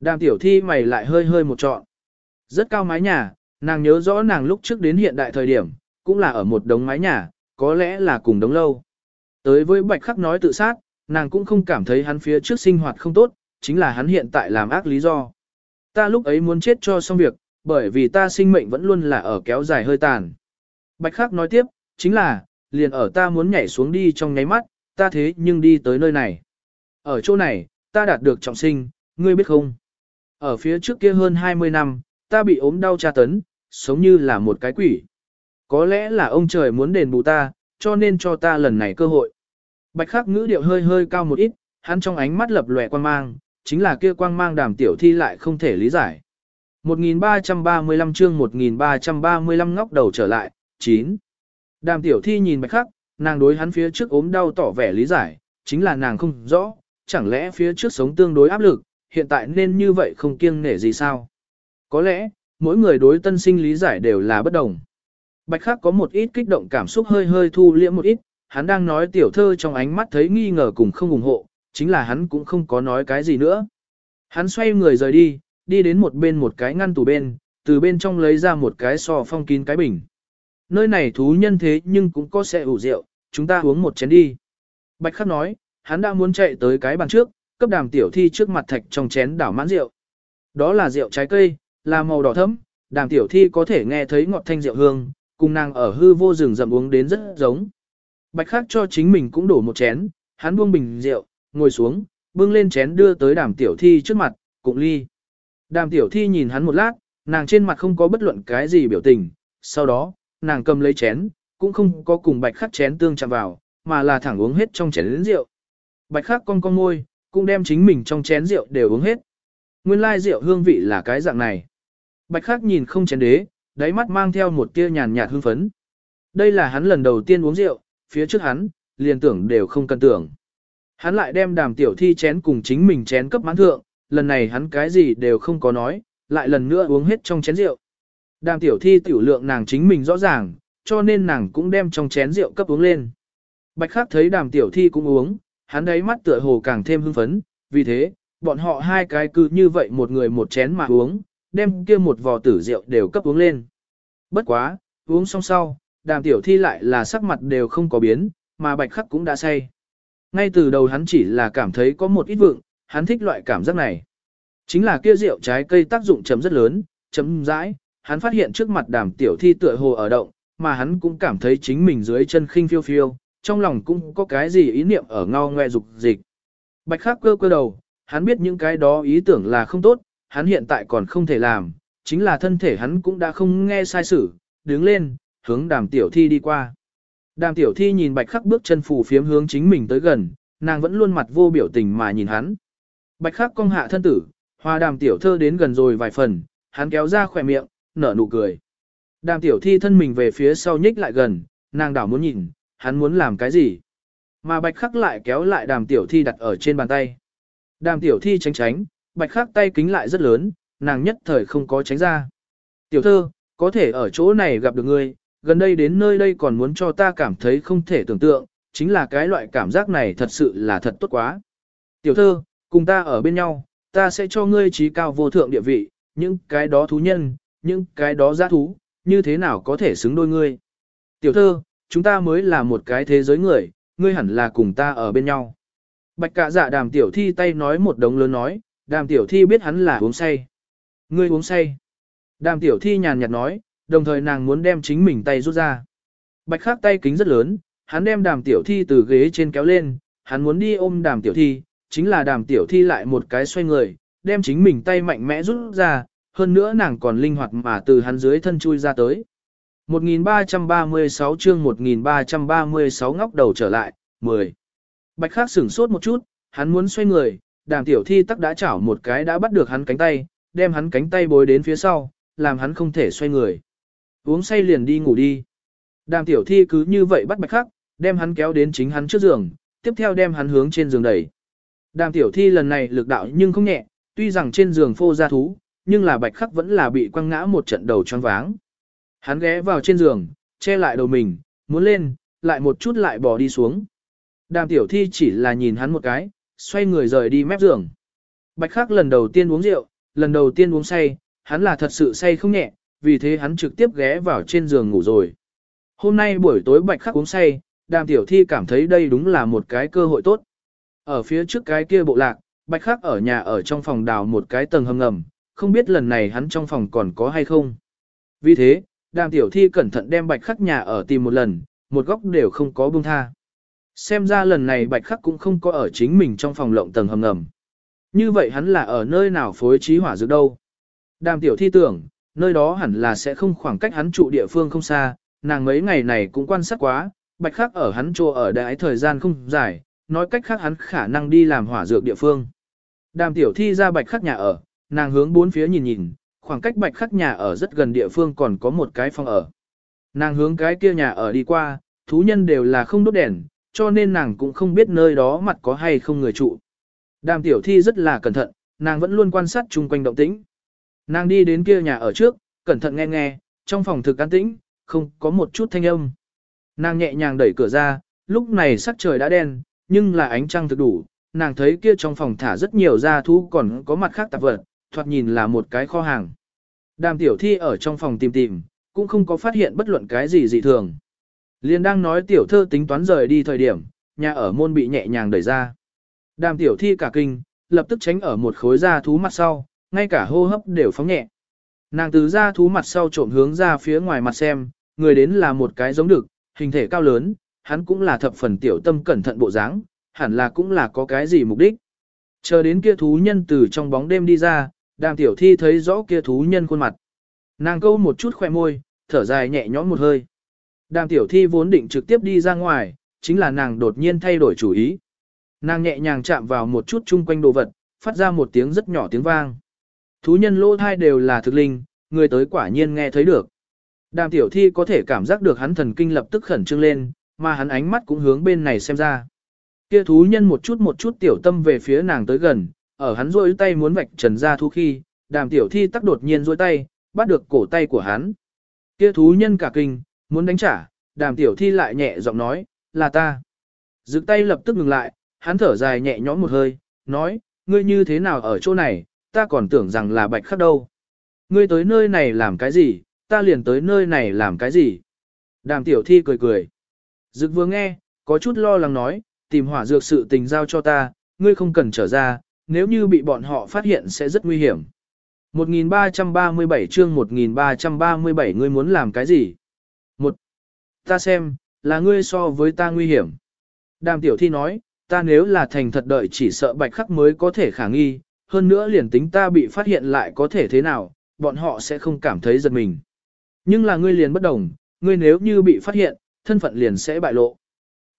Đàm tiểu thi mày lại hơi hơi một trọn. Rất cao mái nhà, nàng nhớ rõ nàng lúc trước đến hiện đại thời điểm, cũng là ở một đống mái nhà, có lẽ là cùng đống lâu. Tới với bạch khắc nói tự sát, nàng cũng không cảm thấy hắn phía trước sinh hoạt không tốt, chính là hắn hiện tại làm ác lý do. Ta lúc ấy muốn chết cho xong việc, bởi vì ta sinh mệnh vẫn luôn là ở kéo dài hơi tàn. Bạch khắc nói tiếp, chính là, liền ở ta muốn nhảy xuống đi trong nháy mắt, ta thế nhưng đi tới nơi này. Ở chỗ này, ta đạt được trọng sinh, ngươi biết không? Ở phía trước kia hơn 20 năm, ta bị ốm đau tra tấn, sống như là một cái quỷ. Có lẽ là ông trời muốn đền bù ta, cho nên cho ta lần này cơ hội. Bạch khắc ngữ điệu hơi hơi cao một ít, hắn trong ánh mắt lập lòe quan mang, chính là kia quang mang đàm tiểu thi lại không thể lý giải. 1335 chương 1335 ngóc đầu trở lại, 9. Đàm tiểu thi nhìn bạch khắc, nàng đối hắn phía trước ốm đau tỏ vẻ lý giải, chính là nàng không rõ, chẳng lẽ phía trước sống tương đối áp lực, hiện tại nên như vậy không kiêng nể gì sao? Có lẽ, mỗi người đối tân sinh lý giải đều là bất đồng. Bạch khắc có một ít kích động cảm xúc hơi hơi thu liễm một ít, hắn đang nói tiểu thơ trong ánh mắt thấy nghi ngờ cùng không ủng hộ, chính là hắn cũng không có nói cái gì nữa. Hắn xoay người rời đi, đi đến một bên một cái ngăn tủ bên, từ bên trong lấy ra một cái sò phong kín cái bình. Nơi này thú nhân thế nhưng cũng có xe ủ rượu, chúng ta uống một chén đi. Bạch khắc nói, hắn đã muốn chạy tới cái bàn trước, cấp đàm tiểu thi trước mặt thạch trong chén đảo mãn rượu. Đó là rượu trái cây, là màu đỏ thẫm, đàm tiểu thi có thể nghe thấy ngọt thanh rượu hương, cùng nàng ở hư vô rừng rậm uống đến rất giống. Bạch khắc cho chính mình cũng đổ một chén, hắn buông bình rượu, ngồi xuống, bưng lên chén đưa tới đàm tiểu thi trước mặt, cụng ly. Đàm tiểu thi nhìn hắn một lát, nàng trên mặt không có bất luận cái gì biểu tình, sau đó, nàng cầm lấy chén, cũng không có cùng bạch khắc chén tương chạm vào, mà là thẳng uống hết trong chén rượu. Bạch khắc con con môi, cũng đem chính mình trong chén rượu đều uống hết. Nguyên lai rượu hương vị là cái dạng này. Bạch khắc nhìn không chén đế, đáy mắt mang theo một tia nhàn nhạt hương phấn. Đây là hắn lần đầu tiên uống rượu, phía trước hắn, liền tưởng đều không cần tưởng. Hắn lại đem đàm tiểu thi chén cùng chính mình chén cấp mãn thượng, lần này hắn cái gì đều không có nói, lại lần nữa uống hết trong chén rượu. Đàm tiểu thi tiểu lượng nàng chính mình rõ ràng, cho nên nàng cũng đem trong chén rượu cấp uống lên. Bạch khắc thấy đàm tiểu thi cũng uống, hắn đấy mắt tựa hồ càng thêm hưng phấn, vì thế, bọn họ hai cái cứ như vậy một người một chén mà uống, đem kia một vò tử rượu đều cấp uống lên. Bất quá, uống xong sau, đàm tiểu thi lại là sắc mặt đều không có biến, mà bạch khắc cũng đã say. Ngay từ đầu hắn chỉ là cảm thấy có một ít vượng, hắn thích loại cảm giác này. Chính là kia rượu trái cây tác dụng chấm rất lớn, chấm rãi, hắn phát hiện trước mặt đàm tiểu thi tựa hồ ở động, mà hắn cũng cảm thấy chính mình dưới chân khinh phiêu phiêu, trong lòng cũng có cái gì ý niệm ở ngao ngoe dục dịch. Bạch khắc cơ cơ đầu, hắn biết những cái đó ý tưởng là không tốt, hắn hiện tại còn không thể làm, chính là thân thể hắn cũng đã không nghe sai sử, đứng lên, hướng đàm tiểu thi đi qua. Đàm tiểu thi nhìn bạch khắc bước chân phù phiếm hướng chính mình tới gần, nàng vẫn luôn mặt vô biểu tình mà nhìn hắn. Bạch khắc cong hạ thân tử, hòa đàm tiểu thơ đến gần rồi vài phần, hắn kéo ra khỏe miệng, nở nụ cười. Đàm tiểu thi thân mình về phía sau nhích lại gần, nàng đảo muốn nhìn, hắn muốn làm cái gì. Mà bạch khắc lại kéo lại đàm tiểu thi đặt ở trên bàn tay. Đàm tiểu thi tránh tránh, bạch khắc tay kính lại rất lớn, nàng nhất thời không có tránh ra. Tiểu thơ, có thể ở chỗ này gặp được ngươi, gần đây đến nơi đây còn muốn cho ta cảm thấy không thể tưởng tượng, chính là cái loại cảm giác này thật sự là thật tốt quá. Tiểu thơ, cùng ta ở bên nhau, ta sẽ cho ngươi trí cao vô thượng địa vị, những cái đó thú nhân, những cái đó giã thú, như thế nào có thể xứng đôi ngươi. Tiểu thơ, chúng ta mới là một cái thế giới người, ngươi hẳn là cùng ta ở bên nhau. Bạch cạ dạ đàm tiểu thi tay nói một đống lớn nói, đàm tiểu thi biết hắn là uống say. Ngươi uống say. Đàm tiểu thi nhàn nhạt nói, đồng thời nàng muốn đem chính mình tay rút ra. Bạch khắc tay kính rất lớn, hắn đem đàm tiểu thi từ ghế trên kéo lên, hắn muốn đi ôm đàm tiểu thi, chính là đàm tiểu thi lại một cái xoay người, đem chính mình tay mạnh mẽ rút ra, hơn nữa nàng còn linh hoạt mà từ hắn dưới thân chui ra tới. 1336 chương 1336 ngóc đầu trở lại, 10. Bạch Khắc sửng sốt một chút, hắn muốn xoay người, đàm tiểu thi tắc đã chảo một cái đã bắt được hắn cánh tay, đem hắn cánh tay bối đến phía sau, làm hắn không thể xoay người. Uống say liền đi ngủ đi. Đàm tiểu thi cứ như vậy bắt Bạch Khắc, đem hắn kéo đến chính hắn trước giường, tiếp theo đem hắn hướng trên giường đẩy. Đàm tiểu thi lần này lực đạo nhưng không nhẹ, tuy rằng trên giường phô ra thú, nhưng là Bạch Khắc vẫn là bị quăng ngã một trận đầu choáng váng. Hắn ghé vào trên giường, che lại đầu mình, muốn lên, lại một chút lại bỏ đi xuống. Đàm tiểu thi chỉ là nhìn hắn một cái, xoay người rời đi mép giường. Bạch khắc lần đầu tiên uống rượu, lần đầu tiên uống say, hắn là thật sự say không nhẹ, vì thế hắn trực tiếp ghé vào trên giường ngủ rồi. Hôm nay buổi tối bạch khắc uống say, đàm tiểu thi cảm thấy đây đúng là một cái cơ hội tốt. Ở phía trước cái kia bộ lạc, bạch khắc ở nhà ở trong phòng đào một cái tầng hầm ngầm, không biết lần này hắn trong phòng còn có hay không. Vì thế, đàm tiểu thi cẩn thận đem bạch khắc nhà ở tìm một lần, một góc đều không có buông tha. Xem ra lần này bạch khắc cũng không có ở chính mình trong phòng lộng tầng hầm ngầm. Như vậy hắn là ở nơi nào phối trí hỏa dược đâu. Đàm tiểu thi tưởng, nơi đó hẳn là sẽ không khoảng cách hắn trụ địa phương không xa, nàng mấy ngày này cũng quan sát quá, bạch khắc ở hắn trô ở đại thời gian không dài, nói cách khác hắn khả năng đi làm hỏa dược địa phương. Đàm tiểu thi ra bạch khắc nhà ở, nàng hướng bốn phía nhìn nhìn, khoảng cách bạch khắc nhà ở rất gần địa phương còn có một cái phòng ở. Nàng hướng cái kia nhà ở đi qua, thú nhân đều là không đốt đèn, cho nên nàng cũng không biết nơi đó mặt có hay không người trụ. Đàm tiểu thi rất là cẩn thận, nàng vẫn luôn quan sát chung quanh động tĩnh. Nàng đi đến kia nhà ở trước, cẩn thận nghe nghe, trong phòng thực an tĩnh, không có một chút thanh âm. Nàng nhẹ nhàng đẩy cửa ra, lúc này sắc trời đã đen, nhưng là ánh trăng thực đủ, nàng thấy kia trong phòng thả rất nhiều gia thú còn có mặt khác tạp vật, thoạt nhìn là một cái kho hàng. Đàm tiểu thi ở trong phòng tìm tìm, cũng không có phát hiện bất luận cái gì dị thường. Liên đang nói tiểu thơ tính toán rời đi thời điểm, nhà ở môn bị nhẹ nhàng đẩy ra. Đàm tiểu thi cả kinh, lập tức tránh ở một khối da thú mặt sau, ngay cả hô hấp đều phóng nhẹ. Nàng từ ra thú mặt sau trộm hướng ra phía ngoài mặt xem, người đến là một cái giống đực, hình thể cao lớn, hắn cũng là thập phần tiểu tâm cẩn thận bộ dáng, hẳn là cũng là có cái gì mục đích. Chờ đến kia thú nhân từ trong bóng đêm đi ra, đàm tiểu thi thấy rõ kia thú nhân khuôn mặt. Nàng câu một chút khoe môi, thở dài nhẹ nhõm một hơi. Đàm tiểu thi vốn định trực tiếp đi ra ngoài, chính là nàng đột nhiên thay đổi chủ ý. Nàng nhẹ nhàng chạm vào một chút chung quanh đồ vật, phát ra một tiếng rất nhỏ tiếng vang. Thú nhân lỗ thai đều là thực linh, người tới quả nhiên nghe thấy được. Đàm tiểu thi có thể cảm giác được hắn thần kinh lập tức khẩn trương lên, mà hắn ánh mắt cũng hướng bên này xem ra. Kia thú nhân một chút một chút tiểu tâm về phía nàng tới gần, ở hắn rôi tay muốn vạch trần ra thú khi, đàm tiểu thi tắc đột nhiên rôi tay, bắt được cổ tay của hắn. Kia thú nhân cả kinh, muốn đánh trả, đàm tiểu thi lại nhẹ giọng nói, là ta. Dực tay lập tức ngừng lại, hắn thở dài nhẹ nhõm một hơi, nói, ngươi như thế nào ở chỗ này, ta còn tưởng rằng là bạch khắc đâu. Ngươi tới nơi này làm cái gì, ta liền tới nơi này làm cái gì. Đàm tiểu thi cười cười. Dực vừa nghe, có chút lo lắng nói, tìm hỏa dược sự tình giao cho ta, ngươi không cần trở ra, nếu như bị bọn họ phát hiện sẽ rất nguy hiểm. 1337 chương 1337 ngươi muốn làm cái gì? Một, ta xem, là ngươi so với ta nguy hiểm. Đàm tiểu thi nói, ta nếu là thành thật đợi chỉ sợ bạch khắc mới có thể khả nghi, hơn nữa liền tính ta bị phát hiện lại có thể thế nào, bọn họ sẽ không cảm thấy giật mình. Nhưng là ngươi liền bất đồng, ngươi nếu như bị phát hiện, thân phận liền sẽ bại lộ.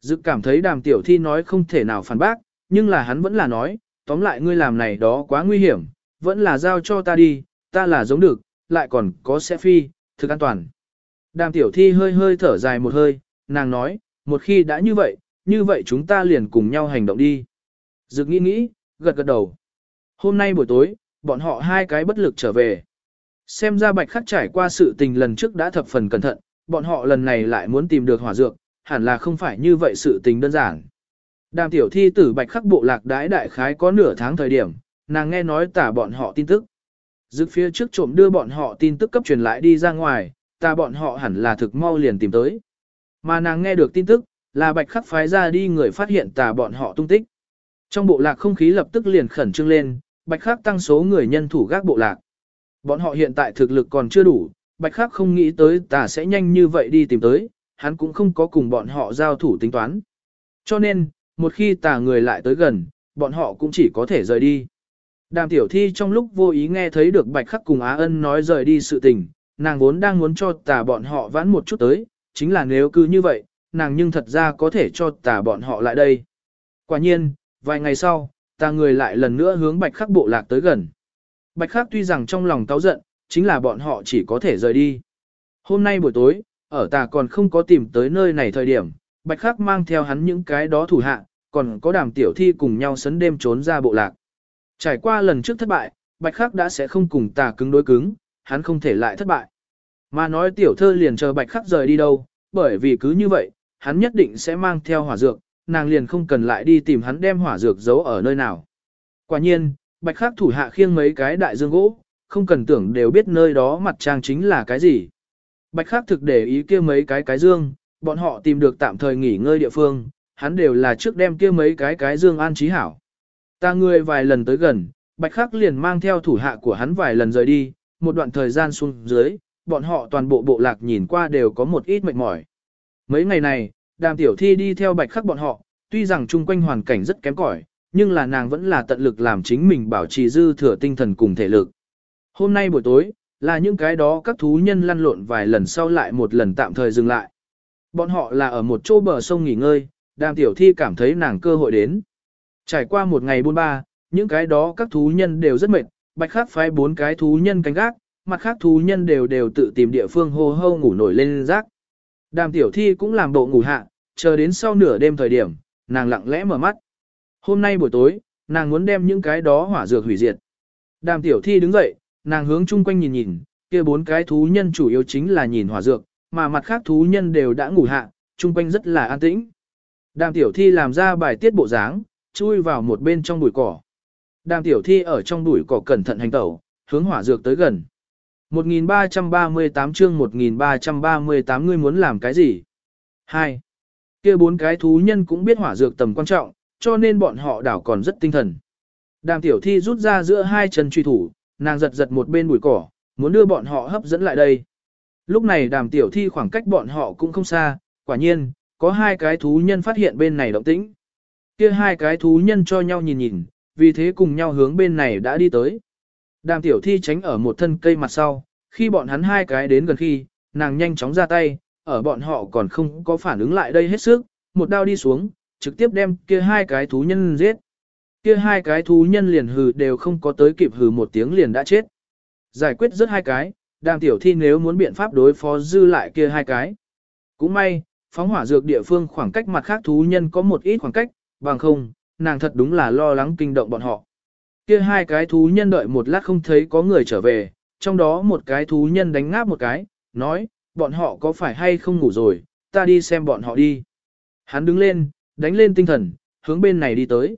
Dực cảm thấy đàm tiểu thi nói không thể nào phản bác, nhưng là hắn vẫn là nói, tóm lại ngươi làm này đó quá nguy hiểm, vẫn là giao cho ta đi, ta là giống được, lại còn có sẽ phi, thực an toàn. Đàm tiểu thi hơi hơi thở dài một hơi, nàng nói, một khi đã như vậy, như vậy chúng ta liền cùng nhau hành động đi. Dực nghĩ nghĩ, gật gật đầu. Hôm nay buổi tối, bọn họ hai cái bất lực trở về. Xem ra bạch khắc trải qua sự tình lần trước đã thập phần cẩn thận, bọn họ lần này lại muốn tìm được hỏa dược, hẳn là không phải như vậy sự tình đơn giản. Đàm tiểu thi tử bạch khắc bộ lạc đái đại khái có nửa tháng thời điểm, nàng nghe nói tả bọn họ tin tức. Dực phía trước trộm đưa bọn họ tin tức cấp truyền lại đi ra ngoài, ta bọn họ hẳn là thực mau liền tìm tới. Mà nàng nghe được tin tức, là bạch khắc phái ra đi người phát hiện tà bọn họ tung tích. Trong bộ lạc không khí lập tức liền khẩn trương lên, bạch khắc tăng số người nhân thủ gác bộ lạc. Bọn họ hiện tại thực lực còn chưa đủ, bạch khắc không nghĩ tới tà sẽ nhanh như vậy đi tìm tới, hắn cũng không có cùng bọn họ giao thủ tính toán. Cho nên, một khi tà người lại tới gần, bọn họ cũng chỉ có thể rời đi. Đàm tiểu thi trong lúc vô ý nghe thấy được bạch khắc cùng Á ân nói rời đi sự tình, nàng vốn đang muốn cho tà bọn họ vãn một chút tới, chính là nếu cứ như vậy, nàng nhưng thật ra có thể cho tà bọn họ lại đây. Quả nhiên, vài ngày sau, Ta người lại lần nữa hướng bạch khắc bộ lạc tới gần. Bạch khắc tuy rằng trong lòng cáu giận, chính là bọn họ chỉ có thể rời đi. Hôm nay buổi tối, ở ta còn không có tìm tới nơi này thời điểm, bạch khắc mang theo hắn những cái đó thủ hạ, còn có đàm tiểu thi cùng nhau sấn đêm trốn ra bộ lạc. Trải qua lần trước thất bại, bạch khắc đã sẽ không cùng ta cứng đối cứng, hắn không thể lại thất bại. Mà nói tiểu thơ liền chờ bạch khắc rời đi đâu, bởi vì cứ như vậy, hắn nhất định sẽ mang theo hỏa dược, nàng liền không cần lại đi tìm hắn đem hỏa dược giấu ở nơi nào. Quả nhiên, bạch khắc thủ hạ khiêng mấy cái đại dương gỗ, không cần tưởng đều biết nơi đó mặt trang chính là cái gì. Bạch khắc thực để ý kia mấy cái cái dương, bọn họ tìm được tạm thời nghỉ ngơi địa phương, hắn đều là trước đem kia mấy cái cái dương an trí hảo. Ta người vài lần tới gần, bạch khắc liền mang theo thủ hạ của hắn vài lần rời đi, một đoạn thời gian xuống dưới, bọn họ toàn bộ bộ lạc nhìn qua đều có một ít mệt mỏi. Mấy ngày này, đàm tiểu thi đi theo bạch khắc bọn họ, tuy rằng chung quanh hoàn cảnh rất kém cỏi, nhưng là nàng vẫn là tận lực làm chính mình bảo trì dư thừa tinh thần cùng thể lực. Hôm nay buổi tối, là những cái đó các thú nhân lăn lộn vài lần sau lại một lần tạm thời dừng lại. Bọn họ là ở một chỗ bờ sông nghỉ ngơi, đàm tiểu thi cảm thấy nàng cơ hội đến. Trải qua một ngày buôn ba, những cái đó các thú nhân đều rất mệt, bạch khắc phái bốn cái thú nhân canh gác, mặt khác thú nhân đều đều tự tìm địa phương hô hô ngủ nổi lên rác. Đàm tiểu thi cũng làm bộ ngủ hạ, chờ đến sau nửa đêm thời điểm, nàng lặng lẽ mở mắt. Hôm nay buổi tối, nàng muốn đem những cái đó hỏa dược hủy diệt. Đàm tiểu thi đứng dậy, nàng hướng chung quanh nhìn nhìn, kia bốn cái thú nhân chủ yếu chính là nhìn hỏa dược, mà mặt khác thú nhân đều đã ngủ hạ, chung quanh rất là an tĩnh. Đàm tiểu thi làm ra bài tiết bộ dáng, chui vào một bên trong bụi cỏ. Đàm tiểu thi ở trong bụi cỏ cẩn thận hành tẩu, hướng hỏa dược tới gần. 1338 chương 1338 ngươi muốn làm cái gì? 2. kia bốn cái thú nhân cũng biết hỏa dược tầm quan trọng, cho nên bọn họ đảo còn rất tinh thần. Đàm tiểu thi rút ra giữa hai chân truy thủ, nàng giật giật một bên bụi cỏ, muốn đưa bọn họ hấp dẫn lại đây. Lúc này đàm tiểu thi khoảng cách bọn họ cũng không xa, quả nhiên, có hai cái thú nhân phát hiện bên này động tĩnh. Kia hai cái thú nhân cho nhau nhìn nhìn, vì thế cùng nhau hướng bên này đã đi tới. Đàm tiểu thi tránh ở một thân cây mặt sau, khi bọn hắn hai cái đến gần khi, nàng nhanh chóng ra tay, ở bọn họ còn không có phản ứng lại đây hết sức, một đao đi xuống, trực tiếp đem kia hai cái thú nhân giết. Kia hai cái thú nhân liền hừ đều không có tới kịp hừ một tiếng liền đã chết. Giải quyết rất hai cái, đàm tiểu thi nếu muốn biện pháp đối phó dư lại kia hai cái. Cũng may, phóng hỏa dược địa phương khoảng cách mặt khác thú nhân có một ít khoảng cách, bằng không, nàng thật đúng là lo lắng kinh động bọn họ. Kia hai cái thú nhân đợi một lát không thấy có người trở về, trong đó một cái thú nhân đánh ngáp một cái, nói, bọn họ có phải hay không ngủ rồi, ta đi xem bọn họ đi. Hắn đứng lên, đánh lên tinh thần, hướng bên này đi tới.